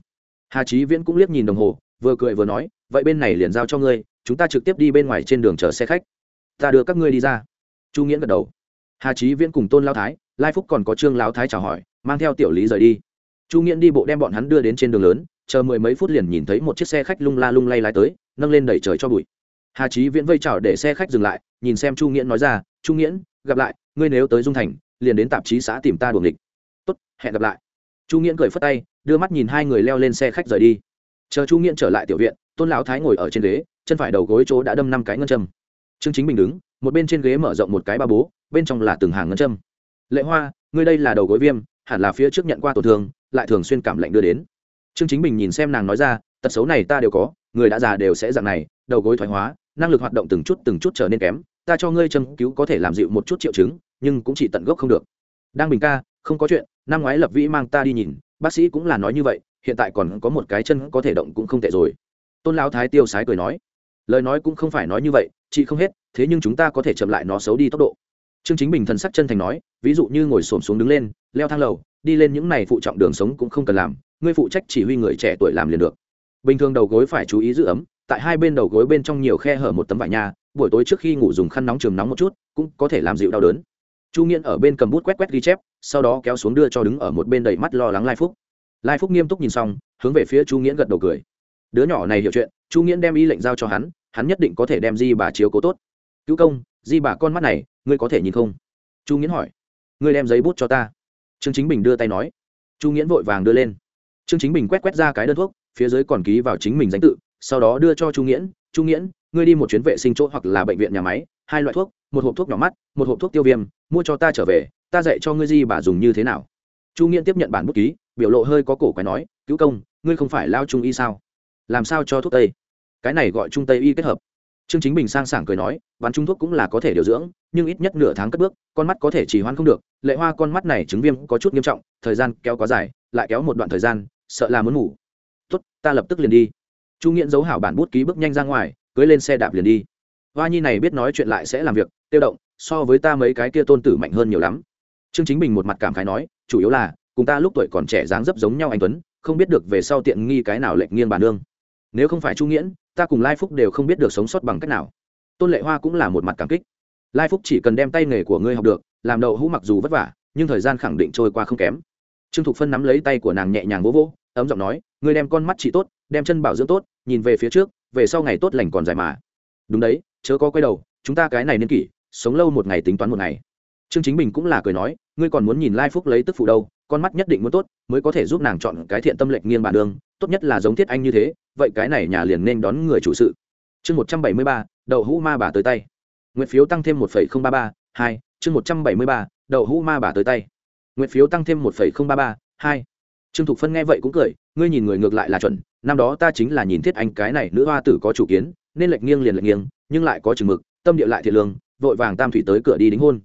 hà trí viễn cũng liếc nhìn đồng hồ, vừa cười vừa nói, vậy bên này liền giao cho ngươi, chúng ta trực tiếp đi bên ngoài trên đường chờ xe khách. Ta đưa các ngươi đi ra. Chu nghiễn gật đầu. Hà trí viễn cùng tôn lao thái, lai phúc còn có trương lao thái chào hỏi, mang theo tiểu lý rời đi. Chu nghiễn đi bộ đem bọn hắn đưa đến trên đường lớn, chờ mười mấy phút liền nhìn thấy một chiếc xe khách lung la lung lay lái tới, nâng lên đẩy trời cho bụi. Hà trí viễn vây chào để xe khách dừng lại, nhìn xem chu nghiễn nói ra, chu nghiễn, gặp lại, ngươi nếu tới dung thành, liền đến tạp chí xã tìm ta đuồng địch tốt, hẹn gặp lại chu nghiễn cười phất tay, đưa mắt nhìn hai người leo lên xe khách rời đi. Chờ chu nghiễn trở lại tiểu viện, tôn lão thái ngồi ở trên ghế, chân phải đầu gối chỗ đã đâm năm cái ngân châm. Trương chính bình đứng, một bên trên ghế mở rộng một cái ba bố, bên trong là từng hàng ngân châm. Lệ hoa, ngươi đây là đầu gối viêm, hẳn là phía trước nhận qua tổn thương, lại thường xuyên cảm lạnh đưa đến. Trương chính bình nhìn xem nàng nói ra, tật xấu này ta đều có, người đã già đều sẽ dạng này, đầu gối thoái hóa, năng lực hoạt động từng chút từng chút trở nên kém, ta cho ngươi châm cứu có thể làm dịu một chút triệu chứng, nhưng cũng chỉ tận gốc không được. Đang bình ca, không có chuyện năm ngoái lập vĩ mang ta đi nhìn, bác sĩ cũng là nói như vậy, hiện tại còn có một cái chân có thể động cũng không tệ rồi. Tôn lão thái tiêu sái cười nói, lời nói cũng không phải nói như vậy, chị không hết, thế nhưng chúng ta có thể chậm lại nó xấu đi tốc độ. Trương chính bình thần sắc chân thành nói, ví dụ như ngồi xổm xuống đứng lên, leo thang lầu, đi lên những này phụ trọng đường sống cũng không cần làm, ngươi phụ trách chỉ huy người trẻ tuổi làm liền được. Bình thường đầu gối phải chú ý giữ ấm, tại hai bên đầu gối bên trong nhiều khe hở một tấm vải nha buổi tối trước khi ngủ dùng khăn nóng trường nóng một chút, cũng có thể làm dịu đau đớn chu nghiễn ở bên cầm bút quét quét ghi chép, sau đó kéo xuống đưa cho đứng ở một bên đầy mắt lo lắng lai phúc. Lai phúc nghiêm túc nhìn xong, hướng về phía chu nghiễn gật đầu cười. Đứa nhỏ này hiểu chuyện, chu nghiễn đem y lệnh giao cho hắn hắn nhất định có thể đem di bà chiếu cố tốt. Cứu công, di bà con mắt này, ngươi có thể nhìn không? Chu nghiễn hỏi. Ngươi đem giấy bút cho ta. Trương chính bình đưa tay nói. Chu nghiễn vội vàng đưa lên. Trương chính bình quét quét ra cái đơn thuốc, phía dưới còn ký vào chính mình danh tự, sau đó đưa cho chu nghiễn. Chu nghiễn, ngươi đi một chuyến vệ sinh chỗ hoặc là bệnh viện nhà máy, hai loại thuốc, một hộp thuốc nhỏ mắt, một hộp thuốc tiêu viêm mua cho ta trở về, ta dạy cho ngươi di bà dùng như thế nào. Chu nghiễn tiếp nhận bản bút ký, biểu lộ hơi có cổ quái nói, cứu công, ngươi không phải lao trung y sao? Làm sao cho thuốc tây? Cái này gọi trung tây y kết hợp. Trương chính bình sang sảng cười nói, bán trung thuốc cũng là có thể điều dưỡng, nhưng ít nhất nửa tháng cất bước, con mắt có thể chỉ hoãn không được. Lệ hoa con mắt này chứng viêm có chút nghiêm trọng, thời gian kéo quá dài, lại kéo một đoạn thời gian, sợ là muốn ngủ. Tốt, ta lập tức liền đi. Chu nghiễn giấu hảo bản bút ký bước nhanh ra ngoài, cưới lên xe đạp liền đi hoa nhi này biết nói chuyện lại sẽ làm việc, tiêu động, so với ta mấy cái kia tôn tử mạnh hơn nhiều lắm. Trương chính bình một mặt cảm khái nói, chủ yếu là, cùng ta lúc tuổi còn trẻ dáng dấp giống nhau anh tuấn, không biết được về sau tiện nghi cái nào lệnh nghiêng bản nương nếu không phải chu nghiễn, ta cùng lai phúc đều không biết được sống sót bằng cách nào. Tôn lệ hoa cũng là một mặt cảm kích. Lai phúc chỉ cần đem tay nghề của ngươi học được, làm đậu hũ mặc dù vất vả, nhưng thời gian khẳng định trôi qua không kém. Trương thục phân nắm lấy tay của nàng nhẹ nhàng vỗ vỗ, ấm giọng nói, ngươi đem con mắt chị tốt, đem chân bảo dưỡng tốt, nhìn về phía trước, về sau ngày tốt lành còn dài mà. Đúng đấy chớ có quay đầu, chúng ta cái này niên kỷ, sống lâu một ngày tính toán một ngày. Trương chính bình cũng là cười nói, ngươi còn muốn nhìn lai phúc lấy tức phụ đâu, con mắt nhất định muốn tốt, mới có thể giúp nàng chọn cái thiện tâm lệnh nghiêng bản đường, tốt nhất là giống thiết anh như thế, vậy cái này nhà liền nên đón người chủ sự. Chương một trăm bảy mươi ba, đậu hũ ma bà tới tay. Nguyện phiếu tăng thêm một phẩy không ba ba hai, chương một trăm bảy mươi ba, đậu hũ ma bà tới tay. Nguyện phiếu tăng thêm một phẩy không ba ba hai. Trương thục phân nghe vậy cũng cười, ngươi nhìn người ngược lại là chuẩn, năm đó ta chính là nhìn thiết anh cái này, nữ hoa tử có chủ kiến nên lệch nghiêng liền lệch nghiêng, nhưng lại có chừng mực, tâm địa lại thiệt lương, vội vàng tam thủy tới cửa đi đính hôn.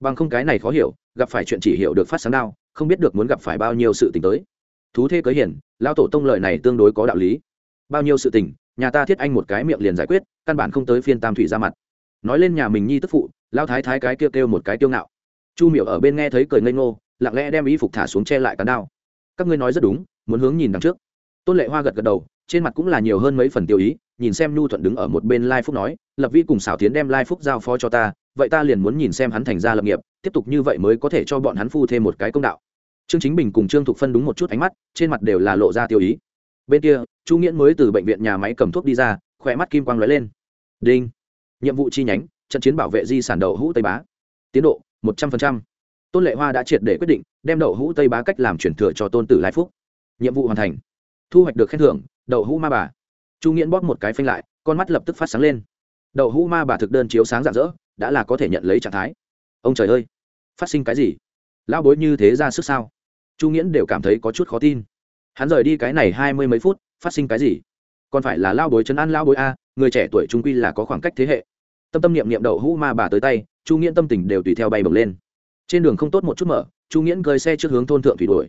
Bằng không cái này khó hiểu, gặp phải chuyện chỉ hiểu được phát sáng đao, không biết được muốn gặp phải bao nhiêu sự tình tới. Thú thế cưới hiển lao tổ tông lợi này tương đối có đạo lý. Bao nhiêu sự tình, nhà ta thiết anh một cái miệng liền giải quyết, căn bản không tới phiên tam thủy ra mặt. Nói lên nhà mình nhi tức phụ lao thái thái cái kêu kêu một cái tiêu ngạo. Chu miểu ở bên nghe thấy cười ngây ngô, lặng lẽ đem y phục thả xuống che lại cán đao. Các ngươi nói rất đúng, muốn hướng nhìn đằng trước. Tôn lệ hoa gật gật đầu, trên mặt cũng là nhiều hơn mấy phần tiêu ý nhìn xem nhu thuận đứng ở một bên lai phúc nói, lập vi cùng xảo tiến đem lai phúc giao phó cho ta, vậy ta liền muốn nhìn xem hắn thành ra lập nghiệp, tiếp tục như vậy mới có thể cho bọn hắn phu thêm một cái công đạo. Trương chính bình cùng trương thục phân đúng một chút ánh mắt, trên mặt đều là lộ ra tiêu ý. Bên kia, chu nghiễn mới từ bệnh viện nhà máy cầm thuốc đi ra, khỏe mắt kim quang lóe lên. Đinh. Nhiệm vụ chi nhánh, trận chiến bảo vệ di sản đậu hũ tây bá. Tiến độ, một trăm linh tôn lệ hoa đã triệt để quyết định, đem đậu hũ tây bá cách làm chuyển thừa cho tôn tử lai phúc. Nhiệm vụ hoàn thành. Thu hoạch được khen thưởng, đậu hũ ma bà chu nghiễn bóp một cái phanh lại, con mắt lập tức phát sáng lên. Đậu hũ ma bà thực đơn chiếu sáng rạng rỡ, đã là có thể nhận lấy trạng thái. Ông trời ơi, phát sinh cái gì? Lão bối như thế ra sức sao? Chu nghiễn đều cảm thấy có chút khó tin. Hắn rời đi cái này hai mươi mấy phút, phát sinh cái gì? Còn phải là lao bối chấn an lao bối a, người trẻ tuổi trung quy là có khoảng cách thế hệ. Tâm tâm niệm niệm đậu hũ ma bà tới tay, chu nghiễn tâm tình đều tùy theo bay bồng lên. Trên đường không tốt một chút mở, chu nghiễn cơi xe trước hướng thôn thượng thủy đuổi.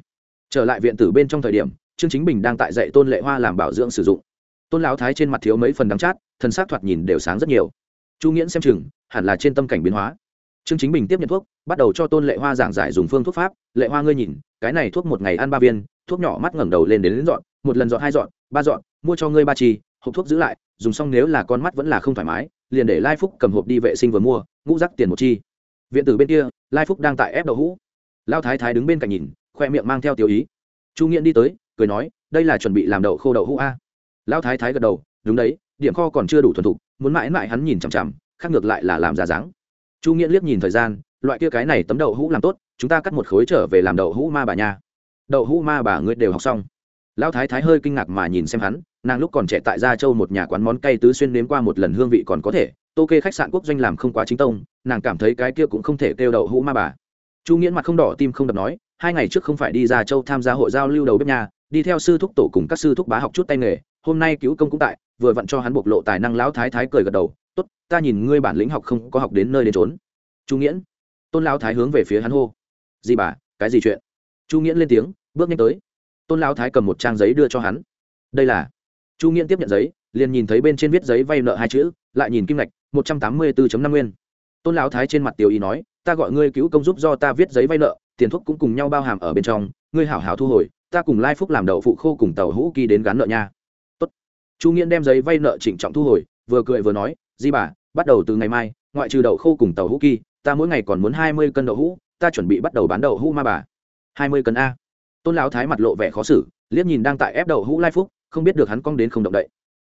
Trở lại viện tử bên trong thời điểm, trương chính bình đang tại dạy tôn lệ hoa làm bảo dưỡng sử dụng tôn lão thái trên mặt thiếu mấy phần đắng chát thân xác thoạt nhìn đều sáng rất nhiều. Chu nghiễn xem chừng hẳn là trên tâm cảnh biến hóa. Trương chính bình tiếp nhận thuốc bắt đầu cho tôn lệ hoa giảng giải dùng phương thuốc pháp. Lệ hoa ngươi nhìn cái này thuốc một ngày ăn ba viên thuốc nhỏ mắt ngẩng đầu lên đến, đến dọn một lần dọn hai dọn ba dọn mua cho ngươi ba chi hộp thuốc giữ lại dùng xong nếu là con mắt vẫn là không thoải mái liền để lai phúc cầm hộp đi vệ sinh vừa mua ngũ rắc tiền một chi. Viện tử bên kia lai phúc đang tại ép đậu hũ. Lao thái thái đứng bên cạnh nhìn khoe miệng mang theo tiểu ý. Chu nghiễn đi tới cười nói đây là chuẩn bị làm đậu khô đậu hũ a. Lão thái thái gật đầu, đúng đấy, điểm kho còn chưa đủ thuần thục, muốn mãi mãi hắn nhìn chằm chằm, khác ngược lại là làm giả dáng. Chu nghĩa liếc nhìn thời gian, loại kia cái này tấm đậu hũ làm tốt, chúng ta cắt một khối trở về làm đậu hũ ma bà nha. Đậu hũ ma bà ngươi đều học xong. Lão thái thái hơi kinh ngạc mà nhìn xem hắn, nàng lúc còn trẻ tại gia châu một nhà quán món cay tứ xuyên nếm qua một lần hương vị còn có thể, tô kê khách sạn quốc doanh làm không quá chính tông, nàng cảm thấy cái kia cũng không thể kêu đậu hũ ma bà. Chu nghiễn mặt không đỏ tim không đập nói, hai ngày trước không phải đi gia châu tham gia hội giao lưu đầu bếp nhà, đi theo sư thúc tổ cùng các sư thúc bá học chút tay nghề hôm nay cứu công cũng tại, vừa vặn cho hắn bộc lộ tài năng lão thái thái cười gật đầu, tốt, ta nhìn ngươi bản lĩnh học không có học đến nơi đến trốn chu nghiễn, tôn lão thái hướng về phía hắn hô, gì bà, cái gì chuyện? Chu nghiễn lên tiếng, bước nhanh tới. Tôn lão thái cầm một trang giấy đưa cho hắn. Đây là chu nghiễn tiếp nhận giấy, liền nhìn thấy bên trên viết giấy vay nợ hai chữ, lại nhìn kim ngạch, một trăm tám mươi bốn năm nguyên. Tôn lão thái trên mặt tiểu ý nói, ta gọi ngươi cứu công giúp do ta viết giấy vay nợ, tiền thuốc cũng cùng nhau bao hàm ở bên trong, ngươi hảo hảo thu hồi, ta cùng lai phúc làm đậu phụ khô cùng tàu hũ kỳ đến gắn nợ nha chu nghiễn đem giấy vay nợ trịnh trọng thu hồi, vừa cười vừa nói, di bà, bắt đầu từ ngày mai, ngoại trừ đậu khô cùng tàu hũ kỳ ta mỗi ngày còn muốn hai mươi cân đậu hũ, ta chuẩn bị bắt đầu bán đậu hũ ma bà. Hai mươi cân a? Tôn lão thái mặt lộ vẻ khó xử, liếc nhìn đang tại ép đậu hũ lai phúc, không biết được hắn cong đến không động đậy.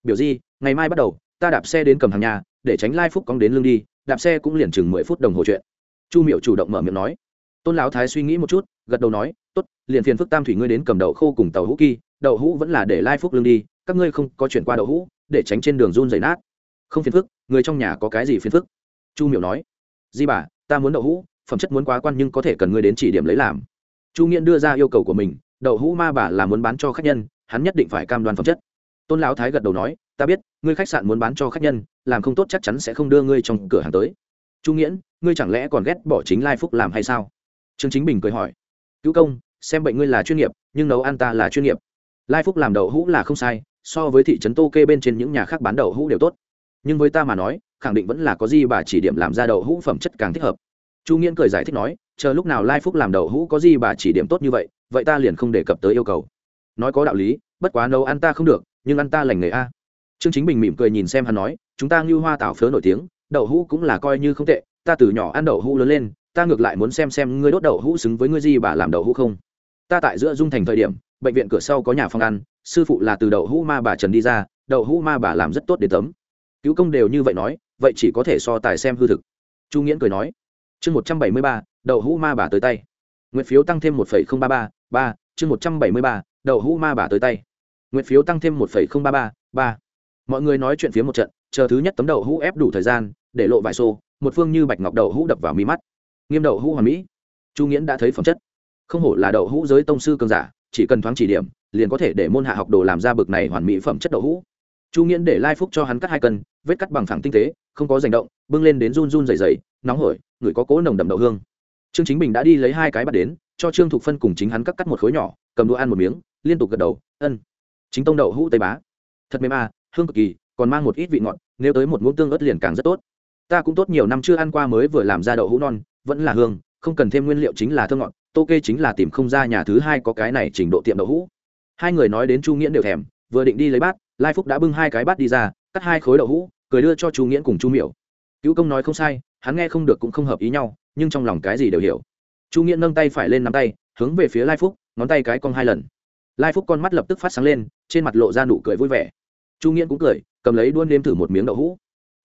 Biểu di, ngày mai bắt đầu, ta đạp xe đến cầm hàng nhà, để tránh lai phúc cong đến lương đi, đạp xe cũng liền chừng mười phút đồng hồ chuyện. Chu miệu chủ động mở miệng nói. Tôn lão thái suy nghĩ một chút, gật đầu nói, tốt, liền phiền phức tam thủy ngươi đến cầm đậu khô cùng tàu hũ kỳ đậu hũ vẫn là để lai phúc lương đi các ngươi không có chuyển qua đậu hũ, để tránh trên đường run dày nát. Không phiền phức, người trong nhà có cái gì phiền phức? Chu Miểu nói. Di bà, ta muốn đậu hũ, phẩm chất muốn quá quan nhưng có thể cần ngươi đến chỉ điểm lấy làm. Chu nghiễn đưa ra yêu cầu của mình, đậu hũ ma bà là muốn bán cho khách nhân, hắn nhất định phải cam đoan phẩm chất. Tôn lão thái gật đầu nói, ta biết, ngươi khách sạn muốn bán cho khách nhân, làm không tốt chắc chắn sẽ không đưa ngươi trong cửa hàng tới. Chu nghiễn, ngươi chẳng lẽ còn ghét bỏ chính lai phúc làm hay sao? Trương chính bình cười hỏi. Cứu công, xem bệnh ngươi là chuyên nghiệp, nhưng nấu ăn ta là chuyên nghiệp. Lai phúc làm đậu hũ là không sai so với thị trấn tô kê bên trên những nhà khác bán đậu hũ đều tốt. Nhưng với ta mà nói, khẳng định vẫn là có gì bà chỉ điểm làm ra đậu hũ phẩm chất càng thích hợp. Chu nghiễn cười giải thích nói, chờ lúc nào lai phúc làm đậu hũ có gì bà chỉ điểm tốt như vậy vậy ta liền không đề cập tới yêu cầu. Nói có đạo lý, bất quá nấu ăn ta không được, nhưng ăn ta lành nghề a. Trương chính bình mỉm cười nhìn xem hắn nói, chúng ta như hoa tảo phớ nổi tiếng, đậu hũ cũng là coi như không tệ, ta từ nhỏ ăn đậu hũ lớn lên, ta ngược lại muốn xem xem ngươi đốt đậu hũ xứng với ngươi gì bà làm đậu hũ không. Ta tại giữa dung thành thời điểm, bệnh viện cửa sau có nhà phong ăn sư phụ là từ đậu hũ ma bà trần đi ra, đậu hũ ma bà làm rất tốt để tấm. Cứu công đều như vậy nói, vậy chỉ có thể so tài xem hư thực. Chu nghiễn cười nói, chương một trăm bảy mươi ba, đậu hũ ma bà tới tay. Nguyện phiếu tăng thêm một phẩy không ba ba ba, chương một trăm bảy mươi ba, đậu hũ ma bà tới tay. Nguyện phiếu tăng thêm một phẩy không ba ba ba. Mọi người nói chuyện phía một trận, chờ thứ nhất tấm đậu hũ ép đủ thời gian, để lộ vài xô, một phương như bạch ngọc đậu hũ đập vào mi mắt. Nghiêm đậu hũ hoàn mỹ. Chu nghiễn đã thấy phẩm chất. Không hổ là đậu hũ giới tông sư cường giả chỉ cần thoáng chỉ điểm, liền có thể để môn hạ học đồ làm ra bực này hoàn mỹ phẩm chất đậu hũ. Chu nghiễn để lai phúc cho hắn cắt hai cân, vết cắt bằng phẳng tinh tế, không có rành động, bưng lên đến run run dày dày nóng hổi, người có cố nồng đậm đậu hương. Trương chính bình đã đi lấy hai cái bắt đến, cho trương thục phân cùng chính hắn cắt cắt một khối nhỏ, cầm đũa ăn một miếng, liên tục gật đầu, ân. Chính tông đậu hũ tây bá. Thật mềm à hương cực kỳ, còn mang một ít vị ngọt, nếu tới một muỗng tương ớt liền càng rất tốt. Ta cũng tốt nhiều năm chưa ăn qua mới vừa làm ra đậu hũ non, vẫn là hương, không cần thêm nguyên liệu chính là thơm ngọt tô kê chính là tìm không ra nhà thứ hai có cái này trình độ tiệm đậu hũ. Hai người nói đến chu nghĩa đều thèm, vừa định đi lấy bát, lai phúc đã bưng hai cái bát đi ra, cắt hai khối đậu hũ, cười đưa cho chu nghĩa cùng chu miểu. Cứu công nói không sai, hắn nghe không được cũng không hợp ý nhau, nhưng trong lòng cái gì đều hiểu. Chu nghĩa nâng tay phải lên nắm tay, hướng về phía lai phúc, ngón tay cái cong hai lần. Lai phúc con mắt lập tức phát sáng lên, trên mặt lộ ra nụ cười vui vẻ. Chu nghĩa cũng cười, cầm lấy đuôn nếm thử một miếng đậu hũ.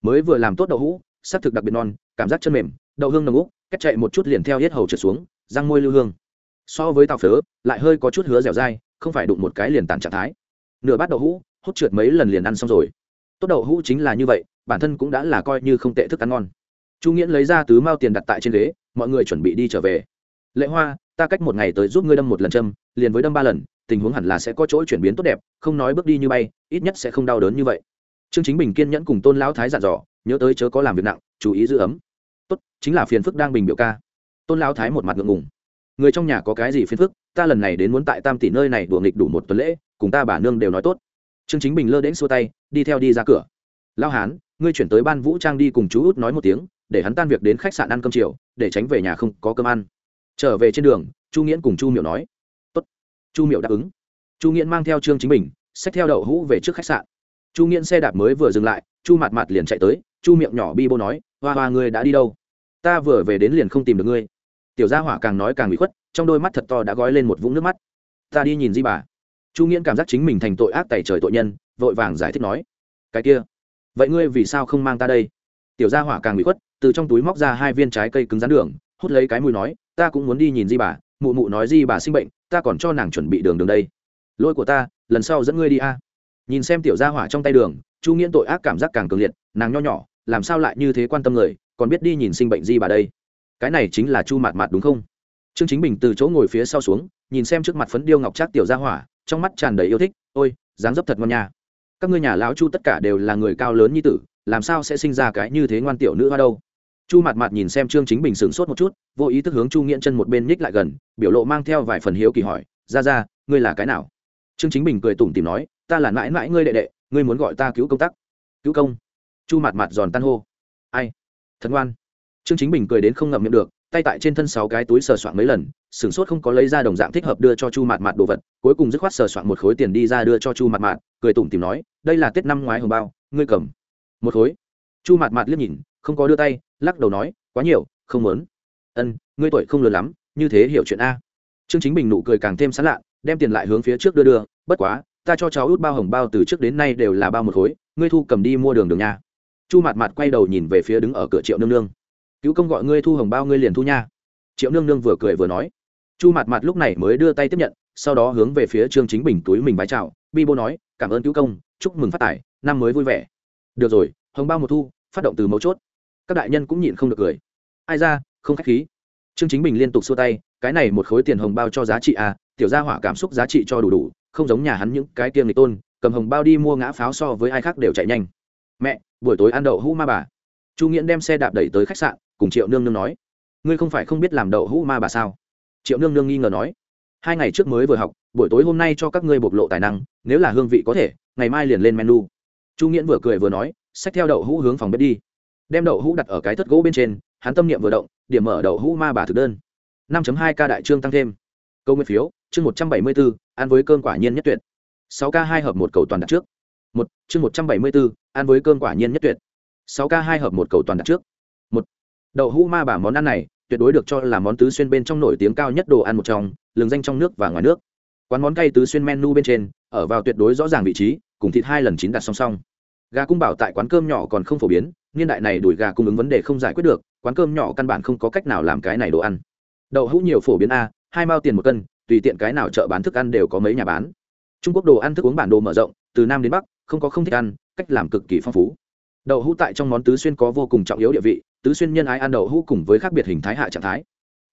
Mới vừa làm tốt đậu hũ s ắ c thực đặc biệt non, cảm giác chân mềm, đậu hương nồng úc cách chạy một chút liền theo hết hầu trượt xuống răng môi lưu hương. So với tàu phớ, lại hơi có chút hứa dẻo dai, không phải đụng một cái liền tàn trạng thái. Nửa bát đậu hũ, hút trượt mấy lần liền ăn xong rồi. Tốt đậu hũ chính là như vậy, bản thân cũng đã là coi như không tệ thức ăn ngon. Chu nghiễn lấy ra tứ mao tiền đặt tại trên ghế, mọi người chuẩn bị đi trở về. Lệ hoa, ta cách một ngày tới giúp ngươi đâm một lần châm, liền với đâm ba lần, tình huống hẳn là sẽ có chỗ chuyển biến tốt đẹp, không nói bước đi như bay, ít nhất sẽ không đau đớn như vậy. Trương chính bình kiên nhẫn cùng tôn lão thái dặn dò, nhớ tới chớ có làm việc nặng, chú ý giữ ấm. Tốt, chính là phiền phức đang bình biểu ca tôn lão thái một mặt ngượng ngùng. Người trong nhà có cái gì phiền phức, ta lần này đến muốn tại tam tỷ nơi này đùa nghịch đủ một tuần lễ, cùng ta bà nương đều nói tốt. Trương chính bình lơ đến xua tay, đi theo đi ra cửa. Lão hán, ngươi chuyển tới ban vũ trang đi cùng chú út nói một tiếng, để hắn tan việc đến khách sạn ăn cơm chiều, để tránh về nhà không có cơm ăn. Trở về trên đường, chu nghiễn cùng chu miệu nói. Tốt. Chu miệu đáp ứng. Chu nghiễn mang theo trương chính bình, xách theo đậu hũ về trước khách sạn. Chu nghiễn xe đạp mới vừa dừng lại, chu mặt mặt liền chạy tới, chu miệng nhỏ bi bô nói, hoa hoa, ngươi đã đi đâu? Ta vừa về đến liền không tìm được ngươi tiểu gia hỏa càng nói càng bị khuất, trong đôi mắt thật to đã gói lên một vũng nước mắt. Ta đi nhìn di bà. Chu nghiễn cảm giác chính mình thành tội ác tẩy trời tội nhân, vội vàng giải thích nói, cái kia, vậy ngươi vì sao không mang ta đây? Tiểu gia hỏa càng bị khuất, từ trong túi móc ra hai viên trái cây cứng rắn đường, hút lấy cái mùi nói, ta cũng muốn đi nhìn di bà, mụ mụ nói di bà sinh bệnh, ta còn cho nàng chuẩn bị đường đường đây. Lỗi của ta, lần sau dẫn ngươi đi a. Nhìn xem tiểu gia hỏa trong tay đường, chu nghiễn tội ác cảm giác càng cường liệt, nàng nho nhỏ, làm sao lại như thế quan tâm người, còn biết đi nhìn sinh bệnh di bà đây? Cái này chính là chu mạt mạt đúng không? Trương chính bình từ chỗ ngồi phía sau xuống, nhìn xem trước mặt phấn điêu ngọc trác tiểu gia hỏa, trong mắt tràn đầy yêu thích, ôi, dáng dấp thật ngon nha. Các ngươi nhà lão chu tất cả đều là người cao lớn như tử, làm sao sẽ sinh ra cái như thế ngoan tiểu nữ hoa đâu? Chu mặt mặt nhìn xem trương chính bình sửng sốt một chút, vô ý thức hướng chu nghiện chân một bên nhích lại gần, biểu lộ mang theo vài phần hiếu kỳ hỏi ra ra ngươi là cái nào? Trương chính bình cười tủm tìm nói, ta là mãi mãi ngươi đệ đệ, ngươi muốn gọi ta cứu công tác. Cứu công? Chu mặt mặt giòn tan hô. Ai? Thật ngoan trương chính bình cười đến không ngậm miệng được tay tại trên thân sáu cái túi sờ soạn mấy lần sửng sốt không có lấy ra đồng dạng thích hợp đưa cho chu Mạt Mạt đồ vật cuối cùng dứt khoát sờ soạn một khối tiền đi ra đưa cho chu Mạt Mạt, cười tủm tìm nói đây là tết năm ngoái hồng bao ngươi cầm. Một khối? Chu Mạt Mạt liếc nhìn không có đưa tay lắc đầu nói quá nhiều không muốn. Ân ngươi tuổi không lớn lắm như thế hiểu chuyện a. Trương chính bình nụ cười càng thêm sán lạ đem tiền lại hướng phía trước đưa đưa bất quá ta cho cháu út bao hồng bao từ trước đến nay đều là bao một khối ngươi thu cầm đi mua đường đường nha. Chu Mạt Mạt quay đầu nhìn về phía đứng ở cửa triệu nương nương cứu công gọi ngươi thu hồng bao ngươi liền thu nha. Triệu nương nương vừa cười vừa nói. Chu mặt mặt lúc này mới đưa tay tiếp nhận, sau đó hướng về phía trương chính bình túi mình bái chào, bi bô nói, cảm ơn cứu công, chúc mừng phát tài, năm mới vui vẻ. Được rồi, hồng bao một thu, phát động từ mấu chốt. Các đại nhân cũng nhịn không được cười. Ai ra, không khách khí. Trương chính bình liên tục xua tay, cái này một khối tiền hồng bao cho giá trị à tiểu gia hỏa cảm xúc giá trị cho đủ đủ, không giống nhà hắn những cái tiêm lịch tôn, cầm hồng bao đi mua ngã pháo so với ai khác đều chạy nhanh. Mẹ, buổi tối ăn đậu hũ ma bà. Chu nghiễn đem xe đạp đẩy tới khách sạn cùng triệu nương nương nói, ngươi không phải không biết làm đậu hũ ma bà sao? Triệu nương nương nghi ngờ nói, hai ngày trước mới vừa học, buổi tối hôm nay cho các ngươi bộc lộ tài năng, nếu là hương vị có thể, ngày mai liền lên menu. Chu nghiễn vừa cười vừa nói, xách theo đậu hũ hướng phòng bếp đi. Đem đậu hũ đặt ở cái thất gỗ bên trên, hắn tâm niệm vừa động, điểm mở đậu hũ ma bà thực đơn. 5 hai ca đại trương tăng thêm. Câu nguyên phiếu, chương một trăm bảy mươi bốn ăn với cơm quả nhiên nhất tuyệt. sáu k hai hợp một cầu toàn đặt trước. Một, chương một trăm bảy mươi bốn ăn với cơm quả nhiên nhất tuyệt. sáu k hai hợp một cầu toàn đặt trước đậu hũ ma bà món ăn này, tuyệt đối được cho là món tứ xuyên bên trong nổi tiếng cao nhất đồ ăn một trong lường danh trong nước và ngoài nước. Quán món cay tứ xuyên menu bên trên, ở vào tuyệt đối rõ ràng vị trí, cùng thịt hai lần chín đặt song song. Gà cung bảo tại quán cơm nhỏ còn không phổ biến, niên đại này đuổi gà cung ứng vấn đề không giải quyết được, quán cơm nhỏ căn bản không có cách nào làm cái này đồ ăn. Đậu hũ nhiều phổ biến a, hai mao tiền một cân, tùy tiện cái nào chợ bán thức ăn đều có mấy nhà bán. Trung quốc đồ ăn thức uống bản đồ mở rộng, từ nam đến bắc, không có không thích ăn, cách làm cực kỳ phong phú. Đậu hũ tại trong món tứ xuyên có vô cùng trọng yếu địa vị tứ xuyên nhân ái ăn đậu hũ cùng với khác biệt hình thái hạ trạng thái.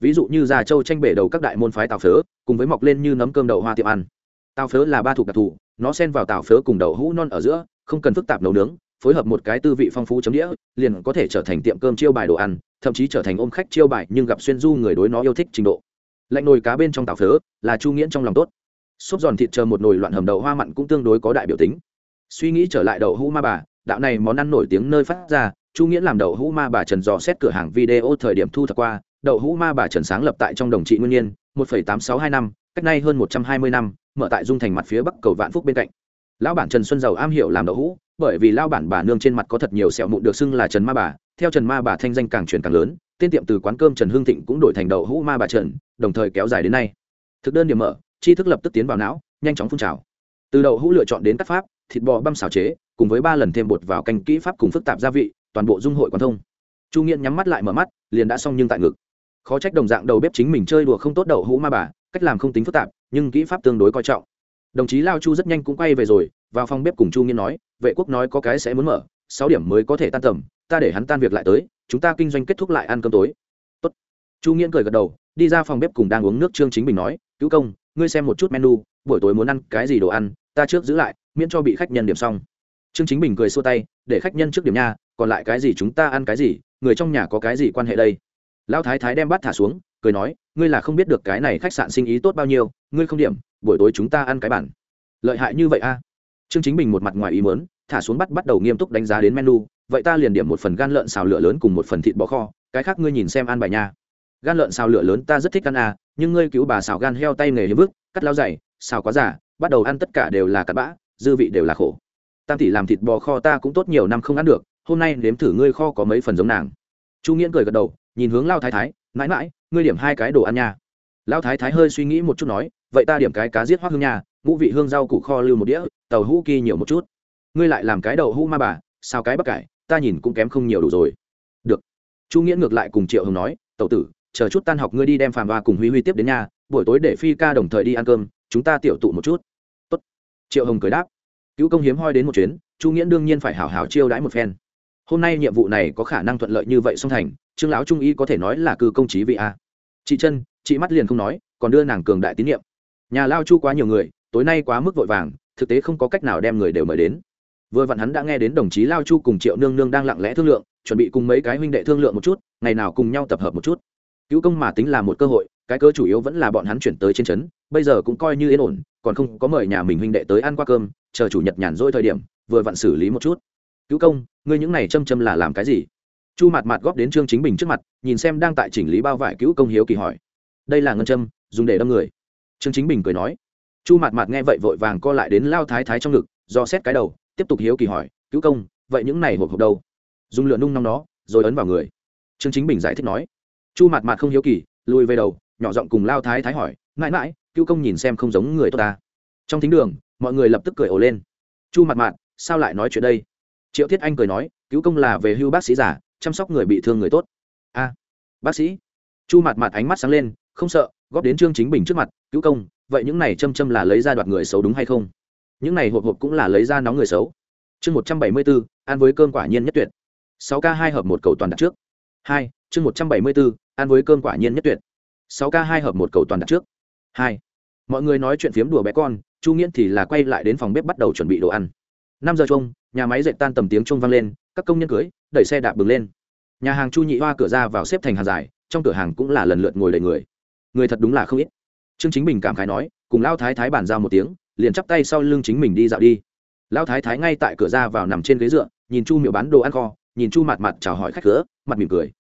Ví dụ như già châu tranh bể đầu các đại môn phái tào phớ, cùng với mọc lên như nấm cơm đậu hoa tiệm ăn. Tào phớ là ba thuộc đặc thù, nó xen vào tào phớ cùng đậu hũ non ở giữa, không cần phức tạp nấu nướng, phối hợp một cái tư vị phong phú chấm đĩa, liền có thể trở thành tiệm cơm chiêu bài đồ ăn, thậm chí trở thành ôm khách chiêu bài nhưng gặp xuyên du người đối nó yêu thích trình độ. Lạnh nồi cá bên trong tàu phớ là chu nghiễn trong lòng tốt. Xốp giòn thịt chờ một nồi loạn hầm đậu hoa mặn cũng tương đối có đại biểu tính. Suy nghĩ trở lại đậu hũ ma bà, đạo này món ăn nổi tiếng nơi phát ra chu nghĩa làm đậu hũ ma bà trần dò xét cửa hàng video thời điểm thu thập qua, đậu hũ ma bà trần sáng lập tại trong đồng trị nguyên nhiên một tám sáu hai năm, cách nay hơn một trăm hai mươi năm, mở tại dung thành mặt phía bắc cầu vạn phúc bên cạnh. Lão bản trần xuân giàu am hiểu làm đậu hũ, bởi vì lao bản bà nương trên mặt có thật nhiều sẹo mụn được xưng là trần ma bà, theo trần ma bà thanh danh càng truyền càng lớn, tên tiệm từ quán cơm trần hương thịnh cũng đổi thành đậu hũ ma bà trần, đồng thời kéo dài đến nay. Thực đơn điểm mở, tri thức lập tức tiến vào não, nhanh chóng phun trào. Từ đậu hũ lựa chọn đến các pháp, thịt bò băm xào chế, cùng với ba lần thêm bột vào canh kỹ pháp cùng phức tạp gia vị toàn bộ dung hội quán thông. Chu nghiện nhắm mắt lại mở mắt, liền đã xong nhưng tại ngực. Khó trách đồng dạng đầu bếp chính mình chơi đùa không tốt đậu hũ ma bà, cách làm không tính phức tạp, nhưng kỹ pháp tương đối coi trọng. Đồng chí lao chu rất nhanh cũng quay về rồi, vào phòng bếp cùng chu nghiên nói, vệ quốc nói có cái sẽ muốn mở, sáu điểm mới có thể tan tầm, ta để hắn tan việc lại tới, chúng ta kinh doanh kết thúc lại ăn cơm tối. Tốt. chu nghiên cười gật đầu, đi ra phòng bếp cùng đang uống nước trương chính bình nói, cứu công, ngươi xem một chút menu, buổi tối muốn ăn cái gì đồ ăn, ta trước giữ lại, miễn cho bị khách nhân điểm xong. Trương chính bình cười xua tay, để khách nhân trước điểm nha còn lại cái gì chúng ta ăn cái gì, người trong nhà có cái gì quan hệ đây? Lão thái thái đem bát thả xuống, cười nói, ngươi là không biết được cái này khách sạn sinh ý tốt bao nhiêu, ngươi không điểm, buổi tối chúng ta ăn cái bản lợi hại như vậy a? Trương chính bình một mặt ngoài ý mớn thả xuống bắt bắt đầu nghiêm túc đánh giá đến menu, vậy ta liền điểm một phần gan lợn xào lửa lớn cùng một phần thịt bò kho, cái khác ngươi nhìn xem ăn bài nha. Gan lợn xào lửa lớn ta rất thích ăn à nhưng ngươi cứu bà xào gan heo tay nghề hiếm vức cắt lao dày, xào quá giả bắt đầu ăn tất cả đều là cặn bã, dư vị đều là khổ. Tam tỷ làm thịt bò kho ta cũng tốt nhiều năm không ăn được hôm nay nếm thử ngươi kho có mấy phần giống nàng. Chu nghiễn cười gật đầu, nhìn hướng lao thái thái, mãi mãi, ngươi điểm hai cái đồ ăn nha. Lao thái thái hơi suy nghĩ một chút nói, vậy ta điểm cái cá giết hoác hương nha, ngũ vị hương rau củ kho lưu một đĩa, tàu hũ kỳ nhiều một chút. Ngươi lại làm cái đậu hũ ma bà sao cái bắc cải, ta nhìn cũng kém không nhiều đủ rồi. Được. Chu nghĩa ngược lại cùng triệu hồng nói tàu tử, chờ chút tan học ngươi đi đem phàm hoa cùng huy huy tiếp đến nhà, buổi tối để phi ca đồng thời đi ăn cơm, chúng ta tiểu tụ một chút. Tốt. triệu hồng cười đáp. Cứu công hiếm hoi đến một chuyến, chu nghĩa đương nhiên phải hảo hảo chiêu đãi một phen hôm nay nhiệm vụ này có khả năng thuận lợi như vậy song thành, trương lão trung y có thể nói là cư công trí vị a. Chị chân chị mắt liền không nói, còn đưa nàng cường đại tín nhiệm. Nhà lao chu quá nhiều người, tối nay quá mức vội vàng, thực tế không có cách nào đem người đều mời đến. Vừa vặn hắn đã nghe đến đồng chí lao chu cùng triệu nương nương đang lặng lẽ thương lượng, chuẩn bị cùng mấy cái huynh đệ thương lượng một chút, ngày nào cùng nhau tập hợp một chút. Cứu công mà tính là một cơ hội, cái cơ chủ yếu vẫn là bọn hắn chuyển tới trên trấn, bây giờ cũng coi như yên ổn, còn không có mời nhà mình huynh đệ tới ăn qua cơm, chờ chủ nhật nhàn rỗi thời điểm, vừa vặn xử lý một chút cứu công, ngươi những này châm châm là làm cái gì? Chu mặt mặt góp đến trương chính bình trước mặt, nhìn xem đang tại chỉnh lý bao vải cứu công hiếu kỳ hỏi, đây là ngân châm, dùng để đâm người. Trương chính bình cười nói. Chu mặt mặt nghe vậy vội vàng co lại đến lao thái thái trong ngực, do xét cái đầu, tiếp tục hiếu kỳ hỏi, cứu công, vậy những này hộp hộp đâu? Dùng lửa nung nóng nó rồi ấn vào người. Trương chính bình giải thích nói. Chu mặt mặt không hiếu kỳ, lùi về đầu, nhỏ giọng cùng lao thái thái hỏi, mãi mãi, cứu công nhìn xem không giống người tốt ta. Trong thính đường, mọi người lập tức cười ồ lên. Chu mặt mặt sao lại nói chuyện đây? Triệu thiết anh cười nói, cứu công là về hưu bác sĩ giả chăm sóc người bị thương người tốt. A, bác sĩ? Chu mặt mặt ánh mắt sáng lên, không sợ, góp đến trương chính bình trước mặt, cứu công, vậy những này châm châm là lấy ra đoạt người xấu đúng hay không? Những này hộp hộp cũng là lấy ra nóng người xấu. Chương một trăm bảy mươi bốn, ăn với cơm quả nhiên nhất tuyệt. Sáu k hai hợp một cầu toàn đặt trước. Hai, chương một trăm bảy mươi bốn, ăn với cơm quả nhiên nhất tuyệt. Sáu k hai hợp một cầu toàn đặt trước. Hai, mọi người nói chuyện phiếm đùa bé con, chu nghiễn thì là quay lại đến phòng bếp bắt đầu chuẩn bị đồ ăn. Năm giờ chung nhà máy dệt tan tầm tiếng chuông vang lên các công nhân cưới đẩy xe đạp bừng lên. Nhà hàng chu nhị hoa cửa ra vào xếp thành hàng dài trong cửa hàng cũng là lần lượt ngồi đầy người. Người thật đúng là không ít. Trương chính bình cảm khái nói cùng lao thái thái bàn giao một tiếng liền chắp tay sau lưng chính mình đi dạo đi. Lao thái thái ngay tại cửa ra vào nằm trên ghế dựa nhìn chu miệu bán đồ ăn kho nhìn chu mặt mặt chào hỏi khách cửa mặt mỉm cười.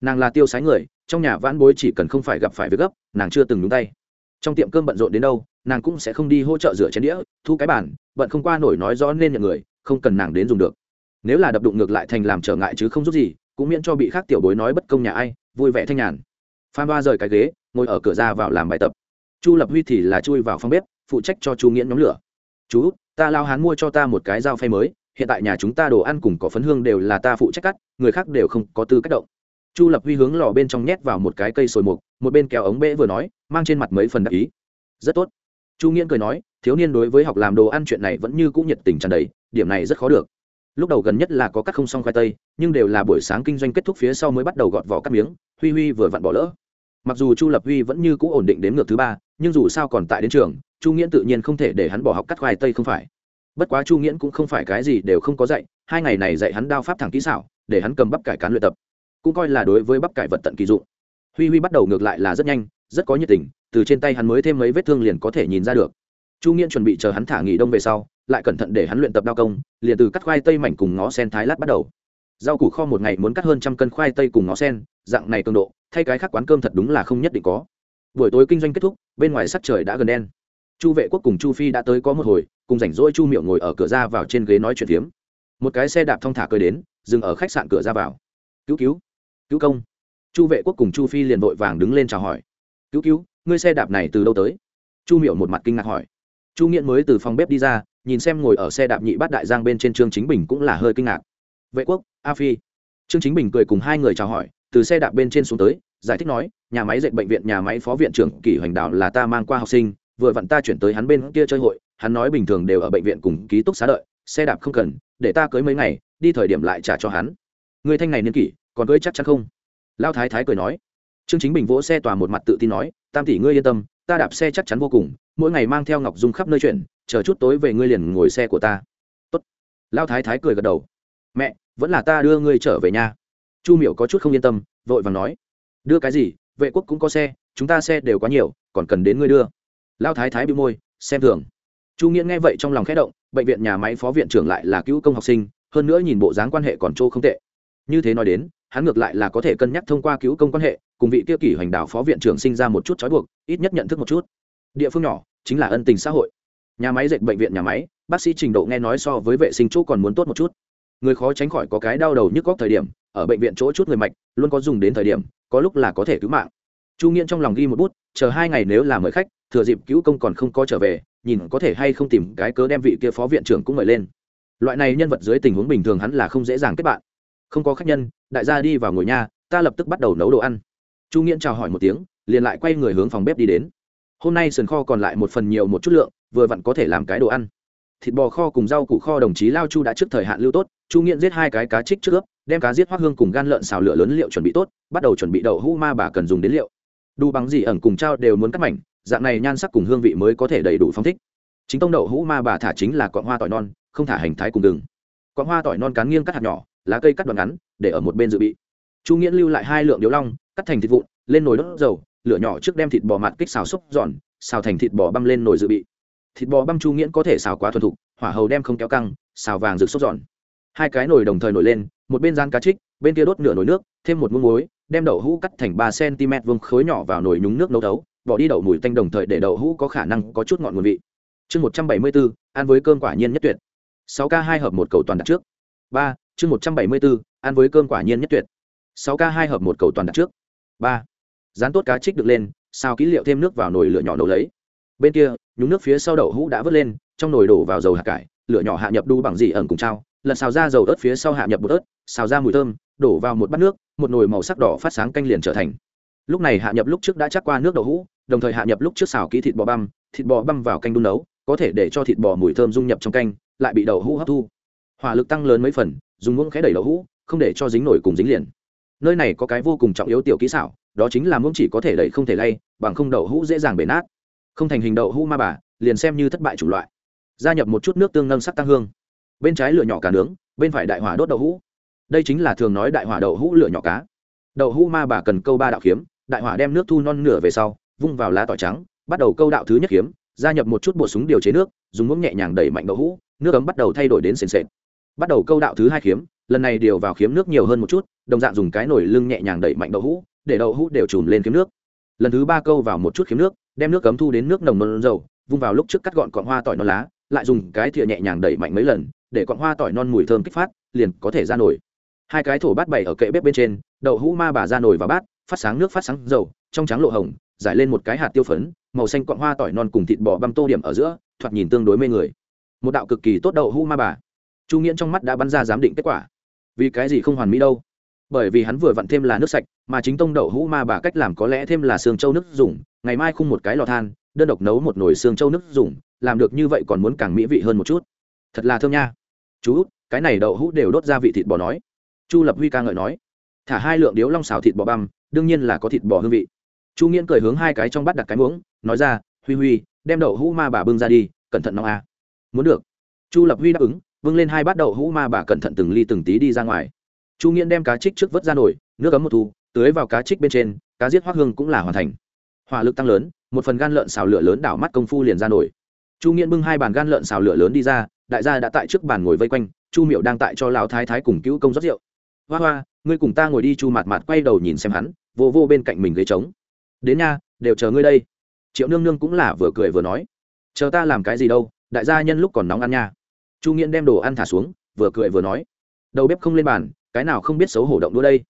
Nàng là tiêu sái người trong nhà vãn bối chỉ cần không phải gặp phải việc gấp nàng chưa từng nhúng tay. Trong tiệm cơm bận rộn đến đâu nàng cũng sẽ không đi hỗ trợ rửa chén đĩa thu cái bàn, bận không qua nổi nói rõ nên nhận người không cần nàng đến dùng được. Nếu là đập đụng ngược lại thành làm trở ngại chứ không giúp gì, cũng miễn cho bị khác tiểu bối nói bất công nhà ai, vui vẻ thanh nhàn. Phan ba rời cái ghế, ngồi ở cửa ra vào làm bài tập. Chu lập huy thì là chui vào phòng bếp, phụ trách cho chu nghiễn nhóm lửa. Chú, ta lao hán mua cho ta một cái dao phay mới, hiện tại nhà chúng ta đồ ăn cùng có phấn hương đều là ta phụ trách cắt, người khác đều không có tư cách động. Chu lập huy hướng lò bên trong nhét vào một cái cây sồi mục, một bên kéo ống bễ vừa nói, mang trên mặt mấy phần đặc ý. Rất tốt. Chu nghiễn cười nói thiếu niên đối với học làm đồ ăn chuyện này vẫn như cũng nhiệt tình tràn đầy, điểm này rất khó được. Lúc đầu gần nhất là có cắt không xong khoai tây, nhưng đều là buổi sáng kinh doanh kết thúc phía sau mới bắt đầu gọt vỏ cắt miếng, huy huy vừa vặn bỏ lỡ. Mặc dù chu lập huy vẫn như cũ ổn định đến ngược thứ ba, nhưng dù sao còn tại đến trường, chu nghiễn tự nhiên không thể để hắn bỏ học cắt khoai tây không phải. Bất quá chu nghiễn cũng không phải cái gì đều không có dạy, hai ngày này dạy hắn đao pháp thẳng kỹ xảo, để hắn cầm bắp cải cán luyện tập. Cũng coi là đối với bắp cải vật tận kỳ dụng. Huy huy bắt đầu ngược lại là rất nhanh, rất có nhiệt tình, từ trên tay hắn mới thêm mấy vết thương liền có thể nhìn ra được chu nghiễn chuẩn bị chờ hắn thả nghỉ đông về sau, lại cẩn thận để hắn luyện tập đao công, liền từ cắt khoai tây mảnh cùng ngó sen thái lát bắt đầu. Rau củ kho một ngày muốn cắt hơn trăm cân khoai tây cùng ngó sen, dạng này cường độ, thay cái khác quán cơm thật đúng là không nhất định có. Buổi tối kinh doanh kết thúc, bên ngoài sắc trời đã gần đen. Chu vệ quốc cùng chu phi đã tới có một hồi, cùng rảnh rỗi chu miệng ngồi ở cửa ra vào trên ghế nói chuyện phiếm. Một cái xe đạp thong thả cơi đến, dừng ở khách sạn cửa ra vào. Cứu cứu cứu công. Chu vệ quốc cùng chu phi liền vội vàng đứng lên chào hỏi. Cứu cứu, ngươi xe đạp này từ đâu tới? Chu miệu một mặt kinh ngạc hỏi chu nghiện mới từ phòng bếp đi ra, nhìn xem ngồi ở xe đạp nhị bát đại giang bên trên trương chính bình cũng là hơi kinh ngạc. Vệ quốc, a phi. Trương chính bình cười cùng hai người chào hỏi, từ xe đạp bên trên xuống tới, giải thích nói, nhà máy dạy bệnh viện, nhà máy phó viện trưởng kỷ hoành Đạo là ta mang qua học sinh, vừa vặn ta chuyển tới hắn bên kia chơi hội, hắn nói bình thường đều ở bệnh viện cùng ký túc xá đợi, xe đạp không cần, để ta cưới mấy ngày, đi thời điểm lại trả cho hắn. Người thanh này niên kỷ, còn cưới chắc chắn không? Lao thái thái cười nói. Trương chính bình vỗ xe tòa một mặt tự tin nói, tam tỷ ngươi yên tâm, ta đạp xe chắc chắn vô cùng mỗi ngày mang theo ngọc dung khắp nơi chuyển chờ chút tối về ngươi liền ngồi xe của ta. Tốt. lao thái thái cười gật đầu. Mẹ, vẫn là ta đưa ngươi trở về nhà chu miểu có chút không yên tâm, vội vàng nói. Đưa cái gì? Vệ quốc cũng có xe, chúng ta xe đều quá nhiều, còn cần đến ngươi đưa. Lao thái thái bị môi, xem thường. Chu nghĩa nghe vậy trong lòng khẽ động, bệnh viện nhà máy phó viện trưởng lại là cứu công học sinh, hơn nữa nhìn bộ dáng quan hệ còn trô không tệ. Như thế nói đến, hắn ngược lại là có thể cân nhắc thông qua cứu công quan hệ, cùng vị kia kỷ hoành đảo phó viện trưởng sinh ra một chút trói buộc, ít nhất nhận thức một chút địa phương nhỏ chính là ân tình xã hội. Nhà máy dệt bệnh viện nhà máy, bác sĩ trình độ nghe nói so với vệ sinh chỗ còn muốn tốt một chút. Người khó tránh khỏi có cái đau đầu nhức góc thời điểm, ở bệnh viện chỗ chút người mạch, luôn có dùng đến thời điểm, có lúc là có thể cứu mạng. Chu nghiện trong lòng ghi một bút, chờ hai ngày nếu là mời khách, thừa dịp cứu công còn không có trở về, nhìn có thể hay không tìm cái cớ đem vị kia phó viện trưởng cũng mời lên. Loại này nhân vật dưới tình huống bình thường hắn là không dễ dàng kết bạn. Không có khách nhân, đại gia đi vào ngồi nha ta lập tức bắt đầu nấu đồ ăn. Chu nghiện chào hỏi một tiếng, liền lại quay người hướng phòng bếp đi đến hôm nay sườn kho còn lại một phần nhiều một chút lượng, vừa vặn có thể làm cái đồ ăn. Thịt bò kho cùng rau củ kho đồng chí lao chu đã trước thời hạn lưu tốt, chu nghiện giết hai cái cá trích trước ướp, đem cá giết hoác hương cùng gan lợn xào lửa lớn liệu chuẩn bị tốt, bắt đầu chuẩn bị đậu hũ ma bà cần dùng đến liệu. Đu bằng gì ẩn cùng trao đều muốn cắt mảnh, dạng này nhan sắc cùng hương vị mới có thể đầy đủ phong thích. Chính tông đậu hũ ma bà thả chính là cọn hoa tỏi non, không thả hành thái cùng gừng. Cọn hoa tỏi non cán nghiêng cắt hạt nhỏ, lá cây cắt đoạn ngắn, để ở một bên dự bị. Chu nghiễn lưu lại hai lượng điếu long, cắt thành thịt vụn, lên nồi đốt dầu lửa nhỏ trước đem thịt bò mạt kích xào xúc giòn, xào thành thịt bò băm lên nồi dự bị. Thịt bò băm chu nghiễn có thể xào quá thuần thục, hỏa hầu đem không kéo căng, xào vàng rực xúc giòn. Hai cái nồi đồng thời nổi lên, một bên gian cá trích, bên kia đốt nửa nồi nước, thêm một muỗng muối, đem đậu hũ cắt thành ba cm vuông khối nhỏ vào nồi nhúng nước nấu đấu bỏ đi đậu mùi tanh đồng thời để đậu hũ có khả năng có chút ngọt nguồn vị. Chương một trăm bảy mươi bốn ăn với cơm quả nhiên nhất tuyệt. Sáu k hai hợp một cầu toàn đặt trước. Ba, chương một trăm bảy mươi bốn ăn với cơm quả nhiên nhất tuyệt. Sáu k hai hợp một cầu toàn đặt trước. Ba dán tốt cá trích được lên sao kỹ liệu thêm nước vào nồi lửa nhỏ nấu lấy. Bên kia, nhúng nước phía sau đậu hũ đã vớt lên, trong nồi đổ vào dầu hạt cải, lửa nhỏ hạ nhập đu bằng dị ẩn cùng trao lần xào ra dầu ớt phía sau hạ nhập bột ớt, xào ra mùi thơm, đổ vào một bát nước, một nồi màu sắc đỏ phát sáng canh liền trở thành. Lúc này hạ nhập lúc trước đã chắc qua nước đậu hũ, đồng thời hạ nhập lúc trước xào kỹ thịt bò băm, thịt bò băm vào canh đun nấu, có thể để cho thịt bò mùi thơm dung nhập trong canh, lại bị đậu hũ hấp thu. Hỏa lực tăng lớn mấy phần, dùng muỗng khẽ đẩy đậu hũ, không để cho dính nổi cùng dính liền. Nơi này có cái vô cùng trọng yếu tiểu kỹ xảo đó chính là muỗng chỉ có thể đẩy không thể lay, bằng không đậu hũ dễ dàng bể nát. Không thành hình đậu hũ ma bà, liền xem như thất bại chủng loại. Gia nhập một chút nước tương nâng sắc tăng hương. Bên trái lửa nhỏ cá nướng, bên phải đại hỏa đốt đậu hũ. Đây chính là thường nói đại hỏa đậu hũ lửa nhỏ cá. Đậu hũ ma bà cần câu ba đạo kiếm, đại hỏa đem nước thu non nửa về sau, vung vào lá tỏi trắng, bắt đầu câu đạo thứ nhất kiếm, gia nhập một chút bột súng điều chế nước, dùng muỗng nhẹ nhàng đẩy mạnh đậu hũ, nước ấm bắt đầu thay đổi đến sền sệt. Bắt đầu câu đạo thứ hai kiếm, lần này điều vào kiếm nước nhiều hơn một chút, đồng dạng dùng cái nồi lưng nhẹ nhàng đẩy mạnh đậu hũ để đậu hũ đều chùm lên kiếm nước. Lần thứ ba câu vào một chút kiếm nước, đem nước cấm thu đến nước nồng non dầu, vung vào lúc trước cắt gọn cọn hoa tỏi non lá, lại dùng cái thìa nhẹ nhàng đẩy mạnh mấy lần, để cọn hoa tỏi non mùi thơm kích phát, liền có thể ra nổi. Hai cái thổ bát bày ở kệ bếp bên trên, đậu hũ ma bà ra nồi vào bát, phát sáng nước phát sáng dầu, trong trắng lộ hồng, giải lên một cái hạt tiêu phấn, màu xanh cọn hoa tỏi non cùng thịt bò băm tô điểm ở giữa, thoạt nhìn tương đối mê người. Một đạo cực kỳ tốt đậu hũ ma bà. Chu nghiễn trong mắt đã bắn ra giám định kết quả. Vì cái gì không hoàn mỹ đâu? Bởi vì hắn vừa vặn thêm là nước sạch, mà chính tông đậu hũ ma bà cách làm có lẽ thêm là xương châu nước dùng, ngày mai khung một cái lò than, đơn độc nấu một nồi xương châu nước dùng, làm được như vậy còn muốn càng mỹ vị hơn một chút. Thật là thơm nha. Chú cái này đậu hũ đều đốt ra vị thịt bò nói. Chu lập huy ca ngợi nói, thả hai lượng điếu long xào thịt bò băm, đương nhiên là có thịt bò hương vị. Chu nghiễn cười hướng hai cái trong bát đặt cái muỗng, nói ra, huy huy, đem đậu hũ ma bà bưng ra đi, cẩn thận nóng a à. muốn được. Chu lập huy đáp ứng vâng lên hai bát đậu hũ ma bà cẩn thận từng ly từng tí đi ra ngoài chu nghiễn đem cá trích trước vớt ra nổi nước ấm một thu, tưới vào cá trích bên trên, cá giết hoác hương cũng là hoàn thành. Hỏa lực tăng lớn, một phần gan lợn xào lửa lớn đảo mắt công phu liền ra nổi chu nghiễn bưng hai bàn gan lợn xào lửa lớn đi ra, đại gia đã tại trước bàn ngồi vây quanh, chu miệu đang tại cho lão thái thái cùng cứu công rót rượu. Hoa hoa, ngươi cùng ta ngồi đi. Chu mạt mạt quay đầu nhìn xem hắn, vô vô bên cạnh mình ghế trống. Đến nha, đều chờ ngươi đây. Triệu nương nương cũng là vừa cười vừa nói. Chờ ta làm cái gì đâu, đại gia nhân lúc còn nóng ăn nha. Chu nghiễn đem đồ ăn thả xuống, vừa cười vừa nói. Đầu bếp không lên bàn cái nào không biết xấu hổ động đua đây?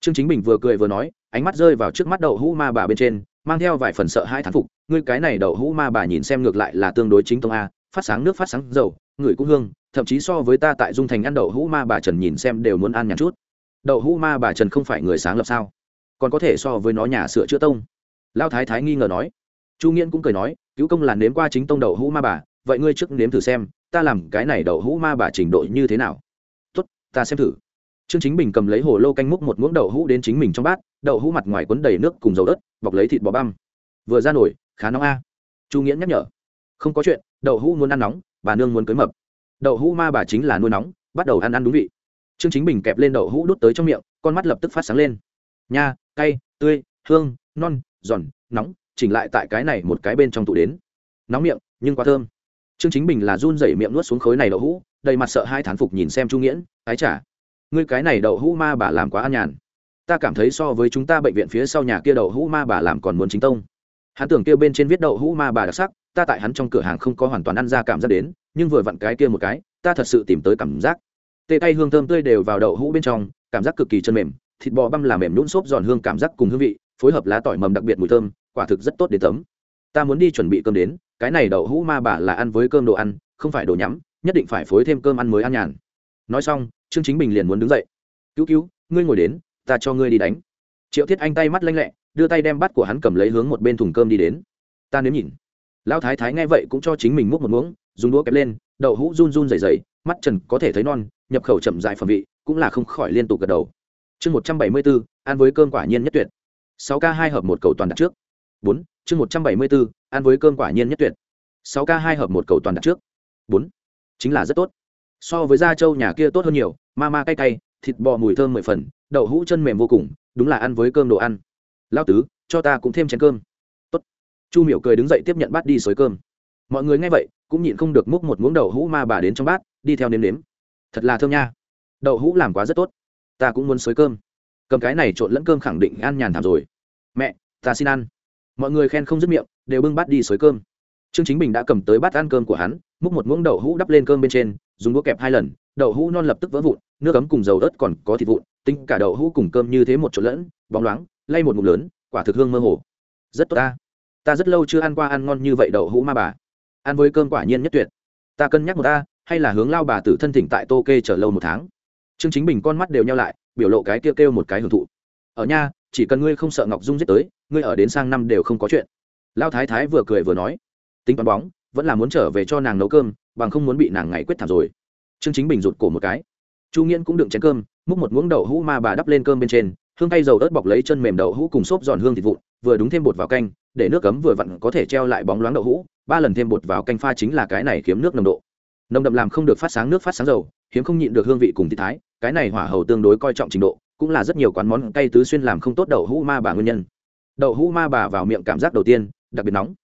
Trương chính bình vừa cười vừa nói, ánh mắt rơi vào trước mắt đậu hũ ma bà bên trên, mang theo vài phần sợ hai thán phục, ngươi cái này đậu hũ ma bà nhìn xem ngược lại là tương đối chính tông a, phát sáng nước phát sáng dầu, người cũng hương, thậm chí so với ta tại dung thành ăn đậu hũ ma bà trần nhìn xem đều muốn ăn nhàn chút. Đậu hũ ma bà trần không phải người sáng lập sao? Còn có thể so với nó nhà sửa chữa tông? Lao thái thái nghi ngờ nói. Chu nghiễn cũng cười nói, cứu công là nếm qua chính tông đậu hũ ma bà, vậy ngươi trước nếm thử xem, ta làm cái này đậu hũ ma bà trình độ như thế nào? Tốt, ta xem thử trương chính bình cầm lấy hồ lô canh múc một muỗng đậu hũ đến chính mình trong bát, đậu hũ mặt ngoài quấn đầy nước cùng dầu đất, bọc lấy thịt bò băm. Vừa ra nổi khá nóng a. Chu nghiễn nhắc nhở. Không có chuyện, đậu hũ muốn ăn nóng, bà nương muốn cưới mập. Đậu hũ ma bà chính là nuôi nóng, bắt đầu ăn ăn đúng vị. Trương chính bình kẹp lên đậu hũ đút tới trong miệng, con mắt lập tức phát sáng lên. Nha, cay, tươi, hương, non, giòn, nóng, chỉnh lại tại cái này một cái bên trong tủ đến. Nóng miệng, nhưng quá thơm. Trương chính bình là run rẩy miệng nuốt xuống khối này đậu hũ, đầy mặt sợ hai thán phục nhìn xem Chu nghiễn, ái chả ngươi cái này đậu hũ ma bà làm quá an nhàn. Ta cảm thấy so với chúng ta bệnh viện phía sau nhà kia đậu hũ ma bà làm còn muốn chính tông. Hắn tưởng kêu bên trên viết đậu hũ ma bà đặc sắc, ta tại hắn trong cửa hàng không có hoàn toàn ăn ra cảm giác đến, nhưng vừa vặn cái kia một cái, ta thật sự tìm tới cảm giác. Tê tay hương thơm tươi đều vào đậu hũ bên trong, cảm giác cực kỳ chân mềm, thịt bò băm là mềm nhún xốp giòn hương cảm giác cùng hương vị, phối hợp lá tỏi mầm đặc biệt mùi thơm, quả thực rất tốt để tấm. Ta muốn đi chuẩn bị cơm đến, cái này đậu hũ ma bà là ăn với cơm đồ ăn, không phải đồ nhắm, nhất định phải phối thêm cơm ăn mới ăn nhàn. Nói xong trương chính bình liền muốn đứng dậy. Cứu cứu, ngươi ngồi đến, ta cho ngươi đi đánh. Triệu thiết anh tay mắt lanh lẹ, đưa tay đem bắt của hắn cầm lấy hướng một bên thùng cơm đi đến. Ta nếm nhìn. Lão thái thái nghe vậy cũng cho chính mình múc một muỗng, dùng đũa kẹp lên, đậu hũ run run dày dày mắt trần có thể thấy non, nhập khẩu chậm dại phẩm vị, cũng là không khỏi liên tục gật đầu. Chương một trăm bảy mươi bốn, ăn với cơm quả nhiên nhất tuyệt. Sáu k hai hợp một cầu toàn đặt trước. Bốn, chương một trăm bảy mươi bốn, ăn với cơm quả nhiên nhất tuyệt. Sáu k hai hợp một cầu toàn đặt trước. Bốn, chính là rất tốt. So với gia châu nhà kia tốt hơn nhiều ma ma cay cay, thịt bò mùi thơm mười phần, đậu hũ chân mềm vô cùng, đúng là ăn với cơm đồ ăn. Lao tứ, cho ta cũng thêm chén cơm. Tốt. chu miểu cười đứng dậy tiếp nhận bát đi xới cơm. Mọi người nghe vậy, cũng nhịn không được múc một muỗng đậu hũ ma bà đến trong bát, đi theo nếm nếm. Thật là thơm nha. Đậu hũ làm quá rất tốt. Ta cũng muốn xới cơm. Cầm cái này trộn lẫn cơm khẳng định ăn nhàn thảm rồi. Mẹ, ta xin ăn. Mọi người khen không dứt miệng, đều bưng bát đi xới cơm. Trương chính bình đã cầm tới bát ăn cơm của hắn, múc một muỗng đậu hũ đắp lên cơm bên trên, dùng đũa kẹp hai lần đậu hũ non lập tức vỡ vụn, nước ấm cùng dầu ớt còn có thịt vụn, tính cả đậu hũ cùng cơm như thế một chỗ lẫn, bóng loáng, lay một ngụm lớn, quả thực hương mơ hồ. Rất tốt ta. Ta rất lâu chưa ăn qua ăn ngon như vậy đậu hũ ma bà. Ăn với cơm quả nhiên nhất tuyệt. Ta cân nhắc một ta, hay là hướng lao bà tử thân thỉnh tại tô kê chờ lâu một tháng. Trương chính bình con mắt đều nhau lại, biểu lộ cái kêu kêu một cái hưởng thụ. Ở nhà, chỉ cần ngươi không sợ ngọc dung giết tới, ngươi ở đến sang năm đều không có chuyện. Lao thái thái vừa cười vừa nói, tính toán bóng, vẫn là muốn trở về cho nàng nấu cơm, bằng không muốn bị nàng ngày quyết thảm rồi trương chính bình rụt cổ một cái. Chu nghiễn cũng đựng chén cơm, múc một muỗng đậu hũ ma bà đắp lên cơm bên trên, hương cay dầu ớt bọc lấy chân mềm đậu hũ cùng xốp giòn hương thịt vụn, vừa đúng thêm bột vào canh, để nước cấm vừa vặn có thể treo lại bóng loáng đậu hũ, ba lần thêm bột vào canh pha chính là cái này kiếm nước nồng độ. Nồng đậm làm không được phát sáng nước phát sáng dầu, hiếm không nhịn được hương vị cùng thị thái, cái này hỏa hầu tương đối coi trọng trình độ, cũng là rất nhiều quán món cay tứ xuyên làm không tốt đậu hũ ma bà nguyên nhân. Đậu hũ ma bà vào miệng cảm giác đầu tiên, đặc biệt nóng.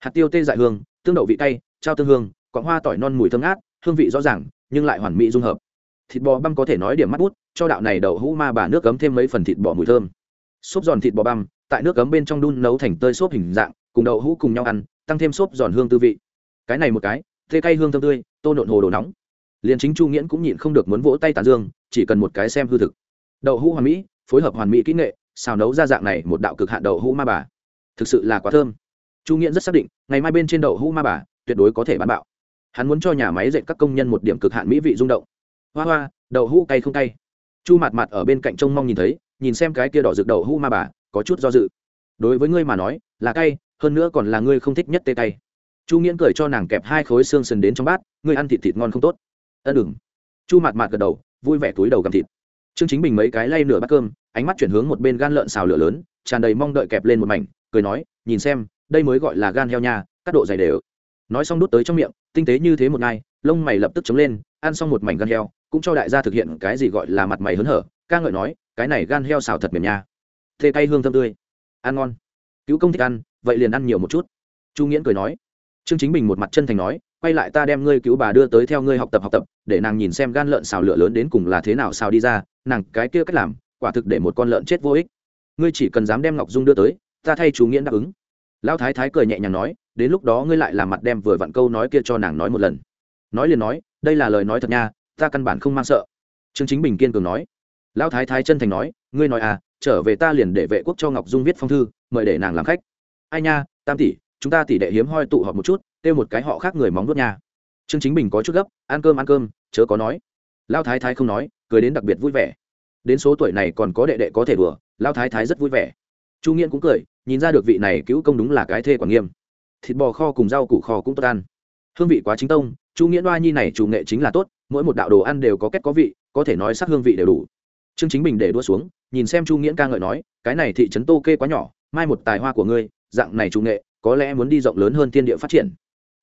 Hạt tiêu tê dại hương, tương đậu vị cay, trao tương hương quả hoa tỏi non mùi thơm ngát, hương vị rõ ràng nhưng lại hoàn mỹ dung hợp. Thịt bò băm có thể nói điểm mắt bút, cho đạo này đậu hũ ma bà nước cấm thêm mấy phần thịt bò mùi thơm. Xốp giòn thịt bò băm, tại nước cấm bên trong đun nấu thành tơi xốp hình dạng, cùng đậu hũ cùng nhau ăn, tăng thêm xốp giòn hương tư vị. Cái này một cái thế cay hương thơm tươi, tô nộn hồ đồ nóng. Liền chính chu nghiễn cũng nhịn không được muốn vỗ tay tàn dương, chỉ cần một cái xem hư thực. Đậu hũ hoàn mỹ, phối hợp hoàn mỹ kỹ nghệ, xào nấu ra dạng này một đạo cực hạn đậu hũ ma bà. Thực sự là quá thơm. Chu nghiễn rất xác định, ngày mai bên trên đậu hũ ma bà, tuyệt đối có thể bán bạo hắn muốn cho nhà máy dạy các công nhân một điểm cực hạn mỹ vị rung động. Hoa hoa, đậu hũ cay không cay? Chu mặt mặt ở bên cạnh trông mong nhìn thấy, nhìn xem cái kia đỏ rực đậu hũ ma bà, có chút do dự. Đối với ngươi mà nói, là cay, hơn nữa còn là ngươi không thích nhất tê cay. Chu nghiễn cười cho nàng kẹp hai khối xương sần đến trong bát, ngươi ăn thịt thịt ngon không tốt. Ân đừng. Chu mặt mặt gật đầu, vui vẻ túi đầu gặm thịt. Trương chính bình mấy cái lay nửa bát cơm, ánh mắt chuyển hướng một bên gan lợn xào lửa lớn, tràn đầy mong đợi kẹp lên một mảnh, cười nói, nhìn xem, đây mới gọi là gan heo nha cắt độ dày đều nói xong đút tới trong miệng, tinh tế như thế một ngày lông mày lập tức chống lên, ăn xong một mảnh gan heo, cũng cho đại gia thực hiện cái gì gọi là mặt mày hớn hở, ca ngợi nói, cái này gan heo xào thật mềm nha. Thê cay hương thơm tươi. Ăn ngon. Cứu công thích ăn, vậy liền ăn nhiều một chút. Chu nghiễn cười nói. Trương chính bình một mặt chân thành nói, quay lại ta đem ngươi cứu bà đưa tới theo ngươi học tập học tập, để nàng nhìn xem gan lợn xào lửa lớn đến cùng là thế nào xào đi ra, nàng cái kia cách làm, quả thực để một con lợn chết vô ích. Ngươi chỉ cần dám đem ngọc dung đưa tới, ta thay chú nghiễn đáp ứng. Lão thái thái cười nhẹ nhàng nói đến lúc đó ngươi lại làm mặt đem vừa vặn câu nói kia cho nàng nói một lần. Nói liền nói, đây là lời nói thật nha, ta căn bản không mang sợ. Trương chính bình kiên cường nói. Lão thái thái chân thành nói, ngươi nói à trở về ta liền để vệ quốc cho ngọc dung viết phong thư, mời để nàng làm khách. Ai nha, tam tỷ, chúng ta tỷ đệ hiếm hoi tụ họp một chút, kêu một cái họ khác người móng nuốt nha. Trương chính bình có chút gấp, ăn cơm ăn cơm, chớ có nói. Lão thái thái không nói, cười đến đặc biệt vui vẻ. Đến số tuổi này còn có đệ đệ có thể đùa, lão thái thái rất vui vẻ. Chu nghiễn cũng cười, nhìn ra được vị này cứu công đúng là cái thê quản nghiêm thịt bò kho cùng rau củ kho cũng tốt ăn. Hương vị quá chính tông, chu nghĩa đoa nhi này chủ nghệ chính là tốt, mỗi một đạo đồ ăn đều có kết có vị, có thể nói sắc hương vị đều đủ. Trương chính bình để đua xuống, nhìn xem chu nghĩa ca ngợi nói, cái này thị trấn tô kê quá nhỏ, mai một tài hoa của ngươi, dạng này chủ nghệ, có lẽ muốn đi rộng lớn hơn thiên địa phát triển.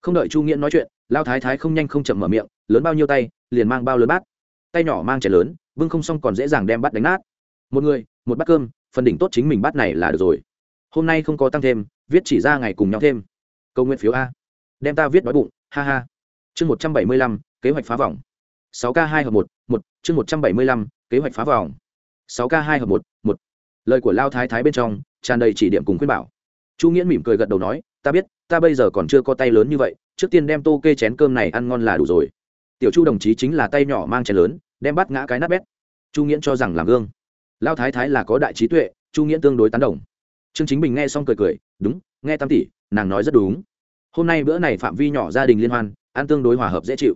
Không đợi chu nghĩa nói chuyện, lao thái thái không nhanh không chậm mở miệng, lớn bao nhiêu tay, liền mang bao lớn bát. Tay nhỏ mang trẻ lớn, vương không xong còn dễ dàng đem bát đánh nát. Một người, một bát cơm, phần đỉnh tốt chính mình bát này là được rồi. Hôm nay không có tăng thêm, viết chỉ ra ngày cùng nhau thêm câu nguyện phiếu a. Đem ta viết đói bụng, ha ha. Chương một trăm bảy mươi lăm, kế hoạch phá vòng. Sáu k hai hợp một một, chương một trăm bảy mươi lăm, kế hoạch phá vòng. Sáu k hai hợp một một. Lời của lao thái thái bên trong, tràn đầy chỉ điểm cùng khuyên bảo. Chu nghiễn mỉm cười gật đầu nói, ta biết, ta bây giờ còn chưa có tay lớn như vậy, trước tiên đem tô kê chén cơm này ăn ngon là đủ rồi. Tiểu chu đồng chí chính là tay nhỏ mang chén lớn, đem bắt ngã cái nát bét. Chu nghiễn cho rằng làm gương. Lao thái thái là có đại trí tuệ, chu nghiễn tương đối tán đồng. Trương chính bình nghe xong cười cười, đúng nghe tam tỷ, nàng nói rất đúng. Hôm nay bữa này phạm vi nhỏ gia đình liên hoan, ăn tương đối hòa hợp dễ chịu.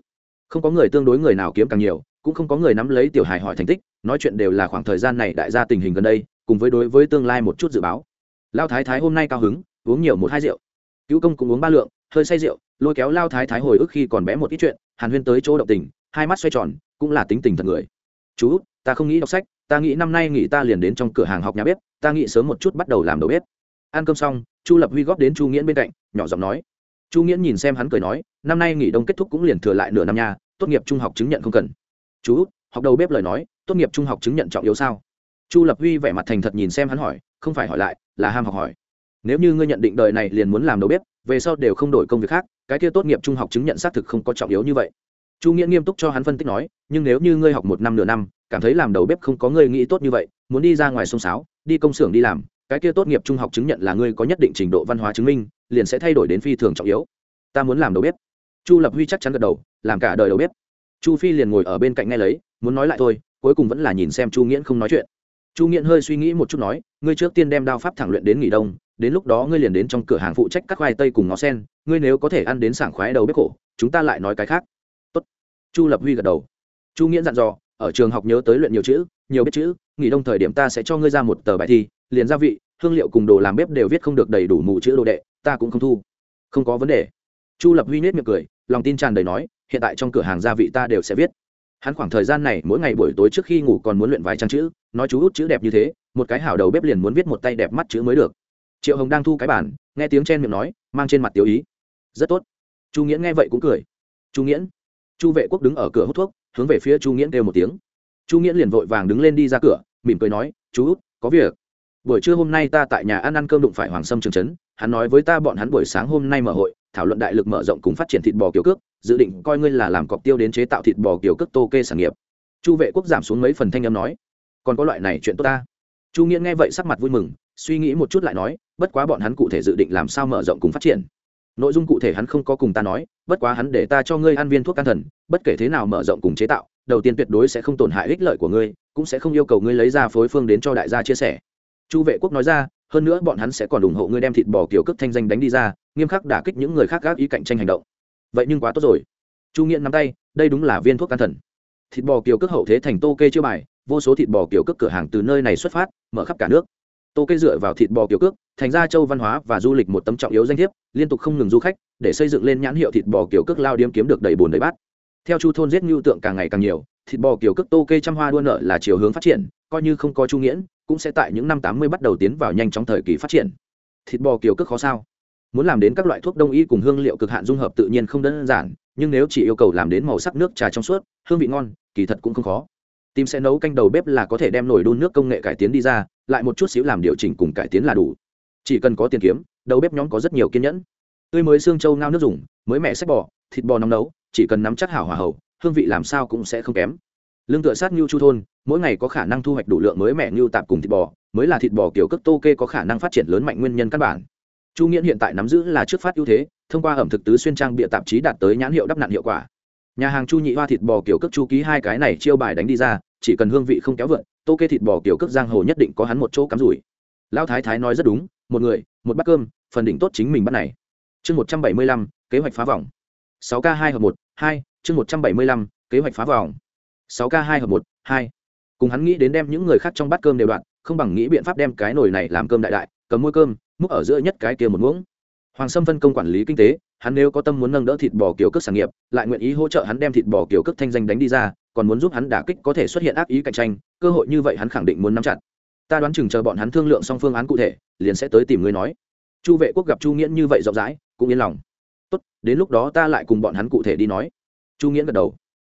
Không có người tương đối người nào kiếm càng nhiều, cũng không có người nắm lấy tiểu hài hỏi thành tích, nói chuyện đều là khoảng thời gian này đại gia tình hình gần đây, cùng với đối với tương lai một chút dự báo. Lao thái thái hôm nay cao hứng, uống nhiều một hai rượu. Cứu công cũng uống ba lượng, hơi say rượu, lôi kéo lao thái thái hồi ức khi còn bé một ít chuyện, hàn huyên tới chỗ động tình, hai mắt xoay tròn, cũng là tính tình thật người. Chú, ta không nghĩ đọc sách, ta nghĩ năm nay nghỉ ta liền đến trong cửa hàng học nhà bếp, ta nghĩ sớm một chút bắt đầu làm đầu bếp. Ăn cơm xong chu lập huy góp đến chu nghiễn bên cạnh, nhỏ giọng nói. Chu nghiễn nhìn xem hắn cười nói, năm nay nghỉ đông kết thúc cũng liền thừa lại nửa năm nha, tốt nghiệp trung học chứng nhận không cần. Chú, học đầu bếp lời nói, tốt nghiệp trung học chứng nhận trọng yếu sao? Chu lập huy vẻ mặt thành thật nhìn xem hắn hỏi, không phải hỏi lại, là ham học hỏi. Nếu như ngươi nhận định đời này liền muốn làm đầu bếp, về sau đều không đổi công việc khác, cái kia tốt nghiệp trung học chứng nhận xác thực không có trọng yếu như vậy. Chu nghĩa nghiêm túc cho hắn phân tích nói, nhưng nếu như ngươi học một năm nửa năm, cảm thấy làm đầu bếp không có ngươi nghĩ tốt như vậy, muốn đi ra ngoài sông sáo, đi công xưởng đi làm cái kia tốt nghiệp trung học chứng nhận là ngươi có nhất định trình độ văn hóa chứng minh liền sẽ thay đổi đến phi thường trọng yếu. Ta muốn làm đầu bếp. Chu lập huy chắc chắn gật đầu làm cả đời đầu bếp. Chu phi liền ngồi ở bên cạnh nghe lấy muốn nói lại thôi cuối cùng vẫn là nhìn xem chu nghiễn không nói chuyện. Chu nghiễn hơi suy nghĩ một chút nói ngươi trước tiên đem đao pháp thẳng luyện đến nghỉ đông đến lúc đó ngươi liền đến trong cửa hàng phụ trách các khoai tây cùng ngó sen ngươi nếu có thể ăn đến sảng khoái đầu bếp cổ, chúng ta lại nói cái khác. Tốt. chu lập huy gật đầu. Chu nghiễn dặn dò ở trường học nhớ tới luyện nhiều chữ nhiều biết chữ nghỉ đông thời điểm ta sẽ cho ngươi ra một tờ bài thi liền gia vị, hương liệu cùng đồ làm bếp đều viết không được đầy đủ mù chữ đồ đệ, ta cũng không thu. Không có vấn đề. Chu lập huy nết miệng cười, lòng tin tràn đầy nói, hiện tại trong cửa hàng gia vị ta đều sẽ viết. Hắn khoảng thời gian này mỗi ngày buổi tối trước khi ngủ còn muốn luyện vài trang chữ, nói chú út chữ đẹp như thế, một cái hảo đầu bếp liền muốn viết một tay đẹp mắt chữ mới được. Triệu hồng đang thu cái bản, nghe tiếng chen miệng nói, mang trên mặt tiêu ý. Rất tốt. Chu nghĩa nghe vậy cũng cười. Chu nghĩa chu vệ quốc đứng ở cửa hút thuốc, hướng về phía chu nghĩa kêu một tiếng. Chu nghĩa liền vội vàng đứng lên đi ra cửa, mỉm cười nói, chú út, có việc buổi trưa hôm nay ta tại nhà ăn ăn cơm đụng phải hoàng sâm trường trấn hắn nói với ta bọn hắn buổi sáng hôm nay mở hội, thảo luận đại lực mở rộng cùng phát triển thịt bò kiểu cước, dự định coi ngươi là làm cọc tiêu đến chế tạo thịt bò kiểu cước tô kê sản nghiệp. Chu vệ quốc giảm xuống mấy phần thanh âm nói, còn có loại này chuyện tốt ta. Chu nghĩa nghe vậy sắc mặt vui mừng, suy nghĩ một chút lại nói, bất quá bọn hắn cụ thể dự định làm sao mở rộng cùng phát triển. Nội dung cụ thể hắn không có cùng ta nói, bất quá hắn để ta cho ngươi ăn viên thuốc can thần, bất kể thế nào mở rộng cùng chế tạo, đầu tiên tuyệt đối sẽ không tổn hại ích lợi của ngươi, cũng sẽ không yêu cầu ngươi lấy ra phối phương đến cho đại gia chia sẻ chu vệ quốc nói ra, hơn nữa bọn hắn sẽ còn ủng hộ ngươi đem thịt bò kiểu cước thanh danh đánh đi ra, nghiêm khắc đả kích những người khác gác ý cạnh tranh hành động. Vậy nhưng quá tốt rồi. Chu nghiện nắm tay, đây đúng là viên thuốc can thần. Thịt bò kiểu cước hậu thế thành tô kê chưa bài, vô số thịt bò kiểu cước cửa hàng từ nơi này xuất phát, mở khắp cả nước. Tô kê dựa vào thịt bò kiểu cước thành ra châu văn hóa và du lịch một tấm trọng yếu danh thiếp, liên tục không ngừng du khách, để xây dựng lên nhãn hiệu thịt bò kiểu cước lao điếm kiếm được đầy bồn đầy bát. Theo chu thôn giết ngưu tượng càng ngày càng nhiều, thịt bò kiểu cước tô kê trăm hoa đua nợ là chiều hướng phát triển coi như không có chu nghiễn, cũng sẽ tại những năm tám mươi bắt đầu tiến vào nhanh trong thời kỳ phát triển. Thịt bò kiều cước khó sao? Muốn làm đến các loại thuốc đông y cùng hương liệu cực hạn dung hợp tự nhiên không đơn giản, nhưng nếu chỉ yêu cầu làm đến màu sắc nước trà trong suốt, hương vị ngon, kỳ thật cũng không khó. Tim sẽ nấu canh đầu bếp là có thể đem nổi đun nước công nghệ cải tiến đi ra, lại một chút xíu làm điều chỉnh cùng cải tiến là đủ. Chỉ cần có tiền kiếm, đầu bếp nhóm có rất nhiều kiên nhẫn. Tươi mới xương trâu ngao nước dùng, mới mẹ sách bò, thịt bò nóng nấu, chỉ cần nắm chắc hảo hòa hậu, hương vị làm sao cũng sẽ không kém lương tựa sát ngưu chu thôn, mỗi ngày có khả năng thu hoạch đủ lượng mới mẹ ngưu tạp cùng thịt bò, mới là thịt bò kiểu cất tô kê có khả năng phát triển lớn mạnh nguyên nhân căn bản. Chu nghiễn hiện tại nắm giữ là trước phát ưu thế, thông qua ẩm thực tứ xuyên trang bịa tạp chí đạt tới nhãn hiệu đắp nặn hiệu quả. Nhà hàng chu nhị hoa thịt bò kiểu cất chu ký hai cái này chiêu bài đánh đi ra, chỉ cần hương vị không kéo vượn tô kê thịt bò kiểu cất giang hồ nhất định có hắn một chỗ cắm rủi. Lão thái thái nói rất đúng, một người, một bát cơm, phần đỉnh tốt chính mình bắt này. Chương một trăm bảy mươi lăm, kế hoạch phá vòng. sáu k hai hợp một, hai, chương một trăm bảy mươi lăm, kế hoạch phá vòng sáu k hai hợp một, hai. Cùng hắn nghĩ đến đem những người khác trong bát cơm đều đoạn không bằng nghĩ biện pháp đem cái nồi này làm cơm đại đại, cầm môi cơm, múc ở giữa nhất cái kia một muỗng. Hoàng sâm phân công quản lý kinh tế, hắn nếu có tâm muốn nâng đỡ thịt bò kiểu cước sản nghiệp, lại nguyện ý hỗ trợ hắn đem thịt bò kiểu cước thanh danh đánh đi ra, còn muốn giúp hắn đả kích có thể xuất hiện ác ý cạnh tranh, cơ hội như vậy hắn khẳng định muốn nắm chặt. Ta đoán chừng chờ bọn hắn thương lượng xong phương án cụ thể, liền sẽ tới tìm ngươi nói. Chu vệ quốc gặp chu nghiễn như vậy rộng rãi, cũng yên lòng. Tốt, đến lúc đó ta lại cùng bọn hắn cụ thể đi nói. Chu nghiễn gật đầu.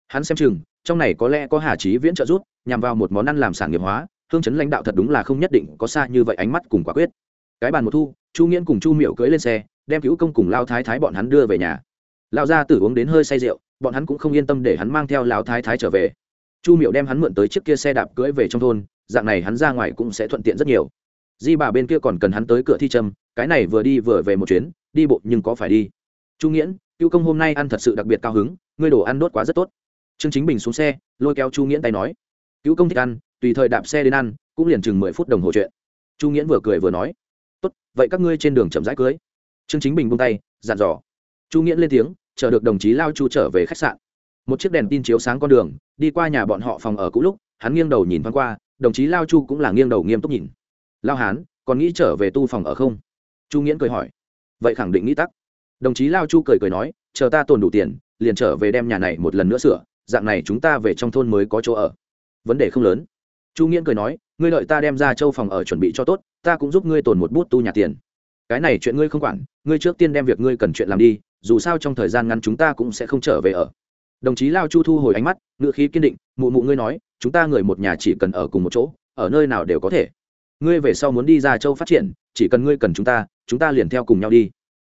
Hắn xem chừng trong này có lẽ có hà trí viễn trợ giúp, nhằm vào một món ăn làm sản nghiệp hóa, hương chấn lãnh đạo thật đúng là không nhất định có xa như vậy ánh mắt cùng quả quyết. Cái bàn một thu, chu nghiễn cùng chu miệu cưỡi lên xe, đem cứu công cùng lao thái thái bọn hắn đưa về nhà. Lao ra tử uống đến hơi say rượu, bọn hắn cũng không yên tâm để hắn mang theo lao thái thái trở về. Chu miệu đem hắn mượn tới chiếc kia xe đạp cưỡi về trong thôn, dạng này hắn ra ngoài cũng sẽ thuận tiện rất nhiều. Di bà bên kia còn cần hắn tới cửa thi trâm cái này vừa đi vừa về một chuyến, đi bộ nhưng có phải đi. Chu nghiễn cứu công hôm nay ăn thật sự đặc biệt cao hứng, ngươi đồ ăn đốt quá rất tốt trương chính bình xuống xe, lôi kéo chu nghiễn tay nói, cứu công thích ăn, tùy thời đạp xe đến ăn, cũng liền chừng mười phút đồng hồ chuyện. Chu nghiễn vừa cười vừa nói, tốt, vậy các ngươi trên đường chậm rãi cưới. Trương chính bình buông tay, dặn dò. Chu nghiễn lên tiếng, chờ được đồng chí lao chu trở về khách sạn. Một chiếc đèn tin chiếu sáng con đường, đi qua nhà bọn họ phòng ở cũ lúc, hắn nghiêng đầu nhìn thoáng qua, đồng chí lao chu cũng là nghiêng đầu nghiêm túc nhìn. Lao hán, còn nghĩ trở về tu phòng ở không? Chu nghiễn cười hỏi. Vậy khẳng định nghĩ tắc. Đồng chí lao chu cười cười nói, chờ ta tồn đủ tiền, liền trở về đem nhà này một lần nữa sửa dạng này chúng ta về trong thôn mới có chỗ ở. Vấn đề không lớn. Chu nghiễn cười nói, ngươi đợi ta đem ra châu phòng ở chuẩn bị cho tốt, ta cũng giúp ngươi tồn một bút tu nhà tiền. Cái này chuyện ngươi không quản, ngươi trước tiên đem việc ngươi cần chuyện làm đi, dù sao trong thời gian ngắn chúng ta cũng sẽ không trở về ở. Đồng chí lao chu thu hồi ánh mắt ngựa khí kiên định, mụ mụ ngươi nói, chúng ta người một nhà chỉ cần ở cùng một chỗ, ở nơi nào đều có thể. Ngươi về sau muốn đi ra châu phát triển, chỉ cần ngươi cần chúng ta chúng ta liền theo cùng nhau đi.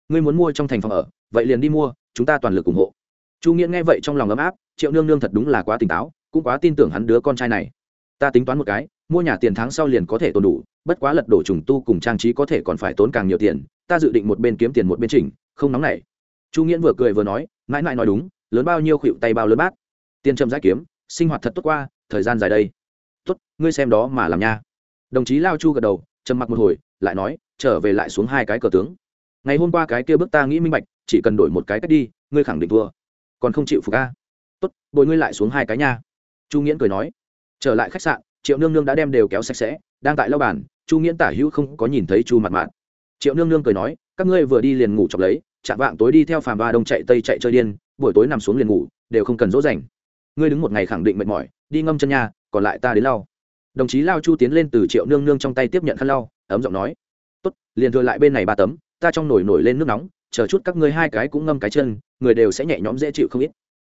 Ngươi muốn mua trong thành phòng ở, vậy liền đi mua, chúng ta toàn lực ủng hộ. Chu nghiễn nghe vậy trong lòng ấm áp triệu nương nương thật đúng là quá tỉnh táo, cũng quá tin tưởng hắn đứa con trai này. Ta tính toán một cái, mua nhà tiền tháng sau liền có thể tồn đủ, bất quá lật đổ trùng tu cùng trang trí có thể còn phải tốn càng nhiều tiền, ta dự định một bên kiếm tiền một bên chỉnh, không nóng nảy. Chu nghiễn vừa cười vừa nói, mãi mãi nói đúng, lớn bao nhiêu khuỵu tay bao lớn bác. Tiền trầm giải kiếm, sinh hoạt thật tốt qua, thời gian dài đây. Tốt, ngươi xem đó mà làm nha. Đồng chí lao chu gật đầu, trầm mặc một hồi, lại nói, trở về lại xuống hai cái cờ tướng. Ngày hôm qua cái kia bước ta nghĩ minh bạch, chỉ cần đổi một cái cách đi, ngươi khẳng định thua. Còn không chịu phục a? Tốt, bồi ngươi lại xuống hai cái nha. Chu nghiễn cười nói. Trở lại khách sạn, triệu nương nương đã đem đều kéo sạch sẽ, đang tại lau bàn, chu nghiễn tả hữu không có nhìn thấy chu mặt mạn triệu nương nương cười nói, các ngươi vừa đi liền ngủ chọc lấy chạm vạng tối đi theo phàm ba đông chạy tây chạy chơi điên, buổi tối nằm xuống liền ngủ, đều không cần dỗ dành. Ngươi đứng một ngày khẳng định mệt mỏi, đi ngâm chân nha, còn lại ta đến lau. Đồng chí lao chu tiến lên từ triệu nương nương trong tay tiếp nhận khăn lau, ấm giọng nói, tốt, liền thừa lại bên này ba tấm, ta trong nồi nổi lên nước nóng, chờ chút các ngươi hai cái cũng ngâm cái chân, người đều sẽ nhẹ nhõm dễ chịu không ít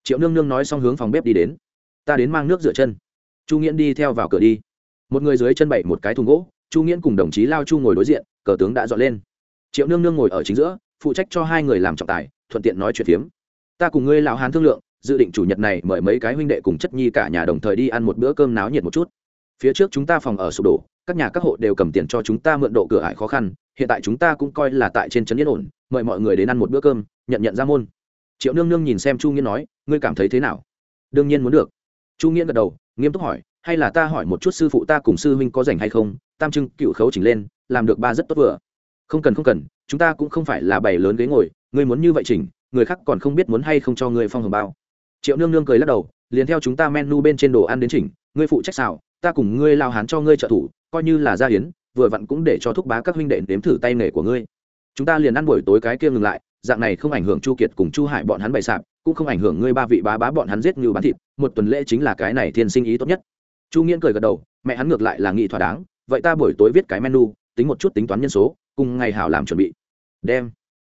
triệu nương nương nói xong hướng phòng bếp đi đến. Ta đến mang nước rửa chân. Chu nghiễn đi theo vào cửa đi. Một người dưới chân bậy một cái thùng gỗ, chu nghiễn cùng đồng chí lao chu ngồi đối diện, cờ tướng đã dọn lên. Triệu nương nương ngồi ở chính giữa, phụ trách cho hai người làm trọng tài, thuận tiện nói chuyện phiếm. Ta cùng ngươi lão hán thương lượng, dự định chủ nhật này mời mấy cái huynh đệ cùng chất nhi cả nhà đồng thời đi ăn một bữa cơm náo nhiệt một chút. Phía trước chúng ta phòng ở sụp đổ, các nhà các hộ đều cầm tiền cho chúng ta mượn độ cửa ải khó khăn, hiện tại chúng ta cũng coi là tại trên trấn yên ổn, mời mọi người đến ăn một bữa cơm, nhận nhận ra môn triệu nương nương nhìn xem chu nghiễn nói, ngươi cảm thấy thế nào? Đương nhiên muốn được. Chu nghiễn gật đầu, nghiêm túc hỏi, hay là ta hỏi một chút sư phụ ta cùng sư huynh có rảnh hay không? Tam trưng cựu khấu chỉnh lên, làm được ba rất tốt vừa. Không cần không cần, chúng ta cũng không phải là bày lớn ghế ngồi, ngươi muốn như vậy chỉnh, người khác còn không biết muốn hay không cho ngươi phong hồng bao. Triệu nương nương cười lắc đầu, liền theo chúng ta menu bên trên đồ ăn đến chỉnh, ngươi phụ trách xào, ta cùng ngươi lao hán cho ngươi trợ thủ, coi như là gia hiến, vừa vặn cũng để cho thúc bá các huynh đệ nếm thử tay nghề của ngươi. Chúng ta liền ăn buổi tối cái kia ngừng lại dạng này không ảnh hưởng chu kiệt cùng chu hải bọn hắn bày sạp, cũng không ảnh hưởng ngươi ba vị bá bá bọn hắn giết như bán thịt, một tuần lễ chính là cái này thiên sinh ý tốt nhất. Chu nghiễn cười gật đầu, mẹ hắn ngược lại là nghị thỏa đáng, vậy ta buổi tối viết cái menu, tính một chút tính toán nhân số, cùng ngày hảo làm chuẩn bị. Đem.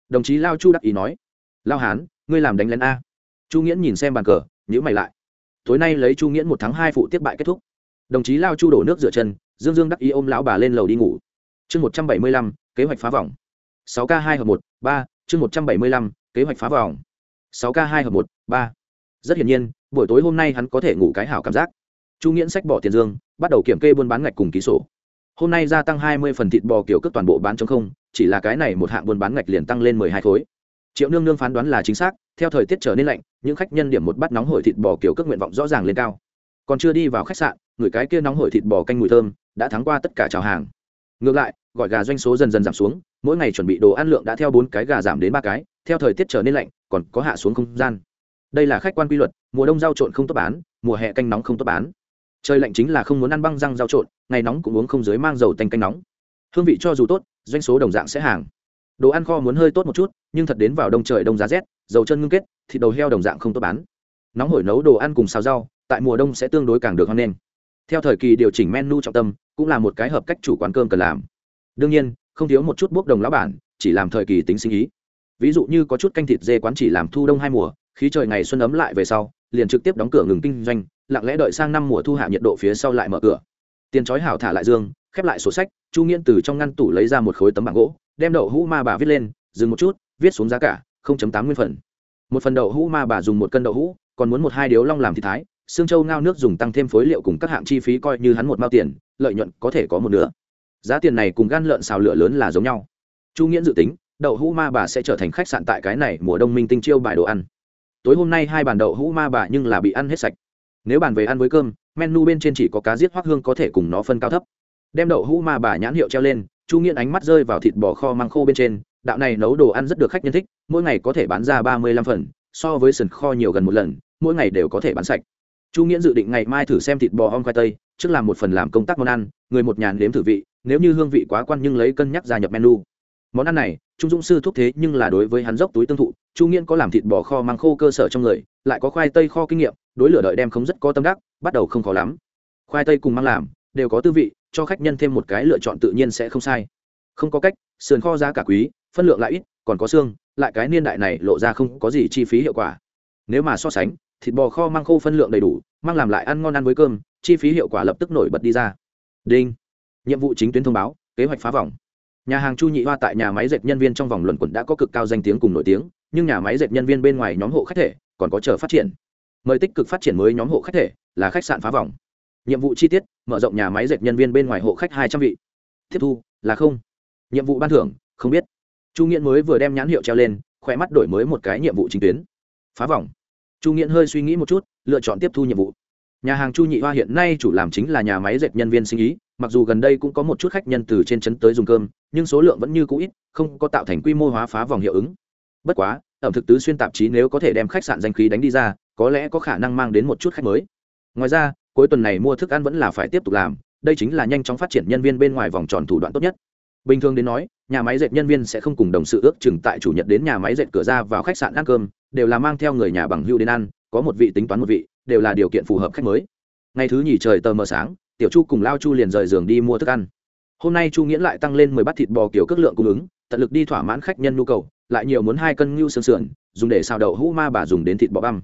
Đồng chí lao chu đắc ý nói. Lao hán, ngươi làm đánh lén a. Chu nghiễn nhìn xem bàn cờ nhữ mày lại. Tối nay lấy chu nghiễn một tháng hai phụ tiếp bại kết thúc. Đồng chí lao chu đổ nước rửa chân, dương dương đắc ý ôm lão bà lên lầu đi ngủ. Chương một trăm bảy mươi lăm, kế hoạch phá vòng. sáu k hai hợp một, ba chương một trăm bảy mươi lăm, kế hoạch phá vòng. Sáu k hai hợp một, ba. Rất hiển nhiên, buổi tối hôm nay hắn có thể ngủ cái hảo cảm giác. Chu nghiễn sách bỏ tiền dương, bắt đầu kiểm kê buôn bán ngạch cùng ký sổ. Hôm nay gia tăng hai mươi phần thịt bò kiểu cước toàn bộ bán trong không, chỉ là cái này một hạng buôn bán ngạch liền tăng lên mười hai khối. Triệu nương nương phán đoán là chính xác, theo thời tiết trở nên lạnh, những khách nhân điểm một bát nóng hổi thịt bò kiểu cước nguyện vọng rõ ràng lên cao. Còn chưa đi vào khách sạn, người cái kia nóng hổi thịt bò canh mùi thơm, đã thắng qua tất cả chào hàng. Ngược lại gọi gà doanh số dần dần giảm xuống, mỗi ngày chuẩn bị đồ ăn lượng đã theo bốn cái gà giảm đến ba cái, theo thời tiết trở nên lạnh, còn có hạ xuống không gian. Đây là khách quan quy luật, mùa đông rau trộn không tốt bán, mùa hè canh nóng không tốt bán. Trời lạnh chính là không muốn ăn băng răng rau trộn, ngày nóng cũng uống không dưới mang dầu tanh canh nóng. Hương vị cho dù tốt, doanh số đồng dạng sẽ hàng. Đồ ăn kho muốn hơi tốt một chút, nhưng thật đến vào đông trời đông giá rét, dầu chân ngưng kết, thịt đầu heo đồng dạng không tốt bán. Nóng hổi nấu đồ ăn cùng xào rau, tại mùa đông sẽ tương đối càng được hoan nghênh. Theo thời kỳ điều chỉnh menu trọng tâm, cũng là một cái hợp cách chủ quán cơm cần làm đương nhiên, không thiếu một chút bốc đồng lão bản, chỉ làm thời kỳ tính sinh ý. Ví dụ như có chút canh thịt dê quán chỉ làm thu đông hai mùa, khí trời ngày xuân ấm lại về sau, liền trực tiếp đóng cửa ngừng kinh doanh, lặng lẽ đợi sang năm mùa thu hạ nhiệt độ phía sau lại mở cửa. Tiền chói hảo thả lại dương, khép lại sổ sách, chu nghiên từ trong ngăn tủ lấy ra một khối tấm bảng gỗ, đem đậu hũ ma bà viết lên, dừng một chút, viết xuống giá cả tám nguyên phần. Một phần đậu hũ ma bà dùng một cân đậu hũ, còn muốn một hai điếu long làm thịt thái, xương châu ngao nước dùng tăng thêm phối liệu cùng các hạng chi phí coi như hắn một mao tiền, lợi nhuận có thể có một nửa giá tiền này cùng gan lợn xào lửa lớn là giống nhau. Chu nghiễn dự tính, đậu hũ ma bà sẽ trở thành khách sạn tại cái này mùa đông minh tinh chiêu bài đồ ăn. Tối hôm nay hai bàn đậu hũ ma bà nhưng là bị ăn hết sạch. Nếu bàn về ăn với cơm, menu bên trên chỉ có cá giết hoác hương có thể cùng nó phân cao thấp. Đem đậu hũ ma bà nhãn hiệu treo lên, chu nghiễn ánh mắt rơi vào thịt bò kho măng khô bên trên. Đạo này nấu đồ ăn rất được khách nhân thích, mỗi ngày có thể bán ra ba mươi lăm phần, so với sườn kho nhiều gần một lần, mỗi ngày đều có thể bán sạch. Chu nghiễn dự định ngày mai thử xem thịt bò om khoai tây, trước làm một phần làm công tác món ăn, người một nhàn đếm thử vị nếu như hương vị quá quan nhưng lấy cân nhắc gia nhập menu. Món ăn này, trung dũng sư thúc thế nhưng là đối với hắn dốc túi tương thụ, chu nghiên có làm thịt bò kho mang khô cơ sở trong người, lại có khoai tây kho kinh nghiệm, đối lửa đợi đem không rất có tâm đắc, bắt đầu không khó lắm. Khoai tây cùng mang làm, đều có tư vị, cho khách nhân thêm một cái lựa chọn tự nhiên sẽ không sai. Không có cách, sườn kho giá cả quý, phân lượng lại ít, còn có xương, lại cái niên đại này lộ ra không có gì chi phí hiệu quả. Nếu mà so sánh, thịt bò kho mang khô phân lượng đầy đủ, mang làm lại ăn ngon ăn với cơm, chi phí hiệu quả lập tức nổi bật đi ra. Đinh nhiệm vụ chính tuyến thông báo, kế hoạch phá vòng. Nhà hàng chu nhị hoa tại nhà máy dệt nhân viên trong vòng luận quẩn đã có cực cao danh tiếng cùng nổi tiếng, nhưng nhà máy dệt nhân viên bên ngoài nhóm hộ khách thể còn có chờ phát triển. Mời tích cực phát triển mới nhóm hộ khách thể là khách sạn phá vòng. Nhiệm vụ chi tiết, mở rộng nhà máy dệt nhân viên bên ngoài hộ khách hai trăm vị. Tiếp thu, là không. Nhiệm vụ ban thưởng, không biết. Chu nghiễn mới vừa đem nhãn hiệu treo lên, khỏe mắt đổi mới một cái nhiệm vụ chính tuyến. Phá vòng. Chu nghiễn hơi suy nghĩ một chút, lựa chọn tiếp thu nhiệm vụ. Nhà hàng chu nhị hoa hiện nay chủ làm chính là nhà máy dệt nhân viên sinh ý mặc dù gần đây cũng có một chút khách nhân từ trên trấn tới dùng cơm, nhưng số lượng vẫn như cũ ít, không có tạo thành quy mô hóa phá vòng hiệu ứng. Bất quá, ẩm thực tứ xuyên tạp chí nếu có thể đem khách sạn danh khí đánh đi ra, có lẽ có khả năng mang đến một chút khách mới. Ngoài ra, cuối tuần này mua thức ăn vẫn là phải tiếp tục làm, đây chính là nhanh chóng phát triển nhân viên bên ngoài vòng tròn thủ đoạn tốt nhất. Bình thường đến nói, nhà máy dệt nhân viên sẽ không cùng đồng sự ước chừng tại chủ nhật đến nhà máy dệt cửa ra vào khách sạn ăn cơm, đều là mang theo người nhà bằng hưu đến ăn, có một vị tính toán một vị, đều là điều kiện phù hợp khách mới. Ngày thứ nhì trời tờ mờ sáng tiểu chu cùng lao chu liền rời giường đi mua thức ăn. Hôm nay chu nghiễn lại tăng lên mười bát thịt bò kiểu cước lượng cung ứng, tận lực đi thỏa mãn khách nhân nhu cầu, lại nhiều muốn hai cân ngưu sương sườn, dùng để xào đậu hũ ma bà dùng đến thịt bò băm.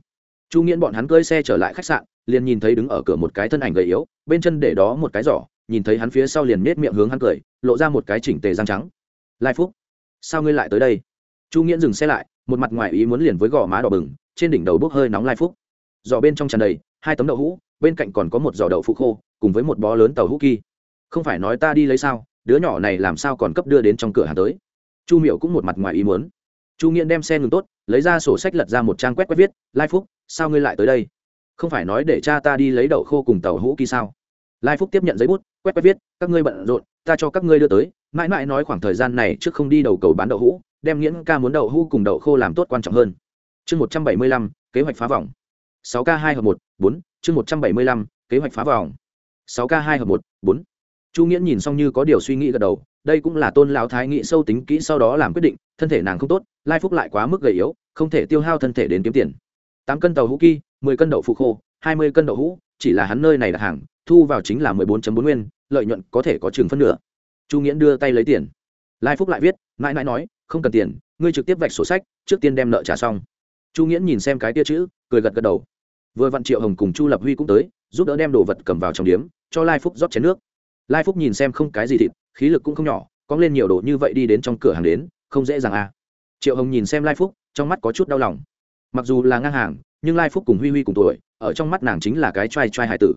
Chu nghiễn bọn hắn cơi xe trở lại khách sạn, liền nhìn thấy đứng ở cửa một cái thân ảnh gầy yếu, bên chân để đó một cái giỏ, nhìn thấy hắn phía sau liền nết miệng hướng hắn cười, lộ ra một cái chỉnh tề răng trắng. Lai phúc, sao ngươi lại tới đây? Chu nghiễn dừng xe lại, một mặt ngoài ý muốn liền với gò má đỏ bừng, trên đỉnh đầu bốc hơi nóng lai phúc. Giỏ bên trong tràn đầy, hai tấm đậu hũ, bên cạnh còn có một giỏ đậu phụ khô cùng với một bó lớn tàu hũ kỳ không phải nói ta đi lấy sao, đứa nhỏ này làm sao còn cấp đưa đến trong cửa hàng tới? Chu miệu cũng một mặt ngoài ý muốn. Chu nghiện đem xe ngừng tốt, lấy ra sổ sách lật ra một trang quét quét viết, lai phúc, sao ngươi lại tới đây? Không phải nói để cha ta đi lấy đậu khô cùng tàu hũ kỳ sao? Lai phúc tiếp nhận giấy bút, quét quét viết, các ngươi bận rộn, ta cho các ngươi đưa tới. Mãi mãi nói khoảng thời gian này trước không đi đầu cầu bán đậu hũ, đem nghiễn ca muốn đậu hũ cùng đậu khô làm tốt quan trọng hơn. Chương một trăm bảy mươi lăm, kế hoạch phá vòng. sáu k hai hợp một, bốn, chương một trăm bảy mươi lăm, kế hoạch phá vòng sáu k hai hợp một, bốn. Chu nghiễn nhìn xong như có điều suy nghĩ gật đầu, đây cũng là tôn lão thái nghĩ sâu tính kỹ sau đó làm quyết định, thân thể nàng không tốt, lai phúc lại quá mức gầy yếu, không thể tiêu hao thân thể đến kiếm tiền. Tám cân tàu hũ kỳ mười cân đậu phụ khô, hai mươi cân đậu hũ, chỉ là hắn nơi này đặt hàng, thu vào chính là mười bốn bốn nguyên, lợi nhuận có thể có chừng phân nửa. Chu nghiễn đưa tay lấy tiền. Lai phúc lại viết, mãi mãi nói, không cần tiền, ngươi trực tiếp vạch sổ sách, trước tiên đem nợ trả xong. Chu nghiễn nhìn xem cái tia chữ, cười gật gật đầu. Vừa vặn triệu hồng cùng chu lập huy cũng tới giúp đỡ đem đồ vật cầm vào trong điếm, cho lai phúc rót chén nước. Lai phúc nhìn xem không cái gì thịt, khí lực cũng không nhỏ có lên nhiều đồ như vậy đi đến trong cửa hàng đến, không dễ dàng à. Triệu hồng nhìn xem lai phúc, trong mắt có chút đau lòng. Mặc dù là ngang hàng, nhưng lai phúc cùng huy huy cùng tuổi, ở trong mắt nàng chính là cái t r a i t r a i hải tử.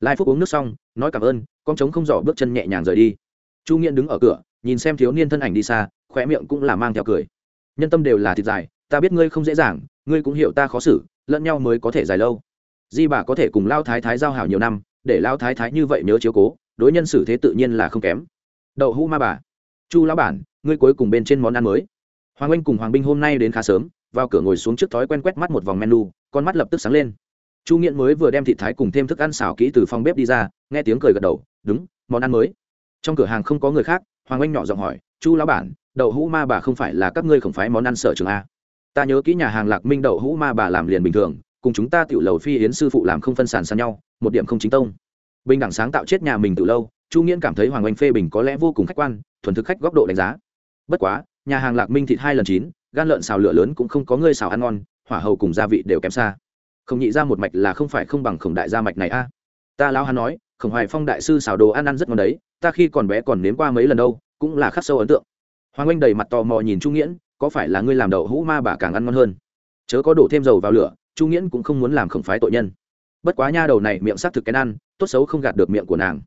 Lai phúc uống nước xong, nói cảm ơn, con trống không giỏ bước chân nhẹ nhàng rời đi. Chu nghiện đứng ở cửa, nhìn xem thiếu niên thân ảnh đi xa khỏe miệng cũng là mang theo cười. Nhân tâm đều là thịt dài, ta biết ngươi không dễ dàng, ngươi cũng hiểu ta khó xử, lẫn nhau mới có thể dài lâu di bà có thể cùng lao thái thái giao hảo nhiều năm, để lao thái thái như vậy nhớ chiếu cố, đối nhân xử thế tự nhiên là không kém. Đậu hũ ma bà. Chu lão bản, ngươi cuối cùng bên trên món ăn mới. Hoàng anh cùng hoàng binh hôm nay đến khá sớm, vào cửa ngồi xuống trước thói quen quét mắt một vòng menu, con mắt lập tức sáng lên. Chu nghiện mới vừa đem thịt thái cùng thêm thức ăn xào kỹ từ phòng bếp đi ra, nghe tiếng cười gật đầu, đúng, món ăn mới. Trong cửa hàng không có người khác, hoàng anh nhỏ giọng hỏi, chu lão bản, đậu hũ ma bà không phải là các ngươi không phái món ăn sở trường a? Ta nhớ kỹ nhà hàng lạc minh đậu hũ ma bà làm liền bình thường cùng chúng ta tiểu lầu phi yến sư phụ làm không phân sản sang nhau, một điểm không chính tông. Bình đẳng sáng tạo chết nhà mình từ lâu, chu nghiễn cảm thấy hoàng anh phê bình có lẽ vô cùng khách quan, thuần thực khách góc độ đánh giá. Bất quá, nhà hàng lạc minh thịt hai lần chín, gan lợn xào lửa lớn cũng không có ngươi xào ăn ngon, hỏa hầu cùng gia vị đều kém xa. Không nhị ra một mạch là không phải không bằng khổng đại gia mạch này a. Ta lao hắn nói, khổng hoài phong đại sư xào đồ ăn ăn rất ngon đấy, ta khi còn bé còn nếm qua mấy lần đâu, cũng là khắc sâu ấn tượng. Hoàng anh đầy mặt tò mò nhìn chu nghiễn, có phải là ngươi làm đậu hũ ma bà càng ăn ngon hơn? Chớ có đổ thêm dầu vào lửa chu nghiễn cũng không muốn làm khổng phái tội nhân. Bất quá nha đầu này miệng s á c thực cái ăn, tốt xấu không gạt được miệng của nàng.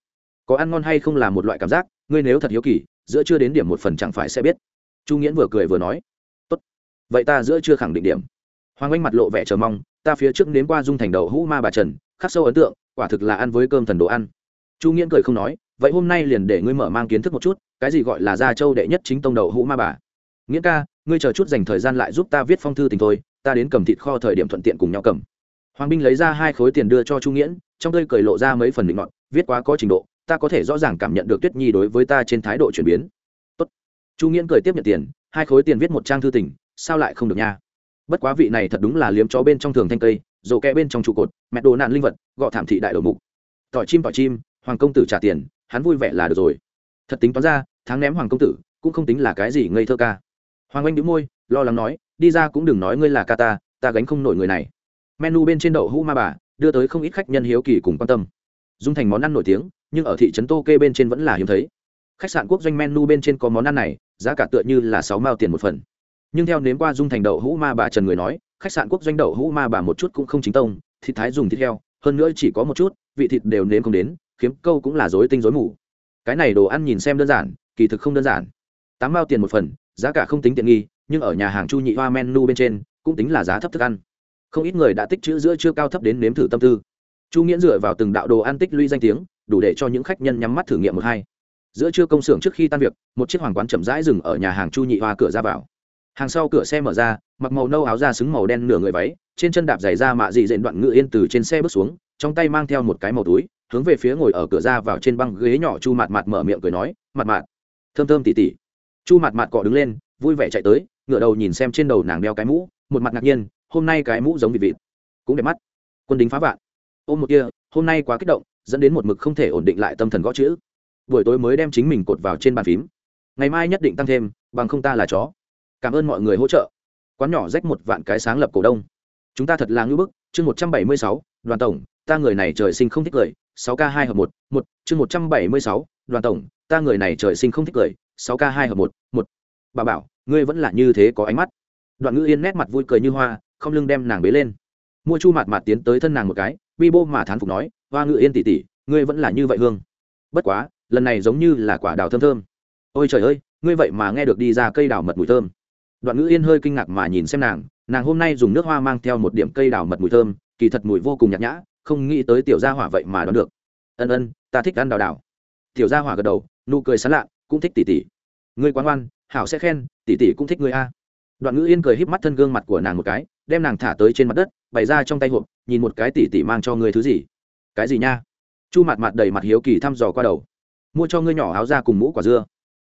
Có ăn ngon hay không là một loại cảm giác, ngươi nếu thật hiếu kỳ, giữa chưa đến điểm một phần chẳng phải sẽ biết. Chu nghiễn vừa cười vừa nói, tốt, vậy ta giữa chưa khẳng định điểm. Hoàng anh mặt lộ vẻ chờ mong, ta phía trước nếm qua dung thành đầu hũ ma bà trần, khắc sâu ấn tượng, quả thực là ăn với cơm thần đồ ăn. Chu nghiễn cười không nói, vậy hôm nay liền để ngươi mở mang kiến thức một chút, cái gì gọi là gia châu đệ nhất chính tông đầu hũ ma bà? Nghĩa ca, ngươi chờ chút dành thời gian lại giúp ta viết phong thư tình thôi ta đến cầm thịt kho thời điểm thuận tiện cùng nhau cầm. Hoàng binh lấy ra hai khối tiền đưa cho chu nghiễn, trong tơi cười lộ ra mấy phần định ngọn viết quá có trình độ, ta có thể rõ ràng cảm nhận được tuyết nhi đối với ta trên thái độ chuyển biến. Tốt. chu nghiễn cười tiếp nhận tiền, hai khối tiền viết một trang thư tình, sao lại không được nha? Bất quá vị này thật đúng là liếm chó bên trong thường thanh cây, rổ kẽ bên trong trụ cột, mẹ đồ nạn linh vật, gọ thảm thị đại đầu mục. Tỏi chim tỏi chim, hoàng công tử trả tiền, hắn vui vẻ là được rồi. Thật tính toán ra, tháng ném hoàng công tử, cũng không tính là cái gì ngây thơ ca hoàng anh đĩu môi, lo lắng nói, đi ra cũng đừng nói ngươi là ca ta ta gánh không nổi người này. Menu bên trên đậu hũ ma bà, đưa tới không ít khách nhân hiếu kỳ cùng quan tâm. Dung thành món ăn nổi tiếng, nhưng ở thị trấn tô kê bên trên vẫn là hiếm thấy. Khách sạn quốc doanh menu bên trên có món ăn này, giá cả tựa như là sáu mao tiền một phần. Nhưng theo nếm qua dung thành đậu hũ ma bà trần người nói, khách sạn quốc doanh đậu hũ ma bà một chút cũng không chính tông, thịt thái dùng thịt heo, hơn nữa chỉ có một chút, vị thịt đều nếm không đến kiếm câu cũng là dối tinh dối mù. Cái này đồ ăn nhìn xem đơn giản, kỳ thực không đơn giản. Tám mao tiền một phần giá cả không tính tiện nghi, nhưng ở nhà hàng chu nhị hoa menu bên trên, cũng tính là giá thấp thức ăn. Không ít người đã tích chữ giữa chưa cao thấp đến nếm thử tâm tư. Chu nghiễn dựa vào từng đạo đồ ăn tích lũy danh tiếng, đủ để cho những khách nhân nhắm mắt thử nghiệm một hai. Giữa trưa công xưởng trước khi tan việc, một chiếc hoàng quán chậm rãi dừng ở nhà hàng chu nhị hoa cửa ra vào. Hàng sau cửa xe mở ra, mặc màu nâu áo da xứng màu đen nửa người váy, trên chân đạp giày da mạ dị dện đoạn ngự yên từ trên xe bước xuống, trong tay mang theo một cái màu túi, hướng về phía ngồi ở cửa ra vào trên băng ghế nhỏ chu mạt mạt mở miệng cười nói mặt mạt, thơm thơm tỉ tỉ chu mạt mạt cọ đứng lên, vui vẻ chạy tới ngựa đầu nhìn xem trên đầu nàng đeo cái mũ, một mặt ngạc nhiên, hôm nay cái mũ giống vịt vịt. Cũng đẹp mắt. Quân đính phá vạn. Ôm một kia, hôm nay quá kích động, dẫn đến một mực không thể ổn định lại tâm thần gõ chữ. Buổi tối mới đem chính mình cột vào trên bàn phím. Ngày mai nhất định tăng thêm, bằng không ta là chó. Cảm ơn mọi người hỗ trợ. Quán nhỏ rách một vạn cái sáng lập cổ đông. Chúng ta thật là ngưỡng bức, chương một trăm bảy mươi sáu, đoàn tổng, ta người này trời sinh không thích cười, sáu k hai hợp một một, chương một trăm bảy mươi sáu, đoàn tổng, ta người này trời sinh không thích cười, sáu k hai hợp một bà bảo, ngươi vẫn là như thế có ánh mắt. Đoạn ngữ yên nét mặt vui cười như hoa, không lưng đem nàng bế lên. Mua chu mặt mặt tiến tới thân nàng một cái, bi bô mà thán phục nói, hoa ngữ yên tỉ tỉ ngươi vẫn là như vậy hương. Bất quá, lần này giống như là quả đào thơm thơm. Ôi trời ơi, ngươi vậy mà nghe được đi ra cây đào mật mùi thơm. Đoạn ngữ yên hơi kinh ngạc mà nhìn xem nàng nàng hôm nay dùng nước hoa mang theo một điểm cây đào mật mùi thơm, kỳ thật mùi vô cùng nhạt nhã, không nghĩ tới tiểu gia hỏa vậy mà đón được. Ân ân, ta thích ăn đào đào. Tiểu gia hỏa gật đầu, nụ cười sán lạ, cũng thích tỉ tỉ ngươi quán oan hảo sẽ khen tỉ tỉ cũng thích ngươi a. Đoạn ngữ yên cười híp mắt thân gương mặt của nàng một cái, đem nàng thả tới trên mặt đất, bày ra trong tay hộp, nhìn một cái tỉ tỉ mang cho ngươi thứ gì. Cái gì nha? Chu mặt mặt đầy mặt hiếu kỳ thăm dò qua đầu. Mua cho ngươi nhỏ áo da cùng mũ quả dưa.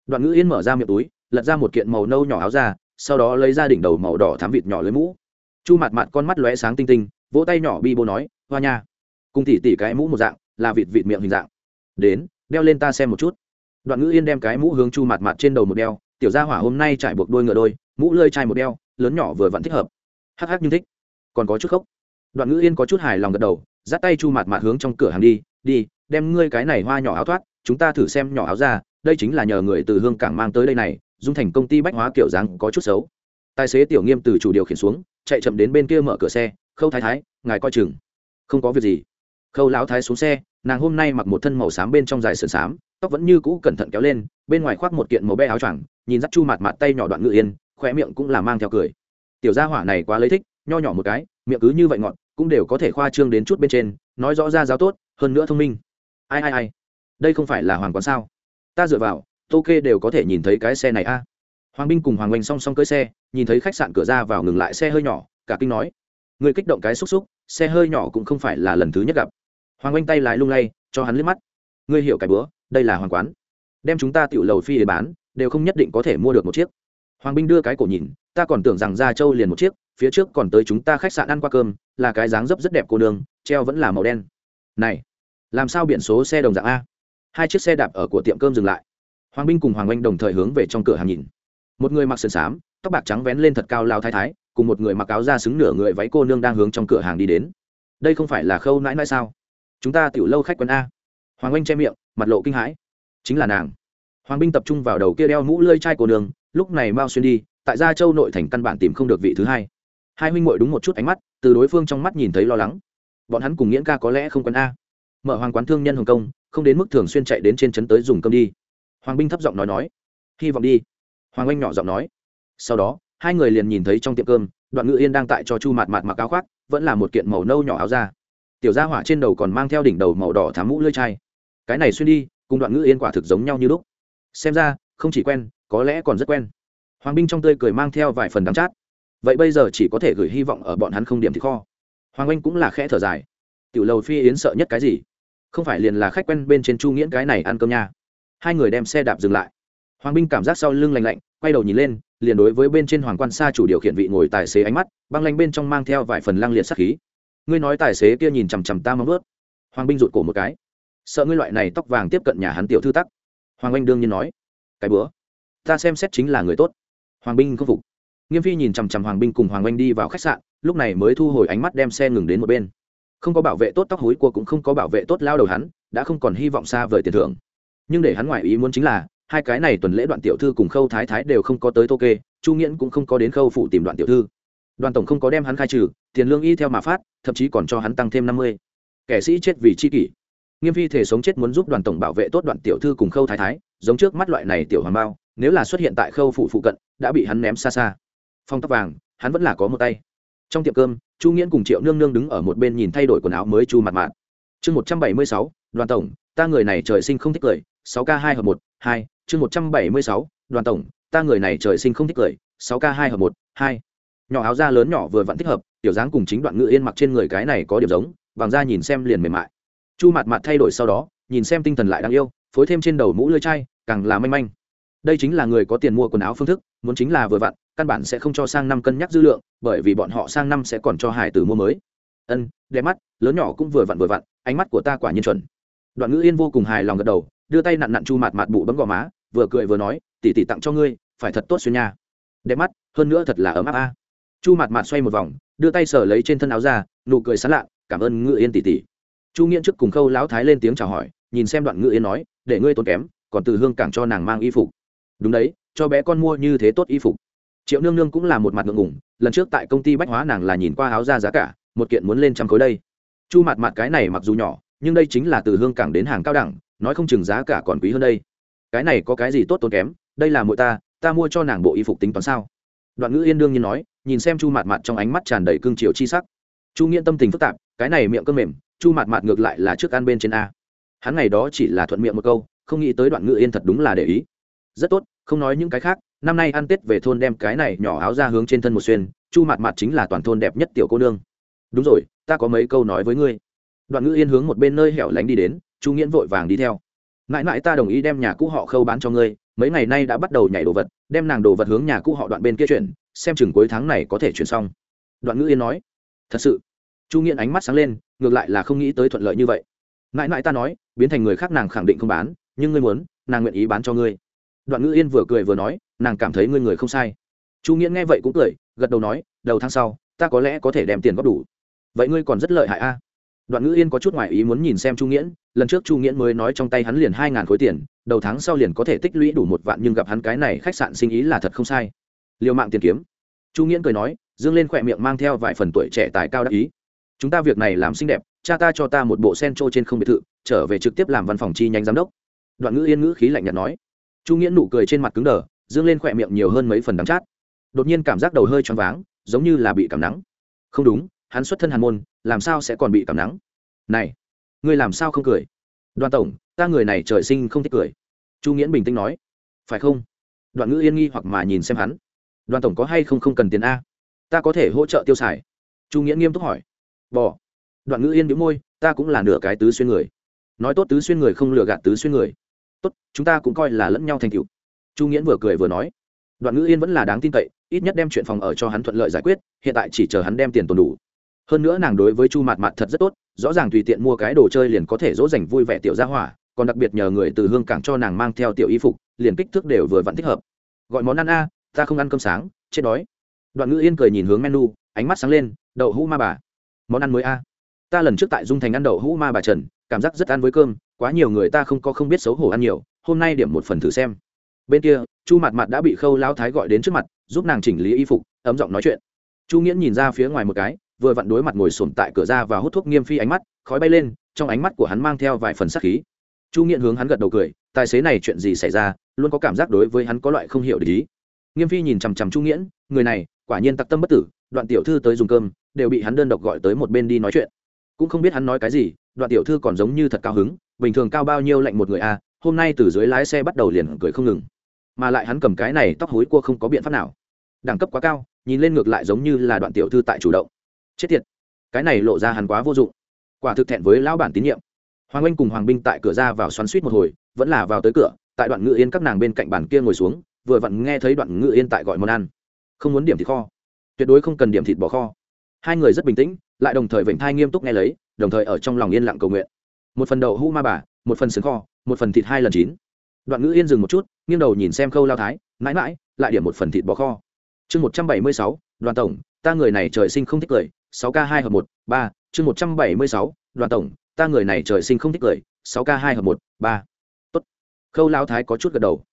Đoạn ngữ yên mở ra miệng túi, lật ra một kiện màu nâu nhỏ áo da, sau đó lấy ra đỉnh đầu màu đỏ thám vịt nhỏ lấy mũ. Chu mặt mặt con mắt lóe sáng tinh tinh, vỗ tay nhỏ bi bô nói, hoa nha. Cùng tỉ tỉ cái mũ một dạng, là vịt vịt miệng hình dạng. Đến, đeo lên ta xem một chút. Đoạn ngữ yên đem cái mũ hướng chu mặt mặt trên đầu một đeo tiểu gia hỏa hôm nay trải buộc đôi ngựa đôi, mũ lơi chai một đeo, lớn nhỏ vừa vặn thích hợp. Hắc hắc nhưng thích. Còn có chút khóc đoạn ngữ yên có chút hài lòng gật đầu dắt tay chu mặt mạt hướng trong cửa hàng đi đi, đem ngươi cái này hoa nhỏ áo thoát, chúng ta thử xem nhỏ áo ra, đây chính là nhờ người từ hương cảng mang tới đây này, dung thành công ty bách hóa kiểu dáng có chút xấu. Tài xế tiểu nghiêm từ chủ điều khiển xuống, chạy chậm đến bên kia mở cửa xe, khâu thái thái, ngài coi chừng. Không có việc gì. Khâu lão thái xuống xe, nàng hôm nay mặc một thân màu xám bên trong dài sườn xám tóc vẫn như cũ cẩn thận kéo lên, bên ngoài khoác một kiện màu be áo choàng, nhìn dắt chu mặt mặt tay nhỏ đoạn ngự yên khoe miệng cũng là mang theo cười. Tiểu gia hỏa này quá lấy thích, nho nhỏ một cái, miệng cứ như vậy ngọn, cũng đều có thể khoa trương đến chút bên trên, nói rõ ra giáo tốt, hơn nữa thông minh. Ai ai ai, đây không phải là hoàng quán sao? Ta dựa vào tô kê đều có thể nhìn thấy cái xe này a. Hoàng binh cùng hoàng oanh song song cưới xe, nhìn thấy khách sạn cửa ra vào ngừng lại xe hơi nhỏ, cả kinh nói, người kích động cái xúc xúc, xe hơi nhỏ cũng không phải là lần thứ nhất gặp. Hoàng oanh tay lái lung lay, cho hắn liếc mắt. Ngươi hiểu cái bữa đây là hoàng quán. Đem chúng ta tiểu lầu phi để bán, đều không nhất định có thể mua được một chiếc. Hoàng binh đưa cái cổ nhìn, ta còn tưởng rằng ra châu liền một chiếc, phía trước còn tới chúng ta khách sạn ăn qua cơm, là cái dáng dấp rất đẹp cô đường treo vẫn là màu đen. Này, làm sao biển số xe đồng dạng a? Hai chiếc xe đạp ở của tiệm cơm dừng lại. Hoàng binh cùng hoàng anh đồng thời hướng về trong cửa hàng nhìn. Một người mặc sườn xám, tóc bạc trắng vén lên thật cao lao thái thái, cùng một người mặc áo da xứng nửa người váy cô nương đang hướng trong cửa hàng đi đến. Đây không phải là khâu nãi nãi sao? Chúng ta tiểu lâu khách quân a hoàng anh che miệng, mặt lộ kinh hãi. Chính là nàng. Hoàng binh tập trung vào đầu kia đeo mũ lơi chai cô Đường. lúc này mao xuyên đi, tại gia châu nội thành căn bản tìm không được vị thứ hai. Hai huynh muội đúng một chút ánh mắt, từ đối phương trong mắt nhìn thấy lo lắng. Bọn hắn cùng nghiễn ca có lẽ không quân a. Mở hoàng quán thương nhân hồng kông không đến mức thường xuyên chạy đến trên trấn tới dùng cơm đi. Hoàng binh thấp giọng nói nói. Hy vọng đi. Hoàng anh nhỏ giọng nói. Sau đó, hai người liền nhìn thấy trong tiệm cơm, đoạn ngự yên đang tại cho chu mạt mạt mặc áo khoác, vẫn là một kiện màu nâu nhỏ áo da. Tiểu gia hỏa trên đầu còn mang theo đỉnh đầu màu đỏ thám mũ lưỡi chai cái này xuyên đi, cùng đoạn ngữ yên quả thực giống nhau như lúc. Xem ra, không chỉ quen, có lẽ còn rất quen. Hoàng binh trong tươi cười mang theo vài phần đắng chát. Vậy bây giờ chỉ có thể gửi hy vọng ở bọn hắn không điểm thì kho. Hoàng anh cũng là khẽ thở dài. Tiểu lầu phi yến sợ nhất cái gì? Không phải liền là khách quen bên trên chu nghiễn cái này ăn cơm nha. Hai người đem xe đạp dừng lại. Hoàng binh cảm giác sau lưng lành lạnh, quay đầu nhìn lên, liền đối với bên trên hoàng quan xa chủ điều khiển vị ngồi tài xế ánh mắt, băng lanh bên trong mang theo vài phần lăng liệt sắc khí. Ngươi nói tài xế kia nhìn chằm chằm ta mong ướt hoàng binh rụt cổ một cái sợ ngươi loại này tóc vàng tiếp cận nhà hắn tiểu thư tắc. Hoàng anh đương nhiên nói, cái bữa, ta xem xét chính là người tốt. Hoàng binh không phục. Nghiêm phi nhìn chằm chằm hoàng binh cùng hoàng anh đi vào khách sạn, lúc này mới thu hồi ánh mắt đem xe ngừng đến một bên. Không có bảo vệ tốt tóc hối của cũng không có bảo vệ tốt lao đầu hắn, đã không còn hy vọng xa vời tiền thưởng. Nhưng để hắn ngoại ý muốn chính là, hai cái này tuần lễ đoạn tiểu thư cùng khâu thái thái đều không có tới tô kê, chu nghiễn cũng không có đến khâu phụ tìm đoạn tiểu thư. Đoàn tổng không có đem hắn khai trừ, tiền lương y theo mà phát, thậm chí còn cho hắn tăng thêm năm mươi. Kẻ sĩ chết vì chi kỷ nghiêm phi thể sống chết muốn giúp đoàn tổng bảo vệ tốt đoàn tiểu thư cùng khâu thái thái, giống trước mắt loại này tiểu hoàng bao, nếu là xuất hiện tại khâu phụ phụ cận, đã bị hắn ném xa xa. Phong tóc vàng, hắn vẫn là có một tay. Trong tiệm cơm, chu nghiễn cùng triệu nương nương đứng ở một bên nhìn thay đổi quần áo mới chu mặt mạn chương một trăm bảy mươi sáu, đoàn tổng, ta người này trời sinh không thích cười, sáu k hai hợp một, hai, chương một trăm bảy mươi sáu, đoàn tổng, ta người này trời sinh không thích cười, sáu k hai hợp một, hai. Nhỏ áo da lớn nhỏ vừa vặn thích hợp, tiểu dáng cùng chính đoạn ngự yên mặc trên người cái này có điểm giống, vàng da nhìn xem liền mềm mại chu mặt mặt thay đổi sau đó, nhìn xem tinh thần lại đáng yêu, phối thêm trên đầu mũ lưỡi chai, càng là manh manh. Đây chính là người có tiền mua quần áo phương thức, muốn chính là vừa vặn, căn bản sẽ không cho sang năm cân nhắc dư lượng, bởi vì bọn họ sang năm sẽ còn cho hải tử mua mới. Ân, đẹp mắt, lớn nhỏ cũng vừa vặn vừa vặn, ánh mắt của ta quả nhiên chuẩn. Đoạn ngữ yên vô cùng hài lòng gật đầu, đưa tay nặn nặn chu mặt mặt bụ bấm gò má, vừa cười vừa nói tỉ tỉ tặng cho ngươi, phải thật tốt xuyên nha. Đẹp mắt, hơn nữa thật là ấm áp a. Chu mặt mặt xoay một vòng, đưa tay sờ lấy trên thân áo ra, nụ cười sán lạ, cảm ơn ngự yên tỉ tỉ chu nghiễn trước cùng khâu lão thái lên tiếng chào hỏi, nhìn xem đoạn ngự yên nói, để ngươi tốn kém, còn từ hương cảng cho nàng mang y phục. Đúng đấy, cho bé con mua như thế tốt y phục. Triệu nương nương cũng là một mặt ngượng ngủng lần trước tại công ty bách hóa nàng là nhìn qua áo ra giá cả, một kiện muốn lên trăm khối đây. Chu mặt mặt cái này mặc dù nhỏ, nhưng đây chính là từ hương cảng đến hàng cao đẳng, nói không chừng giá cả còn quý hơn đây. Cái này có cái gì tốt tốn kém? Đây là mỗi ta ta mua cho nàng bộ y phục tính toán sao? Đoạn ngữ yên đương nhiên nói, nhìn xem chu mặt mặt trong ánh mắt tràn đầy cương triều chi sắc. Chu nghiễn tâm tình phức tạp, cái này miệng cơm mềm chu Mạt Mạt ngược lại là trước ăn bên trên a. Hắn ngày đó chỉ là thuận miệng một câu, không nghĩ tới đoạn ngự yên thật đúng là để ý. Rất tốt, không nói những cái khác, năm nay ăn tết về thôn đem cái này nhỏ áo ra hướng trên thân một xuyên, chu Mạt Mạt chính là toàn thôn đẹp nhất tiểu cô nương. Đúng rồi, ta có mấy câu nói với ngươi. Đoạn ngự yên hướng một bên nơi hẻo lánh đi đến, chu nghiễn vội vàng đi theo. Mãi mãi ta đồng ý đem nhà cũ họ khâu bán cho ngươi, mấy ngày nay đã bắt đầu nhảy đồ vật, đem nàng đồ vật hướng nhà cũ họ đoạn bên kia chuyển, xem chừng cuối tháng này có thể chuyển xong. Đoạn ngữ yên nói, thật sự. Chu nghiễn ánh mắt sáng lên ngược lại là không nghĩ tới thuận lợi như vậy. Mãi mãi ta nói, biến thành người khác nàng khẳng định không bán, nhưng ngươi muốn, nàng nguyện ý bán cho ngươi. Đoạn ngữ yên vừa cười vừa nói, nàng cảm thấy ngươi người không sai. Chu nghĩa nghe vậy cũng cười, gật đầu nói, đầu tháng sau, ta có lẽ có thể đem tiền góp đủ. Vậy ngươi còn rất lợi hại a. Đoạn ngữ yên có chút ngoại ý muốn nhìn xem chu nghiễn, lần trước chu nghiễn mới nói trong tay hắn liền hai ngàn khối tiền, đầu tháng sau liền có thể tích lũy đủ một vạn nhưng gặp hắn cái này khách sạn sinh ý là thật không sai. Liều mạng tiền kiếm. Chu nghiễn cười nói, dương lên khỏe miệng mang theo vài phần tuổi trẻ tài cao đắc ý chúng ta việc này làm xinh đẹp, cha ta cho ta một bộ sen trô trên không biệt thự, trở về trực tiếp làm văn phòng chi nhánh giám đốc. Đoạn ngữ yên ngữ khí lạnh nhạt nói. Chu nghĩa nụ cười trên mặt cứng đờ, dương lên khỏe miệng nhiều hơn mấy phần đắng chát. Đột nhiên cảm giác đầu hơi choáng váng, giống như là bị cảm nắng. Không đúng, hắn xuất thân hàn môn, làm sao sẽ còn bị cảm nắng? Này, ngươi làm sao không cười? Đoàn tổng, ta người này trời sinh không thích cười. Chu nghĩa bình tĩnh nói. Phải không? Đoạn ngữ yên nghi hoặc mà nhìn xem hắn. Đoàn tổng có hay không không cần tiền a? Ta có thể hỗ trợ tiêu xài. Chu nghĩa nghiêm túc hỏi bỏ đoạn ngữ yên đĩu môi, ta cũng là nửa cái tứ xuyên người. Nói tốt tứ xuyên người không lừa gạt tứ xuyên người. Tốt, chúng ta cũng coi là lẫn nhau thành cựu chu nghiễn vừa cười vừa nói. Đoạn ngữ yên vẫn là đáng tin cậy, ít nhất đem chuyện phòng ở cho hắn thuận lợi giải quyết, hiện tại chỉ chờ hắn đem tiền tồn đủ. Hơn nữa nàng đối với chu mạt mạt thật rất tốt, rõ ràng tùy tiện mua cái đồ chơi liền có thể dỗ dành vui vẻ tiểu gia hỏa, còn đặc biệt nhờ người từ hương cảng cho nàng mang theo tiểu y phục, liền kích thước đều vừa vặn thích hợp. Gọi món ăn a, ta không ăn cơm sáng, chết đói. Đoạn ngữ yên cười nhìn hướng menu, ánh mắt sáng lên, đậu hũ ma bà món ăn mới a. Ta lần trước tại dung thành ăn đậu hũ ma bà trần, cảm giác rất ăn với cơm, quá nhiều người ta không có không biết xấu hổ ăn nhiều, hôm nay điểm một phần thử xem. Bên kia, chu mặt mặt đã bị khâu lao thái gọi đến trước mặt, giúp nàng chỉnh lý y phục, ấm giọng nói chuyện. Chu nghiễn nhìn ra phía ngoài một cái, vừa vặn đối mặt ngồi sồn tại cửa ra và hút thuốc nghiêm phi ánh mắt, khói bay lên, trong ánh mắt của hắn mang theo vài phần sắc khí. Chu nghiễn hướng hắn gật đầu cười, tài xế này chuyện gì xảy ra, luôn có cảm giác đối với hắn có loại không hiểu để ý. Nghiêm phi nhìn chằm chằm chu nghiễn, người này, quả nhiên tặc tâm bất tử, đoạn tiểu thư tới dùng cơm đều bị hắn đơn độc gọi tới một bên đi nói chuyện. Cũng không biết hắn nói cái gì đoạn tiểu thư còn giống như thật cao hứng bình thường cao bao nhiêu lạnh một người a à, hôm nay từ dưới lái xe bắt đầu liền cười không ngừng. Mà lại hắn cầm cái này tóc hối cua không có biện pháp nào. Đẳng cấp quá cao nhìn lên ngược lại giống như là đoạn tiểu thư tại chủ động. Chết tiệt. Cái này lộ ra hắn quá vô dụng. Quả thực thẹn với lão bản tín nhiệm. Hoàng anh cùng hoàng binh tại cửa ra vào xoắn suýt một hồi vẫn là vào tới cửa tại đoạn ngự yên các nàng bên cạnh bàn kia ngồi xuống vừa vặn nghe thấy đoạn ngự yên tại gọi món ăn. Không muốn điểm thịt kho. Tuyệt đối không cần điểm thịt bò kho hai người rất bình tĩnh, lại đồng thời vểnh thai nghiêm túc nghe lấy, đồng thời ở trong lòng yên lặng cầu nguyện. Một phần đậu hũ ma bà, một phần sừng kho, một phần thịt hai lần chín. Đoạn ngữ yên dừng một chút, nghiêng đầu nhìn xem khâu lao thái, mãi mãi, lại điểm một phần thịt bò kho. Chương một trăm bảy mươi sáu, đoàn tổng, ta người này trời sinh không thích cười, sáu k hai hợp một, ba. Chương một trăm bảy mươi sáu, đoàn tổng, ta người này trời sinh không thích cười, sáu k hai hợp một, ba. Tốt. Khâu lao thái có chút gật đầu.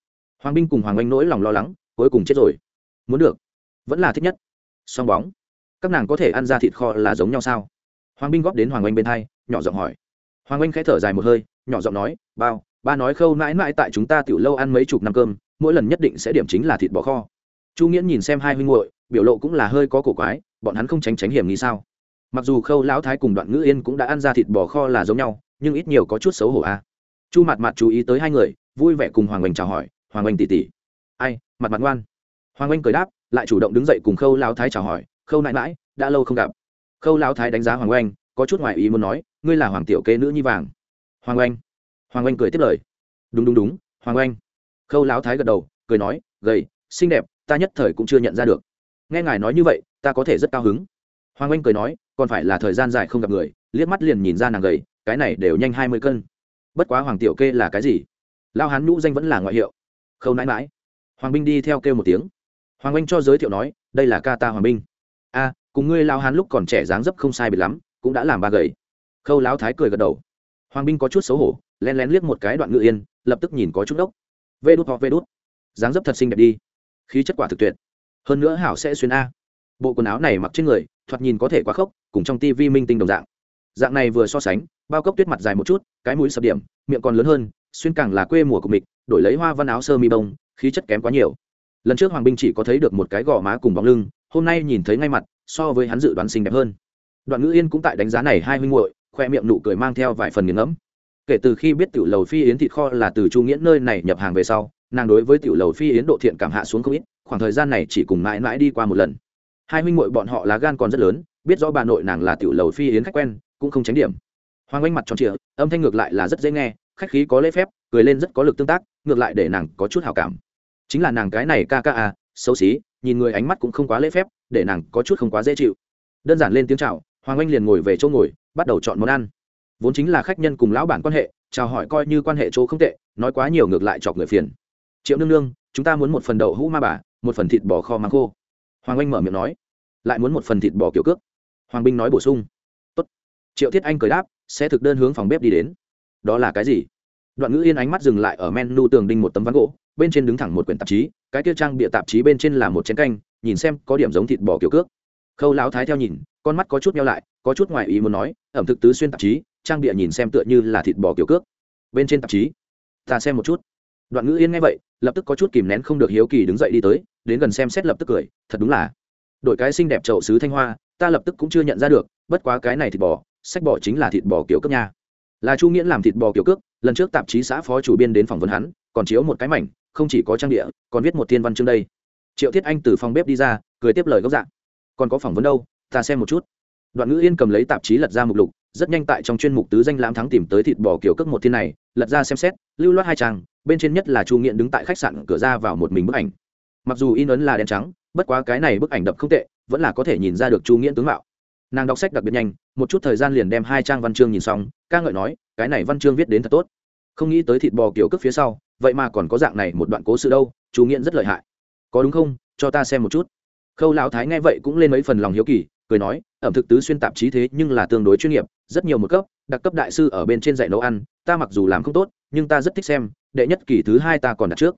Hoàng binh cùng hoàng anh nỗi lòng lo lắng, cuối cùng chết rồi. Muốn được. Vẫn là thích nhất. Song bóng các nàng có thể ăn ra thịt kho là giống nhau sao? Hoàng binh góp đến hoàng oanh bên hai nhỏ giọng hỏi. Hoàng oanh khẽ thở dài một hơi, nhỏ giọng nói, bao, ba nói khâu mãi mãi tại chúng ta tiểu lâu ăn mấy chục năm cơm, mỗi lần nhất định sẽ điểm chính là thịt bò kho. Chu nghĩa nhìn xem hai huynh muội, biểu lộ cũng là hơi có cổ quái, bọn hắn không tránh tránh hiểm nghi sao? Mặc dù khâu lão thái cùng đoạn ngữ yên cũng đã ăn ra thịt bò kho là giống nhau, nhưng ít nhiều có chút xấu hổ a. À. chu mặt mặt chú ý tới hai người, vui vẻ cùng hoàng oanh chào hỏi, hoàng oanh tỉ tỉ ai mặt mặt ngoan. Hoàng oanh cười đáp, lại chủ động đứng dậy cùng khâu lão thái chào hỏi khâu nãi mãi đã lâu không gặp. Khâu lão thái đánh giá hoàng oanh, có chút ngoại ý muốn nói, ngươi là hoàng tiểu kế nữ nhi vàng. Hoàng oanh. Hoàng oanh cười tiếp lời. Đúng đúng đúng, hoàng oanh. Khâu lão thái gật đầu, cười nói, gầy, xinh đẹp, ta nhất thời cũng chưa nhận ra được. Nghe ngài nói như vậy, ta có thể rất cao hứng. Hoàng oanh cười nói, còn phải là thời gian dài không gặp người, liếc mắt liền nhìn ra nàng gầy, cái này đều nhanh hai mươi cân. Bất quá hoàng tiểu kê là cái gì? Lao hán nhũ danh vẫn là ngoại hiệu. Khâu nãi mãi hoàng binh đi theo kêu một tiếng. Hoàng oanh cho giới thiệu nói, đây là ca ta hoàng binh a cùng ngươi lao hán lúc còn trẻ dáng dấp không sai biệt lắm cũng đã làm ba gầy. Khâu lão thái cười gật đầu. Hoàng binh có chút xấu hổ len lén liếc một cái đoạn ngự yên lập tức nhìn có chút đốc. Vê đút hoặc vê đút. Dáng dấp thật xinh đẹp đi. Khí chất quả thực tuyệt. Hơn nữa hảo sẽ xuyên a. Bộ quần áo này mặc trên người thoạt nhìn có thể quá khốc cùng trong tivi minh tinh đồng dạng. Dạng này vừa so sánh bao cốc tuyết mặt dài một chút cái mũi sập điểm miệng còn lớn hơn xuyên càng là quê mùa của mình, đổi lấy hoa văn áo sơ mi bông khí chất kém quá nhiều. Lần trước hoàng binh chỉ có thấy được một cái gò má cùng bóng lưng hôm nay nhìn thấy ngay mặt, so với hắn dự đoán xinh đẹp hơn. Đoạn ngữ yên cũng tại đánh giá này hai huynh muội, khoe miệng nụ cười mang theo vài phần nghiền ngẫm. Kể từ khi biết tiểu lầu phi yến thịt kho là từ chu nghĩa nơi này nhập hàng về sau, nàng đối với tiểu lầu phi yến độ thiện cảm hạ xuống không ít, khoảng thời gian này chỉ cùng mãi mãi đi qua một lần. Hai huynh muội bọn họ lá gan còn rất lớn, biết rõ bà nội nàng là tiểu lầu phi yến khách quen, cũng không tránh điểm. Hoàng anh mặt tròn trịa, âm thanh ngược lại là rất dễ nghe, khách khí có lễ phép, cười lên rất có lực tương tác, ngược lại để nàng có chút hào cảm. Chính là nàng cái này ca ca à xấu xí nhìn người ánh mắt cũng không quá lễ phép, để nàng có chút không quá dễ chịu. Đơn giản lên tiếng chào, hoàng anh liền ngồi về chỗ ngồi, bắt đầu chọn món ăn. Vốn chính là khách nhân cùng lão bản quan hệ, chào hỏi coi như quan hệ chỗ không tệ, nói quá nhiều ngược lại chọc người phiền. Triệu nương nương, chúng ta muốn một phần đậu hũ ma bà, một phần thịt bò kho măng khô. Hoàng anh mở miệng nói, lại muốn một phần thịt bò kiểu cước. Hoàng binh nói bổ sung, Tốt. triệu thiết anh cười đáp, sẽ thực đơn hướng phòng bếp đi đến. Đó là cái gì? Đoạn ngữ yên ánh mắt dừng lại ở menu tường đinh một tấm ván gỗ bên trên đứng thẳng một quyển tạp chí, cái kia trang bịa tạp chí bên trên là một chén canh, nhìn xem có điểm giống thịt bò kiểu cước. Khâu lão thái theo nhìn, con mắt có chút meo lại, có chút ngoài ý muốn nói, ẩm thực tứ xuyên tạp chí, trang bịa nhìn xem tựa như là thịt bò kiểu cước. Bên trên tạp chí, ta xem một chút. Đoạn ngữ yên nghe vậy, lập tức có chút kìm nén không được hiếu kỳ đứng dậy đi tới, đến gần xem xét lập tức cười, thật đúng là. Đội cái xinh đẹp trậu sứ thanh hoa, ta lập tức cũng chưa nhận ra được, bất quá cái này thịt bò, sách bò chính là thịt bò kiểu cước nha. Là chu nghiễn làm thịt bò kiểu cước, lần trước tạp chí xã phó chủ biên đến phỏng vấn hắn, còn chiếu một cái mảnh không chỉ có trang địa, còn viết một thiên văn chương đây. Triệu thiết anh từ phòng bếp đi ra, cười tiếp lời góc dạng. Còn có phỏng vấn đâu, ta xem một chút. Đoạn ngữ yên cầm lấy tạp chí lật ra mục lục, rất nhanh tại trong chuyên mục tứ danh lãm thắng tìm tới thịt bò kiểu cước một thiên này, lật ra xem xét, lưu loát hai trang, bên trên nhất là chu nghiện đứng tại khách sạn cửa ra vào một mình bức ảnh. Mặc dù in ấn là đen trắng, bất quá cái này bức ảnh đập không tệ, vẫn là có thể nhìn ra được chu nghiện tướng mạo. Nàng đọc sách đặc biệt nhanh, một chút thời gian liền đem hai trang văn chương nhìn xong, ca ngợi nói, cái này văn chương viết đến thật tốt. Không nghĩ tới thịt bò kiểu cước phía sau vậy mà còn có dạng này một đoạn cố sự đâu, chú nghiện rất lợi hại. Có đúng không? Cho ta xem một chút. Khâu lão thái nghe vậy cũng lên mấy phần lòng hiếu kỳ, cười nói, ẩm thực tứ xuyên tạp chí thế nhưng là tương đối chuyên nghiệp, rất nhiều một cấp, đặc cấp đại sư ở bên trên dạy nấu ăn, ta mặc dù làm không tốt, nhưng ta rất thích xem, đệ nhất kỳ thứ hai ta còn đặt trước.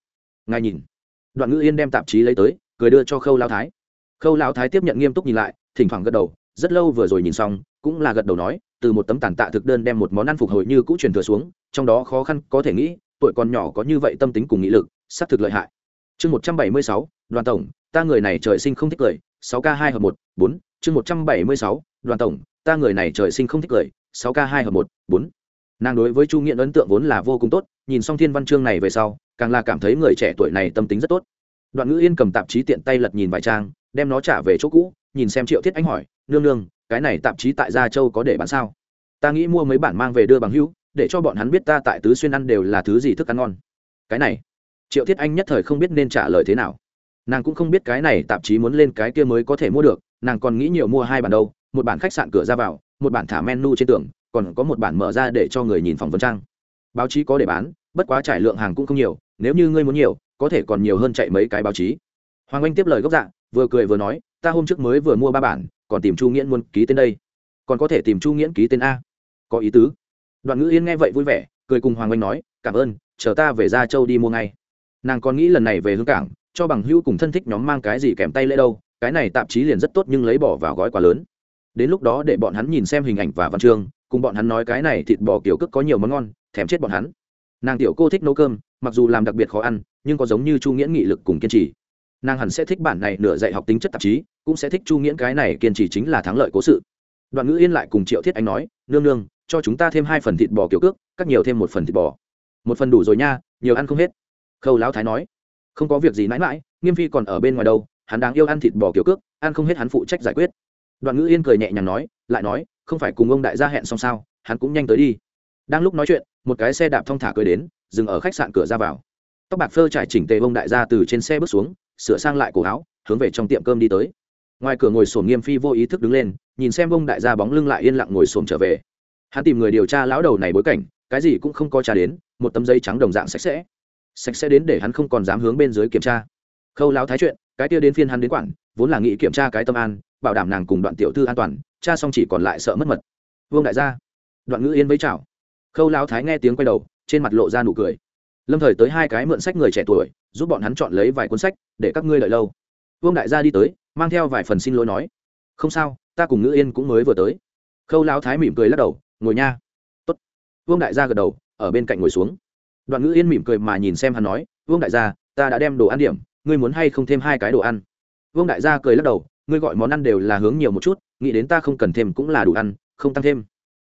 Ngài nhìn. Đoạn ngữ yên đem tạp chí lấy tới, cười đưa cho khâu lão thái. Khâu lão thái tiếp nhận nghiêm túc nhìn lại, thỉnh thoảng gật đầu, rất lâu vừa rồi nhìn xong, cũng là gật đầu nói, từ một tấm tàn tạ thực đơn đem một món ăn phục hồi như cũ truyền thừa xuống, trong đó khó khăn có thể nghĩ tuổi còn nhỏ có như vậy tâm tính cùng nghị lực, xác thực lợi hại. Chương một trăm bảy mươi sáu, đoàn tổng, ta người này trời sinh không thích cười, sáu k hai hợp một, bốn. Chương một trăm bảy mươi sáu, đoàn tổng, ta người này trời sinh không thích cười, sáu k hai hợp một, bốn. Nàng đối với chu nghiện ấn tượng vốn là vô cùng tốt, nhìn xong thiên văn chương này về sau, càng là cảm thấy người trẻ tuổi này tâm tính rất tốt. Đoạn ngữ yên cầm tạp chí tiện tay lật nhìn vài trang, đem nó trả về chỗ cũ, nhìn xem triệu thiết anh hỏi, nương nương, cái này tạp chí tại gia châu có để bán sao? Ta nghĩ mua mấy bản mang về đưa bằng hữu để cho bọn hắn biết ta tại tứ xuyên ăn đều là thứ gì thức ăn ngon. Cái này, triệu thiết anh nhất thời không biết nên trả lời thế nào. Nàng cũng không biết cái này tạp chí muốn lên cái kia mới có thể mua được, nàng còn nghĩ nhiều mua hai bản đâu, một bản khách sạn cửa ra vào, một bản thả menu trên tường, còn có một bản mở ra để cho người nhìn phòng vấn trang. Báo chí có để bán, bất quá trải lượng hàng cũng không nhiều, nếu như ngươi muốn nhiều, có thể còn nhiều hơn chạy mấy cái báo chí. Hoàng anh tiếp lời gốc dạ vừa cười vừa nói, ta hôm trước mới vừa mua ba bản, còn tìm chu nghiễn muốn ký tên đây. Còn có thể tìm chu nghiễn ký tên a. Có ý tứ đoạn ngữ yên nghe vậy vui vẻ, cười cùng hoàng anh nói, cảm ơn, chờ ta về Ra châu đi mua ngay. Nàng còn nghĩ lần này về hương cảng, cho bằng hữu cùng thân thích nhóm mang cái gì kèm tay lễ đâu, cái này tạp chí liền rất tốt nhưng lấy bỏ vào gói quá lớn. Đến lúc đó để bọn hắn nhìn xem hình ảnh và văn chương, cùng bọn hắn nói cái này thịt bò kiểu cước có nhiều món ngon, thèm chết bọn hắn. Nàng tiểu cô thích nấu cơm, mặc dù làm đặc biệt khó ăn, nhưng có giống như chu nghĩa nghị lực cùng kiên trì. Nàng hẳn sẽ thích bản này nửa dạy học tính chất tạp chí, cũng sẽ thích chu nghĩa cái này kiên trì chính là thắng lợi cố sự. Đoạn ngữ yên lại cùng triệu thiết anh nói, nương nương cho chúng ta thêm hai phần thịt bò kiểu cước, cắt nhiều thêm một phần thịt bò. Một phần đủ rồi nha, nhiều ăn không hết. Khâu lão thái nói. Không có việc gì mãi mãi, nghiêm phi còn ở bên ngoài đâu, hắn đáng yêu ăn thịt bò kiểu cước, ăn không hết hắn phụ trách giải quyết. Đoạn ngữ yên cười nhẹ nhàng nói, lại nói, không phải cùng ông đại gia hẹn xong sao, hắn cũng nhanh tới đi. Đang lúc nói chuyện, một cái xe đạp thong thả cười đến, dừng ở khách sạn cửa ra vào. Tóc bạc phơ trải chỉnh tề ông đại gia từ trên xe bước xuống, sửa sang lại cổ áo, hướng về trong tiệm cơm đi tới. Ngoài cửa ngồi sổm nghiêm phi vô ý thức đứng lên, nhìn xem ông đại gia bóng lưng lại yên lặng ngồi sổm trở về hắn tìm người điều tra lão đầu này bối cảnh, cái gì cũng không có trả đến, một tấm giấy trắng đồng dạng sạch sẽ. Sạch sẽ đến để hắn không còn dám hướng bên dưới kiểm tra. Khâu lão thái chuyện, cái kia đến phiên hắn đến quản, vốn là nghĩ kiểm tra cái tâm an, bảo đảm nàng cùng đoạn tiểu thư an toàn, cha xong chỉ còn lại sợ mất mật. Vương đại gia, đoạn ngữ yên với chào. Khâu lão thái nghe tiếng quay đầu, trên mặt lộ ra nụ cười. Lâm thời tới hai cái mượn sách người trẻ tuổi, giúp bọn hắn chọn lấy vài cuốn sách, để các ngươi đợi lâu. Vương đại gia đi tới, mang theo vài phần xin lỗi nói. Không sao, ta cùng ngữ yên cũng mới vừa tới. Khâu lão thái mỉm cười lắc đầu ngồi nha. Tốt. vương đại gia gật đầu, ở bên cạnh ngồi xuống. Đoạn ngữ yên mỉm cười mà nhìn xem hắn nói, vương đại gia, ta đã đem đồ ăn điểm, ngươi muốn hay không thêm hai cái đồ ăn? Vương đại gia cười lắc đầu, ngươi gọi món ăn đều là hướng nhiều một chút, nghĩ đến ta không cần thêm cũng là đủ ăn, không tăng thêm.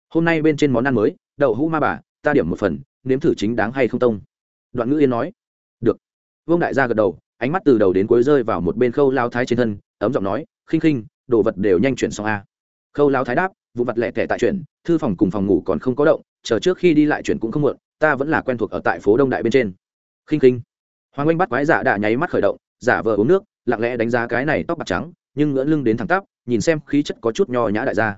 Hôm nay bên trên món ăn mới, đậu hũ ma bà, ta điểm một phần, nếm thử chính đáng hay không tông. Đoạn ngữ yên nói, được. Vương đại gia gật đầu, ánh mắt từ đầu đến cuối rơi vào một bên khâu lao thái trên thân, ấm giọng nói, khinh khinh, đồ vật đều nhanh chuyển xong a. Khâu lao thái đáp vụ vặt lẻ tẻ tại chuyển, thư phòng cùng phòng ngủ còn không có động, chờ trước khi đi lại chuyển cũng không muộn, ta vẫn là quen thuộc ở tại phố đông đại bên trên. Khinh khinh. Hoàng anh bắt quái giả đã nháy mắt khởi động, giả vờ uống nước, lặng lẽ đánh giá cái này tóc bạc trắng, nhưng ngưỡng lưng đến thẳng tắp, nhìn xem khí chất có chút nho nhã đại gia.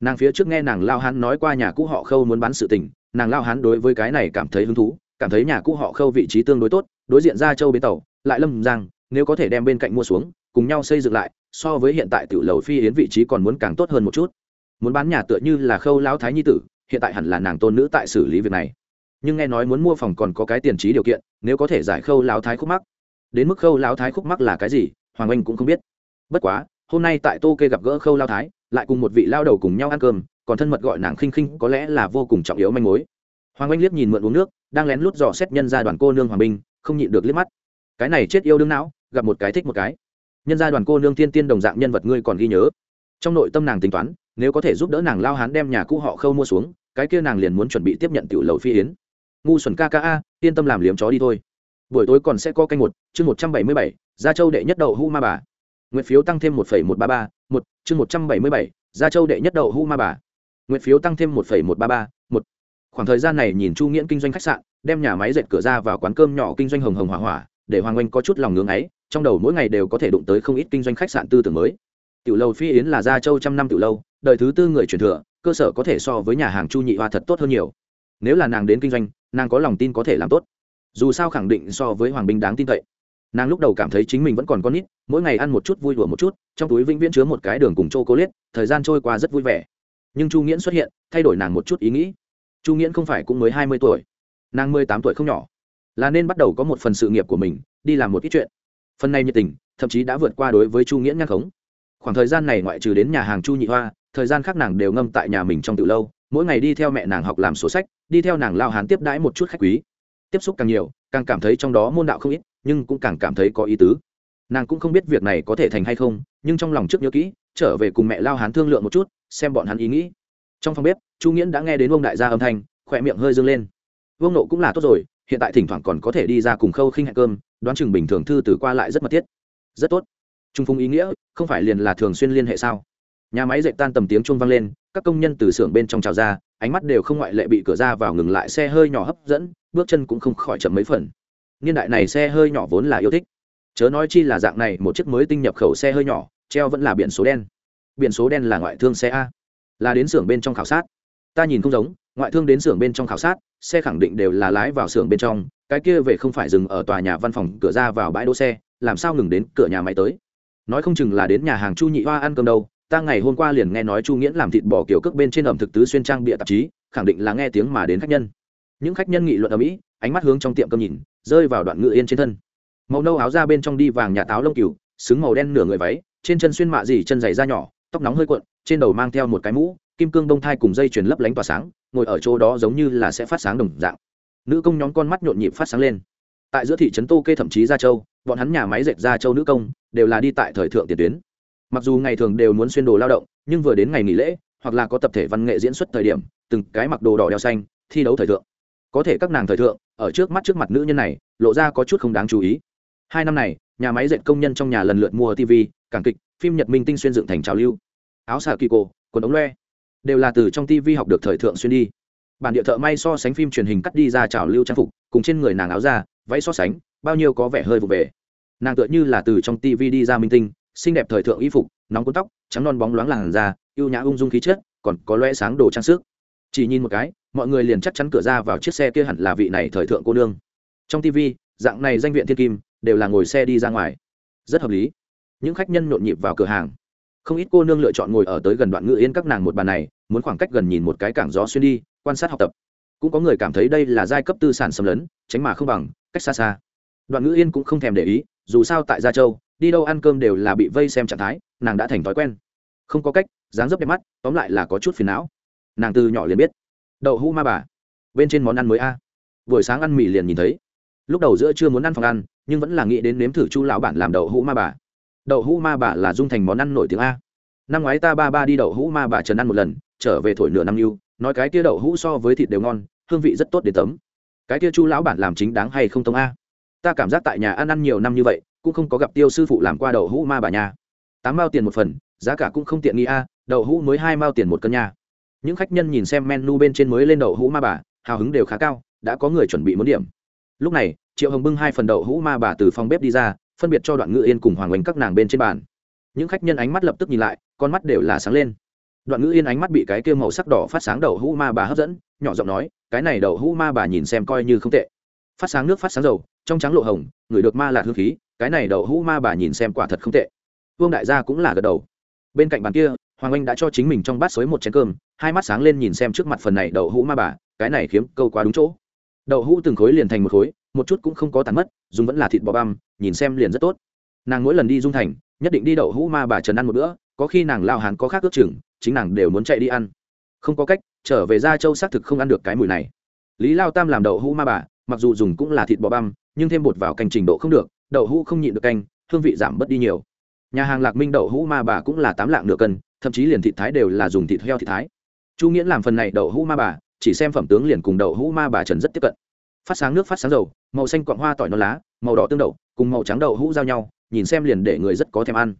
Nàng phía trước nghe nàng lao hán nói qua nhà cũ họ khâu muốn bán sự tình, nàng lao hán đối với cái này cảm thấy hứng thú, cảm thấy nhà cũ họ khâu vị trí tương đối tốt, đối diện ra châu bến tàu, lại lâm giang, nếu có thể đem bên cạnh mua xuống, cùng nhau xây dựng lại, so với hiện tại tiểu lầu phi yến vị trí còn muốn càng tốt hơn một chút muốn bán nhà tựa như là khâu lão thái nhi tử, hiện tại hẳn là nàng tôn nữ tại xử lý việc này. Nhưng nghe nói muốn mua phòng còn có cái tiền trí điều kiện, nếu có thể giải khâu lão thái khúc mắc. Đến mức khâu lão thái khúc mắc là cái gì, hoàng anh cũng không biết. Bất quá, hôm nay tại tô kê gặp gỡ khâu lao thái, lại cùng một vị lao đầu cùng nhau ăn cơm, còn thân mật gọi nàng khinh khinh có lẽ là vô cùng trọng yếu manh mối. Hoàng anh liếc nhìn mượn uống nước, đang lén lút dò xét nhân gia đoàn cô nương hoàng binh không nhịn được liếc mắt. Cái này chết yêu đương não, gặp một cái thích một cái. Nhân gia đoàn cô nương tiên tiên đồng dạng nhân vật ngươi còn ghi nhớ trong nội tâm nàng tính toán, nếu có thể giúp đỡ nàng lao hán đem nhà cũ họ khâu mua xuống, cái kia nàng liền muốn chuẩn bị tiếp nhận tiểu lầu phi yến. Ngu xuẩn ca ca a, yên tâm làm liếm chó đi thôi. Buổi tối còn sẽ có canh một, chương một trăm bảy mươi bảy, gia châu đệ nhất đậu hu ma bà. Nguyện phiếu tăng thêm một một ba ba, một, chương một trăm bảy mươi bảy, gia châu đệ nhất đậu hu ma bà. Nguyện phiếu tăng thêm một một ba ba, một. Khoảng thời gian này nhìn chu nghiễn kinh doanh khách sạn, đem nhà máy dệt cửa ra vào quán cơm nhỏ kinh doanh hồng hồng hỏa hỏa, để hoàng oanh có chút lòng ngưng ấy, trong đầu mỗi ngày đều có thể đụng tới không ít kinh doanh khách sạn tư tưởng mới tiểu lâu phi yến là gia châu trăm năm tiểu lâu, đời thứ tư người truyền thừa, cơ sở có thể so với nhà hàng chu nhị hoa thật tốt hơn nhiều. Nếu là nàng đến kinh doanh, nàng có lòng tin có thể làm tốt. Dù sao khẳng định so với hoàng binh đáng tin cậy. Nàng lúc đầu cảm thấy chính mình vẫn còn con nít, mỗi ngày ăn một chút vui đùa một chút, trong túi vĩnh viễn chứa một cái đường cùng châu cố liết thời gian trôi qua rất vui vẻ. Nhưng chu nghiễn xuất hiện, thay đổi nàng một chút ý nghĩ. Chu nghiễn không phải cũng mới hai mươi tuổi, nàng mười tám tuổi không nhỏ. Là nên bắt đầu có một phần sự nghiệp của mình, đi làm một ít chuyện. Phần này nhiệt tình, thậm chí đã vượt qua đối với chu nghiễn nhắc khống khoảng thời gian này ngoại trừ đến nhà hàng chu nhị hoa, thời gian khác nàng đều ngâm tại nhà mình trong từ lâu, mỗi ngày đi theo mẹ nàng học làm sổ sách, đi theo nàng lao hán tiếp đãi một chút khách quý. Tiếp xúc càng nhiều, càng cảm thấy trong đó môn đạo không ít, nhưng cũng càng cảm thấy có ý tứ. Nàng cũng không biết việc này có thể thành hay không, nhưng trong lòng trước nhớ kỹ, trở về cùng mẹ lao hán thương lượng một chút, xem bọn hắn ý nghĩ. Trong phòng bếp, chu nghiễn đã nghe đến ông đại gia âm thanh, khỏe miệng hơi dâng lên. Vương nộ cũng là tốt rồi, hiện tại thỉnh thoảng còn có thể đi ra cùng khâu khinh hẹn cơm, đoán chừng bình thường thư từ qua lại rất mật thiết. Rất tốt trung phung ý nghĩa, không phải liền là thường xuyên liên hệ sao? Nhà máy dậy tan tầm tiếng chuông vang lên, các công nhân từ xưởng bên trong trào ra, ánh mắt đều không ngoại lệ bị cửa ra vào ngừng lại, xe hơi nhỏ hấp dẫn, bước chân cũng không khỏi chậm mấy phần. Niên đại này xe hơi nhỏ vốn là yêu thích. Chớ nói chi là dạng này, một chiếc mới tinh nhập khẩu xe hơi nhỏ, treo vẫn là biển số đen. Biển số đen là ngoại thương xe a. Là đến xưởng bên trong khảo sát. Ta nhìn không giống, ngoại thương đến xưởng bên trong khảo sát, xe khẳng định đều là lái vào xưởng bên trong, cái kia về không phải dừng ở tòa nhà văn phòng, cửa ra vào bãi đỗ xe, làm sao ngừng đến cửa nhà máy tới? Nói không chừng là đến nhà hàng chu nhị hoa ăn cơm đâu, ta ngày hôm qua liền nghe nói chu nghiễn làm thịt bò kiểu cước bên trên ẩm thực tứ xuyên trang bịa tạp chí, khẳng định là nghe tiếng mà đến khách nhân. Những khách nhân nghị luận ở mỹ, ánh mắt hướng trong tiệm cơm nhìn, rơi vào đoạn ngự yên trên thân. Màu nâu áo ra bên trong đi vàng nhà táo lông cừu, xứng màu đen nửa người váy, trên chân xuyên mạ dì chân giày da nhỏ, tóc nóng hơi cuộn, trên đầu mang theo một cái mũ, kim cương bông thai cùng dây chuyền lấp lánh tỏa sáng, ngồi ở chỗ đó giống như là sẽ phát sáng đồng dạng. Nữ công nhóm con mắt nhộn nhịp phát sáng lên. Tại giữa thị trấn tô kê thậm chí gia châu bọn hắn nhà máy dệt ra châu nữ công đều là đi tại thời thượng tiền tuyến. Mặc dù ngày thường đều muốn xuyên đồ lao động, nhưng vừa đến ngày nghỉ lễ, hoặc là có tập thể văn nghệ diễn xuất thời điểm, từng cái mặc đồ đỏ đeo xanh, thi đấu thời thượng. Có thể các nàng thời thượng, ở trước mắt trước mặt nữ nhân này, lộ ra có chút không đáng chú ý. Hai năm này, nhà máy dệt công nhân trong nhà lần lượt mua tv cảng kịch, phim nhật minh tinh xuyên dựng thành trào lưu. Áo xà kỳ cổ, quần ống loe, đều là từ trong tv học được thời thượng xuyên đi. Bản địa thợ may so sánh phim truyền hình cắt đi ra trào lưu trang phục, cùng trên người nàng áo ra váy so sánh bao nhiêu có vẻ hơi vụ về. Nàng tựa như là từ trong tv đi ra minh tinh, xinh đẹp thời thượng y phục, nóng cuốn tóc, trắng non bóng loáng làn da, ưu nhã ung dung khí chất, còn có loe sáng đồ trang sức. Chỉ nhìn một cái, mọi người liền chắc chắn cửa ra vào chiếc xe kia hẳn là vị này thời thượng cô nương. Trong tv dạng này danh viện thiên kim, đều là ngồi xe đi ra ngoài. Rất hợp lý. Những khách nhân nhộn nhịp vào cửa hàng. Không ít cô nương lựa chọn ngồi ở tới gần đoạn ngự yên các nàng một bàn này, muốn khoảng cách gần nhìn một cái cảng gió xuyên đi, quan sát học tập. Cũng có người cảm thấy đây là giai cấp tư sản xâm lấn, tránh mà không bằng, cách xa xa đoạn ngữ yên cũng không thèm để ý, dù sao tại gia châu, đi đâu ăn cơm đều là bị vây xem trạng thái, nàng đã thành thói quen. Không có cách, dáng dấp đẹp mắt, tóm lại là có chút phiền não. Nàng từ nhỏ liền biết. Đậu hũ ma bà, bên trên món ăn mới a. Buổi sáng ăn mì liền nhìn thấy. Lúc đầu giữa chưa muốn ăn phòng ăn, nhưng vẫn là nghĩ đến nếm thử chu lão bản làm đậu hũ ma bà. Đậu hũ ma bà là dung thành món ăn nổi tiếng a. Năm ngoái ta ba ba đi đậu hũ ma bà trần ăn một lần, trở về thổi nửa năm yêu, nói cái kia đậu hũ so với thịt đều ngon, hương vị rất tốt để tấm. Cái kia chu lão bản làm chính đáng hay không tông a? Ta cảm giác tại nhà ăn ăn nhiều năm như vậy, cũng không có gặp tiêu sư phụ làm qua đậu hũ ma bà nhà tám mao tiền một phần, giá cả cũng không tiện nghi a, đậu hũ mới hai mao tiền một cân nha. Những khách nhân nhìn xem menu bên trên mới lên đậu hũ ma bà, hào hứng đều khá cao, đã có người chuẩn bị muốn điểm. Lúc này, triệu hồng bưng hai phần đậu hũ ma bà từ phòng bếp đi ra, phân biệt cho đoạn ngự yên cùng hoàng oanh các nàng bên trên bàn. Những khách nhân ánh mắt lập tức nhìn lại, con mắt đều là sáng lên. Đoạn ngữ yên ánh mắt bị cái kia màu sắc đỏ phát sáng đậu hũ ma bà hấp dẫn, nhỏ giọng nói, cái này đậu hũ ma bà nhìn xem coi như không tệ. Phát sáng nước phát sáng dầu trong trắng lộ hồng, người được ma là hương khí, cái này đậu hũ ma bà nhìn xem quả thật không tệ. Vương đại gia cũng là gật đầu. Bên cạnh bàn kia, hoàng anh đã cho chính mình trong bát xới một chén cơm, hai mắt sáng lên nhìn xem trước mặt phần này đậu hũ ma bà, cái này khiếm câu quá đúng chỗ. Đậu hũ từng khối liền thành một khối, một chút cũng không có tàn mất, dùng vẫn là thịt bò băm, nhìn xem liền rất tốt. Nàng mỗi lần đi dung thành, nhất định đi đậu hũ ma bà trần ăn một bữa, có khi nàng lao hàn có khác ước chừng, chính nàng đều muốn chạy đi ăn. Không có cách, trở về gia châu xác thực không ăn được cái mùi này. Lý lao tam làm đậu hũ ma bà, mặc dù dùng cũng là thịt bò băm nhưng thêm bột vào canh trình độ không được, đậu hũ không nhịn được canh, hương vị giảm bớt đi nhiều. Nhà hàng lạc minh đậu hũ ma bà cũng là tám lạng nửa cân, thậm chí liền thịt thái đều là dùng thịt heo thịt thái. Chu nghĩa làm phần này đậu hũ ma bà, chỉ xem phẩm tướng liền cùng đậu hũ ma bà trần rất tiếp cận. Phát sáng nước phát sáng dầu, màu xanh quạng hoa tỏi non lá, màu đỏ tương đậu, cùng màu trắng đậu hũ giao nhau, nhìn xem liền để người rất có thèm ăn.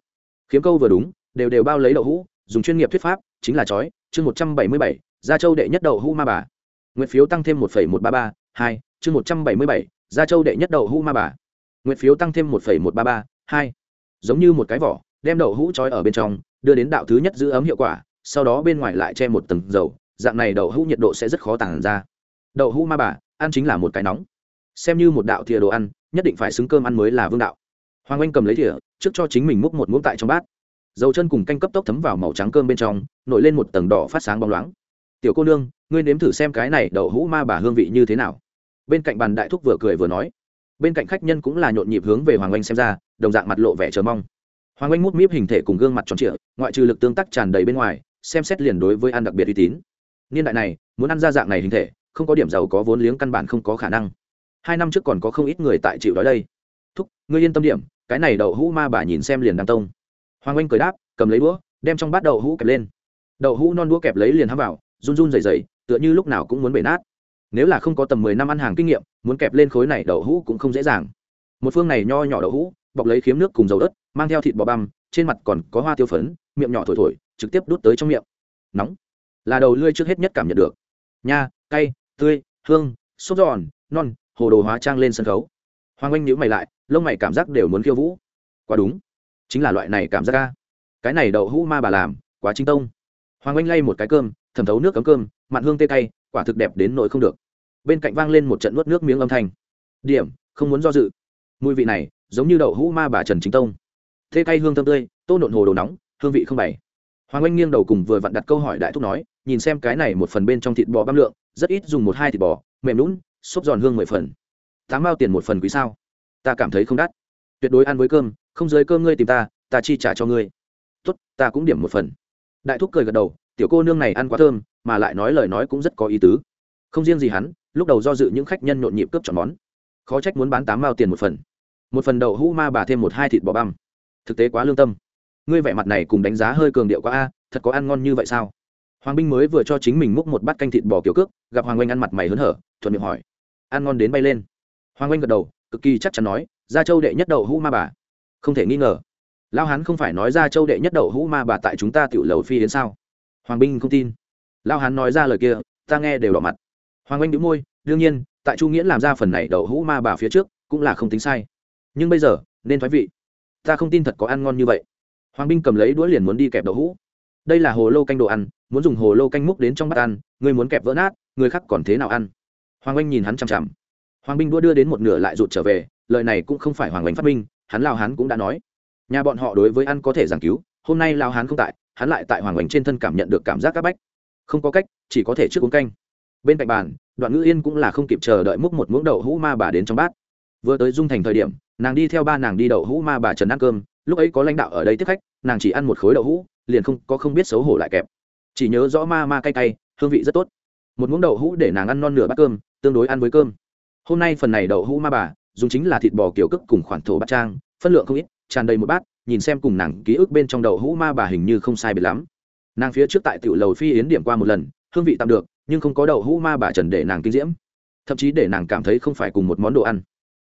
Khiếm câu vừa đúng, đều đều bao lấy đậu hũ, dùng chuyên nghiệp thuyết pháp, chính là chói, chương một trăm bảy mươi bảy, gia châu đệ nhất đậu hũ ma bà. Nguyện phiếu tăng thêm một phẩy một ba ba hai, chương một trăm bảy mươi bảy gia châu đệ nhất đậu hũ ma bà. Nguyện phiếu tăng thêm một phẩy một ba ba hai. Giống như một cái vỏ, đem đậu hũ trói ở bên trong, đưa đến đạo thứ nhất giữ ấm hiệu quả, sau đó bên ngoài lại che một tầng dầu, dạng này đậu hũ nhiệt độ sẽ rất khó tàn ra. Đậu hũ ma bà, ăn chính là một cái nóng. Xem như một đạo thìa đồ ăn, nhất định phải xứng cơm ăn mới là vương đạo. Hoàng anh cầm lấy thìa, trước cho chính mình múc một muỗng tại trong bát. Dầu chân cùng canh cấp tốc thấm vào màu trắng cơm bên trong, nổi lên một tầng đỏ phát sáng bóng loáng. Tiểu cô nương, ngươi nếm thử xem cái này đậu hũ ma bà hương vị như thế nào bên cạnh bàn đại thúc vừa cười vừa nói, bên cạnh khách nhân cũng là nhộn nhịp hướng về hoàng anh xem ra, đồng dạng mặt lộ vẻ chờ mong. Hoàng anh mút míp hình thể cùng gương mặt tròn trịa, ngoại trừ lực tương tác tràn đầy bên ngoài, xem xét liền đối với ăn đặc biệt uy tín. Niên đại này, muốn ăn ra dạng này hình thể, không có điểm giàu có vốn liếng căn bản không có khả năng. Hai năm trước còn có không ít người tại chịu đói đây. Thúc, ngươi yên tâm điểm, cái này đậu hũ ma bà nhìn xem liền đang tông. Hoàng anh cười đáp, cầm lấy đũa, đem trong bát đậu hũ kẹp lên. Đậu hũ non đũa kẹp lấy liền hắm vào, run run dày dày tựa như lúc nào cũng muốn bể nát nếu là không có tầm mười năm ăn hàng kinh nghiệm, muốn kẹp lên khối này đậu hũ cũng không dễ dàng. Một phương này nho nhỏ đậu hũ, bọc lấy khiếm nước cùng dầu đất mang theo thịt bò băm, trên mặt còn có hoa tiêu phấn, miệng nhỏ thổi thổi, trực tiếp đút tới trong miệng. Nóng. Là đầu lươi trước hết nhất cảm nhận được. Nha, cay, tươi, hương, sốt giòn, non, hồ đồ hóa trang lên sân khấu. Hoàng anh nhíu mày lại, lông mày cảm giác đều muốn khiêu vũ. Quá đúng. Chính là loại này cảm giác ca cái này đậu hũ ma bà làm, quá chính tông. Hoàng anh lay một cái cơm, thẩm thấu nước cấm cơm, mặn hương tê cay quả thực đẹp đến nỗi không được. Bên cạnh vang lên một trận nuốt nước miếng âm thanh. Điểm, không muốn do dự. Mùi vị này, giống như đậu hũ ma bà trần chính tông. Thế cay hương thơm tươi, tô nộn hồ đồ nóng, hương vị không bày. Hoàng anh nghiêng đầu cùng vừa vặn đặt câu hỏi đại thúc nói, nhìn xem cái này một phần bên trong thịt bò băm lượng, rất ít dùng một hai thịt bò, mềm lún xốp giòn hương mười phần. Tám bao tiền một phần quý sao? Ta cảm thấy không đắt. Tuyệt đối ăn với cơm, không dưới cơm ngươi tìm ta ta chi trả cho ngươi. Tốt, ta cũng điểm một phần. Đại thúc cười gật đầu tiểu cô nương này ăn quá thơm, mà lại nói lời nói cũng rất có ý tứ. Không riêng gì hắn, lúc đầu do dự những khách nhân nhộn nhịp cướp chọn món. Khó trách muốn bán tám mao tiền một phần. Một phần đậu hũ ma bà thêm một hai thịt bò băm. Thực tế quá lương tâm. Ngươi vẻ mặt này cùng đánh giá hơi cường điệu quá a, thật có ăn ngon như vậy sao? Hoàng binh mới vừa cho chính mình múc một bát canh thịt bò kiểu cước, gặp hoàng oanh ăn mặt mày hớn hở, thuận miệng hỏi. Ăn ngon đến bay lên. Hoàng oanh gật đầu, cực kỳ chắc chắn nói, gia châu đệ nhất đậu hũ ma bà. Không thể nghi ngờ. Lao hán không phải nói gia châu đệ nhất đậu hũ ma bà tại chúng ta tiểu lầu phi đến sao? Hoàng binh không tin. Lao hán nói ra lời kia, ta nghe đều đỏ mặt. Hoàng Anh đĩu môi, đương nhiên, tại chu nghĩa làm ra phần này đậu hũ ma bà phía trước, cũng là không tính sai. Nhưng bây giờ, nên thoái vị. Ta không tin thật có ăn ngon như vậy. Hoàng binh cầm lấy đũa liền muốn đi kẹp đậu hũ. Đây là hồ lô canh đồ ăn, muốn dùng hồ lô canh múc đến trong bát ăn người muốn kẹp vỡ nát, người khác còn thế nào ăn? Hoàng anh nhìn hắn chằm chằm. Hoàng binh đua đưa đến một nửa lại rụt trở về, lời này cũng không phải hoàng anh phát minh, hắn lao hắn cũng đã nói. Nhà bọn họ đối với ăn có thể giảng cứu hôm nay lao Hán không tại, hắn lại tại hoàng anh trên thân cảm nhận được cảm giác các bách. Không có cách, chỉ có thể trước uống canh. Bên cạnh bàn, đoạn ngữ yên cũng là không kịp chờ đợi múc một muỗng đậu hũ ma bà đến trong bát. Vừa tới dung thành thời điểm, nàng đi theo ba nàng đi đậu hũ ma bà trần ăn cơm. Lúc ấy có lãnh đạo ở đây tiếp khách, nàng chỉ ăn một khối đậu hũ, liền không có không biết xấu hổ lại kẹp. Chỉ nhớ rõ ma ma cay cay, hương vị rất tốt. Một muỗng đậu hũ để nàng ăn non nửa bát cơm, tương đối ăn với cơm. Hôm nay phần này đậu hũ ma bà dùng chính là thịt bò kiểu cức cùng khoản thổ bát trang, phân lượng không ít, tràn đầy một bát nhìn xem cùng nàng ký ức bên trong đậu hũ ma bà hình như không sai biệt lắm. Nàng phía trước tại tiểu lầu phi yến điểm qua một lần, hương vị tạm được, nhưng không có đậu hũ ma bà trần để nàng kinh diễm. Thậm chí để nàng cảm thấy không phải cùng một món đồ ăn.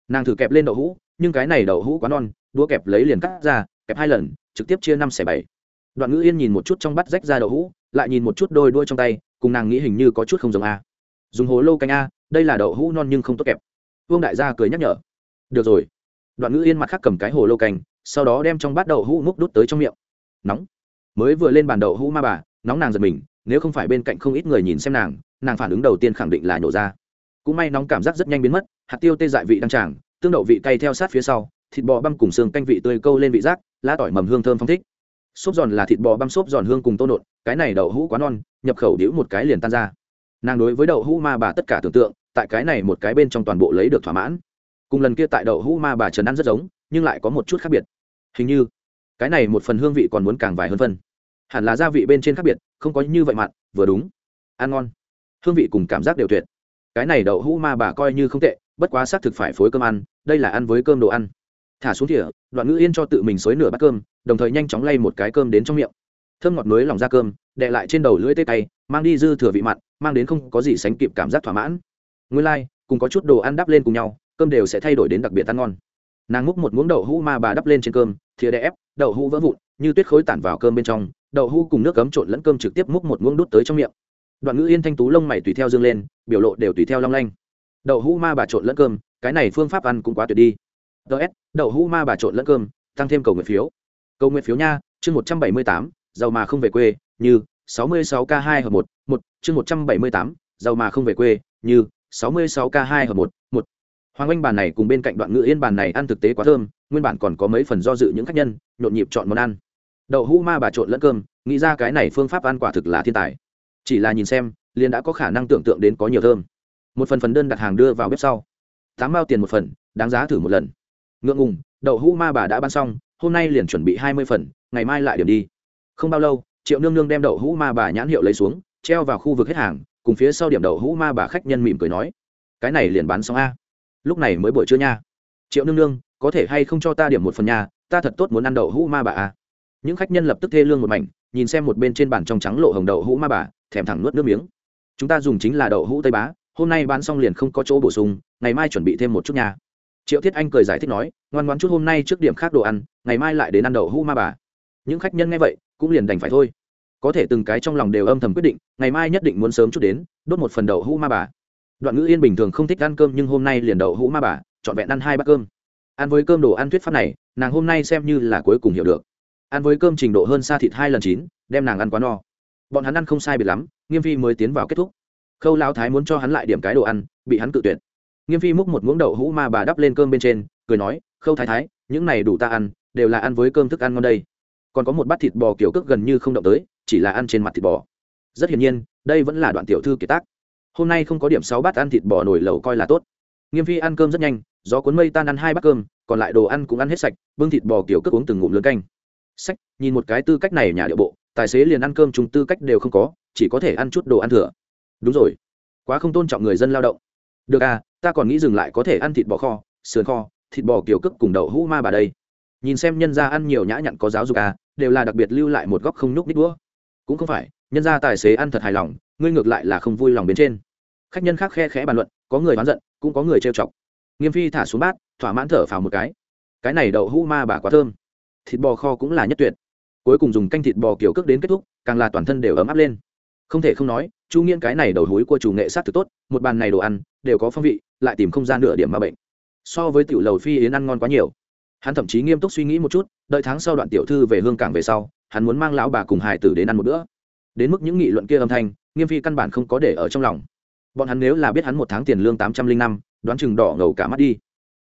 Nàng thử kẹp lên đậu hũ, nhưng cái này đậu hũ quá non, đũa kẹp lấy liền cắt ra, kẹp hai lần, trực tiếp chia năm xẻ bảy. Đoạn ngữ yên nhìn một chút trong bát rách ra đậu hũ, lại nhìn một chút đôi đuôi trong tay, cùng nàng nghĩ hình như có chút không giống a. Dùng hồ lô canh a, đây là đậu hũ non nhưng không tốt kẹp. Vương đại gia cười nhắc nhở. Được rồi. Đoạn ngữ yên mặt khác cầm cái hồ lô canh sau đó đem trong bát đậu hũ múc đút tới trong miệng. Nóng. Mới vừa lên bàn đậu hũ ma bà, nóng nàng giật mình, nếu không phải bên cạnh không ít người nhìn xem nàng nàng phản ứng đầu tiên khẳng định là nhổ ra. Cũng may nóng cảm giác rất nhanh biến mất, hạt tiêu tê dại vị đăng tràng, tương đậu vị cay theo sát phía sau, thịt bò băm cùng xương canh vị tươi câu lên vị giác, lá tỏi mầm hương thơm phong thích. Xốp giòn là thịt bò băm xốp giòn hương cùng tô nộn, cái này đậu hũ quá non, nhập khẩu đĩu một cái liền tan ra. Nàng đối với đậu hũ ma bà tất cả tưởng tượng, tại cái này một cái bên trong toàn bộ lấy được thỏa mãn. Cùng lần kia tại đậu hũ ma bà trần ăn rất giống nhưng lại có một chút khác biệt. Hình như cái này một phần hương vị còn muốn càng vài hơn phân. Hẳn là gia vị bên trên khác biệt không có như vậy mặn vừa đúng. Ăn ngon. Hương vị cùng cảm giác đều tuyệt. Cái này đậu hũ ma bà coi như không tệ bất quá xác thực phải phối cơm ăn đây là ăn với cơm đồ ăn. Thả xuống thỉa đoạn ngữ yên cho tự mình xối nửa bát cơm đồng thời nhanh chóng lay một cái cơm đến trong miệng. Thơm ngọt nối lòng ra cơm đệ lại trên đầu lưỡi tê tay mang đi dư thừa vị mặn mang đến không có gì sánh kịp cảm giác thỏa mãn. Nguyên lai、like, cùng có chút đồ ăn đắp lên cùng nhau cơm đều sẽ thay đổi đến đặc biệt ăn ngon nàng múc một muỗng đậu hũ ma bà đắp lên trên cơm, thìa đè ép, đậu hũ vỡ vụn, như tuyết khối tản vào cơm bên trong, đậu hũ cùng nước cấm trộn lẫn cơm trực tiếp múc một muỗng đút tới trong miệng. Đoạn ngữ yên thanh tú lông mày tùy theo dương lên, biểu lộ đều tùy theo long lanh. Đậu hũ ma bà trộn lẫn cơm, cái này phương pháp ăn cũng quá tuyệt đi. Ts đậu hũ ma bà trộn lẫn cơm, tăng thêm cầu nguyện phiếu. Cầu nguyện phiếu nha, chương một trăm bảy mươi tám, giàu mà không về quê, như, sáu mươi sáu k hai hợp một một, chương một trăm bảy mươi tám, giàu mà không về quê, như, sáu mươi sáu k hai hợp một một hoàng anh bàn này cùng bên cạnh đoạn ngựa yên bàn này ăn thực tế quá thơm, nguyên bản còn có mấy phần do dự những khách nhân, nhộn nhịp chọn món ăn. Đậu hũ ma bà trộn lẫn cơm, nghĩ ra cái này phương pháp ăn quả thực là thiên tài. Chỉ là nhìn xem, liền đã có khả năng tưởng tượng đến có nhiều thơm. Một phần phần đơn đặt hàng đưa vào bếp sau. Tám bao tiền một phần, đáng giá thử một lần. Ngượng ngùng, đậu hũ ma bà đã bán xong, hôm nay liền chuẩn bị hai mươi phần, ngày mai lại điểm đi. Không bao lâu, triệu nương nương đem đậu hũ ma bà nhãn hiệu lấy xuống, treo vào khu vực hết hàng, cùng phía sau điểm đậu hũ ma bà khách nhân mỉm cười nói, cái này liền bán xong a lúc này mới buổi trưa nha. Triệu nương nương, có thể hay không cho ta điểm một phần nhà? Ta thật tốt muốn ăn đậu hũ ma bà à. những khách nhân lập tức thê lương một mảnh, nhìn xem một bên trên bàn trong trắng lộ hồng đậu hũ ma bà, thèm thẳng nuốt nước miếng. Chúng ta dùng chính là đậu hũ tây bá, hôm nay bán xong liền không có chỗ bổ sung, ngày mai chuẩn bị thêm một chút nhà. Triệu thiết anh cười giải thích nói, ngoan ngoan chút hôm nay trước điểm khác đồ ăn, ngày mai lại đến ăn đậu hũ ma bà. Những khách nhân nghe vậy, cũng liền đành phải thôi. Có thể từng cái trong lòng đều âm thầm quyết định, ngày mai nhất định muốn sớm chút đến, đốt một phần đậu hũ ma bà đoạn ngữ yên bình thường không thích ăn cơm nhưng hôm nay liền đậu hũ ma bà, trọn vẹn ăn hai bát cơm. Ăn với cơm đồ ăn thuyết pháp này, nàng hôm nay xem như là cuối cùng hiểu được. Ăn với cơm trình độ hơn xa thịt hai lần chín, đem nàng ăn quá no. Bọn hắn ăn không sai biệt lắm, nghiêm phi mới tiến vào kết thúc. Khâu lão thái muốn cho hắn lại điểm cái đồ ăn, bị hắn cự tuyệt. Nghiêm phi múc một muỗng đậu hũ ma bà đắp lên cơm bên trên, cười nói, khâu thái thái, những này đủ ta ăn, đều là ăn với cơm thức ăn ngon đây. Còn có một bát thịt bò kiểu cước gần như không động tới, chỉ là ăn trên mặt thịt bò. Rất hiển nhiên, đây vẫn là đoạn tiểu thư kiệt tác hôm nay không có điểm sáu bát ăn thịt bò nổi lẩu coi là tốt. Nghiêm phi ăn cơm rất nhanh, gió cuốn mây tan ăn hai bát cơm, còn lại đồ ăn cũng ăn hết sạch, bưng thịt bò kiểu cước uống từng ngụm lớn canh. Sách, nhìn một cái tư cách này nhà địa bộ, tài xế liền ăn cơm chung tư cách đều không có, chỉ có thể ăn chút đồ ăn thừa. Đúng rồi. Quá không tôn trọng người dân lao động. Được à ta còn nghĩ dừng lại có thể ăn thịt bò kho, sườn kho, thịt bò kiểu cức cùng đậu hũ ma bà đây. Nhìn xem nhân gia ăn nhiều nhã nhặn có giáo dục à đều là đặc biệt lưu lại một góc không nhúc nít đũa. Cũng không phải, nhân gia tài xế ăn thật hài lòng ngươi ngược lại là không vui lòng bên trên. Khách nhân khác khe khẽ bàn luận, có người oán giận, cũng có người trêu chọc. Nghiêm phi thả xuống bát, thỏa mãn thở phào một cái. Cái này đậu hũ ma bà quá thơm. Thịt bò kho cũng là nhất tuyệt. Cuối cùng dùng canh thịt bò kiểu cước đến kết thúc, càng là toàn thân đều ấm áp lên. Không thể không nói, chu nghiễn cái này đầu hối của chủ nghệ sát thực tốt, một bàn này đồ ăn, đều có phong vị, lại tìm không gian nửa điểm ma bệnh. So với tiểu lầu phi yến ăn ngon quá nhiều. Hắn thậm chí nghiêm túc suy nghĩ một chút, đợi tháng sau đoạn tiểu thư về hương cảng về sau, hắn muốn mang lão bà cùng hải tử đến ăn một bữa. Đến mức những nghị luận kia âm thanh nghiêm phi căn bản không có để ở trong lòng. Bọn hắn nếu là biết hắn một tháng tiền lương tám trăm linh năm, đoán chừng đỏ ngầu cả mắt đi.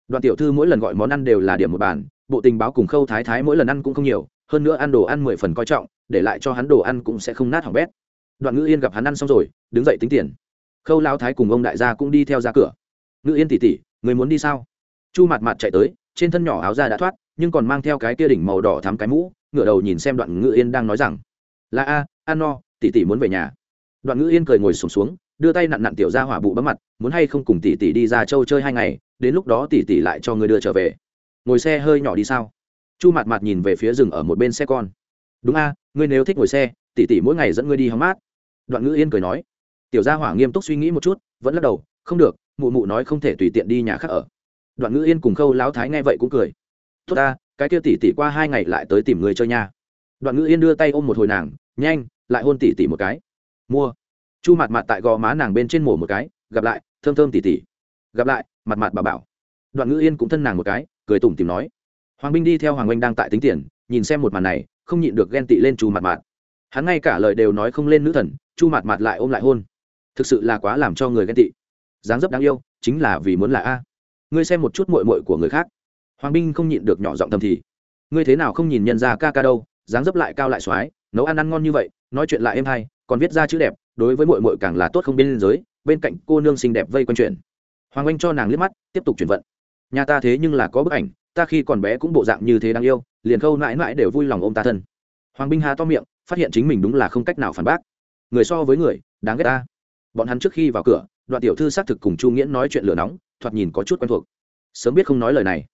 Đoạn tiểu thư mỗi lần gọi món ăn đều là điểm một bàn bộ tình báo cùng khâu thái thái mỗi lần ăn cũng không nhiều, hơn nữa ăn đồ ăn mười phần coi trọng, để lại cho hắn đồ ăn cũng sẽ không nát hỏng bét. Đoạn ngữ yên gặp hắn ăn xong rồi, đứng dậy tính tiền. Khâu lao thái cùng ông đại gia cũng đi theo ra cửa. Ngữ yên tỉ tỉ, người muốn đi sao? Chu mặt mặt chạy tới, trên thân nhỏ áo da đã thoát, nhưng còn mang theo cái kia đỉnh màu đỏ thắm cái mũ, ngửa đầu nhìn xem đoạn ngữ yên đang nói rằng, là a ăn no tỉ tỉ muốn về nhà đoạn ngữ yên cười ngồi sùng xuống, xuống đưa tay nặn nặn tiểu ra hỏa bụ bấm mặt muốn hay không cùng Tỷ Tỷ đi ra châu chơi hai ngày đến lúc đó Tỷ Tỷ lại cho người đưa trở về. Ngồi xe hơi nhỏ đi sao? Chu mặt mặt nhìn về phía rừng ở một bên xe con. Đúng a ngươi nếu thích ngồi xe Tỷ Tỷ mỗi ngày dẫn ngươi đi hóng mát. Đoạn ngữ yên cười nói. Tiểu gia hỏa nghiêm túc suy nghĩ một chút vẫn lắc đầu không được mụ mụ nói không thể tùy tiện đi nhà khác ở. Đoạn ngữ yên cùng khâu lão thái nghe vậy cũng cười. Tốt ta cái kia Tỷ Tỷ qua hai ngày lại tới tìm người chơi nha. Đoạn ngữ yên đưa tay ôm một hồi nàng nhanh lại hôn Tỷ Tỷ một cái mua. Chu mặt mặt tại gò má nàng bên trên mổ một cái, gặp lại, thơm thơm tỉ tỉ. Gặp lại mặt mặt bà bảo. Đoạn ngữ yên cũng thân nàng một cái, cười tủm tìm nói. Hoàng binh đi theo hoàng oanh đang tại tính tiền, nhìn xem một màn này, không nhịn được ghen tị lên chu mặt mặt hắn ngay cả lời đều nói không lên nữ thần, chu mặt mặt lại ôm lại hôn. Thực sự là quá làm cho người ghen tị. Dáng dấp đáng yêu, chính là vì muốn là a. Ngươi xem một chút mội mội của người khác. Hoàng binh không nhịn được nhỏ giọng thầm thì. Ngươi thế nào không nhìn nhân ra ca ca đâu, dáng dấp lại cao lại x nấu ăn ăn ngon như vậy, nói chuyện lại êm hay còn viết ra chữ đẹp, đối với mội mội càng là tốt không biên giới, bên cạnh cô nương xinh đẹp vây quanh chuyện. Hoàng anh cho nàng liếc mắt, tiếp tục chuyển vận. Nhà ta thế nhưng là có bức ảnh, ta khi còn bé cũng bộ dạng như thế đáng yêu, liền khâu mãi mãi đều vui lòng ôm ta thân. Hoàng binh hà to miệng, phát hiện chính mình đúng là không cách nào phản bác. Người so với người, đáng ghét ta. Bọn hắn trước khi vào cửa, đoạn tiểu thư xác thực cùng chu nghiễn nói chuyện lửa nóng, thoạt nhìn có chút quen thuộc. Sớm biết không nói lời này.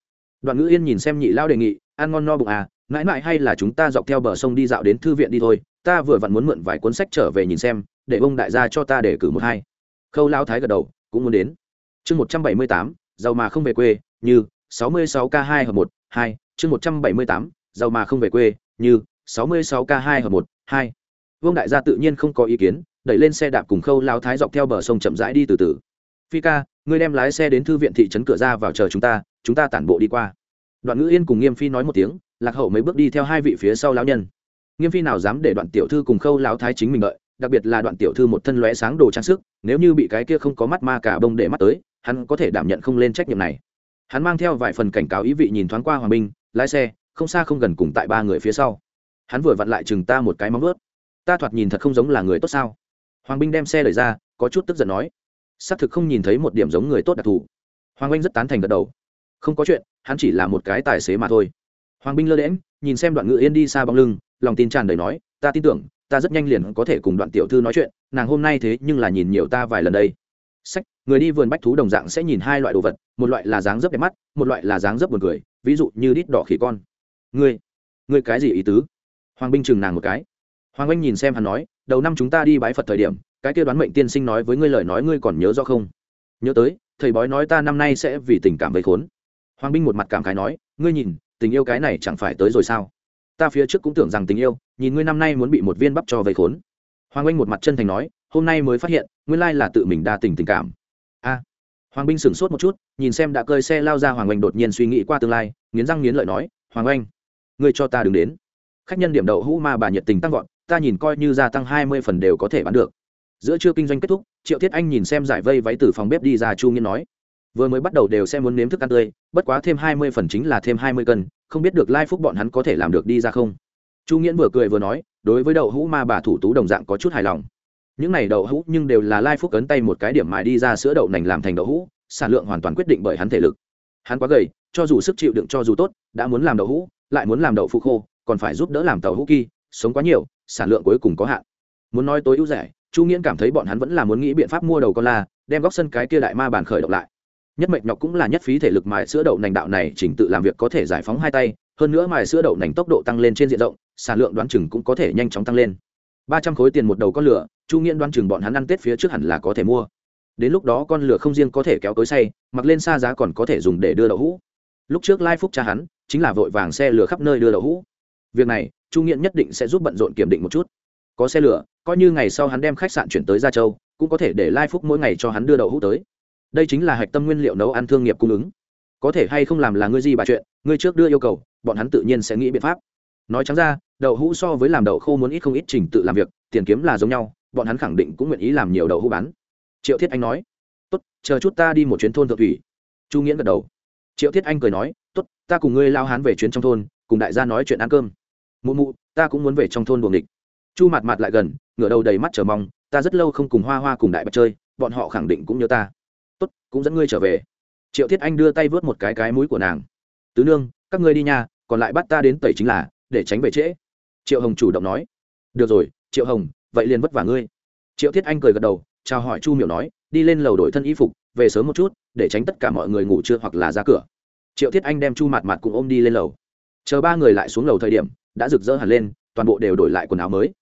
Đoạn ngữ yên nhìn xem nhị lao đề nghị, ăn ngon no bụng à mãi mãi hay là chúng ta dọc theo bờ sông đi dạo đến thư viện đi thôi ta vừa vặn muốn mượn vài cuốn sách trở về nhìn xem, để ông đại gia cho ta để cử một hai. Khâu lao thái gật đầu, cũng muốn đến. Chương một trăm bảy mươi tám, giàu mà không về quê, như sáu mươi sáu k hai hợp một, hai. Chương một trăm bảy mươi tám, giàu mà không về quê, như sáu mươi sáu k hai hợp một, hai. Vương đại gia tự nhiên không có ý kiến, đẩy lên xe đạp cùng khâu lao thái dọc theo bờ sông chậm rãi đi từ từ. Phi ca, ngươi đem lái xe đến thư viện thị trấn cửa ra vào chờ chúng ta chúng ta tản bộ đi qua. Đoạn ngữ yên cùng nghiêm phi nói một tiếng, lạc hậu mấy bước đi theo hai vị phía sau lão nhân nghiêm phi nào dám để đoạn tiểu thư cùng khâu lão thái chính mình đợi, đặc biệt là đoạn tiểu thư một thân lóe sáng đồ trang sức, nếu như bị cái kia không có mắt ma cả bông để mắt tới, hắn có thể đảm nhận không lên trách nhiệm này. Hắn mang theo vài phần cảnh cáo ý vị nhìn thoáng qua hoàng minh, lái xe, không xa không gần cùng tại ba người phía sau. Hắn vừa vặn lại chừng ta một cái móng ướt ta thoạt nhìn thật không giống là người tốt sao? Hoàng binh đem xe đẩy ra, có chút tức giận nói. Xác thực không nhìn thấy một điểm giống người tốt đặc thù. Hoàng anh rất tán thành gật đầu. Không có chuyện, hắn chỉ là một cái tài xế mà thôi. Hoàng binh lơ đễm nhìn xem đoạn ngự yên đi xa bóng lưng lòng tin tràn đầy nói, ta tin tưởng, ta rất nhanh liền có thể cùng đoạn tiểu thư nói chuyện, nàng hôm nay thế nhưng là nhìn nhiều ta vài lần đây. Sách, người đi vườn bách thú đồng dạng sẽ nhìn hai loại đồ vật, một loại là dáng dấp đẹp mắt, một loại là dáng dấp buồn cười, ví dụ như đít đỏ khỉ con. Ngươi ngươi cái gì ý tứ? Hoàng binh chừng nàng một cái. Hoàng anh nhìn xem hắn nói, đầu năm chúng ta đi bái phật thời điểm, cái kia đoán mệnh tiên sinh nói với ngươi lời nói ngươi còn nhớ rõ không? Nhớ tới, thầy bói nói ta năm nay sẽ vì tình cảm vây khốn. Hoàng binh một mặt cảm khái nói, ngươi nhìn, tình yêu cái này chẳng phải tới rồi sao? Ta phía trước cũng tưởng rằng tình yêu, nhìn ngươi năm nay muốn bị một viên bắp cho vây khốn. Hoàng anh một mặt chân thành nói, hôm nay mới phát hiện, nguyên lai là tự mình đa tình tình cảm. A. Hoàng binh sửng sốt một chút, nhìn xem đã cơi xe lao ra hoàng anh đột nhiên suy nghĩ qua tương lai, nghiến răng nghiến lợi nói, hoàng anh ngươi cho ta đừng đến. Khách nhân điểm đậu hũ ma bà nhiệt tình tăng vọt, ta nhìn coi như gia tăng hai mươi phần đều có thể bán được. Giữa trưa kinh doanh kết thúc, triệu thiết anh nhìn xem giải vây váy từ phòng bếp đi ra chu nghiên nói, vừa mới bắt đầu đều sẽ muốn nếm thức ăn tươi, bất quá thêm hai mươi phần chính là thêm hai mươi cân không biết được lai phúc bọn hắn có thể làm được đi ra không? Chu nghiễn vừa cười vừa nói, đối với đậu hũ ma bà thủ tú đồng dạng có chút hài lòng. Những này đậu hũ nhưng đều là lai phúc ấn tay một cái điểm mài đi ra sữa đậu nành làm thành đậu hũ, sản lượng hoàn toàn quyết định bởi hắn thể lực. Hắn quá gầy, cho dù sức chịu đựng cho dù tốt, đã muốn làm đậu hũ, lại muốn làm đậu phụ khô, còn phải giúp đỡ làm tàu hũ kỳ sống quá nhiều, sản lượng cuối cùng có hạn. Muốn nói tối ưu rẻ, chu nghiễn cảm thấy bọn hắn vẫn là muốn nghĩ biện pháp mua đầu con la, đem góc sân cái kia đại ma bàn khởi động lại nhất mệnh nhọc cũng là nhất phí thể lực mài sữa đậu nành đạo này, chỉnh tự làm việc có thể giải phóng hai tay, hơn nữa mài sữa đậu nành tốc độ tăng lên trên diện rộng, sản lượng đoán chừng cũng có thể nhanh chóng tăng lên. Ba trăm khối tiền một đầu con lửa, chu nghiễn đoán chừng bọn hắn ăn tết phía trước hẳn là có thể mua. Đến lúc đó con lửa không riêng có thể kéo tới say mặc lên xa giá còn có thể dùng để đưa đậu hũ. Lúc trước lai phúc cha hắn, chính là vội vàng xe lửa khắp nơi đưa đậu hũ. Việc này, chu nghiễn nhất định sẽ giúp bận rộn kiểm định một chút. Có xe lửa, coi như ngày sau hắn đem khách sạn chuyển tới gia châu, cũng có thể để lai phúc mỗi ngày cho hắn đưa đậu hũ tới đây chính là hạch tâm nguyên liệu nấu ăn thương nghiệp cung ứng. Có thể hay không làm là ngươi gì bà chuyện, ngươi trước đưa yêu cầu, bọn hắn tự nhiên sẽ nghĩ biện pháp. Nói trắng ra, đậu hũ so với làm đậu khô muốn ít không ít trình tự làm việc, tiền kiếm là giống nhau, bọn hắn khẳng định cũng nguyện ý làm nhiều đậu hũ bán. Triệu thiết anh nói, tốt, chờ chút ta đi một chuyến thôn thượng thủy. Chu nghĩa gật đầu. Triệu thiết anh cười nói, tốt, ta cùng ngươi lao hán về chuyến trong thôn, cùng đại gia nói chuyện ăn cơm. Mụ mụ, ta cũng muốn về trong thôn buồng địch chu mặt mặt lại gần, ngửa đầu đầy mắt chờ mong, ta rất lâu không cùng hoa hoa cùng đại bạch chơi, bọn họ khẳng định cũng nhớ ta cũng dẫn ngươi trở về. Triệu thiết anh đưa tay vớt một cái cái mũi của nàng. Tứ nương, các ngươi đi nha, còn lại bắt ta đến tẩy chính là, để tránh về trễ. Triệu hồng chủ động nói. Được rồi, triệu hồng, vậy liền vất vả ngươi. Triệu thiết anh cười gật đầu, chào hỏi chu miểu nói, đi lên lầu đổi thân y phục, về sớm một chút, để tránh tất cả mọi người ngủ trưa hoặc là ra cửa. Triệu thiết anh đem chu mặt mặt cùng ôm đi lên lầu. Chờ ba người lại xuống lầu thời điểm, đã rực rỡ hẳn lên, toàn bộ đều đổi lại quần áo mới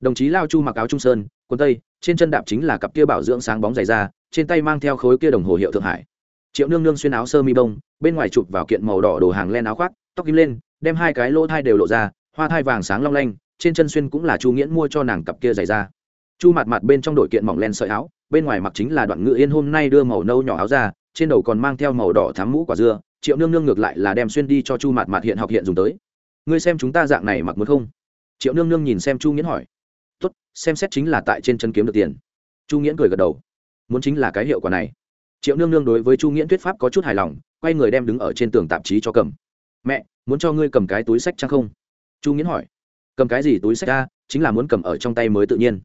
đồng chí lao chu mặc áo trung sơn, quần tây, trên chân đạp chính là cặp kia bảo dưỡng sáng bóng dày da, trên tay mang theo khối kia đồng hồ hiệu thượng hải. Triệu nương nương xuyên áo sơ mi bông, bên ngoài chụp vào kiện màu đỏ đồ hàng len áo khoác, tóc kim lên, đem hai cái lỗ thai đều lộ ra, hoa thai vàng sáng long lanh, trên chân xuyên cũng là chu nghiễn mua cho nàng cặp kia dày da. Chu mặt mặt bên trong đội kiện mỏng len sợi áo, bên ngoài mặc chính là đoạn ngự yên hôm nay đưa màu nâu nhỏ áo ra, trên đầu còn mang theo màu đỏ thám mũ quả dưa, triệu nương nương ngược lại là đem xuyên đi cho chu mặt mặt hiện học hiện dùng tới. Ngươi xem chúng ta dạng này mặc muốn không? Triệu nương nương nhìn xem chu nghiễn hỏi tốt, xem xét chính là tại trên chân kiếm được tiền. Chu nghiễn cười gật đầu. Muốn chính là cái hiệu quả này. Triệu nương nương đối với chu nghiễn thuyết pháp có chút hài lòng, quay người đem đứng ở trên tường tạp chí cho cầm. Mẹ, muốn cho ngươi cầm cái túi sách chăng không? Chu nghiễn hỏi. Cầm cái gì túi sách ra, chính là muốn cầm ở trong tay mới tự nhiên.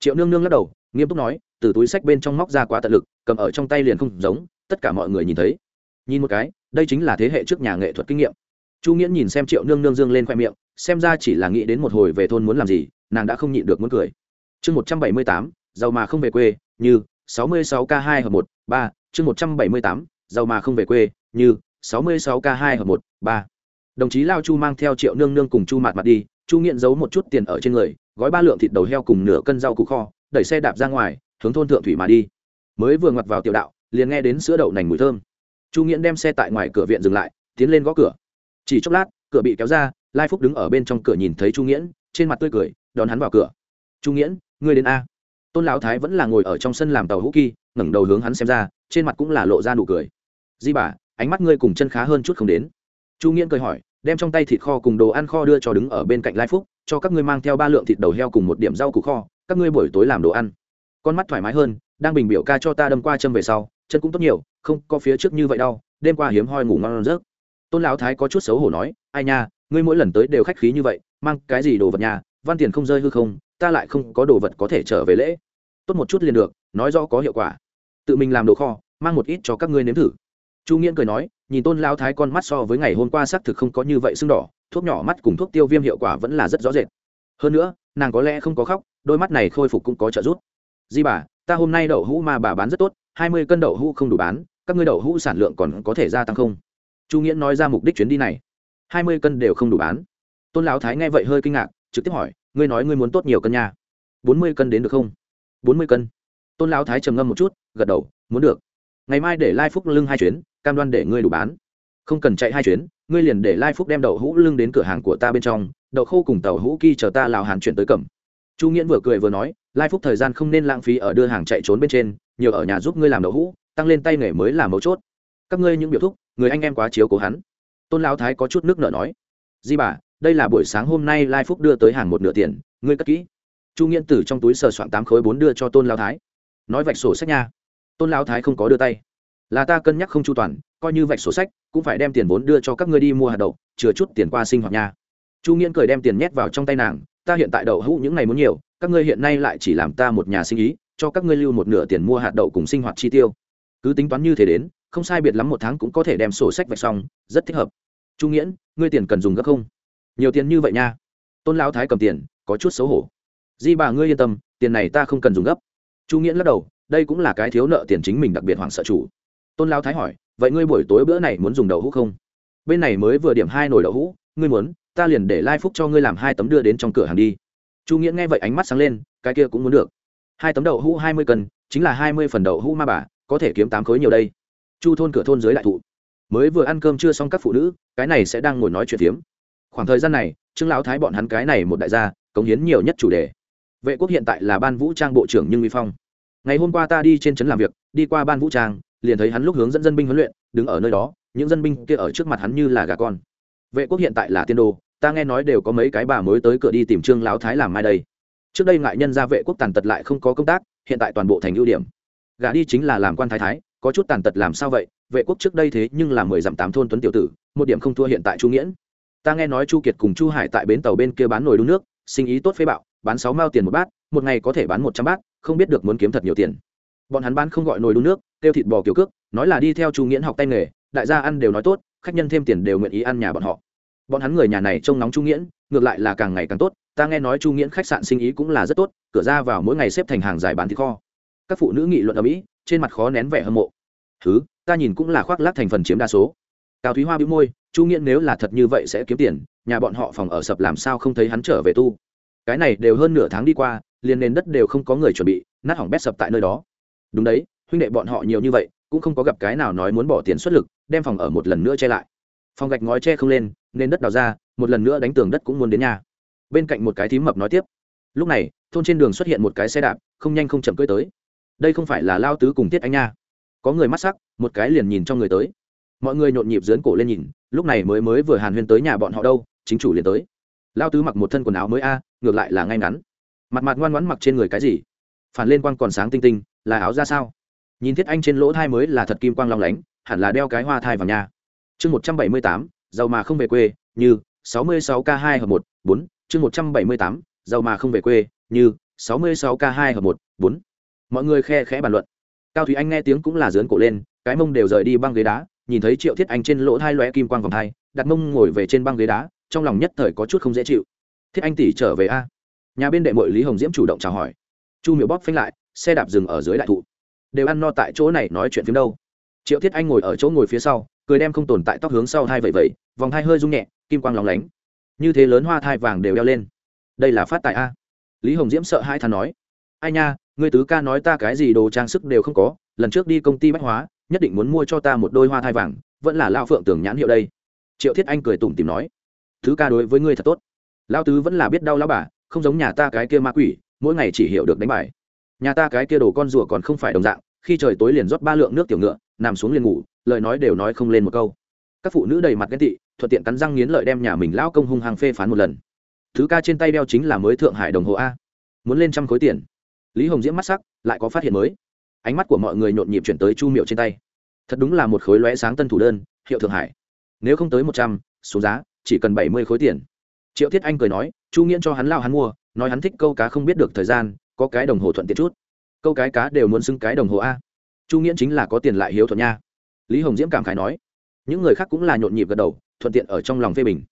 Triệu nương nương lắc đầu, nghiêm túc nói, từ túi sách bên trong móc ra quá tận lực, cầm ở trong tay liền không giống, tất cả mọi người nhìn thấy. Nhìn một cái, đây chính là thế hệ trước nhà nghệ thuật kinh nghiệm chu nghiễn nhìn xem triệu nương nương dương lên khoe miệng, xem ra chỉ là nghĩ đến một hồi về thôn muốn làm gì, nàng đã không nhịn được muốn cười. Chương một trăm bảy mươi tám, giàu mà không về quê, như, sáu mươi sáu k hai hợp một, ba, chương một trăm bảy mươi tám, giàu mà không về quê, như, sáu mươi sáu k hai hợp một, ba. Đồng chí lao chu mang theo triệu nương nương cùng chu mạt mặt đi, chu nghiện giấu một chút tiền ở trên người, gói ba lượng thịt đầu heo cùng nửa cân rau củ kho, đẩy xe đạp ra ngoài, hướng thôn thượng thủy mà đi. Mới vừa ngoặt vào tiểu đạo, liền nghe đến sữa đậu nành mùi thơm. Chu nghiện đem xe tại ngoài cửa viện dừng lại, tiến lên gõ cửa chỉ chốc lát, cửa bị kéo ra, lai phúc đứng ở bên trong cửa nhìn thấy chu nghiễn, trên mặt tươi cười, đón hắn vào cửa. Chu nghiễn, ngươi đến a? Tôn lão thái vẫn là ngồi ở trong sân làm tàu hữu kỳ ngẩng đầu hướng hắn xem ra, trên mặt cũng là lộ ra nụ cười. Di bà, ánh mắt ngươi cùng chân khá hơn chút không đến. Chu nghiễn cười hỏi, đem trong tay thịt kho cùng đồ ăn kho đưa cho đứng ở bên cạnh lai phúc, cho các ngươi mang theo ba lượng thịt đầu heo cùng một điểm rau củ kho, các ngươi buổi tối làm đồ ăn. Con mắt thoải mái hơn, đang bình biểu ca cho ta đâm qua châm về sau, chân cũng tốt nhiều, không có phía trước như vậy đâu đêm qua hiếm hoi ngủ ngon rớt tôn lão thái có chút xấu hổ nói, ai nha, ngươi mỗi lần tới đều khách khí như vậy, mang cái gì đồ vật nhà, văn tiền không rơi hư không, ta lại không có đồ vật có thể trở về lễ. Tốt một chút liền được, nói rõ có hiệu quả. Tự mình làm đồ kho, mang một ít cho các ngươi nếm thử. Chu nghiễn cười nói, nhìn tôn lao thái con mắt so với ngày hôm qua xác thực không có như vậy sưng đỏ, thuốc nhỏ mắt cùng thuốc tiêu viêm hiệu quả vẫn là rất rõ rệt. Hơn nữa, nàng có lẽ không có khóc, đôi mắt này khôi phục cũng có trợ giúp. Di bà, ta hôm nay đậu hũ mà bà bán rất tốt, hai mươi cân đậu hũ không đủ bán, các ngươi đậu hũ sản lượng còn có thể gia tăng không? Chu nghĩa nói ra mục đích chuyến đi này. Hai mươi cân đều không đủ bán. Tôn lão thái nghe vậy hơi kinh ngạc, trực tiếp hỏi, ngươi nói ngươi muốn tốt nhiều cân nhà bốn mươi cân đến được không? Bốn mươi cân. Tôn lão thái trầm ngâm một chút, gật đầu, muốn được. Ngày mai để lai phúc lưng hai chuyến, cam đoan để ngươi đủ bán. Không cần chạy hai chuyến, ngươi liền để lai phúc đem đậu hũ lưng đến cửa hàng của ta bên trong, đậu khô cùng tàu hũ kỳ chờ ta lào hàn chuyển tới cầm. Chu nghiễn vừa cười vừa nói, lai phúc thời gian không nên lãng phí ở đưa hàng chạy trốn bên trên, nhiều ở nhà giúp ngươi làm đậu hũ, tăng lên tay nghề mới là mấu chốt. Các ngươi những biểu thúc người anh em quá chiếu cố hắn. Tôn lão thái có chút nước nợ nói, di bà, đây là buổi sáng hôm nay lai phúc đưa tới hàng một nửa tiền, ngươi cất kỹ. Chu nghiễn từ trong túi sờ soạn tám khối bốn đưa cho tôn lão thái. Nói vạch sổ sách nha. Tôn lão thái không có đưa tay. Là ta cân nhắc không chu toàn, coi như vạch sổ sách, cũng phải đem tiền vốn đưa cho các ngươi đi mua hạt đậu, chừa chút tiền qua sinh hoạt nha. Chu nghiễn cười đem tiền nhét vào trong tay nàng, ta hiện tại đậu hũ những ngày muốn nhiều, các ngươi hiện nay lại chỉ làm ta một nhà sinh ý, cho các ngươi lưu một nửa tiền mua hạt đậu cùng sinh hoạt chi tiêu. Cứ tính toán như thế đến không sai biệt lắm một tháng cũng có thể đem sổ sách vạch xong, rất thích hợp. Chu nghiễn, ngươi tiền cần dùng gấp không? Nhiều tiền như vậy nha. Tôn lão thái cầm tiền, có chút xấu hổ. Di bà ngươi yên tâm, tiền này ta không cần dùng gấp. Chu nghiễn lắc đầu, đây cũng là cái thiếu nợ tiền chính mình đặc biệt hoảng sợ chủ. Tôn lão thái hỏi, vậy ngươi buổi tối bữa này muốn dùng đậu hũ không? Bên này mới vừa điểm hai nồi đậu hũ, ngươi muốn, ta liền để lai phúc cho ngươi làm hai tấm đưa đến trong cửa hàng đi. Chu nghiễn nghe vậy ánh mắt sáng lên, cái kia cũng muốn được. Hai tấm đậu hũ hai mươi cân, chính là hai mươi phần đậu hũ ma bà, có thể kiếm tám khối nhiều đây chu thôn cửa thôn dưới đại thụ. Mới vừa ăn cơm chưa xong các phụ nữ, cái này sẽ đang ngồi nói chuyện phiếm. Khoảng thời gian này, trương lão thái bọn hắn cái này một đại gia, cống hiến nhiều nhất chủ đề. Vệ quốc hiện tại là ban vũ trang bộ trưởng nhưng vi phong. Ngày hôm qua ta đi trên trấn làm việc, đi qua ban vũ trang, liền thấy hắn lúc hướng dẫn dân binh huấn luyện, đứng ở nơi đó, những dân binh kia ở trước mặt hắn như là gà con. Vệ quốc hiện tại là tiên đô ta nghe nói đều có mấy cái bà mới tới cửa đi tìm trương lão thái làm mai đây. Trước đây ngại nhân ra vệ quốc tàn tật lại không có công tác, hiện tại toàn bộ thành ưu điểm. Gà đi chính là làm quan thái thái có chút tàn tật làm sao vậy? Vệ quốc trước đây thế nhưng là mười dặm tám thôn tuấn tiểu tử, một điểm không thua hiện tại chu nghiễn. Ta nghe nói chu kiệt cùng chu hải tại bến tàu bên kia bán nồi đun nước, sinh ý tốt phế bạo, bán sáu mao tiền một bát, một ngày có thể bán một trăm bát, không biết được muốn kiếm thật nhiều tiền. Bọn hắn bán không gọi nồi đun nước, tiêu thịt bò kiểu cước, nói là đi theo chu nghiễn học tay nghề, đại gia ăn đều nói tốt, khách nhân thêm tiền đều nguyện ý ăn nhà bọn họ. Bọn hắn người nhà này trông nóng chu nghiễn, ngược lại là càng ngày càng tốt, ta nghe nói chu nghiễn khách sạn sinh ý cũng là rất tốt, cửa ra vào mỗi ngày xếp thành hàng dài bán thịt kho. Các phụ nữ nghị luận ở mỹ trên mặt khó nén vẻ hâm mộ. Thứ ta nhìn cũng là khoác lác thành phần chiếm đa số. Cao thúy hoa bĩu môi, chu nghiễn nếu là thật như vậy sẽ kiếm tiền, nhà bọn họ phòng ở sập làm sao không thấy hắn trở về tu. Cái này đều hơn nửa tháng đi qua, liền nền đất đều không có người chuẩn bị, nát hỏng bét sập tại nơi đó. Đúng đấy, huynh đệ bọn họ nhiều như vậy, cũng không có gặp cái nào nói muốn bỏ tiền xuất lực, đem phòng ở một lần nữa che lại. Phòng gạch ngói che không lên nên đất đào ra, một lần nữa đánh tường đất cũng muốn đến nhà. Bên cạnh một cái thím mập nói tiếp. Lúc này, thôn trên đường xuất hiện một cái xe đạp, không nhanh không chậm cưỡi tới đây không phải là lao tứ cùng tiết anh nha. Có người mắt sắc, một cái liền nhìn trong người tới. Mọi người nhộn nhịp dướn cổ lên nhìn, lúc này mới mới vừa hàn huyên tới nhà bọn họ đâu, chính chủ liền tới. Lao tứ mặc một thân quần áo mới a, ngược lại là ngay ngắn. Mặt mặt ngoan ngoãn mặc trên người cái gì? Phản lên quang còn sáng tinh tinh, là áo ra sao? Nhìn thiết anh trên lỗ thai mới là thật kim quang long lánh, hẳn là đeo cái hoa thai vào nhà. Chương một trăm bảy mươi tám, giàu mà không về quê, như, sáu mươi sáu k hai hợp một, bốn. Chương một trăm bảy mươi tám, giàu mà không về quê, như, sáu mươi sáu k hai hợp một, bốn mọi người khe khẽ bàn luận. Cao thúy anh nghe tiếng cũng là dướn cổ lên, cái mông đều rời đi băng ghế đá, nhìn thấy triệu thiết anh trên lỗ thai loe kim quang vòng thai, đặt mông ngồi về trên băng ghế đá, trong lòng nhất thời có chút không dễ chịu. Thiết anh tỷ trở về a. Nhà bên đệ mội lý hồng diễm chủ động chào hỏi. Chu miệu bóp phanh lại, xe đạp dừng ở dưới đại thụ. Đều ăn no tại chỗ này nói chuyện phim đâu. Triệu thiết anh ngồi ở chỗ ngồi phía sau, cười đem không tồn tại tóc hướng sau thai vẩy vẩy vòng thai hơi rung nhẹ, kim quang lóng lánh. Như thế lớn hoa thai vàng đều đeo lên. Đây là phát tài a. Lý hồng diễm sợ hai thà nói. Ai nha người tứ ca nói ta cái gì đồ trang sức đều không có, lần trước đi công ty bách hóa, nhất định muốn mua cho ta một đôi hoa thai vàng, vẫn là lao phượng tưởng nhãn hiệu đây. Triệu thiết anh cười tủm tìm nói thứ ca đối với ngươi thật tốt. Lao tứ vẫn là biết đau lao bà, không giống nhà ta cái kia ma quỷ, mỗi ngày chỉ hiểu được đánh bài. Nhà ta cái kia đồ con rùa còn không phải đồng dạng, khi trời tối liền rót ba lượng nước tiểu ngựa, nằm xuống liền ngủ, lời nói đều nói không lên một câu. Các phụ nữ đầy mặt ghen tị, thuận tiện cắn răng nghiến lợi đem nhà mình lao công hung hàng phê phán một lần. Thứ ca trên tay đeo chính là mới thượng hải đồng hồ a. Muốn lên trăm khối tiền lý hồng diễm mắt sắc, lại có phát hiện mới. Ánh mắt của mọi người nhộn nhịp chuyển tới chu miệu trên tay. Thật đúng là một khối lóe sáng tân thủ đơn, hiệu thượng hải. Nếu không tới một trăm, số giá, chỉ cần bảy mươi khối tiền. Triệu thiết anh cười nói, chu nghiễn cho hắn lao hắn mua, nói hắn thích câu cá không biết được thời gian, có cái đồng hồ thuận tiện chút. Câu cái cá đều muốn xưng cái đồng hồ a. Chu nghiễn chính là có tiền lại hiếu thuận nha. Lý hồng diễm cảm khải nói, những người khác cũng là nhộn nhịp gật đầu, thuận tiện ở trong lòng phê bình.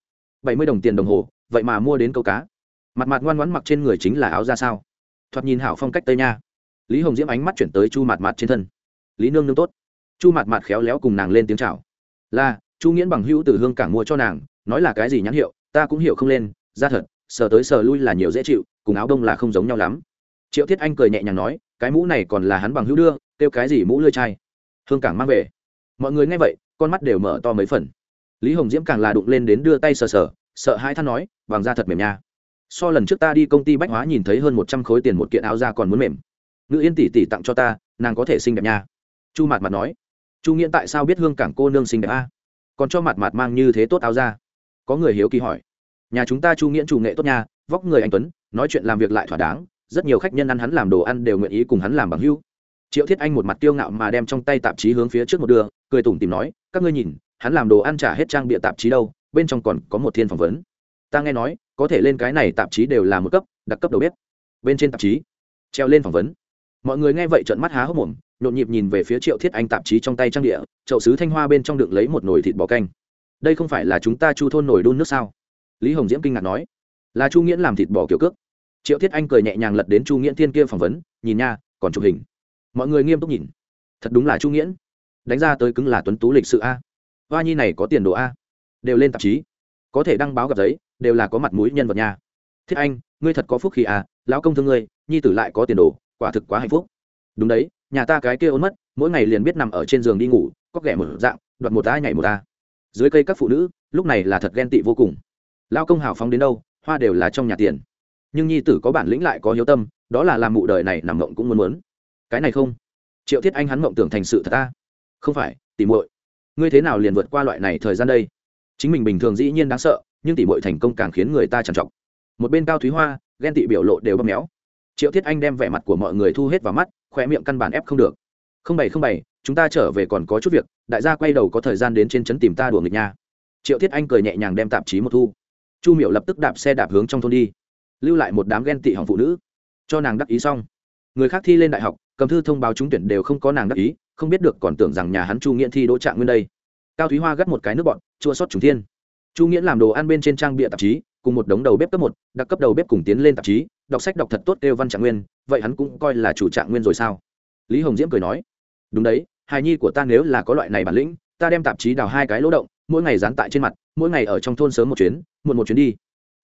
Bảy mươi đồng tiền đồng hồ, vậy mà mua đến câu cá. Mặt mặt ngoan ngoãn mặc trên người chính là áo ra sao? Thoạt nhìn hảo phong cách tây nha. Lý hồng diễm ánh mắt chuyển tới chu Mạt Mạt trên thân. Lý nương nương tốt. Chu Mạt Mạt khéo léo cùng nàng lên tiếng chào. Là, chu nghiễn bằng hữu từ hương cảng mua cho nàng, nói là cái gì nhãn hiệu, ta cũng hiểu không lên, ra thật, sờ tới sờ lui là nhiều dễ chịu, cùng áo đông là không giống nhau lắm. Triệu thiết anh cười nhẹ nhàng nói, cái mũ này còn là hắn bằng hữu đưa, kêu cái gì mũ lươi chai. Hương cảng mang về. Mọi người nghe vậy, con mắt đều mở to mấy phần. Lý hồng diễm càng là đụng lên đến đưa tay sờ sờ, sợ hai than nói bằng da thật mềm nha so lần trước ta đi công ty bách hóa nhìn thấy hơn một trăm khối tiền một kiện áo ra còn muốn mềm. Ngữ yên tỷ tỷ tặng cho ta, nàng có thể xinh đẹp nha. Chu mạt mạt nói. Chu nghiễn tại sao biết hương cảng cô nương xinh đẹp a? Còn cho mạt mạt mang như thế tốt áo ra có người hiếu kỳ hỏi. Nhà chúng ta chu nghiễn chủ nghệ tốt nha, vóc người anh tuấn, nói chuyện làm việc lại thỏa đáng, rất nhiều khách nhân ăn hắn làm đồ ăn đều nguyện ý cùng hắn làm bằng hưu triệu thiết anh một mặt tiêu ngạo mà đem trong tay tạp chí hướng phía trước một đường, cười tủm tìm nói, các ngươi nhìn, hắn làm đồ ăn trả hết trang bịa tạp chí đâu, bên trong còn có một thiên phỏng vấn. Ta nghe nói có thể lên cái này tạp chí đều là một cấp, đặc cấp đầu bếp. Bên trên tạp chí, treo lên phỏng vấn. Mọi người nghe vậy trợn mắt há hốc mồm, nhộn nhịp nhìn về phía triệu thiết anh tạp chí trong tay trang địa, chậu sứ thanh hoa bên trong đựng lấy một nồi thịt bò canh. Đây không phải là chúng ta chu thôn nồi đun nước sao? Lý hồng diễm kinh ngạc nói. Là chu nghiễn làm thịt bò kiểu cước. Triệu thiết anh cười nhẹ nhàng lật đến chu nghiễn thiên kia phỏng vấn, nhìn nha, còn chụp hình. Mọi người nghiêm túc nhìn. Thật đúng là chu nghiễn. Đánh ra tới cứng là tuấn tú lịch sự a. Hoa nhi này có tiền đồ a. Đều lên tạp chí. Có thể đăng báo gặp giấy đều là có mặt mũi nhân vật nha. Thiết anh, ngươi thật có phúc khi à lão công thương ngươi, nhi tử lại có tiền đồ, quả thực quá hạnh phúc. Đúng đấy, nhà ta cái kia ôn mất, mỗi ngày liền biết nằm ở trên giường đi ngủ, có ghẻ một dạng, đoạt một ta nhảy một ta dưới cây các phụ nữ, lúc này là thật ghen tị vô cùng. Lao công hào phóng đến đâu, hoa đều là trong nhà tiền. Nhưng nhi tử có bản lĩnh lại có hiếu tâm, đó là làm mụ đời này nằm mộng cũng muốn muốn. Cái này không. Triệu thiết anh hắn mộng tưởng thành sự thật ta. Không phải, tỉ muội. Ngươi thế nào liền vượt qua loại này thời gian đây? Chính mình bình thường dĩ nhiên đáng sợ nhưng tỷ muội thành công càng khiến người ta trằn trọc. Một bên cao thúy hoa, ghen tị biểu lộ đều bóp méo. Triệu thiết anh đem vẻ mặt của mọi người thu hết vào mắt, khoe miệng căn bản ép không được. Không bảy không bảy chúng ta trở về còn có chút việc, đại gia quay đầu có thời gian đến trên trấn tìm ta đùa nghịch nha. Triệu thiết anh cười nhẹ nhàng đem tạp chí một thu. Chu miểu lập tức đạp xe đạp hướng trong thôn đi, lưu lại một đám ghen tị hỏng phụ nữ, cho nàng đắc ý xong. Người khác thi lên đại học, cầm thư thông báo trúng tuyển đều không có nàng đắc ý, không biết được còn tưởng rằng nhà hắn chu nghiễn thi đỗ trạng nguyên đây. Cao thúy hoa gắt một cái nước bọn, chua sót trùng thiên chu nghĩa làm đồ ăn bên trên trang bịa tạp chí, cùng một đống đầu bếp cấp một, đặc cấp đầu bếp cùng tiến lên tạp chí, đọc sách đọc thật tốt kêu văn trạng nguyên, vậy hắn cũng coi là chủ trạng nguyên rồi sao? Lý hồng diễm cười nói, đúng đấy, hài nhi của ta nếu là có loại này bản lĩnh, ta đem tạp chí đào hai cái lỗ động, mỗi ngày dán tại trên mặt, mỗi ngày ở trong thôn sớm một chuyến, muộn một chuyến đi.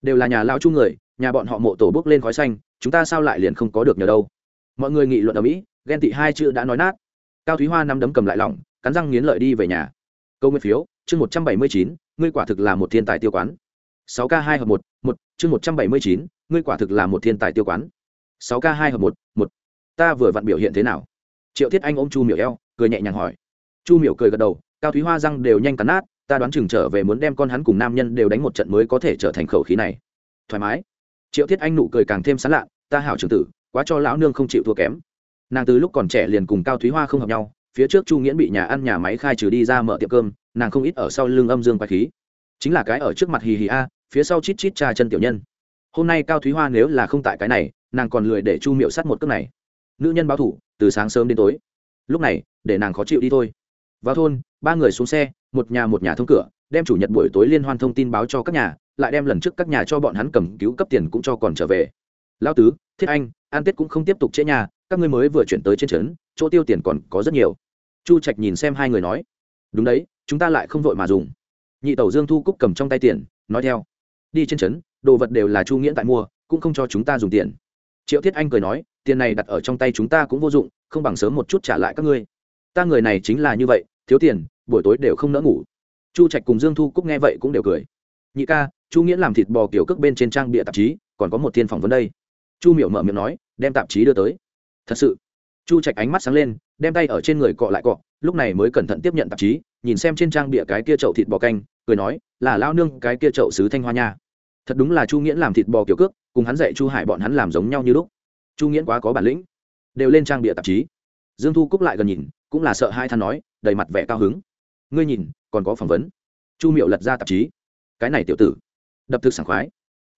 Đều là nhà lao chu người, nhà bọn họ mộ tổ bước lên khói xanh, chúng ta sao lại liền không có được nhờ đâu? Mọi người nghị luận ở mỹ, ghen tị hai chữ đã nói nát. Cao thúy hoa năm đấm cầm lại lỏng, cắn răng nghiến lợi đi về nhà. Câu nguyên phiếu, chương một trăm bảy mươi chín ngươi quả thực là một thiên tài tiêu quán. Sáu k hai hợp một một, chương một trăm bảy mươi chín, ngươi quả thực là một thiên tài tiêu quán. Sáu k hai hợp một một. Ta vừa vặn biểu hiện thế nào? Triệu thiết anh ôm chu miểu eo, cười nhẹ nhàng hỏi. Chu miểu cười gật đầu, cao thúy hoa răng đều nhanh cắn nát, ta đoán chừng trở về muốn đem con hắn cùng nam nhân đều đánh một trận mới có thể trở thành khẩu khí này. Thoải mái. Triệu thiết anh nụ cười càng thêm sán lạ, ta hảo trường tử, quá cho lão nương không chịu thua kém. Nàng từ lúc còn trẻ liền cùng cao thúy hoa không hợp nhau, phía trước chu nghiễn bị nhà ăn nhà máy khai trừ đi ra mở tiệm cơm nàng không ít ở sau lưng âm dương quái khí. Chính là cái ở trước mặt hì hì a, phía sau chít chít cha chân tiểu nhân. Hôm nay cao thúy hoa nếu là không tại cái này, nàng còn lười để chu miệu sắt một cước này. Nữ nhân báo thủ, từ sáng sớm đến tối. Lúc này, để nàng khó chịu đi thôi. Vào thôn, ba người xuống xe, một nhà một nhà thông cửa, đem chủ nhật buổi tối liên hoan thông tin báo cho các nhà, lại đem lần trước các nhà cho bọn hắn cầm cứu cấp tiền cũng cho còn trở về. Lao tứ, thiết anh, an tết cũng không tiếp tục chế nhà, các ngươi mới vừa chuyển tới trên trấn, chỗ tiêu tiền còn có rất nhiều. Chu trạch nhìn xem hai người nói. Đúng đấy chúng ta lại không vội mà dùng. Nhị tẩu dương thu cúc cầm trong tay tiền, nói theo. Đi trên trấn, đồ vật đều là chu nghĩa tại mua, cũng không cho chúng ta dùng tiền. Triệu thiết anh cười nói, tiền này đặt ở trong tay chúng ta cũng vô dụng, không bằng sớm một chút trả lại các ngươi. Ta người này chính là như vậy, thiếu tiền, buổi tối đều không nỡ ngủ. Chu trạch cùng dương thu cúc nghe vậy cũng đều cười. Nhị ca, chu nghĩa làm thịt bò kiểu cước bên trên trang bịa tạp chí, còn có một thiên phỏng vấn đây. Chu miểu mở miệng nói, đem tạp chí đưa tới. Thật sự. Chu trạch ánh mắt sáng lên, đem tay ở trên người cọ lại cọ lúc này mới cẩn thận tiếp nhận tạp chí, nhìn xem trên trang bịa cái kia chậu thịt bò canh, cười nói, là lao nương, cái kia chậu sứ thanh hoa nha. Thật đúng là chu nghiễn làm thịt bò kiểu cước, cùng hắn dạy chu hải bọn hắn làm giống nhau như lúc. Chu nghiễn quá có bản lĩnh. Đều lên trang bịa tạp chí. Dương thu cúc lại gần nhìn, cũng là sợ hai than nói, đầy mặt vẻ cao hứng. Ngươi nhìn, còn có phỏng vấn. Chu miệu lật ra tạp chí. Cái này tiểu tử. Đập thực sảng khoái.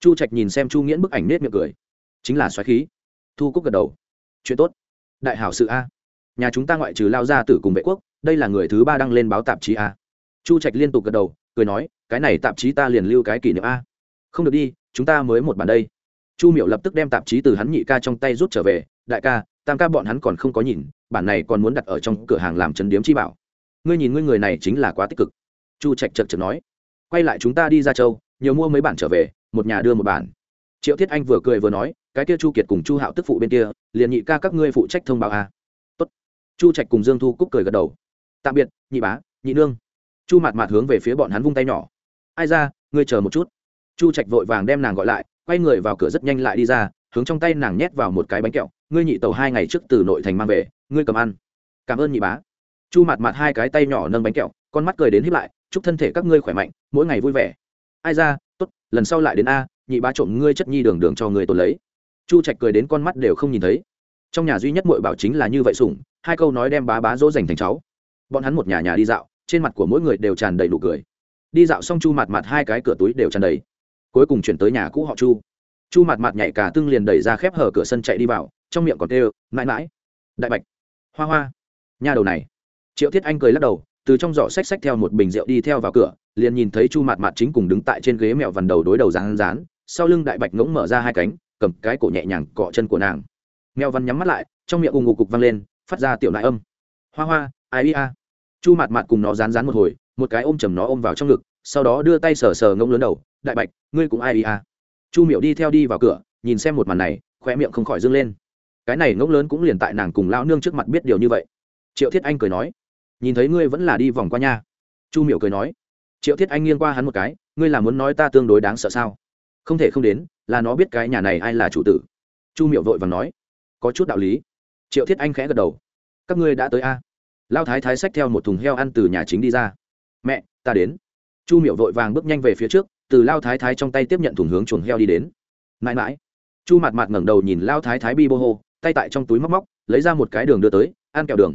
Chu trạch nhìn xem chu nghiễn bức ảnh nết miệng cười. Chính là xoáy khí. Thu cúc gật đầu. Chuyện tốt. Đại hảo sự a nhà chúng ta ngoại trừ lao ra tử cùng vệ quốc, đây là người thứ ba đăng lên báo tạp chí a. Chu trạch liên tục gật đầu, cười nói, cái này tạp chí ta liền lưu cái kỷ niệm a. Không được đi, chúng ta mới một bản đây. Chu miểu lập tức đem tạp chí từ hắn nhị ca trong tay rút trở về, đại ca, tam ca bọn hắn còn không có nhìn, bản này còn muốn đặt ở trong cửa hàng làm chấn điếm chi bảo. Ngươi nhìn ngươi người này chính là quá tích cực. Chu trạch chật chật nói, quay lại chúng ta đi ra châu, nhiều mua mấy bản trở về, một nhà đưa một bản. Triệu thiết anh vừa cười vừa nói, cái kia chu kiệt cùng chu hạo tức phụ bên kia, liền nhị ca các ngươi phụ trách thông báo a. à. Chu trạch cùng dương thu cúc cười gật đầu. Tạm biệt, nhị bá, nhị nương. Chu mạt mạt hướng về phía bọn hắn vung tay nhỏ. Ai ra, ngươi chờ một chút. Chu trạch vội vàng đem nàng gọi lại, quay người vào cửa rất nhanh lại đi ra, hướng trong tay nàng nhét vào một cái bánh kẹo. Ngươi nhị tàu hai ngày trước từ nội thành mang về, ngươi cầm ăn. Cảm ơn nhị bá. Chu mặt mặt hai cái tay nhỏ nâng bánh kẹo, con mắt cười đến hiếp lại, chúc thân thể các ngươi khỏe mạnh, mỗi ngày vui vẻ. Ai ra t ố t lần sau lại đến a, nhị bá trộm ngươi chất nhi đường đường cho người tồn lấy. Chu trạch cười đến con mắt đều không nhìn thấy. Trong nhà duy nhất mội bảo chính là như vậy sủng hai câu nói đem bá bá dỗ dành thành cháu. Bọn hắn một nhà nhà đi dạo, trên mặt của mỗi người đều tràn đầy đủ cười. Đi dạo xong chu mặt mặt hai cái cửa túi đều tràn đầy. Cuối cùng chuyển tới nhà cũ họ chu. Chu mặt mặt nhảy cả tưng liền đẩy ra khép hở cửa sân chạy đi vào, trong miệng còn tê mãi mãi, đại bạch, hoa hoa. Nhà đầu này, triệu thiết anh cười lắc đầu, từ trong giỏ xách xách theo một bình rượu đi theo vào cửa, liền nhìn thấy chu mặt mặt chính cùng đứng tại trên ghế mẹo vằn đầu đối đầu rán rán, sau lưng đại bạch ngỗng mở ra hai cánh, cầm cái cổ nhẹ nhàng cọ chân của nàng. Mèo văn nhắm mắt lại, trong miệng ù ngụ cục văng lên phát ra tiểu lại âm. Hoa hoa, ai ia chu mạt mạt cùng nó rán rán một hồi, một cái ôm chầm nó ôm vào trong ngực, sau đó đưa tay sờ sờ ngông lớn đầu, đại bạch, ngươi cũng ai ia chu miệu đi theo đi vào cửa, nhìn xem một màn này khoe miệng không khỏi dâng lên. Cái này ngỗng lớn cũng liền tại nàng cùng lão nương trước mặt biết điều như vậy. Triệu thiết anh cười nói, nhìn thấy ngươi vẫn là đi vòng qua nha. Chu miệu cười nói, triệu thiết anh nghiêng qua hắn một cái, ngươi là muốn nói ta tương đối đáng sợ sao? Không thể không đến, là nó biết cái nhà này ai là chủ tử. Chu miệu vội và nói, có chút đạo lý triệu thiết anh khẽ gật đầu. Các ngươi đã tới a. Lao thái thái xách theo một thùng heo ăn từ nhà chính đi ra. Mẹ, ta đến. Chu miệu vội vàng bước nhanh về phía trước, từ lao thái thái trong tay tiếp nhận thùng hướng chuồng heo đi đến. Mãi mãi. Chu mặt mặt ngẩng đầu nhìn lao thái thái bi bô hô, tay tại trong túi móc móc, lấy ra một cái đường đưa tới, ăn kẹo đường.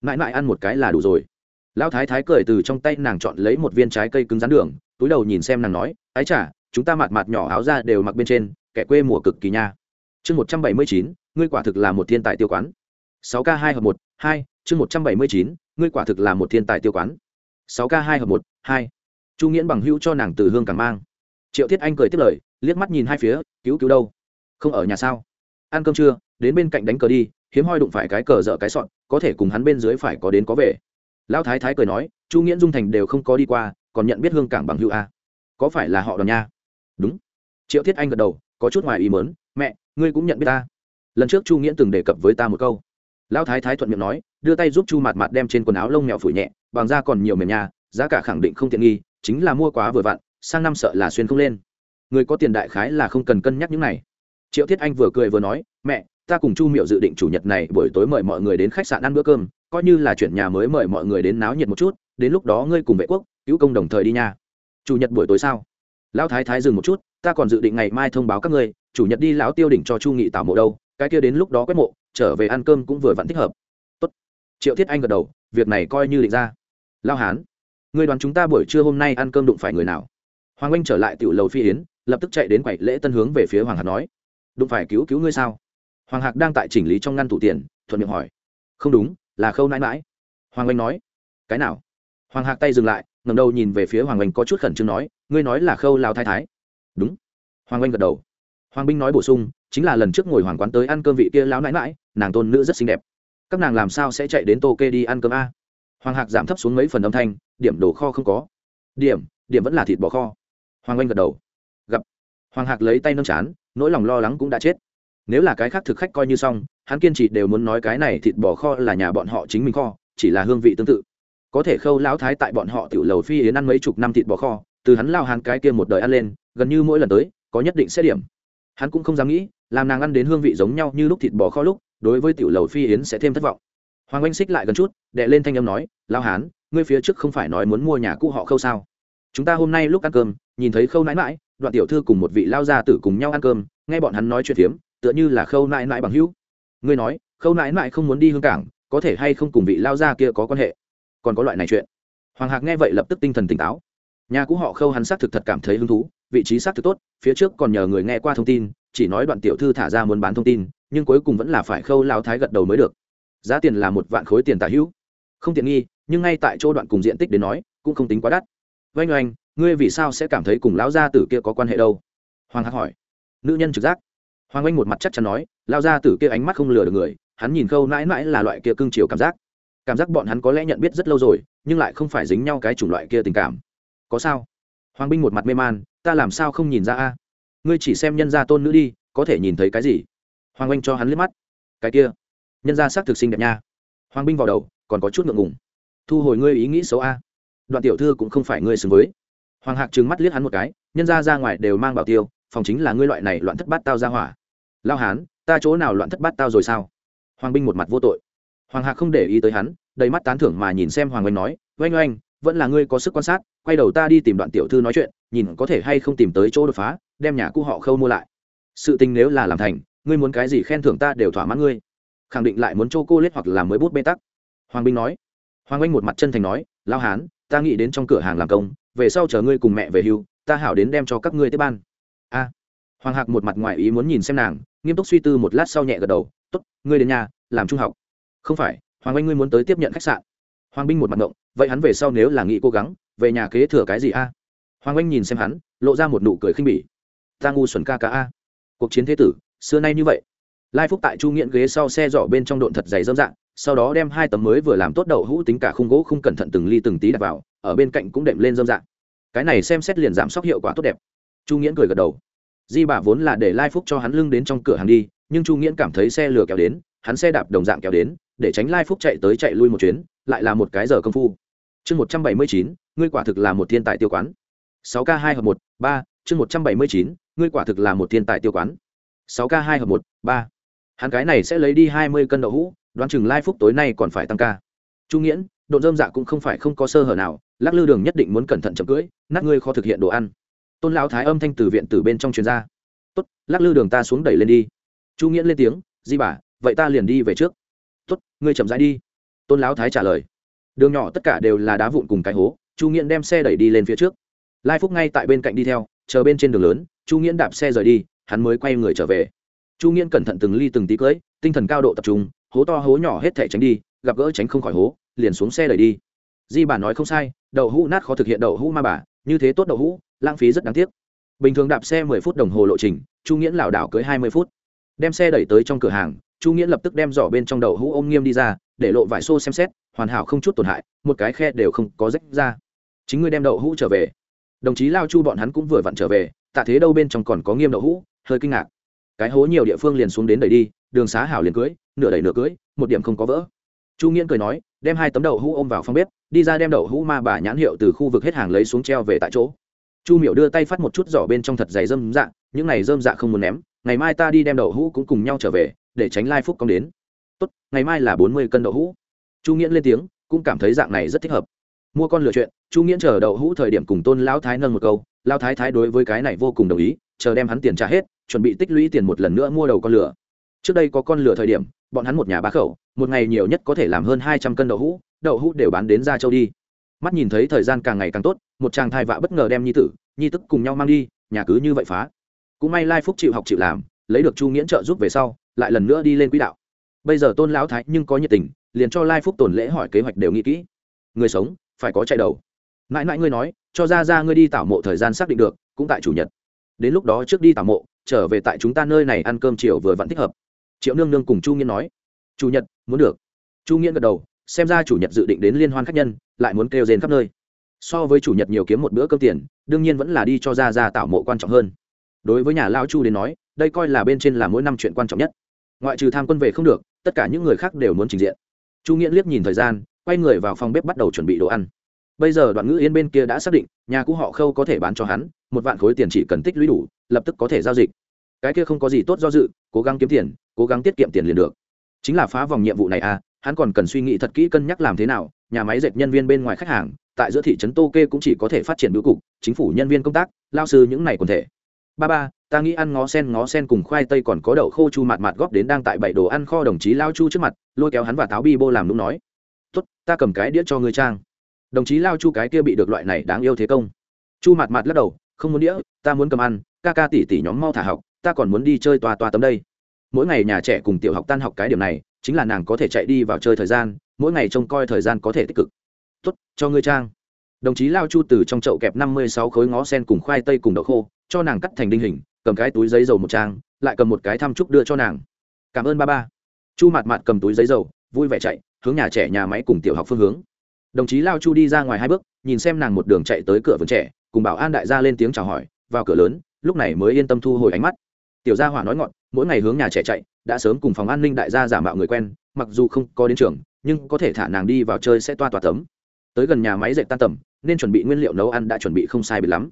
Mãi mãi ăn một cái là đủ rồi. Lao thái thái cười từ trong tay nàng chọn lấy một viên trái cây cứng rắn đường, túi đầu nhìn xem nàng nói, ái chả chúng ta mặt mặt nhỏ áo ra đều mặc bên trên, kẻ quê mùa cực kỳ nha. Chương một trăm bảy mươi chín ngươi quả thực là một thiên tài tiêu quán. Sáu k hai hợp một, hai, chương một trăm bảy mươi chín, ngươi quả thực là một thiên tài tiêu quán. Sáu k hai hợp một, hai. Chu nghiễn bằng hữu cho nàng từ hương càng mang. Triệu thiết anh cười tiếp lời, liếc mắt nhìn hai phía, cứu cứu đâu? Không ở nhà sao? Ăn cơm trưa đến bên cạnh đánh cờ đi, hiếm hoi đụng phải cái cờ dở cái sọn có thể cùng hắn bên dưới phải có đến có về. Lão thái thái cười nói, chu nghiễn dung thành đều không có đi qua, còn nhận biết hương cảng bằng hữu a. Có phải là họ đoàn nha? Đúng. Triệu thiết anh gật đầu, có chút ngoài ý mớn mẹ, ngươi cũng nhận biết ta lần trước chu nghĩa từng đề cập với ta một câu lão thái thái thuận miệng nói đưa tay giúp chu mạt mạt đem trên quần áo lông mèo phủi nhẹ bằng da còn nhiều mềm nhà giá cả khẳng định không tiện nghi chính là mua quá vừa vặn sang năm sợ là xuyên không lên người có tiền đại khái là không cần cân nhắc những này triệu thiết anh vừa cười vừa nói mẹ ta cùng chu miệu dự định chủ nhật này buổi tối mời mọi người đến khách sạn ăn bữa cơm coi như là chuyển nhà mới mời mọi người đến náo nhiệt một chút đến lúc đó ngươi cùng vệ quốc cứu công đồng thời đi nha chủ nhật buổi tối sao lão thái thái dừng một chút ta còn dự định ngày mai thông báo các ngươi chủ nhật đi lão tiêu đỉnh cho chu nghị tạo mộ đâu cái kia đến lúc đó quét mộ, trở về ăn cơm cũng vừa vặn thích hợp. Tốt. triệu thiết anh gật đầu, việc này coi như định ra. Lao hán, người đoàn chúng ta buổi trưa hôm nay ăn cơm đụng phải người nào? Hoàng anh trở lại tiểu lầu phi yến, lập tức chạy đến quầy lễ tân hướng về phía hoàng hạc nói. Đụng phải cứu cứu ngươi sao? Hoàng hạc đang tại chỉnh lý trong ngăn tủ tiền, thuận miệng hỏi. Không đúng, là khâu nãi mãi hoàng anh nói. Cái nào? Hoàng hạc tay dừng lại ngầm đầu nhìn về phía hoàng anh có chút khẩn trương nói, ngươi nói là khâu lao thái thái. Đúng. Hoàng anh gật đầu hoàng binh nói bổ sung, chính là lần trước ngồi hoàng quán tới ăn cơm vị kia lão nãi mãi nàng tôn nữ rất xinh đẹp. Các nàng làm sao sẽ chạy đến tô kê đi ăn cơm a? Hoàng hạc giảm thấp xuống mấy phần âm thanh, điểm đồ kho không có. Điểm điểm vẫn là thịt bò kho. Hoàng anh gật đầu. Gặp. Hoàng hạc lấy tay nâng chán, nỗi lòng lo lắng cũng đã chết. Nếu là cái khác thực khách coi như xong, hắn kiên trì đều muốn nói cái này thịt bò kho là nhà bọn họ chính mình kho, chỉ là hương vị tương tự. Có thể khâu lão thái tại bọn họ tiểu lầu phi yến ăn mấy chục năm thịt bò kho, từ hắn lao hắn cái kia một đời ăn lên, gần như mỗi lần tới, có nhất định sẽ điểm hắn cũng không dám nghĩ, làm nàng ăn đến hương vị giống nhau như lúc thịt bò kho lúc, đối với tiểu lầu phi yến sẽ thêm thất vọng. Hoàng anh xích lại gần chút, đệ lên thanh âm nói lao hán, ngươi phía trước không phải nói muốn mua nhà cũ họ khâu sao? Chúng ta hôm nay lúc ăn cơm, nhìn thấy khâu nãi mãi đoạn tiểu thư cùng một vị lao gia tử cùng nhau ăn cơm, nghe bọn hắn nói chuyện phiếm, tựa như là khâu nãi mãi bằng hữu. Ngươi nói, khâu nãi mãi không muốn đi hương cảng, có thể hay không cùng vị lao gia kia có quan hệ? Còn có loại này chuyện. Hoàng hạc nghe vậy lập tức tinh thần tỉnh táo. Nhà cũ họ khâu hắn xác thực thật cảm thấy hứng thú vị trí xác thực tốt, phía trước còn nhờ người nghe qua thông tin, chỉ nói đoạn tiểu thư thả ra muốn bán thông tin, nhưng cuối cùng vẫn là phải khâu lao thái gật đầu mới được. Giá tiền là một vạn khối tiền tả hữu. Không tiện nghi, nhưng ngay tại chỗ đoạn cùng diện tích đến nói, cũng không tính quá đắt. Vanh oanh, ngươi vì sao sẽ cảm thấy cùng lão gia tử kia có quan hệ đâu? Hoàng hạc hỏi. Nữ nhân trực giác. Hoàng oanh một mặt chắc chắn nói lao gia tử kia ánh mắt không lừa được người, hắn nhìn khâu mãi mãi là loại kia cưng chiều cảm giác. Cảm giác bọn hắn có lẽ nhận biết rất lâu rồi, nhưng lại không phải dính nhau cái chủng loại kia tình cảm. Có sao? Hoàng binh một mặt mê man ta làm sao không nhìn ra a? Ngươi chỉ xem nhân gia tôn nữ đi, có thể nhìn thấy cái gì? Hoàng oanh cho hắn liếc mắt. Cái kia, nhân gia sắc thực sinh đẹp nha. Hoàng binh vào đầu, còn có chút ngượng ngùng. Thu hồi ngươi ý nghĩ xấu a. Đoạn tiểu thư cũng không phải ngươi xứng với. Hoàng hạc trừng mắt liếc hắn một cái, nhân gia ra ngoài đều mang bảo tiêu, phòng chính là ngươi loại này loạn thất bát tao ra hỏa. Lao hán, ta chỗ nào loạn thất bát tao rồi sao? Hoàng binh một mặt vô tội. Hoàng hạc không để ý tới hắn, đầy mắt tán thưởng mà nhìn xem hoàng oanh nói, oanh oanh, vẫn là ngươi có sức quan sát, quay đầu ta đi tìm đoạn tiểu thư nói chuyện nhìn có thể hay không tìm tới chỗ đột phá, đem nhà cũ họ khâu mua lại. Sự tình nếu là làm thành, ngươi muốn cái gì khen thưởng ta đều thỏa mãn ngươi. Khẳng định lại muốn chô cô lết hoặc là mới bút bê tắc. Hoàng binh nói. Hoàng anh một mặt chân thành nói lao hán, ta nghĩ đến trong cửa hàng làm công, về sau chờ ngươi cùng mẹ về hưu, ta hảo đến đem cho các ngươi tiếp ban. A. Hoàng hạc một mặt ngoại ý muốn nhìn xem nàng, nghiêm túc suy tư một lát sau nhẹ gật đầu t ố t ngươi đến nhà, làm trung học. Không phải, hoàng anh ngươi muốn tới tiếp nhận khách sạn. Hoàng binh một mặt ngộng, vậy hắn về sau nếu là nghĩ cố gắng, về nhà kế thừa cái gì a? Hoàng anh nhìn xem hắn, lộ ra một nụ cười khinh bỉ. Ta ngu xuẩn ca ca a. Cuộc chiến thế tử, xưa nay như vậy. Lai phúc tại chu nghiện ghế sau xe giỏ bên trong độn thật dày dâm dạng, sau đó đem hai tấm mới vừa làm tốt đậu hũ tính cả khung gỗ không cẩn thận từng ly từng tí đặt vào, ở bên cạnh cũng đệm lên dâm dạng. Cái này xem xét liền giảm sốc hiệu quả tốt đẹp. Chu nghiễn cười gật đầu. Di bà vốn là để lai phúc cho hắn lưng đến trong cửa hàng đi, nhưng chu nghiễn cảm thấy xe lừa kéo đến, hắn xe đạp đồng dạng kéo đến, để tránh lai phúc chạy tới chạy lui một chuyến, lại là một cái giờ công phu. Chương một trăm bảy mươi chín, ngươi quả thực là một thiên tài tiêu quán sáu k hai hợp một, ba, chương một trăm bảy mươi chín, ngươi quả thực là một thiên tài tiêu quán. sáu k hai hợp một, ba. Hắn cái này sẽ lấy đi hai mươi cân đậu hũ, đoán chừng lai phúc tối nay còn phải tăng ca. Chu nghiễn, độn dơm dạ cũng không phải không có sơ hở nào, lắc lư đường nhất định muốn cẩn thận chậm cưỡi, nát ngươi khó thực hiện đồ ăn. Tôn lão thái âm thanh từ viện từ bên trong truyền ra. Tốt, lắc lư đường ta xuống đẩy lên đi. Chu nghiễn lên tiếng, di bà, vậy ta liền đi về trước. Tốt, ngươi chậm rãi đi. Tôn lão thái trả lời. Đường nhỏ tất cả đều là đá vụn cùng cái hố, chu nghiễn đem xe đẩy đi lên phía trước lai phúc ngay tại bên cạnh đi theo, chờ bên trên đường lớn, chu nghiễn đạp xe rời đi, hắn mới quay người trở về. Chu nghiễn cẩn thận từng ly từng tí cưỡi tinh thần cao độ tập trung, hố to hố nhỏ hết thể tránh đi, gặp gỡ tránh không khỏi hố, liền xuống xe đẩy đi. Di bà nói không sai, đậu hũ nát khó thực hiện đậu hũ ma bà, như thế tốt đậu hũ, lãng phí rất đáng tiếc. Bình thường đạp xe mười phút đồng hồ lộ trình, chu nghiễn lảo đảo cưới hai mươi phút. Đem xe đẩy tới trong cửa hàng, chu nghiễn lập tức đem giỏ bên trong đậu hũ ôm nghiêm đi ra, để lộ vải xô xem xét, hoàn hảo không chút tổn hại, một cái khe đều không có rách ra. Chính ngươi đem đậu hũ trở về đồng chí lao chu bọn hắn cũng vừa vặn trở về, tạ thế đâu bên trong còn có nghiêm đậu hũ, hơi kinh ngạc. Cái hố nhiều địa phương liền xuống đến đầy đi, đường xá hảo liền cưới, nửa đẩy nửa cưới, một điểm không có vỡ. Chu nghiễn cười nói, đem hai tấm đậu hũ ôm vào phòng bếp, đi ra đem đậu hũ ma bà nhãn hiệu từ khu vực hết hàng lấy xuống treo về tại chỗ. Chu miểu đưa tay phát một chút giỏ bên trong thật dày dâm dạ những này dơm dạ không muốn ném, ngày mai ta đi đem đậu hũ cũng cùng nhau trở về, để tránh lai phúc công đến. Tốt, ngày mai là bốn mươi cân đậu hũ. Chu nghiễn lên tiếng, cũng cảm thấy dạng này rất thích hợp mua con lựa chuyện, chu nghiễn chờ đậu hũ thời điểm cùng tôn lão thái nâng một câu lao thái thái đối với cái này vô cùng đồng ý, chờ đem hắn tiền trả hết, chuẩn bị tích lũy tiền một lần nữa mua đầu con lửa trước đây có con lửa thời điểm, bọn hắn một nhà ba khẩu, một ngày nhiều nhất có thể làm hơn hai trăm cân đậu hũ đậu hũ đều bán đến ra châu đi. Mắt nhìn thấy thời gian càng ngày càng tốt, một chàng thai vạ bất ngờ đem nhi tử, nhi tức cùng nhau mang đi, nhà cứ như vậy phá. Cũng may lai phúc chịu học chịu làm, lấy được chu nghiễn trợ giúp về sau, lại lần nữa đi lên quỹ đạo. Bây giờ tôn lão thái nhưng có nhiệt tình, liền cho lai phúc tổn lễ hỏi kế hoạch đều nghĩ kỹ. Người sống phải có chạy đầu. Mãi mãi ngươi nói, cho ra ra ngươi đi tảo mộ thời gian xác định được, cũng tại chủ nhật. Đến lúc đó trước đi tảo mộ, trở về tại chúng ta nơi này ăn cơm chiều vừa vẫn thích hợp. Triệu nương nương cùng chu nghiên nói. Chủ nhật, muốn được. Chu nghiên gật đầu, xem ra chủ nhật dự định đến liên hoan khách nhân, lại muốn kêu rên khắp nơi. So với chủ nhật nhiều kiếm một bữa cơm tiền, đương nhiên vẫn là đi cho ra ra tảo mộ quan trọng hơn. Đối với nhà lao chu đến nói, đây coi là bên trên là mỗi năm chuyện quan trọng nhất. Ngoại trừ tham quân về không được, tất cả những người khác đều muốn trình diện. Chu nghiễn liếc nhìn thời gian quay người vào phòng bếp bắt đầu chuẩn bị đồ ăn. Bây giờ đoạn ngữ yên bên kia đã xác định, nhà cũ họ khâu có thể bán cho hắn, một vạn khối tiền chỉ cần tích lũy đủ, lập tức có thể giao dịch. Cái kia không có gì tốt do dự, cố gắng kiếm tiền, cố gắng tiết kiệm tiền liền được. Chính là phá vòng nhiệm vụ này à hắn còn cần suy nghĩ thật kỹ cân nhắc làm thế nào, nhà máy dệt nhân viên bên ngoài khách hàng, tại giữa thị trấn tô kê cũng chỉ có thể phát triển bưu cục, chính phủ nhân viên công tác, lao sư những này còn thể. Ba ba, ta nghĩ ăn ngó sen ngó sen cùng khoai tây còn có đậu khô chu mạt mạt góp đến đang tại bảy đồ ăn kho đồng chí lao chu trước mặt, lôi kéo hắn và táo bi bô làm đúng nói tốt, ta cầm cái đĩa cho ngươi trang. Đồng chí lao chu cái kia bị được loại này đáng yêu thế công. Chu mặt mặt lắc đầu, không muốn đĩa, ta muốn cầm ăn, ca ca tỷ tỷ nhóm mau thả học, ta còn muốn đi chơi tòa tòa tấm đây. Mỗi ngày nhà trẻ cùng tiểu học tan học cái điểm này, chính là nàng có thể chạy đi vào chơi thời gian, mỗi ngày trông coi thời gian có thể tích cực. Tốt, cho ngươi trang. Đồng chí lao chu từ trong chậu kẹp năm mươi sáu khối ngó sen cùng khoai tây cùng đậu khô, cho nàng cắt thành đinh hình, cầm cái túi giấy dầu một trang, lại cầm một cái thăm trúc đưa cho nàng. Cảm ơn ba ba. Chu mặt mặt cầm túi giấy dầu, vui vẻ chạy hướng nhà trẻ nhà máy cùng tiểu học phương hướng. Đồng chí lao chu đi ra ngoài hai bước, nhìn xem nàng một đường chạy tới cửa vườn trẻ, cùng bảo an đại gia lên tiếng chào hỏi, vào cửa lớn, lúc này mới yên tâm thu hồi ánh mắt. Tiểu gia hỏa nói ngọn, mỗi ngày hướng nhà trẻ chạy, đã sớm cùng phòng an ninh đại gia giả mạo người quen, mặc dù không có đến trường, nhưng có thể thả nàng đi vào chơi sẽ toa toa tấm. Tới gần nhà máy dệt tan tầm, nên chuẩn bị nguyên liệu nấu ăn đã chuẩn bị không sai bị lắm.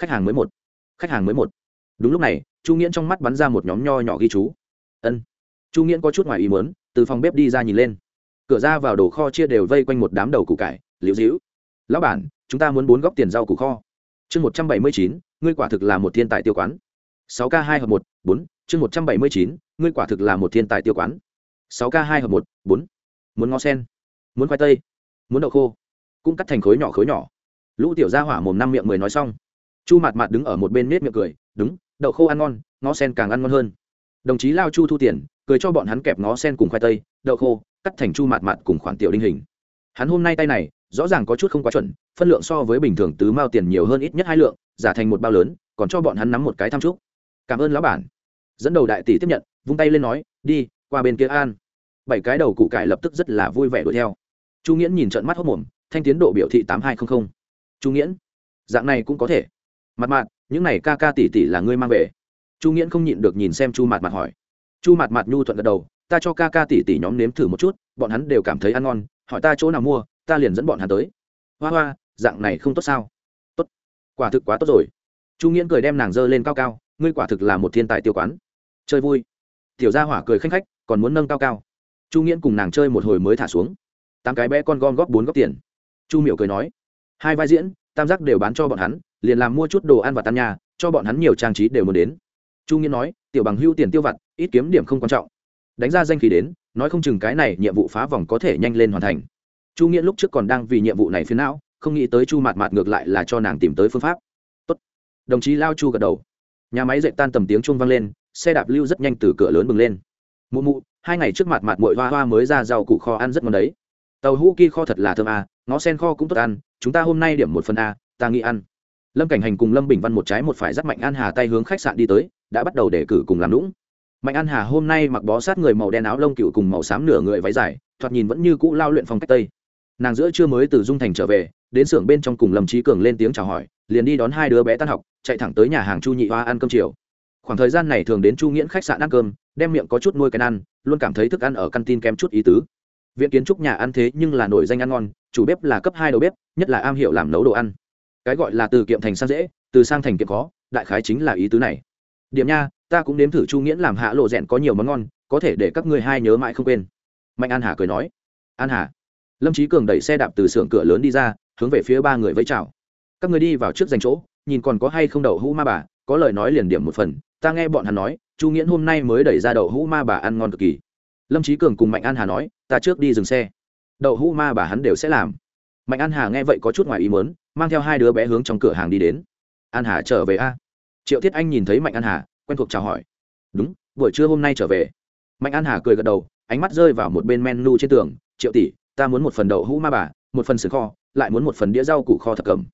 Khách hàng mới một. Khách hàng mới một. Đúng lúc này, chu nghiễn trong mắt bắn ra một nhóm nho nhỏ ghi chú. Ân. Chu nghiễn có chút ngoài ý muốn, từ phòng bếp đi ra nhìn lên cửa ra vào đồ kho chia đều vây quanh một đám đầu củ cải, liễu dĩu lão bản, chúng ta muốn bốn góc tiền rau củ kho. Chương một trăm bảy mươi chín, ngươi quả thực là một thiên tài tiêu quán. Sáu k hai hợp một, bốn, chương một trăm bảy mươi chín, ngươi quả thực là một thiên tài tiêu quán. Sáu k hai hợp một, bốn. Muốn ngó sen, muốn khoai tây, muốn đậu khô, cũng cắt thành khối nhỏ khối nhỏ. Lũ tiểu ra hỏa mồm năm miệng mười nói xong. Chu mạt mạt đứng ở một bên nết miệng cười, đúng, đậu khô ăn ngon, ngó sen càng ăn ngon hơn. Đồng chí lao chu thu tiền, cười cho bọn hắn kẹp ngó sen cùng khoai tây, đậu khô cắt thành chu mạt mạt cùng khoản tiểu đinh hình. Hắn hôm nay tay này, rõ ràng có chút không quá chuẩn, phân lượng so với bình thường tứ mao tiền nhiều hơn ít nhất hai lượng, giả thành một bao lớn, còn cho bọn hắn nắm một cái tham trúc. Cảm ơn lão bản. Dẫn đầu đại tỷ tiếp nhận, vung tay lên nói, đi, qua bên kia an. Bảy cái đầu cụ cải lập tức rất là vui vẻ đuổi theo. Chu nghiễn nhìn trận mắt hốc mồm, thanh tiến độ biểu thị tám hai trăm linh chu nghiễn, dạng này cũng có thể. Mặt mặt những này ca ca tỷ tỷ là ngươi mang về. Chu nghiễn không nhịn được nhìn xem chu mặt mặt hỏi. Chu mặt mặt nhu thuận gật đầu ta cho ca ca tỷ tỷ nhóm nếm thử một chút, bọn hắn đều cảm thấy ăn ngon, hỏi ta chỗ nào mua, ta liền dẫn bọn hắn tới. Hoa hoa, dạng này không tốt sao? Tốt. Quả thực quá tốt rồi. Chu nghiễn cười đem nàng dơ lên cao cao, ngươi quả thực là một thiên tài tiêu quán. Chơi vui. Tiểu gia hỏa cười khanh khách, còn muốn nâng cao cao. Chu nghiễn cùng nàng chơi một hồi mới thả xuống. Tám cái bé con gom góp bốn góp tiền. Chu miểu cười nói, hai vai diễn, tam giác đều bán cho bọn hắn, liền làm mua chút đồ ăn và tan nhà, cho bọn hắn nhiều trang trí đều muốn đến. Chu nghiễn nói, tiểu bằng hưu tiền tiêu vặt, ít kiếm điểm không quan trọng đánh ra danh khí đến nói không chừng cái này nhiệm vụ phá vòng có thể nhanh lên hoàn thành. Chu nghĩa lúc trước còn đang vì nhiệm vụ này phiến não không nghĩ tới chu mạt mạt ngược lại là cho nàng tìm tới phương pháp. Tốt. đồng chí lao chu gật đầu. Nhà máy dậy tan tầm tiếng chuông vang lên xe đạp lưu rất nhanh từ cửa lớn bừng lên. Mụ mụ hai ngày trước mặt mặt mội hoa hoa mới ra rau củ kho ăn rất ngon đấy. Tàu hũ ki kho thật là thơm à, ngó sen kho cũng tốt ăn chúng ta hôm nay điểm một phần a ta nghĩ ăn. Lâm cảnh hành cùng lâm bình văn một trái một phải rất mạnh an hà tay hướng khách sạn đi tới đã bắt đầu để cử cùng làm lũng mạnh an hà hôm nay mặc bó sát người màu đen áo lông cựu cùng màu xám nửa người váy dài, thoạt nhìn vẫn như cũ lao luyện phong cách tây. Nàng giữa chưa mới từ dung thành trở về, đến xưởng bên trong cùng lâm trí cường lên tiếng chào hỏi, liền đi đón hai đứa bé tan học, chạy thẳng tới nhà hàng chu nhị hoa ăn cơm chiều. Khoảng thời gian này thường đến chu nghiễn khách sạn ăn cơm, đem miệng có chút nuôi cái ăn, luôn cảm thấy thức ăn ở căn tin kém chút ý tứ. Viện kiến trúc nhà ăn thế nhưng là nổi danh ăn ngon, chủ bếp là cấp hai đầu bếp, nhất là am hiểu làm nấu đồ ăn. Cái gọi là từ kiệm thành sang dễ, từ sang thành kiệm khó, đại khái chính là ý tứ này. Điểm nha ta cũng nếm thử chu nghiễn làm hạ lộ rẽn có nhiều món ngon, có thể để các ngươi hai nhớ mãi không quên. Mạnh an hà cười nói. An hà. Lâm trí cường đẩy xe đạp từ xưởng cửa lớn đi ra, hướng về phía ba người vẫy chào. Các người đi vào trước dành chỗ, nhìn còn có hay không đậu hũ ma bà, có lời nói liền điểm một phần, ta nghe bọn hắn nói, chu nghiễn hôm nay mới đẩy ra đậu hũ ma bà ăn ngon cực kỳ. Lâm trí cường cùng mạnh an hà nói, ta trước đi dừng xe. Đậu hũ ma bà hắn đều sẽ làm. Mạnh an hà nghe vậy có chút ngoài ý mớn mang theo hai đứa bé hướng trong cửa hàng đi đến. An hà trở về a. Triệu thiết anh nhìn thấy mạnh an hà quen thuộc chào hỏi. Đúng, buổi trưa hôm nay trở về. Mạnh an hà cười gật đầu, ánh mắt rơi vào một bên menu trên tường. Triệu tỷ, ta muốn một phần đậu hũ ma bà, một phần sườn kho, lại muốn một phần đĩa rau củ kho thập cẩm.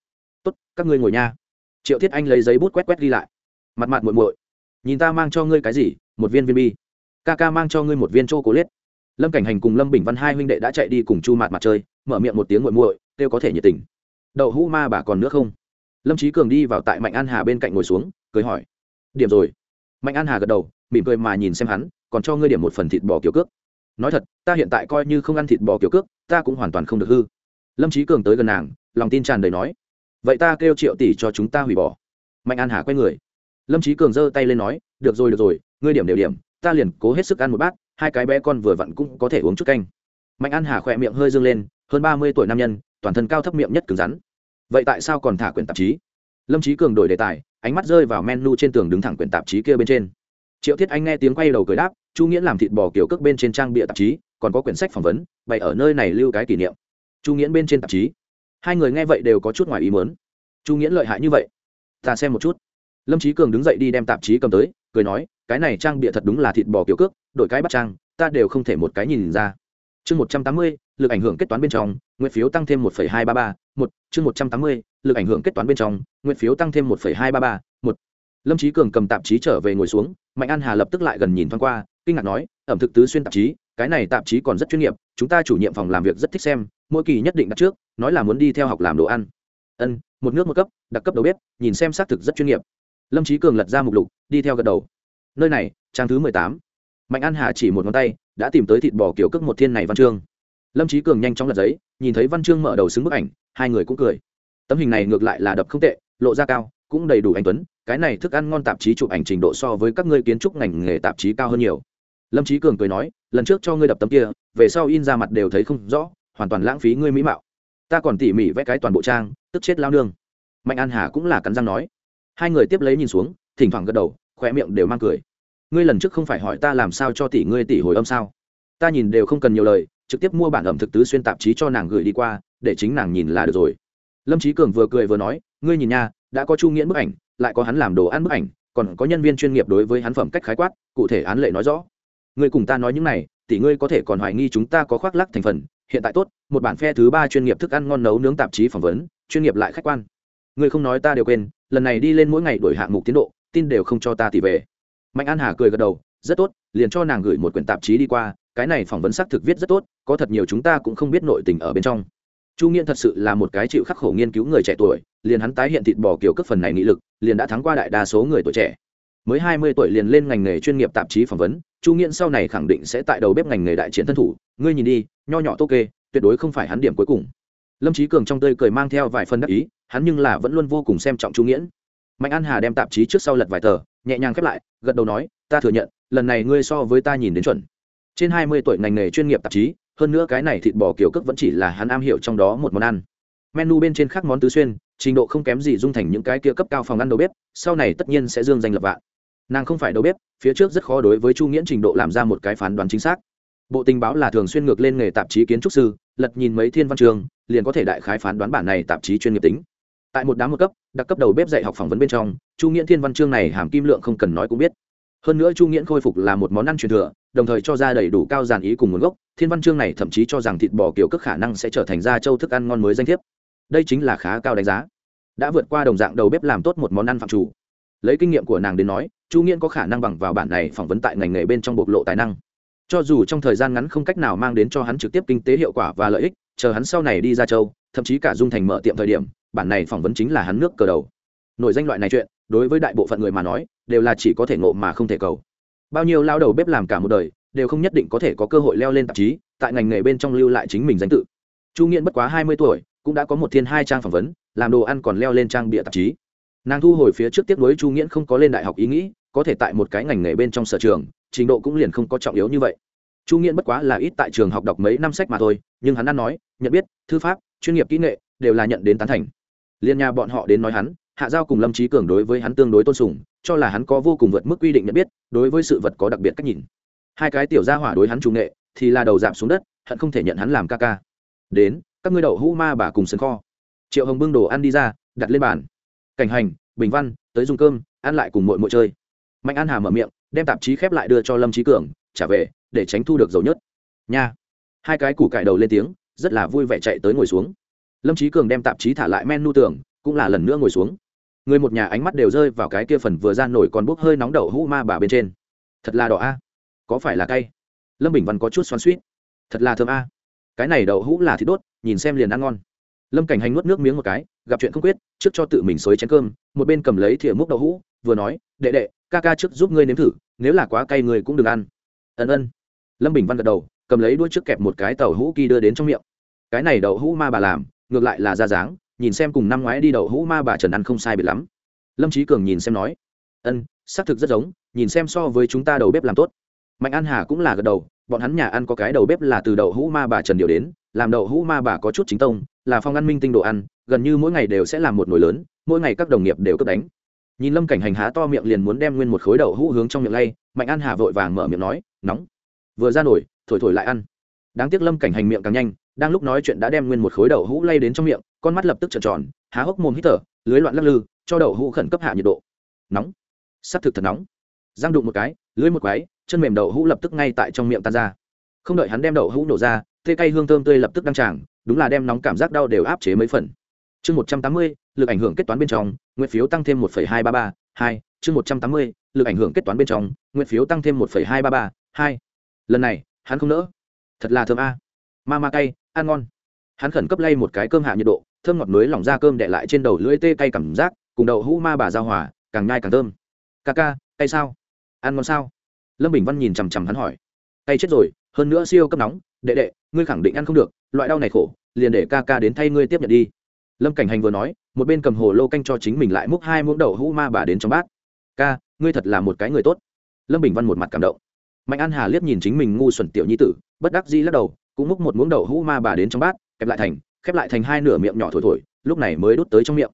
Tốt, các ngươi ngồi nha. Triệu thiết anh lấy giấy bút quét quét ghi lại. Mặt mặt muội muội, nhìn ta mang cho ngươi cái gì? Một viên viên bi. Ca ca mang cho ngươi một viên chô cố liết lâm cảnh hành cùng lâm bình văn hai huynh đệ đã chạy đi cùng chu mặt mặt chơi, mở miệng một tiếng muội muội, kêu có thể nhiệt tình. Đậu hũ ma bà còn nữa không? Lâm trí cường đi vào tại mạnh an hà bên cạnh ngồi xuống, cười hỏi. Điểm rồi mạnh an hà gật đầu, mỉm cười mà nhìn xem hắn, còn cho ngươi điểm một phần thịt bò kiểu cước. Nói thật, ta hiện tại coi như không ăn thịt bò kiểu cước, ta cũng hoàn toàn không được hư. Lâm trí cường tới gần nàng, lòng tin tràn đầy nói, vậy ta kêu triệu tỷ cho chúng ta hủy bỏ. Mạnh an hà quay người. Lâm trí cường giơ tay lên nói, được rồi được rồi, ngươi điểm đều điểm, ta liền cố hết sức ăn một bát, hai cái bé con vừa vặn cũng có thể uống chút canh. Mạnh an hà khỏe miệng hơi dương lên, hơn ba mươi tuổi nam nhân, toàn thân cao thấp miệng nhất cứng rắn. Vậy tại sao còn thả quyển tạp chí? Lâm trí cường đổi đề tài, ánh mắt rơi vào menu trên tường đứng thẳng quyển tạp chí kia bên trên. Triệu thiết anh nghe tiếng quay đầu cười đáp, chu nghĩa làm thịt bò kiểu cước bên trên trang bịa tạp chí, còn có quyển sách phỏng vấn, bày ở nơi này lưu cái kỷ niệm. Chu nghĩa bên trên tạp chí. Hai người nghe vậy đều có chút ngoài ý mớn chu nghĩa lợi hại như vậy? Ta xem một chút. Lâm trí cường đứng dậy đi đem tạp chí cầm tới, cười nói, cái này trang bịa thật đúng là thịt bò kiểu cước, đổi cái bắt trang, ta đều không thể một cái nhìn ra. Chương một trăm tám mươi, lực ảnh hưởng kết toán bên trong nguyện phiếu tăng thêm một hai ba ba một, chương một trăm tám mươi, lực ảnh hưởng kết toán bên trong, nguyện phiếu tăng thêm một hai ba ba, một. Lâm trí cường cầm tạp chí trở về ngồi xuống, mạnh an hà lập tức lại gần nhìn thoáng qua, kinh ngạc nói, ẩm thực tứ xuyên tạp chí, cái này tạp chí còn rất chuyên nghiệp, chúng ta chủ nhiệm phòng làm việc rất thích xem, mỗi kỳ nhất định đặt trước, nói là muốn đi theo học làm đồ ăn. Ân, một nước một cấp, đặc cấp đầu bếp, nhìn xem xác thực rất chuyên nghiệp. Lâm trí cường lật ra mục lục, đi theo gật đầu. Nơi này, trang thứ mười tám. Mạnh an hà chỉ một ngón tay, đã tìm tới thịt bò kiểu cước một thiên này văn chương lâm trí cường nhanh chóng lật giấy, nhìn thấy văn chương mở đầu xứng bức ảnh, hai người cũng cười. Tấm hình này ngược lại là đập không tệ, lộ ra cao, cũng đầy đủ anh tuấn, cái này thức ăn ngon tạp chí chụp ảnh trình độ so với các ngươi kiến trúc ngành nghề tạp chí cao hơn nhiều. Lâm trí cường cười nói, lần trước cho ngươi đập tấm kia, về sau in ra mặt đều thấy không rõ, hoàn toàn lãng phí ngươi mỹ mạo. Ta còn tỉ mỉ vẽ cái toàn bộ trang, tức chết lao nương. Mạnh an hà cũng là cắn răng nói. Hai người tiếp lấy nhìn xuống, thỉnh thoảng gật đầu khỏe miệng đều mang cười. Ngươi lần trước không phải hỏi ta làm sao cho tỷ ngươi tỷ hồi âm sao? Ta nhìn đều không cần nhiều lời trực tiếp mua bản ẩm thực tứ xuyên tạp chí cho nàng gửi đi qua, để chính nàng nhìn là được rồi. Lâm trí cường vừa cười vừa nói, ngươi nhìn nha, đã có chu nghiễn bức ảnh, lại có hắn làm đồ ăn bức ảnh, còn có nhân viên chuyên nghiệp đối với hắn phẩm cách khái quát, cụ thể án lệ nói rõ. Ngươi cùng ta nói những này, tỷ ngươi có thể còn hoài nghi chúng ta có khoác lắc thành phần, hiện tại tốt, một bản phe thứ ba chuyên nghiệp thức ăn ngon nấu nướng tạp chí phỏng vấn, chuyên nghiệp lại khách quan. Ngươi không nói ta đều quên, lần này đi lên mỗi ngày đổi hạng mục tiến độ, tin đều không cho ta tỷ về. Mạnh an hà cười gật đầu, rất tốt, liền cho nàng gửi một quyển tạp chí đi qua, cái này phỏng vấn xác thực viết rất tốt có thật nhiều chúng ta cũng không biết nội tình ở bên trong. Chu nghiên thật sự là một cái chịu khắc khổ nghiên cứu người trẻ tuổi, liền hắn tái hiện thịt bò kiểu cấp phần này nghị lực, liền đã thắng qua đại đa số người tuổi trẻ. Mới hai mươi tuổi liền lên ngành nghề chuyên nghiệp tạp chí phỏng vấn, chu nghiên sau này khẳng định sẽ tại đầu bếp ngành nghề đại chiến thân thủ. Ngươi nhìn đi, nho nhỏ tô kê, tuyệt đối không phải hắn điểm cuối cùng. Lâm trí cường trong tơi cười mang theo vài phần đắc ý, hắn nhưng là vẫn luôn vô cùng xem trọng chu nghiễn mạnh an hà đem tạp chí trước sau lật vài tờ, nhẹ nhàng khép lại, gật đầu nói, ta thừa nhận, lần này ngươi so với ta nhìn đến chuẩn. Trên hai mươi tuổi ngành nghề chuyên nghiệp tạp chí hơn nữa cái này thịt bò kiểu cước vẫn chỉ là hắn am hiểu trong đó một món ăn. Menu bên trên khác món tứ xuyên, trình độ không kém gì dung thành những cái kia cấp cao phòng ăn đầu bếp, sau này tất nhiên sẽ dương danh lập vạn. Nàng không phải đầu bếp, phía trước rất khó đối với chu nghiễn trình độ làm ra một cái phán đoán chính xác. Bộ tình báo là thường xuyên ngược lên nghề tạp chí kiến trúc sư, lật nhìn mấy thiên văn trường, liền có thể đại khái phán đoán bản này tạp chí chuyên nghiệp tính. Tại một đám một cấp, đặc cấp đầu bếp dạy học phỏng vấn bên trong, chu nghiễn thiên văn chương này hàm kim lượng không cần nói cũng biết. Hơn nữa chu nghiễn khôi phục là một món ăn truyền thừa, đồng thời cho ra đầy đủ cao giàn ý cùng nguồn gốc thiên văn chương này thậm chí cho rằng thịt bò kiểu cước khả năng sẽ trở thành gia châu thức ăn ngon mới danh thiếp. Đây chính là khá cao đánh giá. Đã vượt qua đồng dạng đầu bếp làm tốt một món ăn phạm chủ. Lấy kinh nghiệm của nàng đến nói, chu nghiễn có khả năng bằng vào bản này phỏng vấn tại ngành nghề bên trong bộc lộ tài năng. Cho dù trong thời gian ngắn không cách nào mang đến cho hắn trực tiếp kinh tế hiệu quả và lợi ích, chờ hắn sau này đi ra châu, thậm chí cả dung thành mở tiệm thời điểm, bản này phỏng vấn chính là hắn nước cờ đầu. Nổi danh loại này chuyện, đối với đại bộ phận người mà nói, đều là chỉ có thể ngộ mà không thể cầu. Bao nhiêu lao đầu bếp làm cả một đời đều không nhất định có thể có cơ hội leo lên tạp chí, tại ngành nghề bên trong lưu lại chính mình danh tự. Chu nghiễn bất quá hai mươi tuổi, cũng đã có một thiên hai trang phỏng vấn, làm đồ ăn còn leo lên trang bịa tạp chí. Nàng thu hồi phía trước tiếp nối chu nghiễn không có lên đại học ý nghĩ, có thể tại một cái ngành nghề bên trong sở trường, trình độ cũng liền không có trọng yếu như vậy. Chu nghiễn bất quá là ít tại trường học đọc mấy năm sách mà thôi, nhưng hắn ăn nói, nhận biết, thư pháp, chuyên nghiệp kỹ nghệ, đều là nhận đến tán thành. Liên nhà bọn họ đến nói hắn, hạ giao cùng lâm trí cường đối với hắn tương đối tôn sùng, cho là hắn có vô cùng vượt mức quy định nhận biết, đối với sự vật có đặc biệt cách nhìn hai cái tiểu gia hỏa đối hắn trung nghệ thì là đầu giảm xuống đất hận không thể nhận hắn làm ca ca. Đến các ngươi đậu hũ ma bà cùng sân kho. Triệu hồng bưng đồ ăn đi ra đặt lên bàn. Cảnh hành bình văn tới dùng cơm ăn lại cùng mội mội chơi. Mạnh an hà mở miệng đem tạp chí khép lại đưa cho lâm trí cường trả về để tránh thu được dầu nhất. Nha. Hai cái củ cải đầu lên tiếng rất là vui vẻ chạy tới ngồi xuống. Lâm trí cường đem tạp chí thả lại men nu tưởng, cũng là lần nữa ngồi xuống. Người một nhà ánh mắt đều rơi vào cái kia phần vừa ra nổi còn bốc hơi nóng đậu hũ ma bà bên trên. Thật là đỏ a có phải là cay? Lâm bình văn có chút xoắn suýt thật là thơm a. Cái này đậu hũ là thịt đốt, nhìn xem liền ăn ngon. Lâm cảnh hành nuốt nước miếng một cái, gặp chuyện không quyết, trước cho tự mình xối chén cơm, một bên cầm lấy thìa múc đậu hũ, vừa nói, đệ đệ, ca ca trước giúp ngươi nếm thử, nếu là quá cay người cũng đừng ăn. Ân ân. Lâm bình văn gật đầu, cầm lấy đuôi trước kẹp một cái tàu hũ kỳ đưa đến trong miệng. Cái này đậu hũ ma bà làm, ngược lại là ra dáng, nhìn xem cùng năm ngoái đi đậu hũ ma bà trần ăn không sai biệt lắm. Lâm trí cường nhìn xem nói, ân, xác thực rất giống, nhìn xem so với chúng ta đầu bếp làm tốt mạnh an hà cũng là gật đầu, bọn hắn nhà ăn có cái đầu bếp là từ đậu hũ ma bà trần điều đến, làm đậu hũ ma bà có chút chính tông, là phong ăn minh tinh đồ ăn, gần như mỗi ngày đều sẽ làm một nồi lớn, mỗi ngày các đồng nghiệp đều cất đánh. Nhìn lâm cảnh hành há to miệng liền muốn đem nguyên một khối đậu hũ hướng trong miệng lay, mạnh an hà vội vàng mở miệng nói, nóng. Vừa ra nổi thổi thổi lại ăn. Đáng tiếc lâm cảnh hành miệng càng nhanh, đang lúc nói chuyện đã đem nguyên một khối đậu hũ lay đến trong miệng, con mắt lập tức trợn tròn, há hốc mồm hít thở, lưới loạn lắc lư, cho đậu hũ khẩn cấp hạ nhiệt độ. Nóng. S ắ c thực thật nóng. Giang đụng một cái, lưới một quái chân mềm đậu hũ lập tức ngay tại trong miệng tan ra. Không đợi hắn đem đậu hũ nổ ra tê cay hương thơm tươi lập tức đăng tràng, đúng là đem nóng cảm giác đau đều áp chế mấy phần. Chương một trăm tám mươi, lực ảnh hưởng kết toán bên trong, nguyện phiếu tăng thêm một hai ba ba, hai, chương một trăm tám mươi, lực ảnh hưởng kết toán bên trong, nguyện phiếu tăng thêm một hai ba ba, hai. Lần này, hắn không nỡ. Thật là thơm a. Ma ma cay, ăn ngon. Hắn khẩn cấp lay một cái cơm hạ nhiệt độ, thơm ngọt mới lỏng ra cơm để lại trên đầu lưỡi tê cay cảm giác, cùng đậu hũ ma bà giao hòa, càng nhai càng thơm. Ca ca, cay sao? Ăn ngon sao? Lâm bình văn nhìn chằm chằm hắn hỏi. Tay chết rồi, hơn nữa siêu cấp nóng, đệ đệ, ngươi khẳng định ăn không được, loại đau này khổ, liền để ca ca đến thay ngươi tiếp nhận đi. Lâm cảnh hành vừa nói, một bên cầm hồ lô canh cho chính mình lại múc hai muỗng đậu hũ ma bà đến trong bát. Ca, ngươi thật là một cái người tốt. Lâm bình văn một mặt cảm động. Mạnh an hà liếc nhìn chính mình ngu xuẩn tiểu nhi tử, bất đắc dĩ lắc đầu, cũng múc một muỗng đậu hũ ma bà đến trong bát, kẹp lại thành, khép lại thành hai nửa miệng nhỏ thổi thổi, lúc này mới đút tới trong miệng.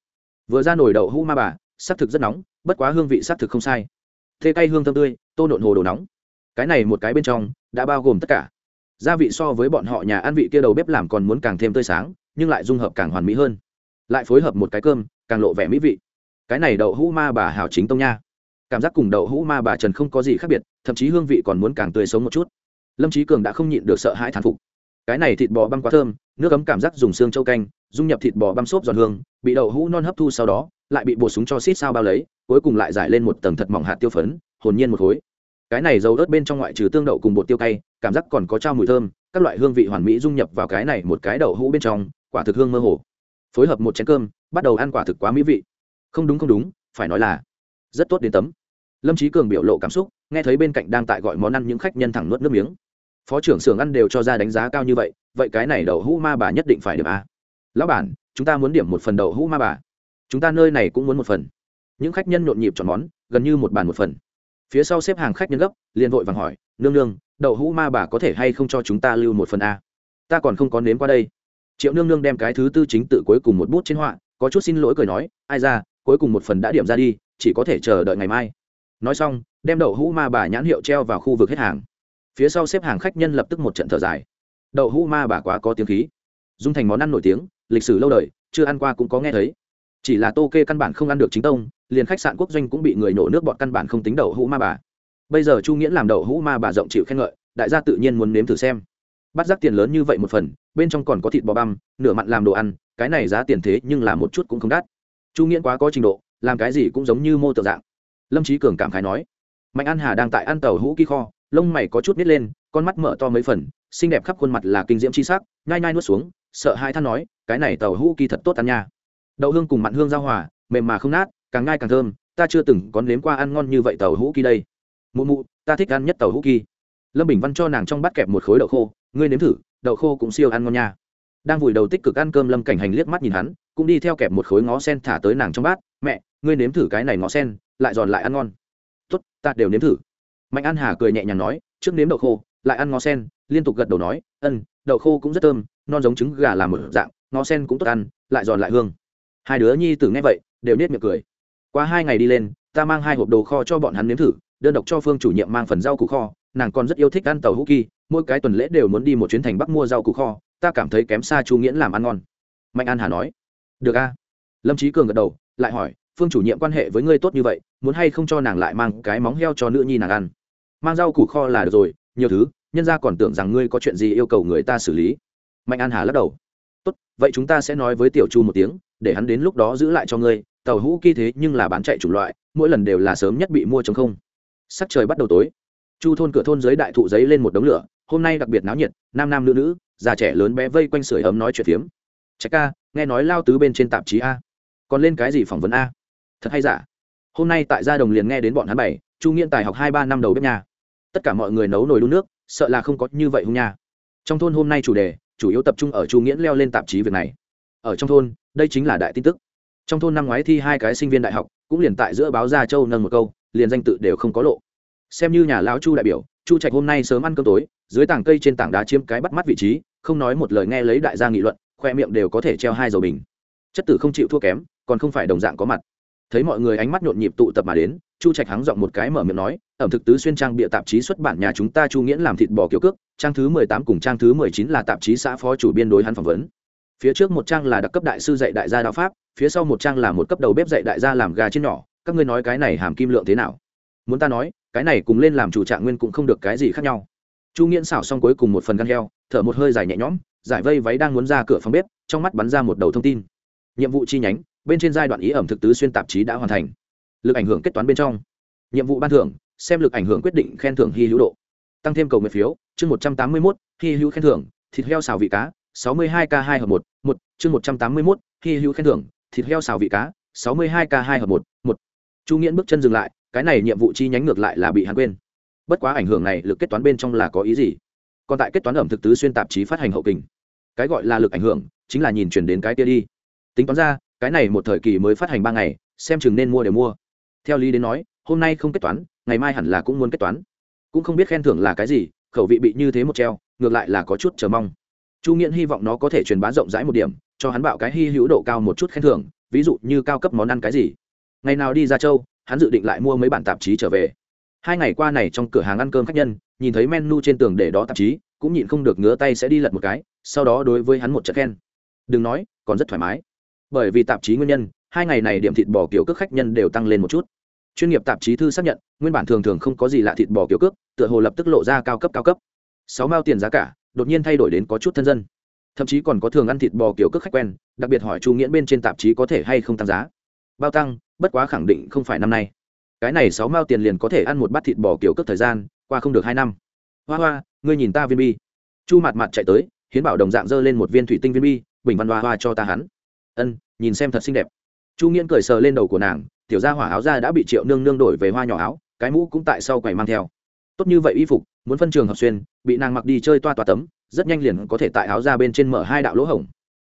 Vừa ra nồi đậu hũ ma bà s ắ c thực rất nóng, bất quá hương vị s ắ c thực không sai thê cay hương thơm tươi, tô nộn hồ đồ nóng. Cái này một cái bên trong đã bao gồm tất cả. Gia vị so với bọn họ nhà ăn vị kia đầu bếp làm còn muốn càng thêm tươi sáng, nhưng lại dung hợp càng hoàn mỹ hơn. Lại phối hợp một cái cơm, càng lộ vẻ mỹ vị. Cái này đậu hũ ma bà hào chính tông nha. Cảm giác cùng đậu hũ ma bà trần không có gì khác biệt, thậm chí hương vị còn muốn càng tươi sống một chút. Lâm trí cường đã không nhịn được sợ hãi thán phục. Cái này thịt bò băng quá thơm, nước ấm cảm giác dùng xương châu canh dung nhập thịt bò băm xốp giòn hương, bị đậu hũ non hấp thu sau đó, lại bị bột súng cho xít sao bao lấy, cuối cùng lại giải lên một tầng thật mỏng hạt tiêu phấn, hồn nhiên một khối. Cái này dầu ớt bên trong ngoại trừ tương đậu cùng bột tiêu cay, cảm giác còn có trao mùi thơm, các loại hương vị hoàn mỹ dung nhập vào cái này một cái đậu hũ bên trong, quả thực hương mơ hồ. Phối hợp một chén cơm, bắt đầu ăn quả thực quá mỹ vị. Không đúng không đúng, phải nói là rất tốt đến tấm. Lâm trí cường biểu lộ cảm xúc, nghe thấy bên cạnh đang tại gọi món ăn những khách nhân thẳng nuốt nước miếng. Phó trưởng xưởng ăn đều cho ra đánh giá cao như vậy vậy cái này đậu hũ ma bà nhất định phải được a lão bản, chúng ta muốn điểm một phần đậu hũ ma bà. Chúng ta nơi này cũng muốn một phần. Những khách nhân nhộn nhịp chọn món, gần như một bàn một phần. Phía sau xếp hàng khách nhân gấp, liền vội vàng hỏi, nương nương, đậu hũ ma bà có thể hay không cho chúng ta lưu một phần a? Ta còn không có nếm qua đây. Triệu nương nương đem cái thứ tư chính tự cuối cùng một bút trên họa, có chút xin lỗi cười nói, ai ra, cuối cùng một phần đã điểm ra đi, chỉ có thể chờ đợi ngày mai. Nói xong, đem đậu hũ ma bà nhãn hiệu treo vào khu vực hết hàng. Phía sau xếp hàng khách nhân lập tức một trận thở dài. Đậu hũ ma bà quá có tiếng khí. Dung thành món ăn nổi tiếng lịch sử lâu đời, chưa ăn qua cũng có nghe thấy. Chỉ là tô kê căn bản không ăn được chính tông, liền khách sạn quốc doanh cũng bị người nổ nước bọn căn bản không tính đậu hũ ma bà. Bây giờ chu nghiễn làm đậu hũ ma bà rộng chịu khen ngợi, đại gia tự nhiên muốn nếm thử xem. Bắt rác tiền lớn như vậy một phần, bên trong còn có thịt bò băm, nửa mặn làm đồ ăn, cái này giá tiền thế nhưng là một chút cũng không đắt. Chu nghiễn quá có trình độ, làm cái gì cũng giống như mô tượng dạng. Lâm trí cường cảm khái nói, mạnh an hà đang tại ăn tàu hũ ký kho, lông mày có chút nít lên, con mắt mở to mấy phần, xinh đẹp khắp khuôn mặt là kinh diễm c h i s ắ c nhai nhai nuốt xuống, sợ hai than nói cái này tàu hũ kỳ thật tốt ăn nha. Đậu hương cùng mặn hương giao hòa, mềm mà không nát, càng ngai càng thơm, ta chưa từng có nếm qua ăn ngon như vậy tàu hũ kỳ đây. Mụ mụ, ta thích ăn nhất tàu hũ kỳ. Lâm bình văn cho nàng trong bát kẹp một khối đậu khô, ngươi nếm thử, đậu khô cũng siêu ăn ngon nha. Đang vùi đầu tích cực ăn cơm lâm cảnh hành liếc mắt nhìn hắn, cũng đi theo kẹp một khối ngó sen thả tới nàng trong bát, mẹ, ngươi nếm thử cái này ngó sen, lại giòn lại ăn ngon. Tốt, ta đều nếm thử. Mạnh an hà cười nhẹ nhàng nói, trước nếm đậu khô, lại ăn ngó sen. Liên tục gật đầu nói ân đậu khô cũng rất thơm, non giống trứng gà làm một dạng ngó sen cũng tốt ăn, lại giòn lại hương. Hai đứa nhi tử nghe vậy, đều nết miệng cười. Qua hai ngày đi lên, ta mang hai hộp đồ kho cho bọn hắn nếm thử, đơn độc cho phương chủ nhiệm mang phần rau củ kho, nàng còn rất yêu thích ăn tàu hữu kỳ, mỗi cái tuần lễ đều muốn đi một chuyến thành bắc mua rau củ kho, ta cảm thấy kém xa chu nghiễn làm ăn ngon. Mạnh an hà nói, được a. Lâm trí cường gật đầu, lại hỏi, phương chủ nhiệm quan hệ với ngươi tốt như vậy, muốn hay không cho nàng lại mang cái móng heo cho nữ nhi nàng ăn? Mang rau củ kho là được rồi, nhiều thứ, nhân ra còn tưởng rằng ngươi có chuyện gì yêu cầu người ta xử lý. Mạnh an hà lắc đầu tốt, vậy chúng ta sẽ nói với tiểu chu một tiếng, để hắn đến lúc đó giữ lại cho ngươi, tàu hũ kỳ thế nhưng là bán chạy chủng loại, mỗi lần đều là sớm nhất bị mua chống không. Sắc trời bắt đầu tối. Chu thôn cửa thôn dưới đại thụ giấy lên một đống lửa, hôm nay đặc biệt náo nhiệt, nam nam nữ nữ, già trẻ lớn bé vây quanh sưởi ấm nói chuyện phiếm. Trạch ca, nghe nói lao tứ bên trên tạp chí a. Còn lên cái gì phỏng vấn a? Thật hay giả? Hôm nay tại gia đồng liền nghe đến bọn hắn bảy chu nghiện tài học hai ba năm đầu bếp nhà. Tất cả mọi người nấu nồi đun nước, sợ là không có như vậy hung nha. Trong thôn hôm nay chủ đề chủ yếu tập trung ở chu nghiễn leo lên tạp chí việc này. Ở trong thôn, đây chính là đại tin tức. Trong thôn năm ngoái thi hai cái sinh viên đại học, cũng liền tại giữa báo gia châu nâng một câu, liền danh tự đều không có lộ. Xem như nhà lão chu đại biểu, chu trạch hôm nay sớm ăn cơm tối, dưới tảng cây trên tảng đá chiếm cái bắt mắt vị trí, không nói một lời nghe lấy đại gia nghị luận, khoe miệng đều có thể treo hai dầu bình. Chất tử không chịu thua kém, còn không phải đồng dạng có mặt. Thấy mọi người ánh mắt nhộn nhịp tụ tập mà đến, chu trạch hắng giọng một cái mở miệng nói ẩm thực tứ xuyên trang bịa tạp chí xuất bản nhà chúng ta chu nghiễn làm thịt bò kiểu cước, trang thứ mười tám cùng trang thứ mười chín là tạp chí xã phó chủ biên đối hắn phỏng vấn. Phía trước một trang là đặc cấp đại sư dạy đại gia đạo pháp, phía sau một trang là một cấp đầu bếp dạy đại gia làm gà trên nhỏ, các ngươi nói cái này hàm kim lượng thế nào? Muốn ta nói, cái này cùng lên làm chủ trạng nguyên cũng không được cái gì khác nhau. Chu nghiễn xảo xong cuối cùng một phần gan heo, thở một hơi dài nhẹ nhõm, giải vây váy đang muốn ra cửa phòng bếp, trong mắt bắn ra một đầu thông tin. Nhiệm vụ chi nhánh, bên trên giai đoạn ý ẩm thực tứ xuyên tạp chí đã hoàn thành. Lực ảnh hưởng kết toán bên trong. Nhiệm vụ ban thưởng xem lực ảnh hưởng quyết định khen thưởng hy hữu độ. Tăng thêm cầu nguyện phiếu, chương một trăm tám mươi mốt, hy hữu khen thưởng, thịt heo xào vị cá, sáu mươi hai k hai hợp một một, chương một trăm tám mươi mốt, hy hữu khen thưởng, thịt heo xào vị cá, sáu mươi hai k hai hợp một một. Chu nghiễn bước chân dừng lại, cái này nhiệm vụ chi nhánh ngược lại là bị hắn quên. Bất quá ảnh hưởng này lực kết toán bên trong là có ý gì? Còn tại kết toán ẩm thực tứ xuyên tạp chí phát hành hậu kình. Cái gọi là lực ảnh hưởng, chính là nhìn chuyển đến cái kia đi. Tính toán ra, cái này một thời kỳ mới phát hành ba ngày, xem chừng nên mua để mua. Theo lý đến nói hôm nay không kết toán, ngày mai hẳn là cũng muốn kết toán. Cũng không biết khen thưởng là cái gì, khẩu vị bị như thế một treo, ngược lại là có chút chờ mong. Chu nghiễn hy vọng nó có thể truyền bá rộng rãi một điểm, cho hắn bạo cái hy hữu độ cao một chút khen thưởng, ví dụ như cao cấp món ăn cái gì. Ngày nào đi ra châu, hắn dự định lại mua mấy bản tạp chí trở về. Hai ngày qua này trong cửa hàng ăn cơm khách nhân, nhìn thấy menu trên tường để đó tạp chí, cũng nhịn không được ngứa tay sẽ đi lật một cái, sau đó đối với hắn một trận khen. Đừng nói, còn rất thoải mái. Bởi vì tạp chí nguyên nhân, hai ngày này điểm thịt bò kiểu cước khách nhân đều tăng lên một chút chuyên nghiệp tạp chí thư xác nhận, nguyên bản thường thường không có gì lạ thịt bò kiểu cước, tựa hồ lập tức lộ ra cao cấp cao cấp. Sáu mao tiền giá cả, đột nhiên thay đổi đến có chút thân dân. Thậm chí còn có thường ăn thịt bò kiểu cước khách quen, đặc biệt hỏi chu nghiễn bên trên tạp chí có thể hay không tăng giá. Bao tăng, bất quá khẳng định không phải năm nay. Cái này sáu mao tiền liền có thể ăn một bát thịt bò kiểu cước thời gian, qua không được hai năm. Hoa hoa, ngươi nhìn ta viên bi. Chu mặt mặt chạy tới, hiến bảo đồng dạng dơ lên một viên thủy tinh viên bi, bình văn hoa hoa cho ta hắn. Ân, nhìn xem thật xinh đẹp chu nghiễn cười sờ lên đầu của nàng, tiểu gia hỏa áo ra đã bị triệu nương nương đổi về hoa nhỏ áo, cái mũ cũng tại sau quầy mang theo. Tốt như vậy y phục, muốn phân trường hợp xuyên, bị nàng mặc đi chơi toa toa tấm, rất nhanh liền có thể tại áo ra bên trên mở hai đạo lỗ hổng.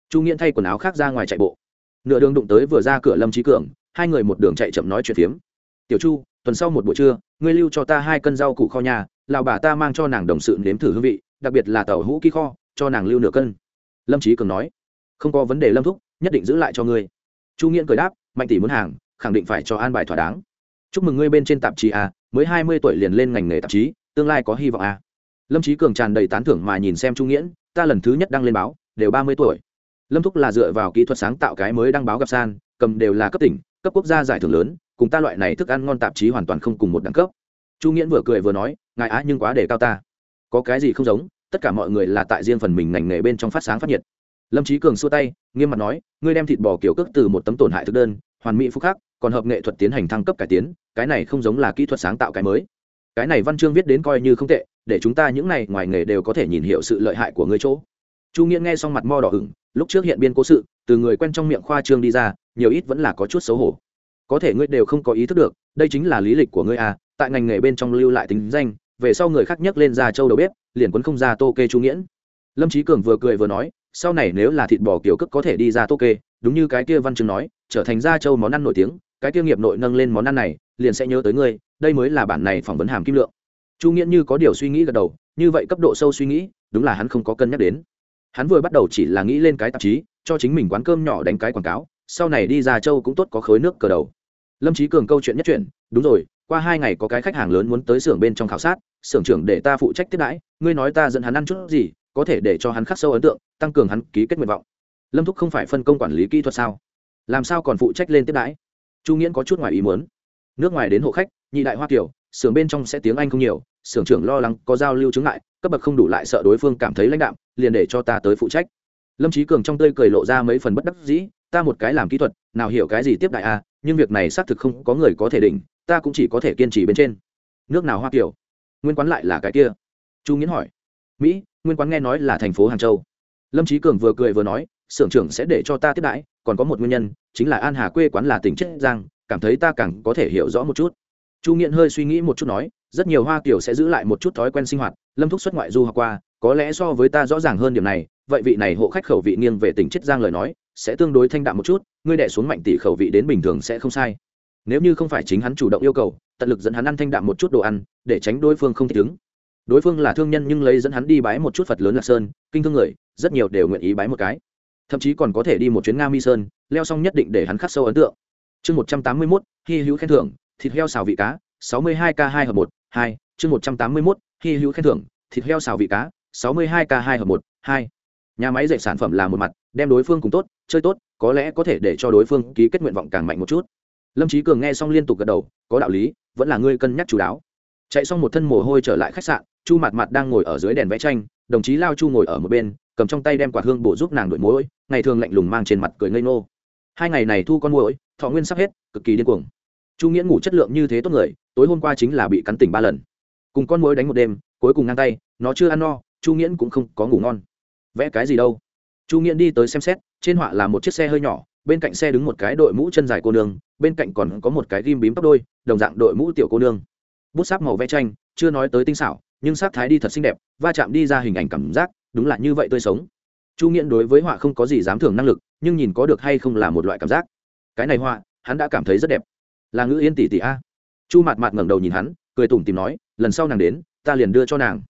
Chu nghiễn thay quần áo khác ra ngoài chạy bộ. Nửa đường đụng tới vừa ra cửa lâm trí cường, hai người một đường chạy chậm nói chuyện phiếm. Tiểu chu, tuần sau một buổi trưa, ngươi lưu cho ta hai cân rau củ kho nhà lào bà ta mang cho nàng đồng sự nếm thử hương vị, đặc biệt là tàu hũ ký kho, cho nàng lưu nửa cân. Lâm trí cường nói. Không có vấn đề lâm thúc, nhất định giữ lại cho ngươi chu nghiễn cười đáp, mạnh tỷ muốn hàng, khẳng định phải cho an bài thỏa đáng. Chúc mừng ngươi bên trên tạp chí a, mới hai mươi tuổi liền lên ngành nghề tạp chí, tương lai có hy vọng a. Lâm trí cường tràn đầy tán thưởng mà nhìn xem chu nghiễn, ta lần thứ nhất đăng lên báo, đều ba mươi tuổi. Lâm thúc là dựa vào kỹ thuật sáng tạo cái mới đăng báo gặp san, cầm đều là cấp tỉnh, cấp quốc gia giải thưởng lớn, cùng ta loại này thức ăn ngon tạp chí hoàn toàn không cùng một đẳng cấp. Chu nghiễn vừa cười vừa nói, ngài á nhưng quá để cao ta. Có cái gì không giống, tất cả mọi người là tại riêng phần mình ngành nghề bên trong phát sáng phát nhiệt lâm trí cường xua tay, nghiêm mặt nói, ngươi đem thịt bò kiểu cước từ một tấm tổn hại thực đơn, hoàn mỹ phúc khắc, còn hợp nghệ thuật tiến hành thăng cấp cải tiến, cái này không giống là kỹ thuật sáng tạo cái mới. Cái này văn chương viết đến coi như không tệ, để chúng ta những này ngoài nghề đều có thể nhìn hiểu sự lợi hại của ngươi chỗ. Chu nghĩa nghe xong mặt mo đỏ hửng lúc trước hiện biên cố sự, từ người quen trong miệng khoa trương đi ra, nhiều ít vẫn là có chút xấu hổ. Có thể ngươi đều không có ý thức được, đây chính là lý lịch của ngươi à tại ngành nghề bên trong lưu lại tính danh, về sau người khác nhắc lên ra châu đầu bếp, liền quấn không ra tô kê chu nghiễn lâm trí cường vừa cười vừa nói, sau này nếu là thịt bò kiểu cước có thể đi ra tô kê đúng như cái kia văn chương nói, trở thành gia châu món ăn nổi tiếng, cái kia nghiệp nội nâng lên món ăn này, liền sẽ nhớ tới ngươi, đây mới là bản này phỏng vấn hàm kim lượng. Chu nghĩa như có điều suy nghĩ gật đầu, như vậy cấp độ sâu suy nghĩ, đúng là hắn không có cân nhắc đến. Hắn vừa bắt đầu chỉ là nghĩ lên cái tạp chí, cho chính mình quán cơm nhỏ đánh cái quảng cáo, sau này đi ra châu cũng tốt có khối nước cờ đầu. Lâm trí cường câu chuyện nhất chuyện, đúng rồi, qua hai ngày có cái khách hàng lớn muốn tới xưởng bên trong khảo sát, xưởng trưởng để ta phụ trách tiếp đãi, ngươi nói ta dẫn hắn ăn chút gì có thể để cho hắn khắc sâu ấn tượng, tăng cường hắn ký kết nguyện vọng. Lâm thúc không phải phân công quản lý kỹ thuật sao? Làm sao còn phụ trách lên tiếp đãi? Chu nghiễn có chút ngoài ý muốn. Nước ngoài đến hộ khách, nhị đại hoa kiều xưởng bên trong sẽ tiếng anh không nhiều, xưởng trưởng lo lắng có giao lưu chứng lại cấp bậc không đủ lại sợ đối phương cảm thấy lãnh đạm, liền để cho ta tới phụ trách. Lâm trí cường trong tươi cười lộ ra mấy phần bất đắc dĩ, ta một cái làm kỹ thuật, nào hiểu cái gì tiếp đại a nhưng việc này xác thực không có người có thể đỉnh, ta cũng chỉ có thể kiên trì bên trên. Nước nào hoa kiều nguyên quán lại là cái kia? Chu nghiễn hỏi. Mỹ nguyên quán nghe nói là thành phố hàng châu. Lâm trí cường vừa cười vừa nói xưởng trưởng sẽ để cho ta tiếp đãi, còn có một nguyên nhân, chính là an hà quê quán là tỉnh chiết giang, cảm thấy ta càng có thể hiểu rõ một chút. Chu nghiện hơi suy nghĩ một chút nói, rất nhiều hoa kiểu sẽ giữ lại một chút thói quen sinh hoạt, lâm thúc xuất ngoại du học qua, có lẽ so với ta rõ ràng hơn điểm này, vậy vị này hộ khách khẩu vị nghiêng về tỉnh chiết giang lời nói, sẽ tương đối thanh đạm một chút, ngươi đẻ xuống mạnh tỷ khẩu vị đến bình thường sẽ không sai. Nếu như không phải chính hắn chủ động yêu cầu, tận lực dẫn hắn ăn thanh đạm một chút đồ ăn, để tránh đối phương không thích ứng đối phương là thương nhân nhưng lấy dẫn hắn đi bái một chút phật lớn lạc sơn, kinh thương người, rất nhiều đều nguyện ý bái một cái. Thậm chí còn có thể đi một chuyến nga mi sơn, leo xong nhất định để hắn khắc sâu ấn tượng. Chương một trăm tám mươi mốt, hy hữu khen thưởng, thịt heo xào vị cá, sáu mươi hai k hai hợp một, hai, chương một trăm tám mươi mốt, hy hữu khen thưởng, thịt heo xào vị cá, sáu mươi hai k hai hợp một, hai. Nhà máy dạy sản phẩm là một mặt, đem đối phương cùng tốt, chơi tốt, có lẽ có thể để cho đối phương ký kết nguyện vọng càng mạnh một chút. Lâm trí cường nghe xong liên tục gật đầu, có đạo lý, vẫn là ngươi cân nhắc chú đáo chạy xong một thân mồ hôi trở lại khách sạn, chu mặt mặt đang ngồi ở dưới đèn vẽ tranh, đồng chí lao chu ngồi ở một bên, cầm trong tay đem quạt hương bổ giúp nàng đổi mối ngày thường lạnh lùng mang trên mặt cười ngây ngô. Hai ngày này thu con muỗi, thọ nguyên sắp hết, cực kỳ điên cuồng. Chu nghĩa ngủ chất lượng như thế tốt người, tối hôm qua chính là bị cắn tỉnh ba lần. Cùng con muỗi đánh một đêm, cuối cùng ngang tay, nó chưa ăn no, chu nghĩa cũng không có ngủ ngon. Vẽ cái gì đâu? Chu nghĩa đi tới xem xét, trên họa là một chiếc xe hơi nhỏ, bên cạnh xe đứng một cái đội mũ chân dài cô nương, bên cạnh còn có một cái ghim bím tóc đôi, đồng dạng đội mũ tiểu cô nương bút sáp màu vẽ tranh, chưa nói tới tinh xảo, nhưng sắc thái đi thật xinh đẹp, va chạm đi ra hình ảnh cảm giác, đúng là như vậy tươi sống. Chu nghiễn đối với họa không có gì dám thưởng năng lực, nhưng nhìn có được hay không là một loại cảm giác. Cái này họa, hắn đã cảm thấy rất đẹp. Là ngữ yên tỷ tỷ a. Chu mạt mạt ngẩng đầu nhìn hắn, cười tủm tìm nói, lần sau nàng đến, ta liền đưa cho nàng.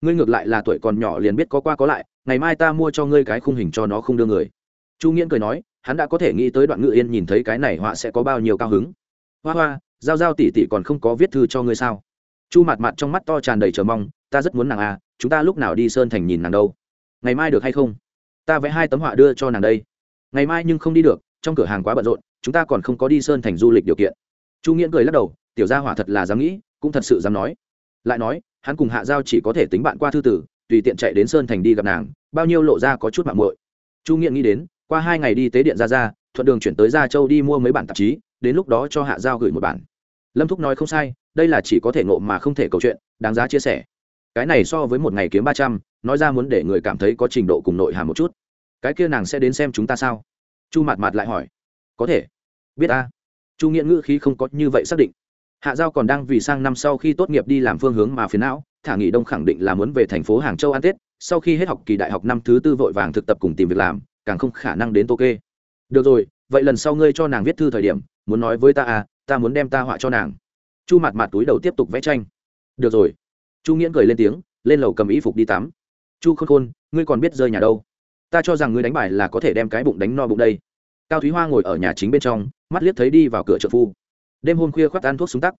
Ngươi ngược lại là tuổi còn nhỏ liền biết có qua có lại, ngày mai ta mua cho ngươi cái khung hình cho nó không đưa người. Chu nghiễn cười nói, hắn đã có thể nghĩ tới đoạn ngữ yên nhìn thấy cái này họa sẽ có bao nhiêu cao hứng. Hoa hoa giao giao tỷ tỷ còn không có viết thư cho ngươi sao? Chu mặt mặt trong mắt to tràn đầy chờ mong, ta rất muốn nàng à chúng ta lúc nào đi sơn thành nhìn nàng đâu? Ngày mai được hay không? Ta vẽ hai tấm họa đưa cho nàng đây. Ngày mai nhưng không đi được, trong cửa hàng quá bận rộn, chúng ta còn không có đi sơn thành du lịch điều kiện. Chu nghiễn cười lắc đầu, tiểu gia hỏa thật là dám nghĩ, cũng thật sự dám nói. Lại nói, hắn cùng hạ giao chỉ có thể tính bạn qua thư tử, tùy tiện chạy đến sơn thành đi gặp nàng, bao nhiêu lộ ra có chút mạng muội. Chu nghiện nghĩ đến, qua hai ngày đi tế điện ra ra, thuận đường chuyển tới gia châu đi mua mấy bản tạp chí đến lúc đó cho hạ giao gửi một bản. Lâm thúc nói không sai, đây là chỉ có thể ngộ mà không thể cầu chuyện, đáng giá chia sẻ. Cái này so với một ngày kiếm ba trăm, nói ra muốn để người cảm thấy có trình độ cùng nội hàm một chút. Cái kia nàng sẽ đến xem chúng ta sao? Chu mạt mạt lại hỏi. Có thể. Biết ta. chu nghiện ngữ khí không có như vậy xác định. Hạ giao còn đang vì sang năm sau khi tốt nghiệp đi làm phương hướng mà phiến não, thả nghỉ đông khẳng định là muốn về thành phố hàng châu ăn tết, sau khi hết học kỳ đại học năm thứ tư vội vàng thực tập cùng tìm việc làm, càng không khả năng đến tô kê. Được rồi, vậy lần sau ngươi cho nàng viết thư thời điểm muốn nói với ta à ta muốn đem ta họa cho nàng. Chu mặt mặt túi đầu tiếp tục vẽ tranh. Được rồi. Chu nghiễn cười lên tiếng, lên lầu cầm y phục đi tắm. Chu khôn khôn, ngươi còn biết rơi nhà đâu? Ta cho rằng ngươi đánh bài là có thể đem cái bụng đánh no bụng đây. Cao thúy hoa ngồi ở nhà chính bên trong, mắt liếc thấy đi vào cửa trợ phu. Đêm hôm khuya khoác ăn thuốc súng tắc.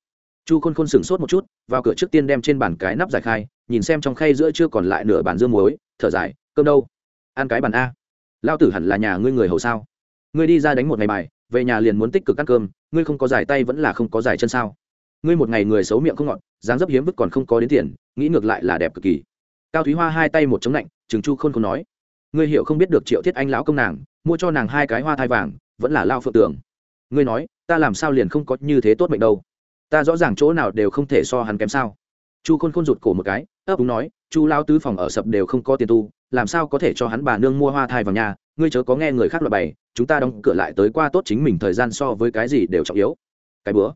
Chu khôn khôn sửng sốt một chút, vào cửa trước tiên đem trên bàn cái nắp giải khai, nhìn xem trong khay giữa chưa còn lại nửa bàn dương muối, thở dài, cơm đâu? Ăn cái bàn a. Lao tử hẳn là nhà ngươi người hầu sao? Ngươi đi ra đánh một ngày bài về nhà liền muốn tích cực ăn cơm, ngươi không có giải tay vẫn là không có giải chân sao? Ngươi một ngày người xấu miệng không ngọt, dáng dấp hiếm vứt còn không có đến tiền, nghĩ ngược lại là đẹp cực kỳ. Cao thúy hoa hai tay một chống lạnh chừng chu khôn không nói, ngươi hiểu không biết được triệu thiết anh lão công nàng, mua cho nàng hai cái hoa thai vàng, vẫn là lao phượng tưởng. Ngươi nói, ta làm sao liền không có như thế tốt mệnh đâu? Ta rõ ràng chỗ nào đều không thể so hắn kém sao? Chu khôn khôn rụt cổ một cái, ấp đúng nói, chu lao tứ phòng ở sập đều không có tiền tu, làm sao có thể cho hắn bà nương mua hoa thai vào nhà ngươi chớ có nghe người khác loại bày, chúng ta đóng cửa lại tới qua tốt chính mình thời gian so với cái gì đều trọng yếu. Cái bữa.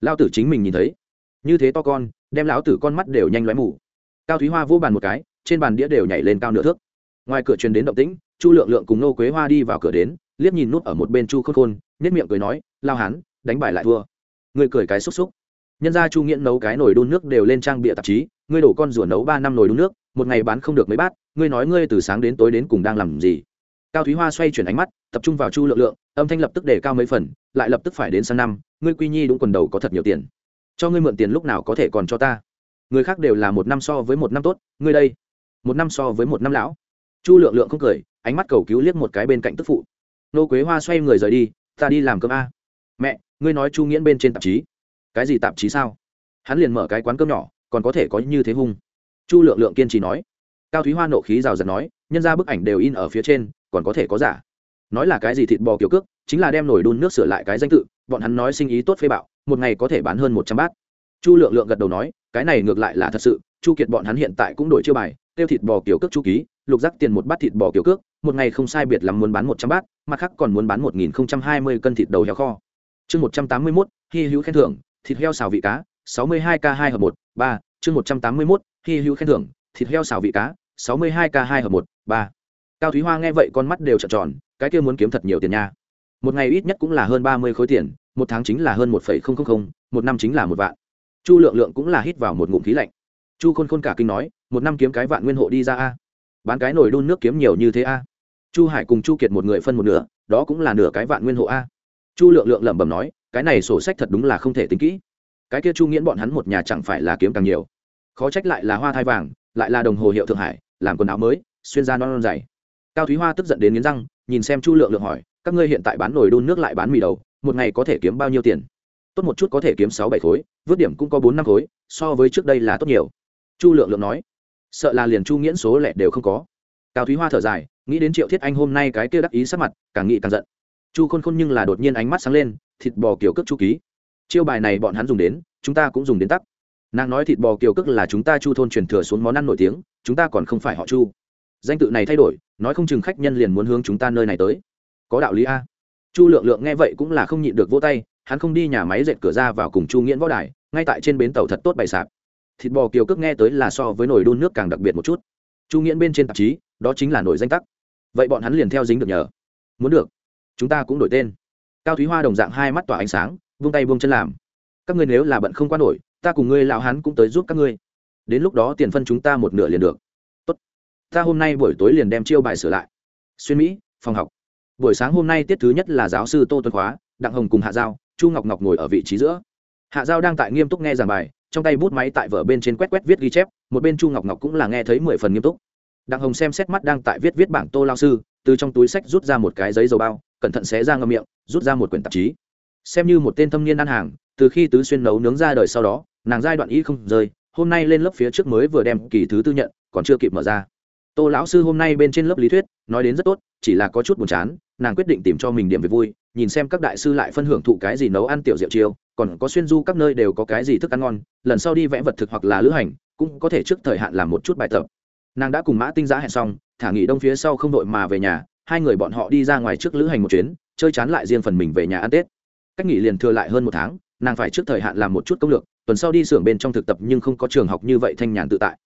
Lao tử chính mình nhìn thấy. Như thế to con, đem lão tử con mắt đều nhanh lóe mù. Cao thúy hoa vô bàn một cái, trên bàn đĩa đều nhảy lên cao nửa thước. Ngoài cửa truyền đến động tĩnh, chu lượng lượng cùng nô quế hoa đi vào cửa đến, liếc nhìn nút ở một bên chu khôn khôn nhất miệng cười nói, lao hán, đánh bài lại thua. Ngươi cười cái xúc xúc. Nhân ra chu nghiễn nấu cái nồi đun nước đều lên trang bịa tạp chí, ngươi đổ con rùa nấu ba năm nồi đun nước, một ngày bán không được mấy bát, ngươi nói ngươi từ sáng đến tối đến cùng đang làm gì? Cao thúy hoa xoay chuyển ánh mắt, tập trung vào chu lượng lượng, âm thanh lập tức để cao mấy phần, lại lập tức phải đến sang năm, ngươi quy nhi đúng quần đầu có thật nhiều tiền. Cho ngươi mượn tiền lúc nào có thể còn cho ta. Người khác đều là một năm so với một năm tốt, ngươi đây. Một năm so với một năm lão. Chu lượng lượng không cười, ánh mắt cầu cứu liếc một cái bên cạnh tức phụ. Nô quế hoa xoay người rời đi, ta đi làm cơm a. Mẹ, ngươi nói chu nghiễn bên trên tạp chí. Cái gì tạp chí sao? Hắn liền mở cái quán cơm nhỏ, còn có thể có như thế hung. Chu lượng lượng kiên trì nói. Cao thúy hoa nộ khí rào rạt nói, nhân ra bức ảnh đều in ở phía trên còn có thể có giả. Nói là cái gì thịt bò kiểu cước, chính là đem nổi đun nước sửa lại cái danh tự, bọn hắn nói sinh ý tốt phê bạo, một ngày có thể bán hơn một trăm bát. Chu lượng lượng gật đầu nói, cái này ngược lại là thật sự, chu kiệt bọn hắn hiện tại cũng đổi chiêu bài, tiêu thịt bò kiểu cước chu ký, lục rắc tiền một bát thịt bò kiểu cước, một ngày không sai biệt lắm muốn bán một trăm bát, mặt khác còn muốn bán một nghìn không trăm hai mươi cân thịt đầu heo kho. Chương một trăm tám mươi mốt, hy hữu khen thưởng, thịt heo xào vị cá, sáu mươi hai k hai hợp một, ba. Chương một trăm tám mươi mốt, hy hữu khen thưởng, thịt heo xào vị cá, sáu mươi hai k hai hợp một, ba cao thúy hoa nghe vậy con mắt đều trợn tròn, cái kia muốn kiếm thật nhiều tiền nha. Một ngày ít nhất cũng là hơn ba mươi khối tiền, một tháng chính là hơn một phẩy không không không, một năm chính là một vạn. Chu lượng lượng cũng là hít vào một ngụm khí lạnh. Chu khôn khôn cả kinh nói, một năm kiếm cái vạn nguyên hộ đi ra a? Bán cái nồi đun nước kiếm nhiều như thế a? Chu hải cùng chu kiệt một người phân một nửa, đó cũng là nửa cái vạn nguyên hộ a. Chu lượng lượng lẩm bẩm nói, cái này sổ sách thật đúng là không thể tính kỹ. Cái kia chu nghiễn bọn hắn một nhà chẳng phải là kiếm càng nhiều. Khó trách lại là hoa thai vàng, lại là đồng hồ hiệu thượng hải, làm quần áo mới, xuyên ra non non dày cao thúy hoa tức giận đến nghiến răng, nhìn xem chu lượng lượng hỏi, các ngươi hiện tại bán nồi đun nước lại bán mì đầu, một ngày có thể kiếm bao nhiêu tiền? Tốt một chút có thể kiếm sáu bảy khối vớt điểm cũng có bốn năm khối, so với trước đây là tốt nhiều. Chu lượng lượng nói. Sợ là liền chu nghiễn số lẻ đều không có. Cao thúy hoa thở dài, nghĩ đến triệu thiết anh hôm nay cái kia đắc ý sắc mặt, càng nghĩ càng giận. Chu khôn khôn nhưng là đột nhiên ánh mắt sáng lên, thịt bò kiểu cước chu ký. Chiêu bài này bọn hắn dùng đến, chúng ta cũng dùng đến tắc. Nàng nói thịt bò kiểu cước là chúng ta chu thôn truyền thừa xuống món ăn nổi tiếng, chúng ta còn không phải họ chu. Danh tự này thay đổi nói không chừng khách nhân liền muốn hướng chúng ta nơi này tới. Có đạo lý a. Chu lượng lượng nghe vậy cũng là không nhịn được vỗ tay, hắn không đi nhà máy dệt cửa ra vào cùng chu nghiễn võ đài, ngay tại trên bến tàu thật tốt bày sạp. Thịt bò kiều cước nghe tới là so với nồi đun nước càng đặc biệt một chút. Chu nghiễn bên trên tạp chí, đó chính là nổi danh tắc. Vậy bọn hắn liền theo dính được nhờ. Muốn được. Chúng ta cũng đổi tên. Cao thúy hoa đồng dạng hai mắt tỏa ánh sáng, vung tay vung chân làm. Các ngươi nếu là bận không qua nổi, ta cùng ngươi lão hắn cũng tới giúp các ngươi. Đến lúc đó tiền phân chúng ta một nửa liền được ta hôm nay buổi tối liền đem chiêu bài sửa lại. Xuyên mỹ, phòng học. Buổi sáng hôm nay tiết thứ nhất là giáo sư tô tuấn khóa, đặng hồng cùng hạ giao, chu ngọc ngọc ngồi ở vị trí giữa. Hạ giao đang tại nghiêm túc nghe giảng bài, trong tay bút máy tại vở bên trên quét quét viết ghi chép, một bên chu ngọc ngọc cũng là nghe thấy mười phần nghiêm túc. Đặng hồng xem xét mắt đang tại viết viết bảng tô lao sư, từ trong túi sách rút ra một cái giấy dầu bao, cẩn thận xé ra ngâm miệng, rút ra một quyển tạp chí. Xem như một tên thâm niên ăn hàng, từ khi tứ xuyên nấu nướng ra đời sau đó, nàng giai đoạn y không rơi hôm nay lên lớp phía trước mới vừa đem kỳ thứ tư nhận, còn chưa kịp mở ra tô lão sư hôm nay bên trên lớp lý thuyết, nói đến rất tốt, chỉ là có chút buồn chán, nàng quyết định tìm cho mình điểm về vui, nhìn xem các đại sư lại phân hưởng thụ cái gì nấu ăn tiểu rượu chiêu, còn có xuyên du các nơi đều có cái gì thức ăn ngon, lần sau đi vẽ vật thực hoặc là lữ hành, cũng có thể trước thời hạn làm một chút bài tập. Nàng đã cùng mã tinh giã hẹn xong, thả nghỉ đông phía sau không đội mà về nhà, hai người bọn họ đi ra ngoài trước lữ hành một chuyến, chơi chán lại riêng phần mình về nhà ăn tết. Cách nghỉ liền thừa lại hơn một tháng, nàng phải trước thời hạn làm một chút công lược, tuần sau đi xưởng bên trong thực tập nhưng không có trường học như vậy thanh nhàn tự tại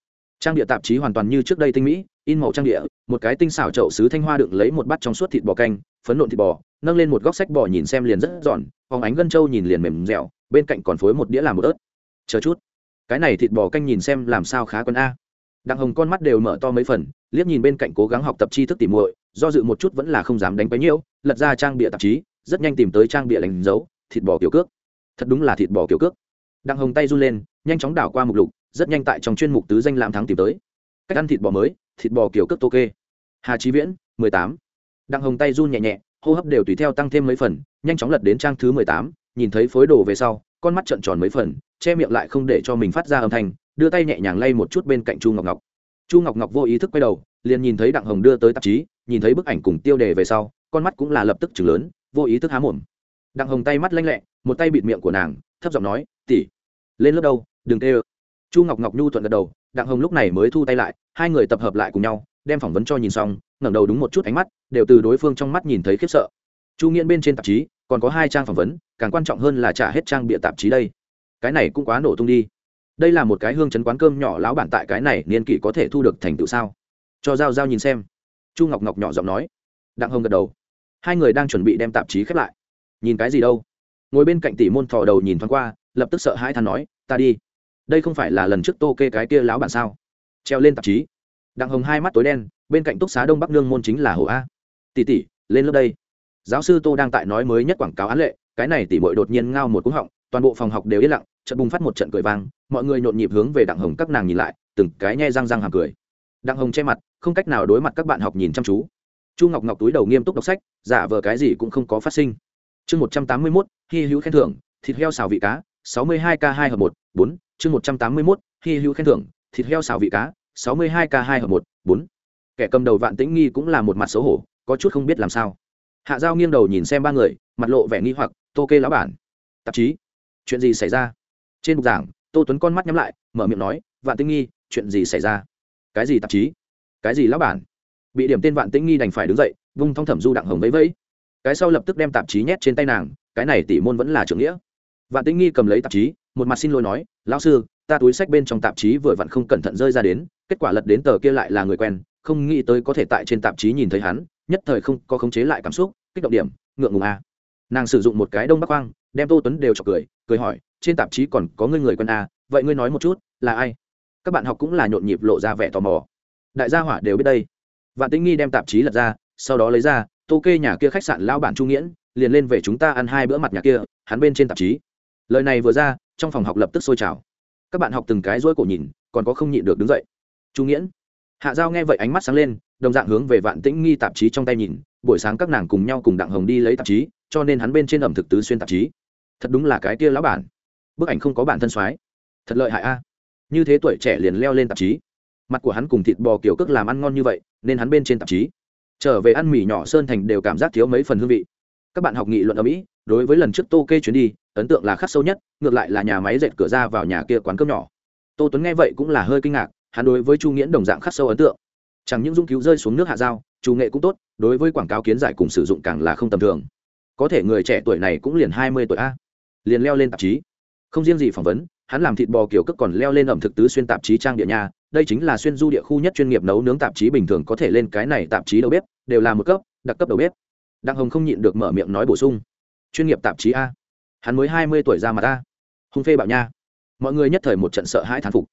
trang địa tạp chí hoàn toàn như trước đây tinh mỹ, in màu trang địa, một cái tinh xảo chậu sứ thanh hoa đựng lấy một bát trong suốt thịt bò canh, phấn nộn thịt bò, nâng lên một góc sách bò nhìn xem liền rất giòn, phóng ánh gân trâu nhìn liền mềm dẻo, bên cạnh còn phối một đĩa làm một ớt. Chờ chút. Cái này thịt bò canh nhìn xem làm sao khá quân a. Đặng hồng con mắt đều mở to mấy phần, liếc nhìn bên cạnh cố gắng học tập tri thức tìm muội, do dự một chút vẫn là không dám đánh bấy nhiêu, lật ra trang bịa tạp chí, rất nhanh tìm tới trang bịa đánh dấu, thịt bò kiểu cước. Thật đúng là thịt bò kiểu cước. Đặng hồng tay run lên, nhanh chóng đảo qua mục lục rất nhanh tại trong chuyên mục tứ danh làm thắng tìm tới. Cách ăn thịt bò mới, thịt bò kiểu cước tô kê hà trí viễn, mười tám. Đặng hồng tay run nhẹ nhẹ, hô hấp đều tùy theo tăng thêm mấy phần, nhanh chóng lật đến trang thứ mười tám, nhìn thấy phối đồ về sau, con mắt trợn tròn mấy phần, che miệng lại không để cho mình phát ra âm thanh, đưa tay nhẹ nhàng lay một chút bên cạnh chu ngọc ngọc. Chu ngọc ngọc vô ý thức quay đầu, liền nhìn thấy đặng hồng đưa tới tạp chí, nhìn thấy bức ảnh cùng tiêu đề về sau, con mắt cũng là lập tức chừng lớn, vô ý thức há mồm. Đặng hồng tay mắt lanh lẹ, một tay bịt miệng của nàng, thấp giọng nói tỉ lên lớp đâu, đừng tê ơ chu ngọc ngọc nhu thuận gật đầu, đặng hồng lúc này mới thu tay lại, hai người tập hợp lại cùng nhau, đem phỏng vấn cho nhìn xong, ngẩng đầu đúng một chút ánh mắt, đều từ đối phương trong mắt nhìn thấy khiếp sợ. Chu nghiễn bên trên tạp chí, còn có hai trang phỏng vấn, càng quan trọng hơn là trả hết trang bịa tạp chí đây. Cái này cũng quá nổ tung đi. Đây là một cái hương chấn quán cơm nhỏ lão bản tại cái này niên kỷ có thể thu được thành tựu sao? Cho giao giao nhìn xem. Chu ngọc ngọc nhỏ giọng nói. Đặng hồng gật đầu. Hai người đang chuẩn bị đem tạp chí khép lại. Nhìn cái gì đâu? Ngồi bên cạnh tỷ môn thò đầu nhìn thoáng qua, lập tức sợ hãi than nói, ta đi đây không phải là lần trước tô kê cái kia láo bản sao? Treo lên tạp chí. Đặng hồng hai mắt tối đen, bên cạnh túc xá đông bắc nương môn chính là hồ a. Tỷ tỷ, lên lớp đây. Giáo sư tô đang tại nói mới nhất quảng cáo án lệ, cái này tỷ bội đột nhiên ngao một cúng họng, toàn bộ phòng học đều yên lặng trận bùng phát một trận cười vang, mọi người nhộn nhịp hướng về đặng hồng các nàng nhìn lại, từng cái nhe răng răng hàm cười. Đặng hồng che mặt, không cách nào đối mặt các bạn học nhìn chăm chú. Chu ngọc ngọc túi đầu nghiêm túc đọc sách, giả vờ cái gì cũng không có phát sinh. Chương một trăm tám mươi mốt, hy hữu khen thưởng, thịt heo xào vị cá, sáu mươi hai k hai hợp một, bốn chương một trăm tám mươi mốt, hy hữu khen thưởng, thịt heo xào vị cá, sáu mươi hai k hai hợp một, bốn. Kẻ cầm đầu vạn tĩnh nghi cũng là một mặt xấu hổ, có chút không biết làm sao. Hạ giao nghiêng đầu nhìn xem ba người, mặt lộ vẻ nghi hoặc, tô kê lão bản, tạp chí, chuyện gì xảy ra? Trên bục giảng, tô tuấn con mắt nhắm lại, mở miệng nói, vạn tĩnh nghi, chuyện gì xảy ra? Cái gì tạp chí? Cái gì lão bản? Bị điểm tên vạn tĩnh nghi đành phải đứng dậy, vung thong thẩm du đặng hồng vẫy vẫy. Cái sau lập tức đem tạp chí nhét trên tay nàng, cái này tỷ môn vẫn là trưởng nghĩa vạn tĩnh nghi cầm lấy tạp chí một mặt xin lỗi nói lão sư ta túi sách bên trong tạp chí vừa vặn không cẩn thận rơi ra đến kết quả lật đến tờ kia lại là người quen không nghĩ tới có thể tại trên tạp chí nhìn thấy hắn nhất thời không có khống chế lại cảm xúc kích động điểm ngượng ngùng a. À. nàng sử dụng một cái đông bắc quang đem tô tuấn đều chọc cười cười hỏi trên tạp chí còn có ngươi người quen a à, vậy ngươi nói một chút là ai? Các bạn học cũng là nhộn nhịp lộ ra vẻ tò mò. Đại gia hỏa đều biết đây. Vạn tĩnh nghi đem tạp chí lật ra sau đó lấy ra tô kê nhà kia khách sạn lao bản trung nghiễn liền lên về chúng ta ăn hai bữa mặt nhà kia hắn bên trên tạp chí lời này vừa ra, trong phòng học lập tức sôi trào. Các bạn học từng cái rối cổ nhìn, còn có không nhịn được đứng dậy. Trung nghiễn, hạ giao nghe vậy ánh mắt sáng lên, đồng dạng hướng về vạn tĩnh nghi tạp chí trong tay nhìn, buổi sáng các nàng cùng nhau cùng đặng hồng đi lấy tạp chí, cho nên hắn bên trên ẩm thực tứ xuyên tạp chí. Thật đúng là cái kia lão bản. Bức ảnh không có bản thân soái. Thật lợi hại a. Như thế tuổi trẻ liền leo lên tạp chí. Mặt của hắn cùng thịt bò kiểu cước làm ăn ngon như vậy, nên hắn bên trên tạp chí. Trở về ăn mì nhỏ sơn thành đều cảm giác thiếu mấy phần hương vị các bạn học nghị luận ở mỹ, đối với lần trước tô kê chuyến đi, ấn tượng là khắc sâu nhất, ngược lại là nhà máy dệt cửa ra vào nhà kia quán cơm nhỏ. Tô tuấn nghe vậy cũng là hơi kinh ngạc, hắn đối với chu nghiễn đồng dạng khắc sâu ấn tượng. Chẳng những dung cứu rơi xuống nước hạ dao chủ nghệ cũng tốt, đối với quảng cáo kiến giải cùng sử dụng càng là không tầm thường. Có thể người trẻ tuổi này cũng liền hai mươi tuổi a. Liền leo lên tạp chí. Không riêng gì phỏng vấn, hắn làm thịt bò kiểu cất còn leo lên ẩm thực tứ xuyên tạp chí trang địa nhà, đây chính là xuyên du địa khu nhất chuyên nghiệp nấu nướng tạp chí bình thường có thể lên cái này tạp chí đầu bếp, đều là một cấp, đặc cấp đầu bếp đặng hồng không nhịn được mở miệng nói bổ sung. Chuyên nghiệp tạp chí a. Hắn mới hai mươi tuổi ra mà ta. Hung phê bạo nha. Mọi người nhất thời một trận sợ hãi thán phục.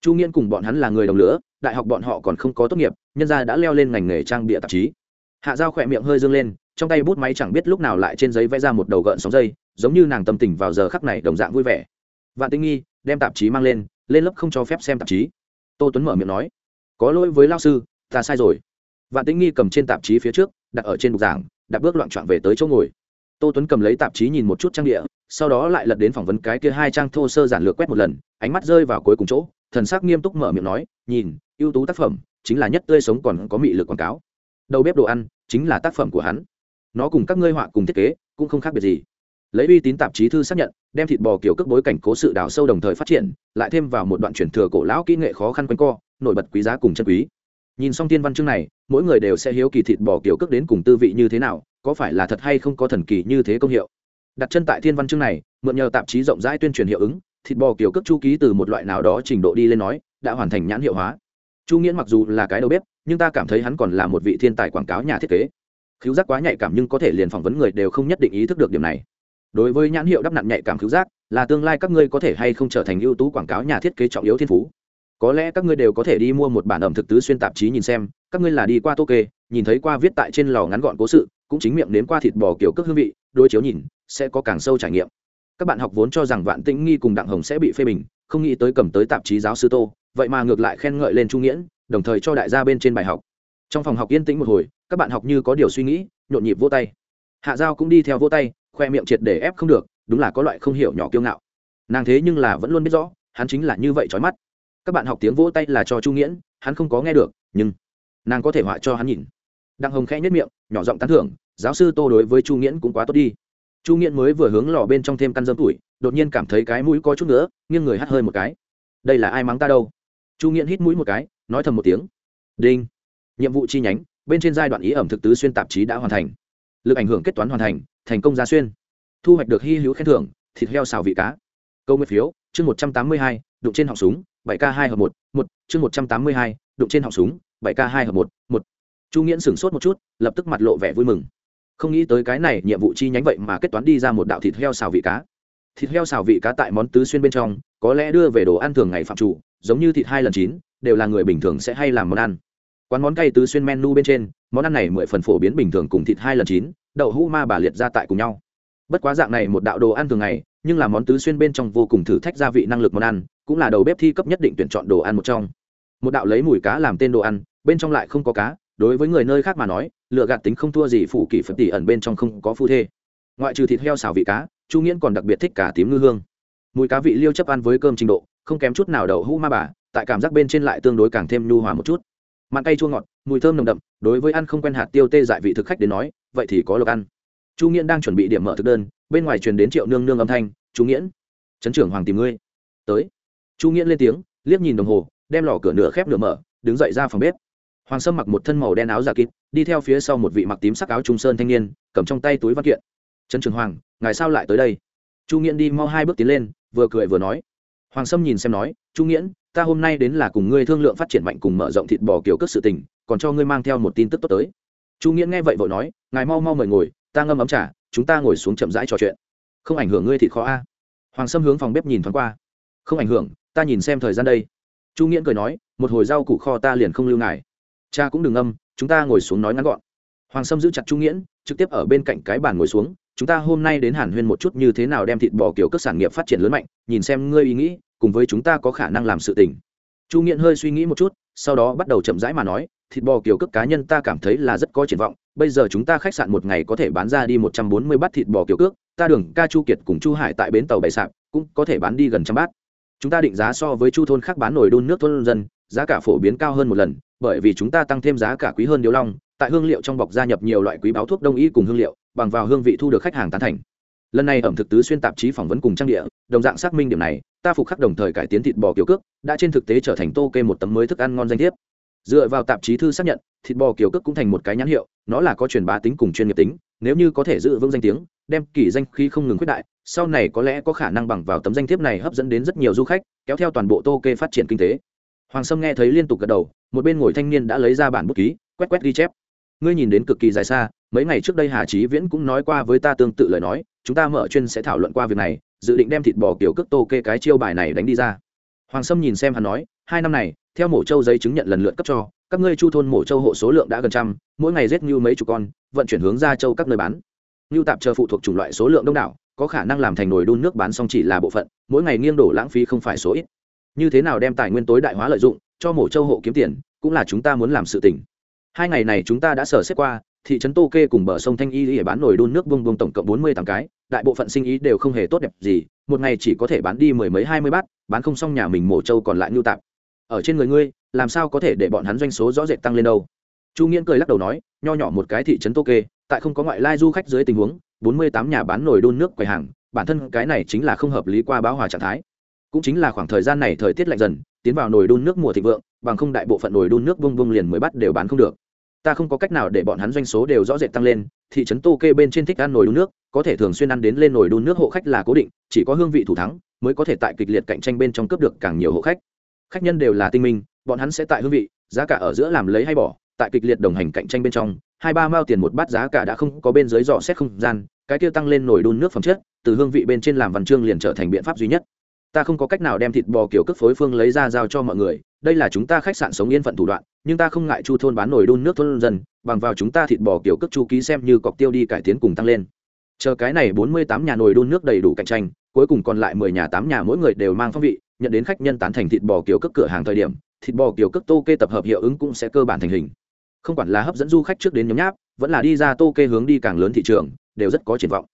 Chu nghiễn cùng bọn hắn là người đồng lửa đại học bọn họ còn không có tốt nghiệp, nhân gia đã leo lên ngành nghề trang bịa tạp chí. Hạ giao khỏe miệng hơi dâng lên, trong tay bút máy chẳng biết lúc nào lại trên giấy vẽ ra một đầu gợn sóng dây, giống như nàng tâm tình vào giờ khắc này đồng dạng vui vẻ. Vạn tinh nghi đem tạp chí mang lên lên lớp không cho phép xem tạp chí. Tô tuấn mở miệng nói, có lỗi với lao sư, ta sai rồi. Vạn tinh nghi cầm trên tạp chí phía trước, đặt ở trên bục giảng đã bước loạn trọn về tới chỗ ngồi. Tô tuấn cầm lấy tạp chí nhìn một chút trang địa, sau đó lại lật đến phỏng vấn cái kia hai trang thô sơ giản lược quét một lần, ánh mắt rơi vào cuối cùng chỗ, thần sắc nghiêm túc mở miệng nói, nhìn, ưu tú tác phẩm, chính là nhất tươi sống còn có mị lực quảng cáo. Đầu bếp đồ ăn, chính là tác phẩm của hắn. Nó cùng các ngươi họa cùng thiết kế, cũng không khác biệt gì. Lấy uy tín tạp chí thư xác nhận, đem thịt bò kiểu cước bối cảnh cố sự đào sâu đồng thời phát triển, lại thêm vào một đoạn truyền thừa cổ lão kỹ nghệ khó khăn quanh co, nổi bật quý giá cùng chân quý nhìn xong tiên văn chương này, mỗi người đều sẽ hiếu kỳ thịt bò kiểu cước đến cùng tư vị như thế nào, có phải là thật hay không có thần kỳ như thế công hiệu. Đặt chân tại thiên văn chương này, mượn nhờ tạp chí rộng rãi tuyên truyền hiệu ứng, thịt bò kiểu cước chu ký từ một loại nào đó trình độ đi lên nói, đã hoàn thành nhãn hiệu hóa. Chu nghiễn mặc dù là cái đầu bếp, nhưng ta cảm thấy hắn còn là một vị thiên tài quảng cáo nhà thiết kế. Khiếu giác quá nhạy cảm nhưng có thể liền phỏng vấn người đều không nhất định ý thức được điểm này. Đối với nhãn hiệu đắp nặn nhạy cảm khiếu giác, là tương lai các ngươi có thể hay không trở thành ưu tú quảng cáo nhà thiết kế trọng yếu thiên phú có lẽ các ngươi đều có thể đi mua một bản ẩm thực tứ xuyên tạp chí nhìn xem, các ngươi là đi qua tô kê nhìn thấy qua viết tại trên lò ngắn gọn cố sự, cũng chính miệng đến qua thịt bò kiểu cước hương vị đôi chiếu nhìn, sẽ có càng sâu trải nghiệm. Các bạn học vốn cho rằng vạn tĩnh nghi cùng đặng hồng sẽ bị phê bình, không nghĩ tới cầm tới tạp chí giáo sư tô, vậy mà ngược lại khen ngợi lên trung nghiễn, đồng thời cho đại gia bên trên bài học. Trong phòng học yên tĩnh một hồi, các bạn học như có điều suy nghĩ, nhộn nhịp vô tay. Hạ giao cũng đi theo vô tay, khoe miệng triệt để ép không được, đúng là có loại không hiểu nhỏ kiêu ngạo. Nàng thế nhưng là vẫn luôn biết rõ, hắn chính là như vậy trói mắt các bạn học tiếng vỗ tay là cho chu nghiễn, hắn không có nghe được, nhưng nàng có thể họa cho hắn nhìn. Đặng hồng khẽ nhất miệng, nhỏ giọng tán thưởng, giáo sư tô đối với chu nghiễn cũng quá tốt đi. Chu nghiễn mới vừa hướng lò bên trong thêm căn dâm tuổi, đột nhiên cảm thấy cái mũi có chút nữa nghiêng người hắt hơi một cái. Đây là ai mắng ta đâu? Chu nghiễn hít mũi một cái, nói thầm một tiếng. Đinh. Nhiệm vụ chi nhánh, bên trên giai đoạn ý ẩm thực tứ xuyên tạp chí đã hoàn thành. Lực ảnh hưởng kết toán hoàn thành thành công gia xuyên. Thu hoạch được hy hữu khen thưởng, thịt heo xào vị cá. Câu nguyên phiếu, chương một trăm tám mươi hai, đụng trên họng súng bảy k hai hợp một một, chương một trăm tám mươi hai, đụng trên họng súng, bảy k hai hợp một một. Chu nghiễn sửng sốt một chút, lập tức mặt lộ vẻ vui mừng. Không nghĩ tới cái này nhiệm vụ chi nhánh vậy mà kết toán đi ra một đạo thịt heo xào vị cá. Thịt heo xào vị cá tại món tứ xuyên bên trong, có lẽ đưa về đồ ăn thường ngày phạm chủ, giống như thịt hai lần chín, đều là người bình thường sẽ hay làm món ăn. Quán món cay tứ xuyên menu bên trên, món ăn này mười phần phổ biến bình thường cùng thịt hai lần chín, đậu hũ ma bà liệt ra tại cùng nhau. Bất quá dạng này một đạo đồ ăn thường ngày nhưng là món tứ xuyên bên trong vô cùng thử thách gia vị năng lực món ăn, cũng là đầu bếp thi cấp nhất định tuyển chọn đồ ăn một trong. Một đạo lấy mùi cá làm tên đồ ăn, bên trong lại không có cá, đối với người nơi khác mà nói, lựa gạt tính không thua gì phủ kỷ phật tỷ ẩn bên trong không có phu thê. Ngoại trừ thịt heo xào vị cá, chu nghiễn còn đặc biệt thích cả tím ngư hương. Mùi cá vị liêu chấp ăn với cơm trình độ, không kém chút nào đậu hũ ma bà, tại cảm giác bên trên lại tương đối càng thêm nhu hòa một chút. Mặn cay chua ngọt, mùi thơm nồng đậm, đối với ăn không quen hạt tiêu tê dại vị thực khách đến nói, vậy thì có lộc ăn. Chu nghiễn đang chuẩn bị điểm mở thực đơn bên ngoài truyền đến triệu nương nương âm thanh chú nghiễn trấn trưởng hoàng tìm ngươi. Tới. Chú nghiễn lên tiếng, liếc nhìn đồng hồ, đem lò cửa nửa khép nửa mở, đứng dậy ra phòng bếp. Hoàng sâm mặc một thân màu đen áo giả kịp, đi theo phía sau một vị mặc tím sắc áo trung sơn thanh niên, cầm trong tay túi văn kiện. Trấn trưởng hoàng, ngài sao lại tới đây? Chu nghiễn đi mau hai bước tiến lên, vừa cười vừa nói. Hoàng sâm nhìn xem nói, chu nghiễn, ta hôm nay đến là cùng ngươi thương lượng phát triển mạnh cùng mở rộng thịt bò kiểu cất sự tình, còn cho ngươi mang theo một tin tức tốt tới. Chu nghiễn nghe vậy vội nói, ngài mau mau mời ngồi, ta ngâm ấm trà chúng ta ngồi xuống chậm rãi trò chuyện. Không ảnh hưởng ngươi thịt khó a. Hoàng sâm hướng phòng bếp nhìn thoáng qua. Không ảnh hưởng, ta nhìn xem thời gian đây. Chu nghiễn cười nói, một hồi rau củ kho ta liền không lưu ngài. Cha cũng đừng ngâm, chúng ta ngồi xuống nói ngắn gọn. Hoàng sâm giữ chặt chu nghiễn, trực tiếp ở bên cạnh cái bàn ngồi xuống, chúng ta hôm nay đến hàn huyên một chút như thế nào đem thịt bò kiểu cất sản nghiệp phát triển lớn mạnh, nhìn xem ngươi ý nghĩ, cùng với chúng ta có khả năng làm sự tình chu nghiện hơi suy nghĩ một chút, sau đó bắt đầu chậm rãi mà nói, thịt bò kiểu cước cá nhân ta cảm thấy là rất có triển vọng, bây giờ chúng ta khách sạn một ngày có thể bán ra đi một trăm bốn mươi bát thịt bò kiểu cước, ta đường ca chu kiệt cùng chu hải tại bến tàu bày sạp, cũng có thể bán đi gần trăm bát. Chúng ta định giá so với chu thôn khác bán nồi đun nước thôn dân, giá cả phổ biến cao hơn một lần, bởi vì chúng ta tăng thêm giá cả quý hơn điếu long, tại hương liệu trong bọc gia nhập nhiều loại quý báo thuốc đông y cùng hương liệu, bằng vào hương vị thu được khách hàng tán thành. Lần này ẩm thực tứ xuyên tạp chí phỏng vấn cùng trang địa, đồng dạng xác minh điểm này ta phục khắc đồng thời cải tiến thịt bò kiểu cước, đã trên thực tế trở thành tô kê một tấm mới thức ăn ngon danh thiếp. Dựa vào tạp chí thư xác nhận, thịt bò kiểu cước cũng thành một cái nhãn hiệu, nó là có truyền bá tính cùng chuyên nghiệp tính, nếu như có thể giữ vững danh tiếng, đem kỳ danh khi không ngừng quyết đại, sau này có lẽ có khả năng bằng vào tấm danh thiếp này hấp dẫn đến rất nhiều du khách, kéo theo toàn bộ tô kê phát triển kinh tế. Hoàng sâm nghe thấy liên tục gật đầu, một bên ngồi thanh niên đã lấy ra bản bút ký, quét quét ghi chép. Ngươi nhìn đến cực kỳ dài xa, mấy ngày trước đây hà trí viễn cũng nói qua với ta tương tự lời nói, chúng ta mở chuyên sẽ thảo luận qua việc này dự định đem thịt bò kiểu cước tô kê cái chiêu bài này đánh đi ra. Hoàng sâm nhìn xem hắn nói, hai năm này, theo mổ châu giấy chứng nhận lần lượt cấp cho, các ngươi chu thôn mổ châu hộ số lượng đã gần trăm, mỗi ngày giết ngưu mấy chục con, vận chuyển hướng ra châu các nơi bán. Ngưu tạp chờ phụ thuộc chủng loại số lượng đông đảo, có khả năng làm thành nồi đun nước bán xong chỉ là bộ phận, mỗi ngày nghiêng đổ lãng phí không phải số ít. Như thế nào đem tài nguyên tối đại hóa lợi dụng, cho mổ châu hộ kiếm tiền, cũng là chúng ta muốn làm sự tỉnh hai ngày này chúng ta đã sở xếp qua thị trấn tô kê cùng bờ sông thanh y để bán nồi đun nước bông bông tổng cộng bốn mươi tám cái, đại bộ phận sinh ý đều không hề tốt đẹp gì, một ngày chỉ có thể bán đi mười mấy hai mươi bát, bán không xong nhà mình mổ trâu còn lại nhu tạp. Ở trên người ngươi, làm sao có thể để bọn hắn doanh số rõ rệt tăng lên đâu? Chu nghiễn cười lắc đầu nói, nho nhỏ một cái thị trấn tô kê, tại không có ngoại lai du khách dưới tình huống, bốn mươi tám nhà bán nồi đun nước quầy hàng, bản thân cái này chính là không hợp lý qua báo hòa trạng thái. Cũng chính là khoảng thời gian này thời tiết lạnh dần, tiến vào nồi đun nước mùa thịnh vượng, bằng không đại bộ phận nồi đun nước vung vung liền mới bắt đều bán không được ta không có cách nào để bọn hắn doanh số đều rõ rệt tăng lên, thị trấn tô kê bên trên thích ăn nồi đun nước, có thể thường xuyên ăn đến lên nồi đun nước hộ khách là cố định, chỉ có hương vị thủ thắng, mới có thể tại kịch liệt cạnh tranh bên trong cướp được càng nhiều hộ khách. Khách nhân đều là tinh minh, bọn hắn sẽ tại hương vị, giá cả ở giữa làm lấy hay bỏ, tại kịch liệt đồng hành cạnh tranh bên trong, hai ba mao tiền một bát giá cả đã không có bên dưới dò xét không gian, cái kia tăng lên nồi đun nước phẩm chất, từ hương vị bên trên làm văn chương liền trở thành biện pháp duy nhất ta không có cách nào đem thịt bò kiểu cước phối phương lấy ra giao cho mọi người, đây là chúng ta khách sạn sống yên phận thủ đoạn, nhưng ta không ngại chu thôn bán nồi đun nước thôn dần bằng vào chúng ta thịt bò kiểu cước chu ký xem như cọc tiêu đi cải tiến cùng tăng lên. Chờ cái này bốn mươi tám nhà nồi đun nước đầy đủ cạnh tranh, cuối cùng còn lại mười nhà tám nhà mỗi người đều mang phong vị, nhận đến khách nhân tán thành thịt bò kiểu cước cửa hàng thời điểm, thịt bò kiểu cước tô kê tập hợp hiệu ứng cũng sẽ cơ bản thành hình. Không quản là hấp dẫn du khách trước đến nhấm nháp, vẫn là đi ra tô kê hướng đi càng lớn thị trường, đều rất có triển vọng.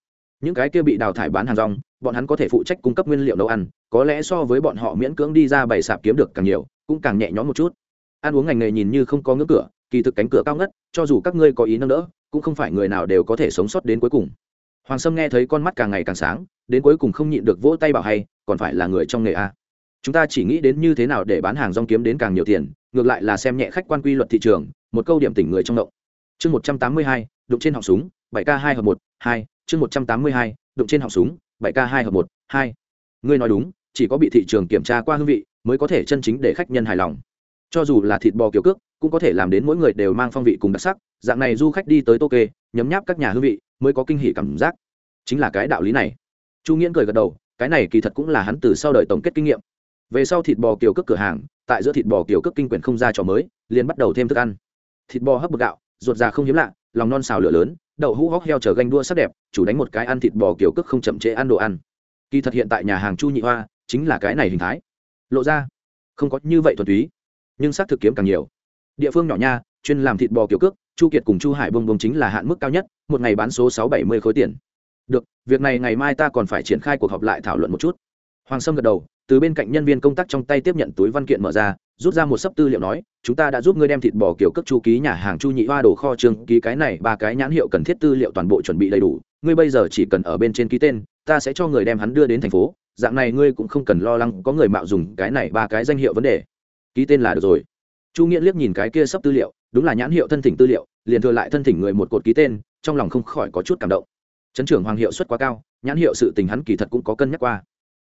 Những cái kia bị đào thải bán hàng rong bọn hắn có thể phụ trách cung cấp nguyên liệu nấu ăn, có lẽ so với bọn họ miễn cưỡng đi ra bày sạp kiếm được càng nhiều, cũng càng nhẹ nhõm một chút. Ăn uống ngành nghề nhìn như không có ngưỡng cửa, kỳ thực cánh cửa cao ngất, cho dù các ngươi có ý nâng đỡ, cũng không phải người nào đều có thể sống sót đến cuối cùng. Hoàng sâm nghe thấy con mắt càng ngày càng sáng, đến cuối cùng không nhịn được vỗ tay bảo hay, còn phải là người trong nghề a chúng ta chỉ nghĩ đến như thế nào để bán hàng rong kiếm đến càng nhiều tiền, ngược lại là xem nhẹ khách quan quy luật thị trường, một câu điểm tỉnh người trong động. Chương một trăm tám mươi hai, đụng trên họng súng, bảy k hai hợp một, hai, chương một trăm tám mươi hai, đụng trên họng súng bảy k hai hợp một, hai. Ngươi nói đúng, chỉ có bị thị trường kiểm tra qua hương vị mới có thể chân chính để khách nhân hài lòng. Cho dù là thịt bò kiểu cước, cũng có thể làm đến mỗi người đều mang phong vị cùng đặc sắc, dạng này du khách đi tới tô kê nhấm nháp các nhà hương vị mới có kinh hỉ cảm giác. Chính là cái đạo lý này. Chu nghiễn cười gật đầu, cái này kỳ thật cũng là hắn từ sau đời tổng kết kinh nghiệm. Về sau thịt bò kiểu cước cửa hàng, tại giữa thịt bò kiểu cước kinh quyển không ra trò mới, liền bắt đầu thêm thức ăn. Thịt bò hấp bột gạo, ruột già không hiếm lạ lòng non xào lửa lớn, đậu hũ hóc heo chờ ganh đua sắc đẹp, chủ đánh một cái ăn thịt bò kiểu cước không chậm trễ ăn đồ ăn. Kỳ thật hiện tại nhà hàng chu nhị hoa chính là cái này hình thái. Lộ ra, không có như vậy thuần túy, nhưng xác thực kiếm càng nhiều. Địa phương nhỏ nha, chuyên làm thịt bò kiểu cước, chu kiệt cùng chu hải bông bông chính là hạn mức cao nhất, một ngày bán số sáu bảy mươi khối tiền. Được, việc này ngày mai ta còn phải triển khai cuộc họp lại thảo luận một chút. Hoàng sâm gật đầu từ bên cạnh nhân viên công tác trong tay tiếp nhận túi văn kiện mở ra, rút ra một sấp tư liệu nói, chúng ta đã giúp ngươi đem thịt bò kiểu cấp chu ký nhà hàng chu nhị hoa đồ kho trường ký cái này, ba cái nhãn hiệu cần thiết tư liệu toàn bộ chuẩn bị đầy đủ. Ngươi bây giờ chỉ cần ở bên trên ký tên, ta sẽ cho người đem hắn đưa đến thành phố. Dạng này ngươi cũng không cần lo lắng có người mạo dùng cái này ba cái danh hiệu vấn đề. Ký tên là được rồi. Chu nghĩa liếc nhìn cái kia sắp tư liệu, đúng là nhãn hiệu thân thỉnh tư liệu, liền thừa lại thân thỉnh người một cột ký tên, trong lòng không khỏi có chút cảm động. Trấn trưởng hoàng hiệu suất quá cao, nhãn hiệu sự tình hắn kỳ thật cũng có cân nhắc qua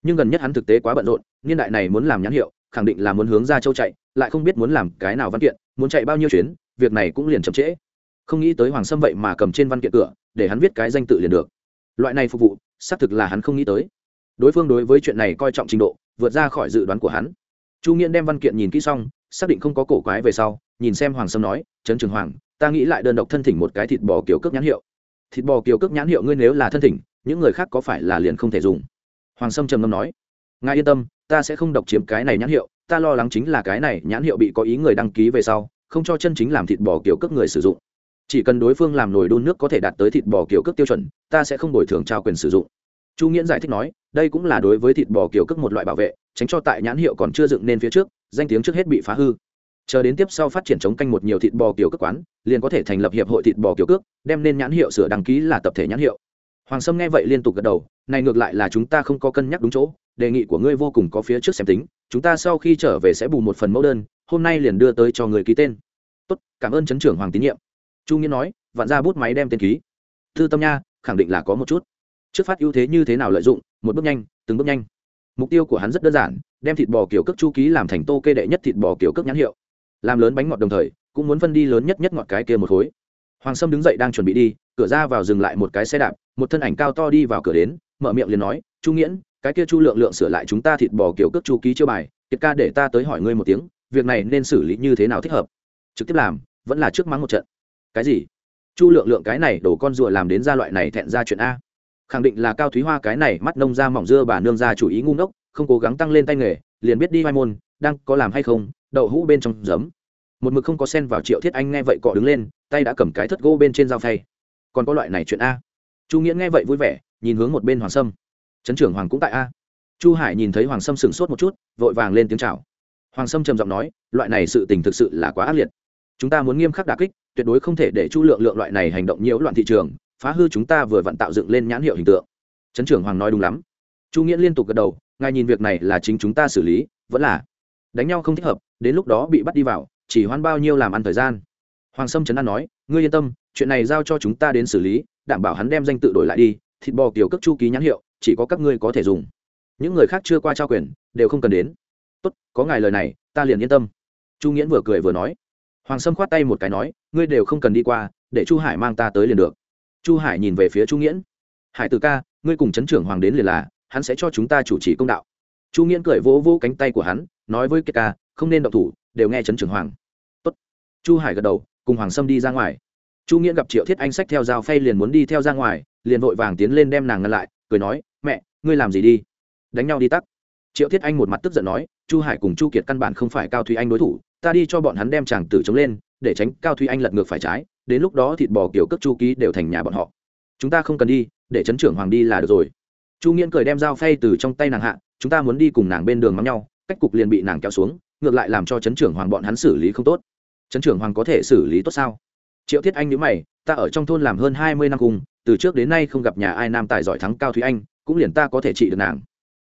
nhưng gần nhất hắn thực tế quá bận rộn, niên đại này muốn làm nhãn hiệu, khẳng định là muốn hướng ra châu chạy, lại không biết muốn làm cái nào văn kiện, muốn chạy bao nhiêu chuyến, việc này cũng liền chậm trễ. Không nghĩ tới hoàng sâm vậy mà cầm trên văn kiện cửa, để hắn viết cái danh tự liền được. Loại này phục vụ, xác thực là hắn không nghĩ tới. Đối phương đối với chuyện này coi trọng trình độ, vượt ra khỏi dự đoán của hắn. Chu nghiễn đem văn kiện nhìn kỹ xong, xác định không có cổ quái về sau, nhìn xem hoàng sâm nói, trấn trường hoàng, ta nghĩ lại đơn độc thân thỉnh một cái thịt bò kiểu cước nhãn hiệu. Thịt bò kiểu cước nhãn hiệu ngươi nếu là thân thỉnh, những người khác có phải là liền không thể dùng? Hoàng sâm trầm ngâm nói, ngài yên tâm, ta sẽ không độc chiếm cái này nhãn hiệu, ta lo lắng chính là cái này nhãn hiệu bị có ý người đăng ký về sau, không cho chân chính làm thịt bò kiểu cước người sử dụng. Chỉ cần đối phương làm nồi đun nước có thể đạt tới thịt bò kiểu cước tiêu chuẩn, ta sẽ không bồi thường trao quyền sử dụng. Chu nghiễn giải thích nói, đây cũng là đối với thịt bò kiểu cước một loại bảo vệ, tránh cho tại nhãn hiệu còn chưa dựng nên phía trước, danh tiếng trước hết bị phá hư. Chờ đến tiếp sau phát triển chống canh một nhiều thịt bò kiểu cước quán, liền có thể thành lập hiệp hội thịt bò kiểu cước, đem nên nhãn hiệu sửa đăng ký là tập thể nhãn hiệu. Hoàng sâm nghe vậy liên tục gật đầu này ngược lại là chúng ta không có cân nhắc đúng chỗ, đề nghị của ngươi vô cùng có phía trước xem tính, chúng ta sau khi trở về sẽ bù một phần mẫu đơn, hôm nay liền đưa tới cho người ký tên. Tốt, cảm ơn chấn trưởng hoàng tín nhiệm. Chu nghĩa nói, vặn ra bút máy đem tên ký. Thư tâm nha, khẳng định là có một chút. Trước phát ưu thế như thế nào lợi dụng, một bước nhanh, từng bước nhanh. Mục tiêu của hắn rất đơn giản, đem thịt bò kiểu cước chu ký làm thành tô kê đệ nhất thịt bò kiểu cước nhãn hiệu. Làm lớn bánh ngọt đồng thời, cũng muốn phân đi lớn nhất nhất ngọt cái kia một khối. Hoàng sâm đứng dậy đang chuẩn bị đi, cửa ra vào dừng lại một cái xe đạp, một thân ảnh cao to đi vào cửa đến mở miệng liền nói, chu nghiễn, cái kia chu lượng lượng sửa lại chúng ta thịt bò kiểu cước chu ký chưa bài, kiệt ca để ta tới hỏi ngươi một tiếng, việc này nên xử lý như thế nào thích hợp? Trực tiếp làm, vẫn là trước mắng một trận. Cái gì? Chu lượng lượng cái này đổ con rùa làm đến gia loại này thẹn ra chuyện a? Khẳng định là cao thúy hoa cái này mắt nông ra mỏng dưa bà nương ra chủ ý ngu ngốc, không cố gắng tăng lên tay nghề, liền biết đi mai môn, đang có làm hay không, đậu hũ bên trong giấm. Một mực không có sen vào triệu thiết anh nghe vậy cọ đứng lên, tay đã cầm cái thất gỗ bên trên dao phay. Còn có loại này chuyện a? Chu nghĩa nghe vậy vui vẻ, nhìn hướng một bên hoàng sâm. Trấn trưởng hoàng cũng tại a. Chu hải nhìn thấy hoàng sâm sửng sốt một chút, vội vàng lên tiếng chào. Hoàng sâm trầm giọng nói, loại này sự tình thực sự là quá ác liệt. Chúng ta muốn nghiêm khắc đà kích, tuyệt đối không thể để chu lượng lượng loại này hành động nhiễu loạn thị trường, phá hư chúng ta vừa vặn tạo dựng lên nhãn hiệu hình tượng. Trấn trưởng hoàng nói đúng lắm. Chu nghĩa liên tục gật đầu, ngài nhìn việc này là chính chúng ta xử lý, vẫn là đánh nhau không thích hợp, đến lúc đó bị bắt đi vào, chỉ hoan bao nhiêu làm ăn thời gian. Hoàng sâm trấn an nói, ngươi yên tâm, chuyện này giao cho chúng ta đến xử lý đảm bảo hắn đem danh tự đổi lại đi, thịt bò kiểu cất chu ký nhãn hiệu, chỉ có các ngươi có thể dùng. Những người khác chưa qua trao quyền, đều không cần đến. Tốt, có ngài lời này, ta liền yên tâm. Chu nghiễn vừa cười vừa nói. Hoàng sâm khoát tay một cái nói, ngươi đều không cần đi qua, để chu hải mang ta tới liền được. Chu hải nhìn về phía chu nghiễn. Hải từ ca, ngươi cùng chấn trưởng hoàng đến liền là, hắn sẽ cho chúng ta chủ trì công đạo. Chu nghiễn cười vỗ vỗ cánh tay của hắn, nói với kiệt ca, không nên động thủ, đều nghe chấn trưởng hoàng. Tốt. chu hải gật đầu, cùng hoàng sâm đi ra ngoài chu nghĩa gặp triệu thiết anh sách theo dao phay liền muốn đi theo ra ngoài, liền vội vàng tiến lên đem nàng ngăn lại, cười nói, mẹ, ngươi làm gì đi? Đánh nhau đi tắc. Triệu thiết anh một mặt tức giận nói, chu hải cùng chu kiệt căn bản không phải cao thúy anh đối thủ, ta đi cho bọn hắn đem chàng tử chống lên, để tránh cao thúy anh lật ngược phải trái, đến lúc đó thịt bò kiểu cất chu ký đều thành nhà bọn họ. Chúng ta không cần đi, để chấn trưởng hoàng đi là được rồi. Chu nghiễn cười đem dao phay từ trong tay nàng hạ, chúng ta muốn đi cùng nàng bên đường mắm nhau, cách cục liền bị nàng kéo xuống, ngược lại làm cho chấn trưởng hoàng bọn hắn xử lý không tốt. Chấn trưởng hoàng có thể xử lý tốt sao? Triệu thiết anh nhớ mày, ta ở trong thôn làm hơn hai mươi năm cùng, từ trước đến nay không gặp nhà ai nam tài giỏi thắng cao thúy anh, cũng liền ta có thể trị được nàng.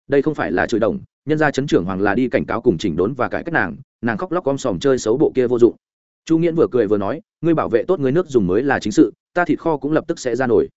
Đây không phải là chửi đồng, nhân gia chấn trưởng hoàng là đi cảnh cáo cùng chỉnh đốn và cải cách nàng nàng khóc lóc om sòm chơi xấu bộ kia vô dụng. Chu nghiễn vừa cười vừa nói, ngươi bảo vệ tốt ngươi nước dùng mới là chính sự, ta thịt kho cũng lập tức sẽ ra nổi.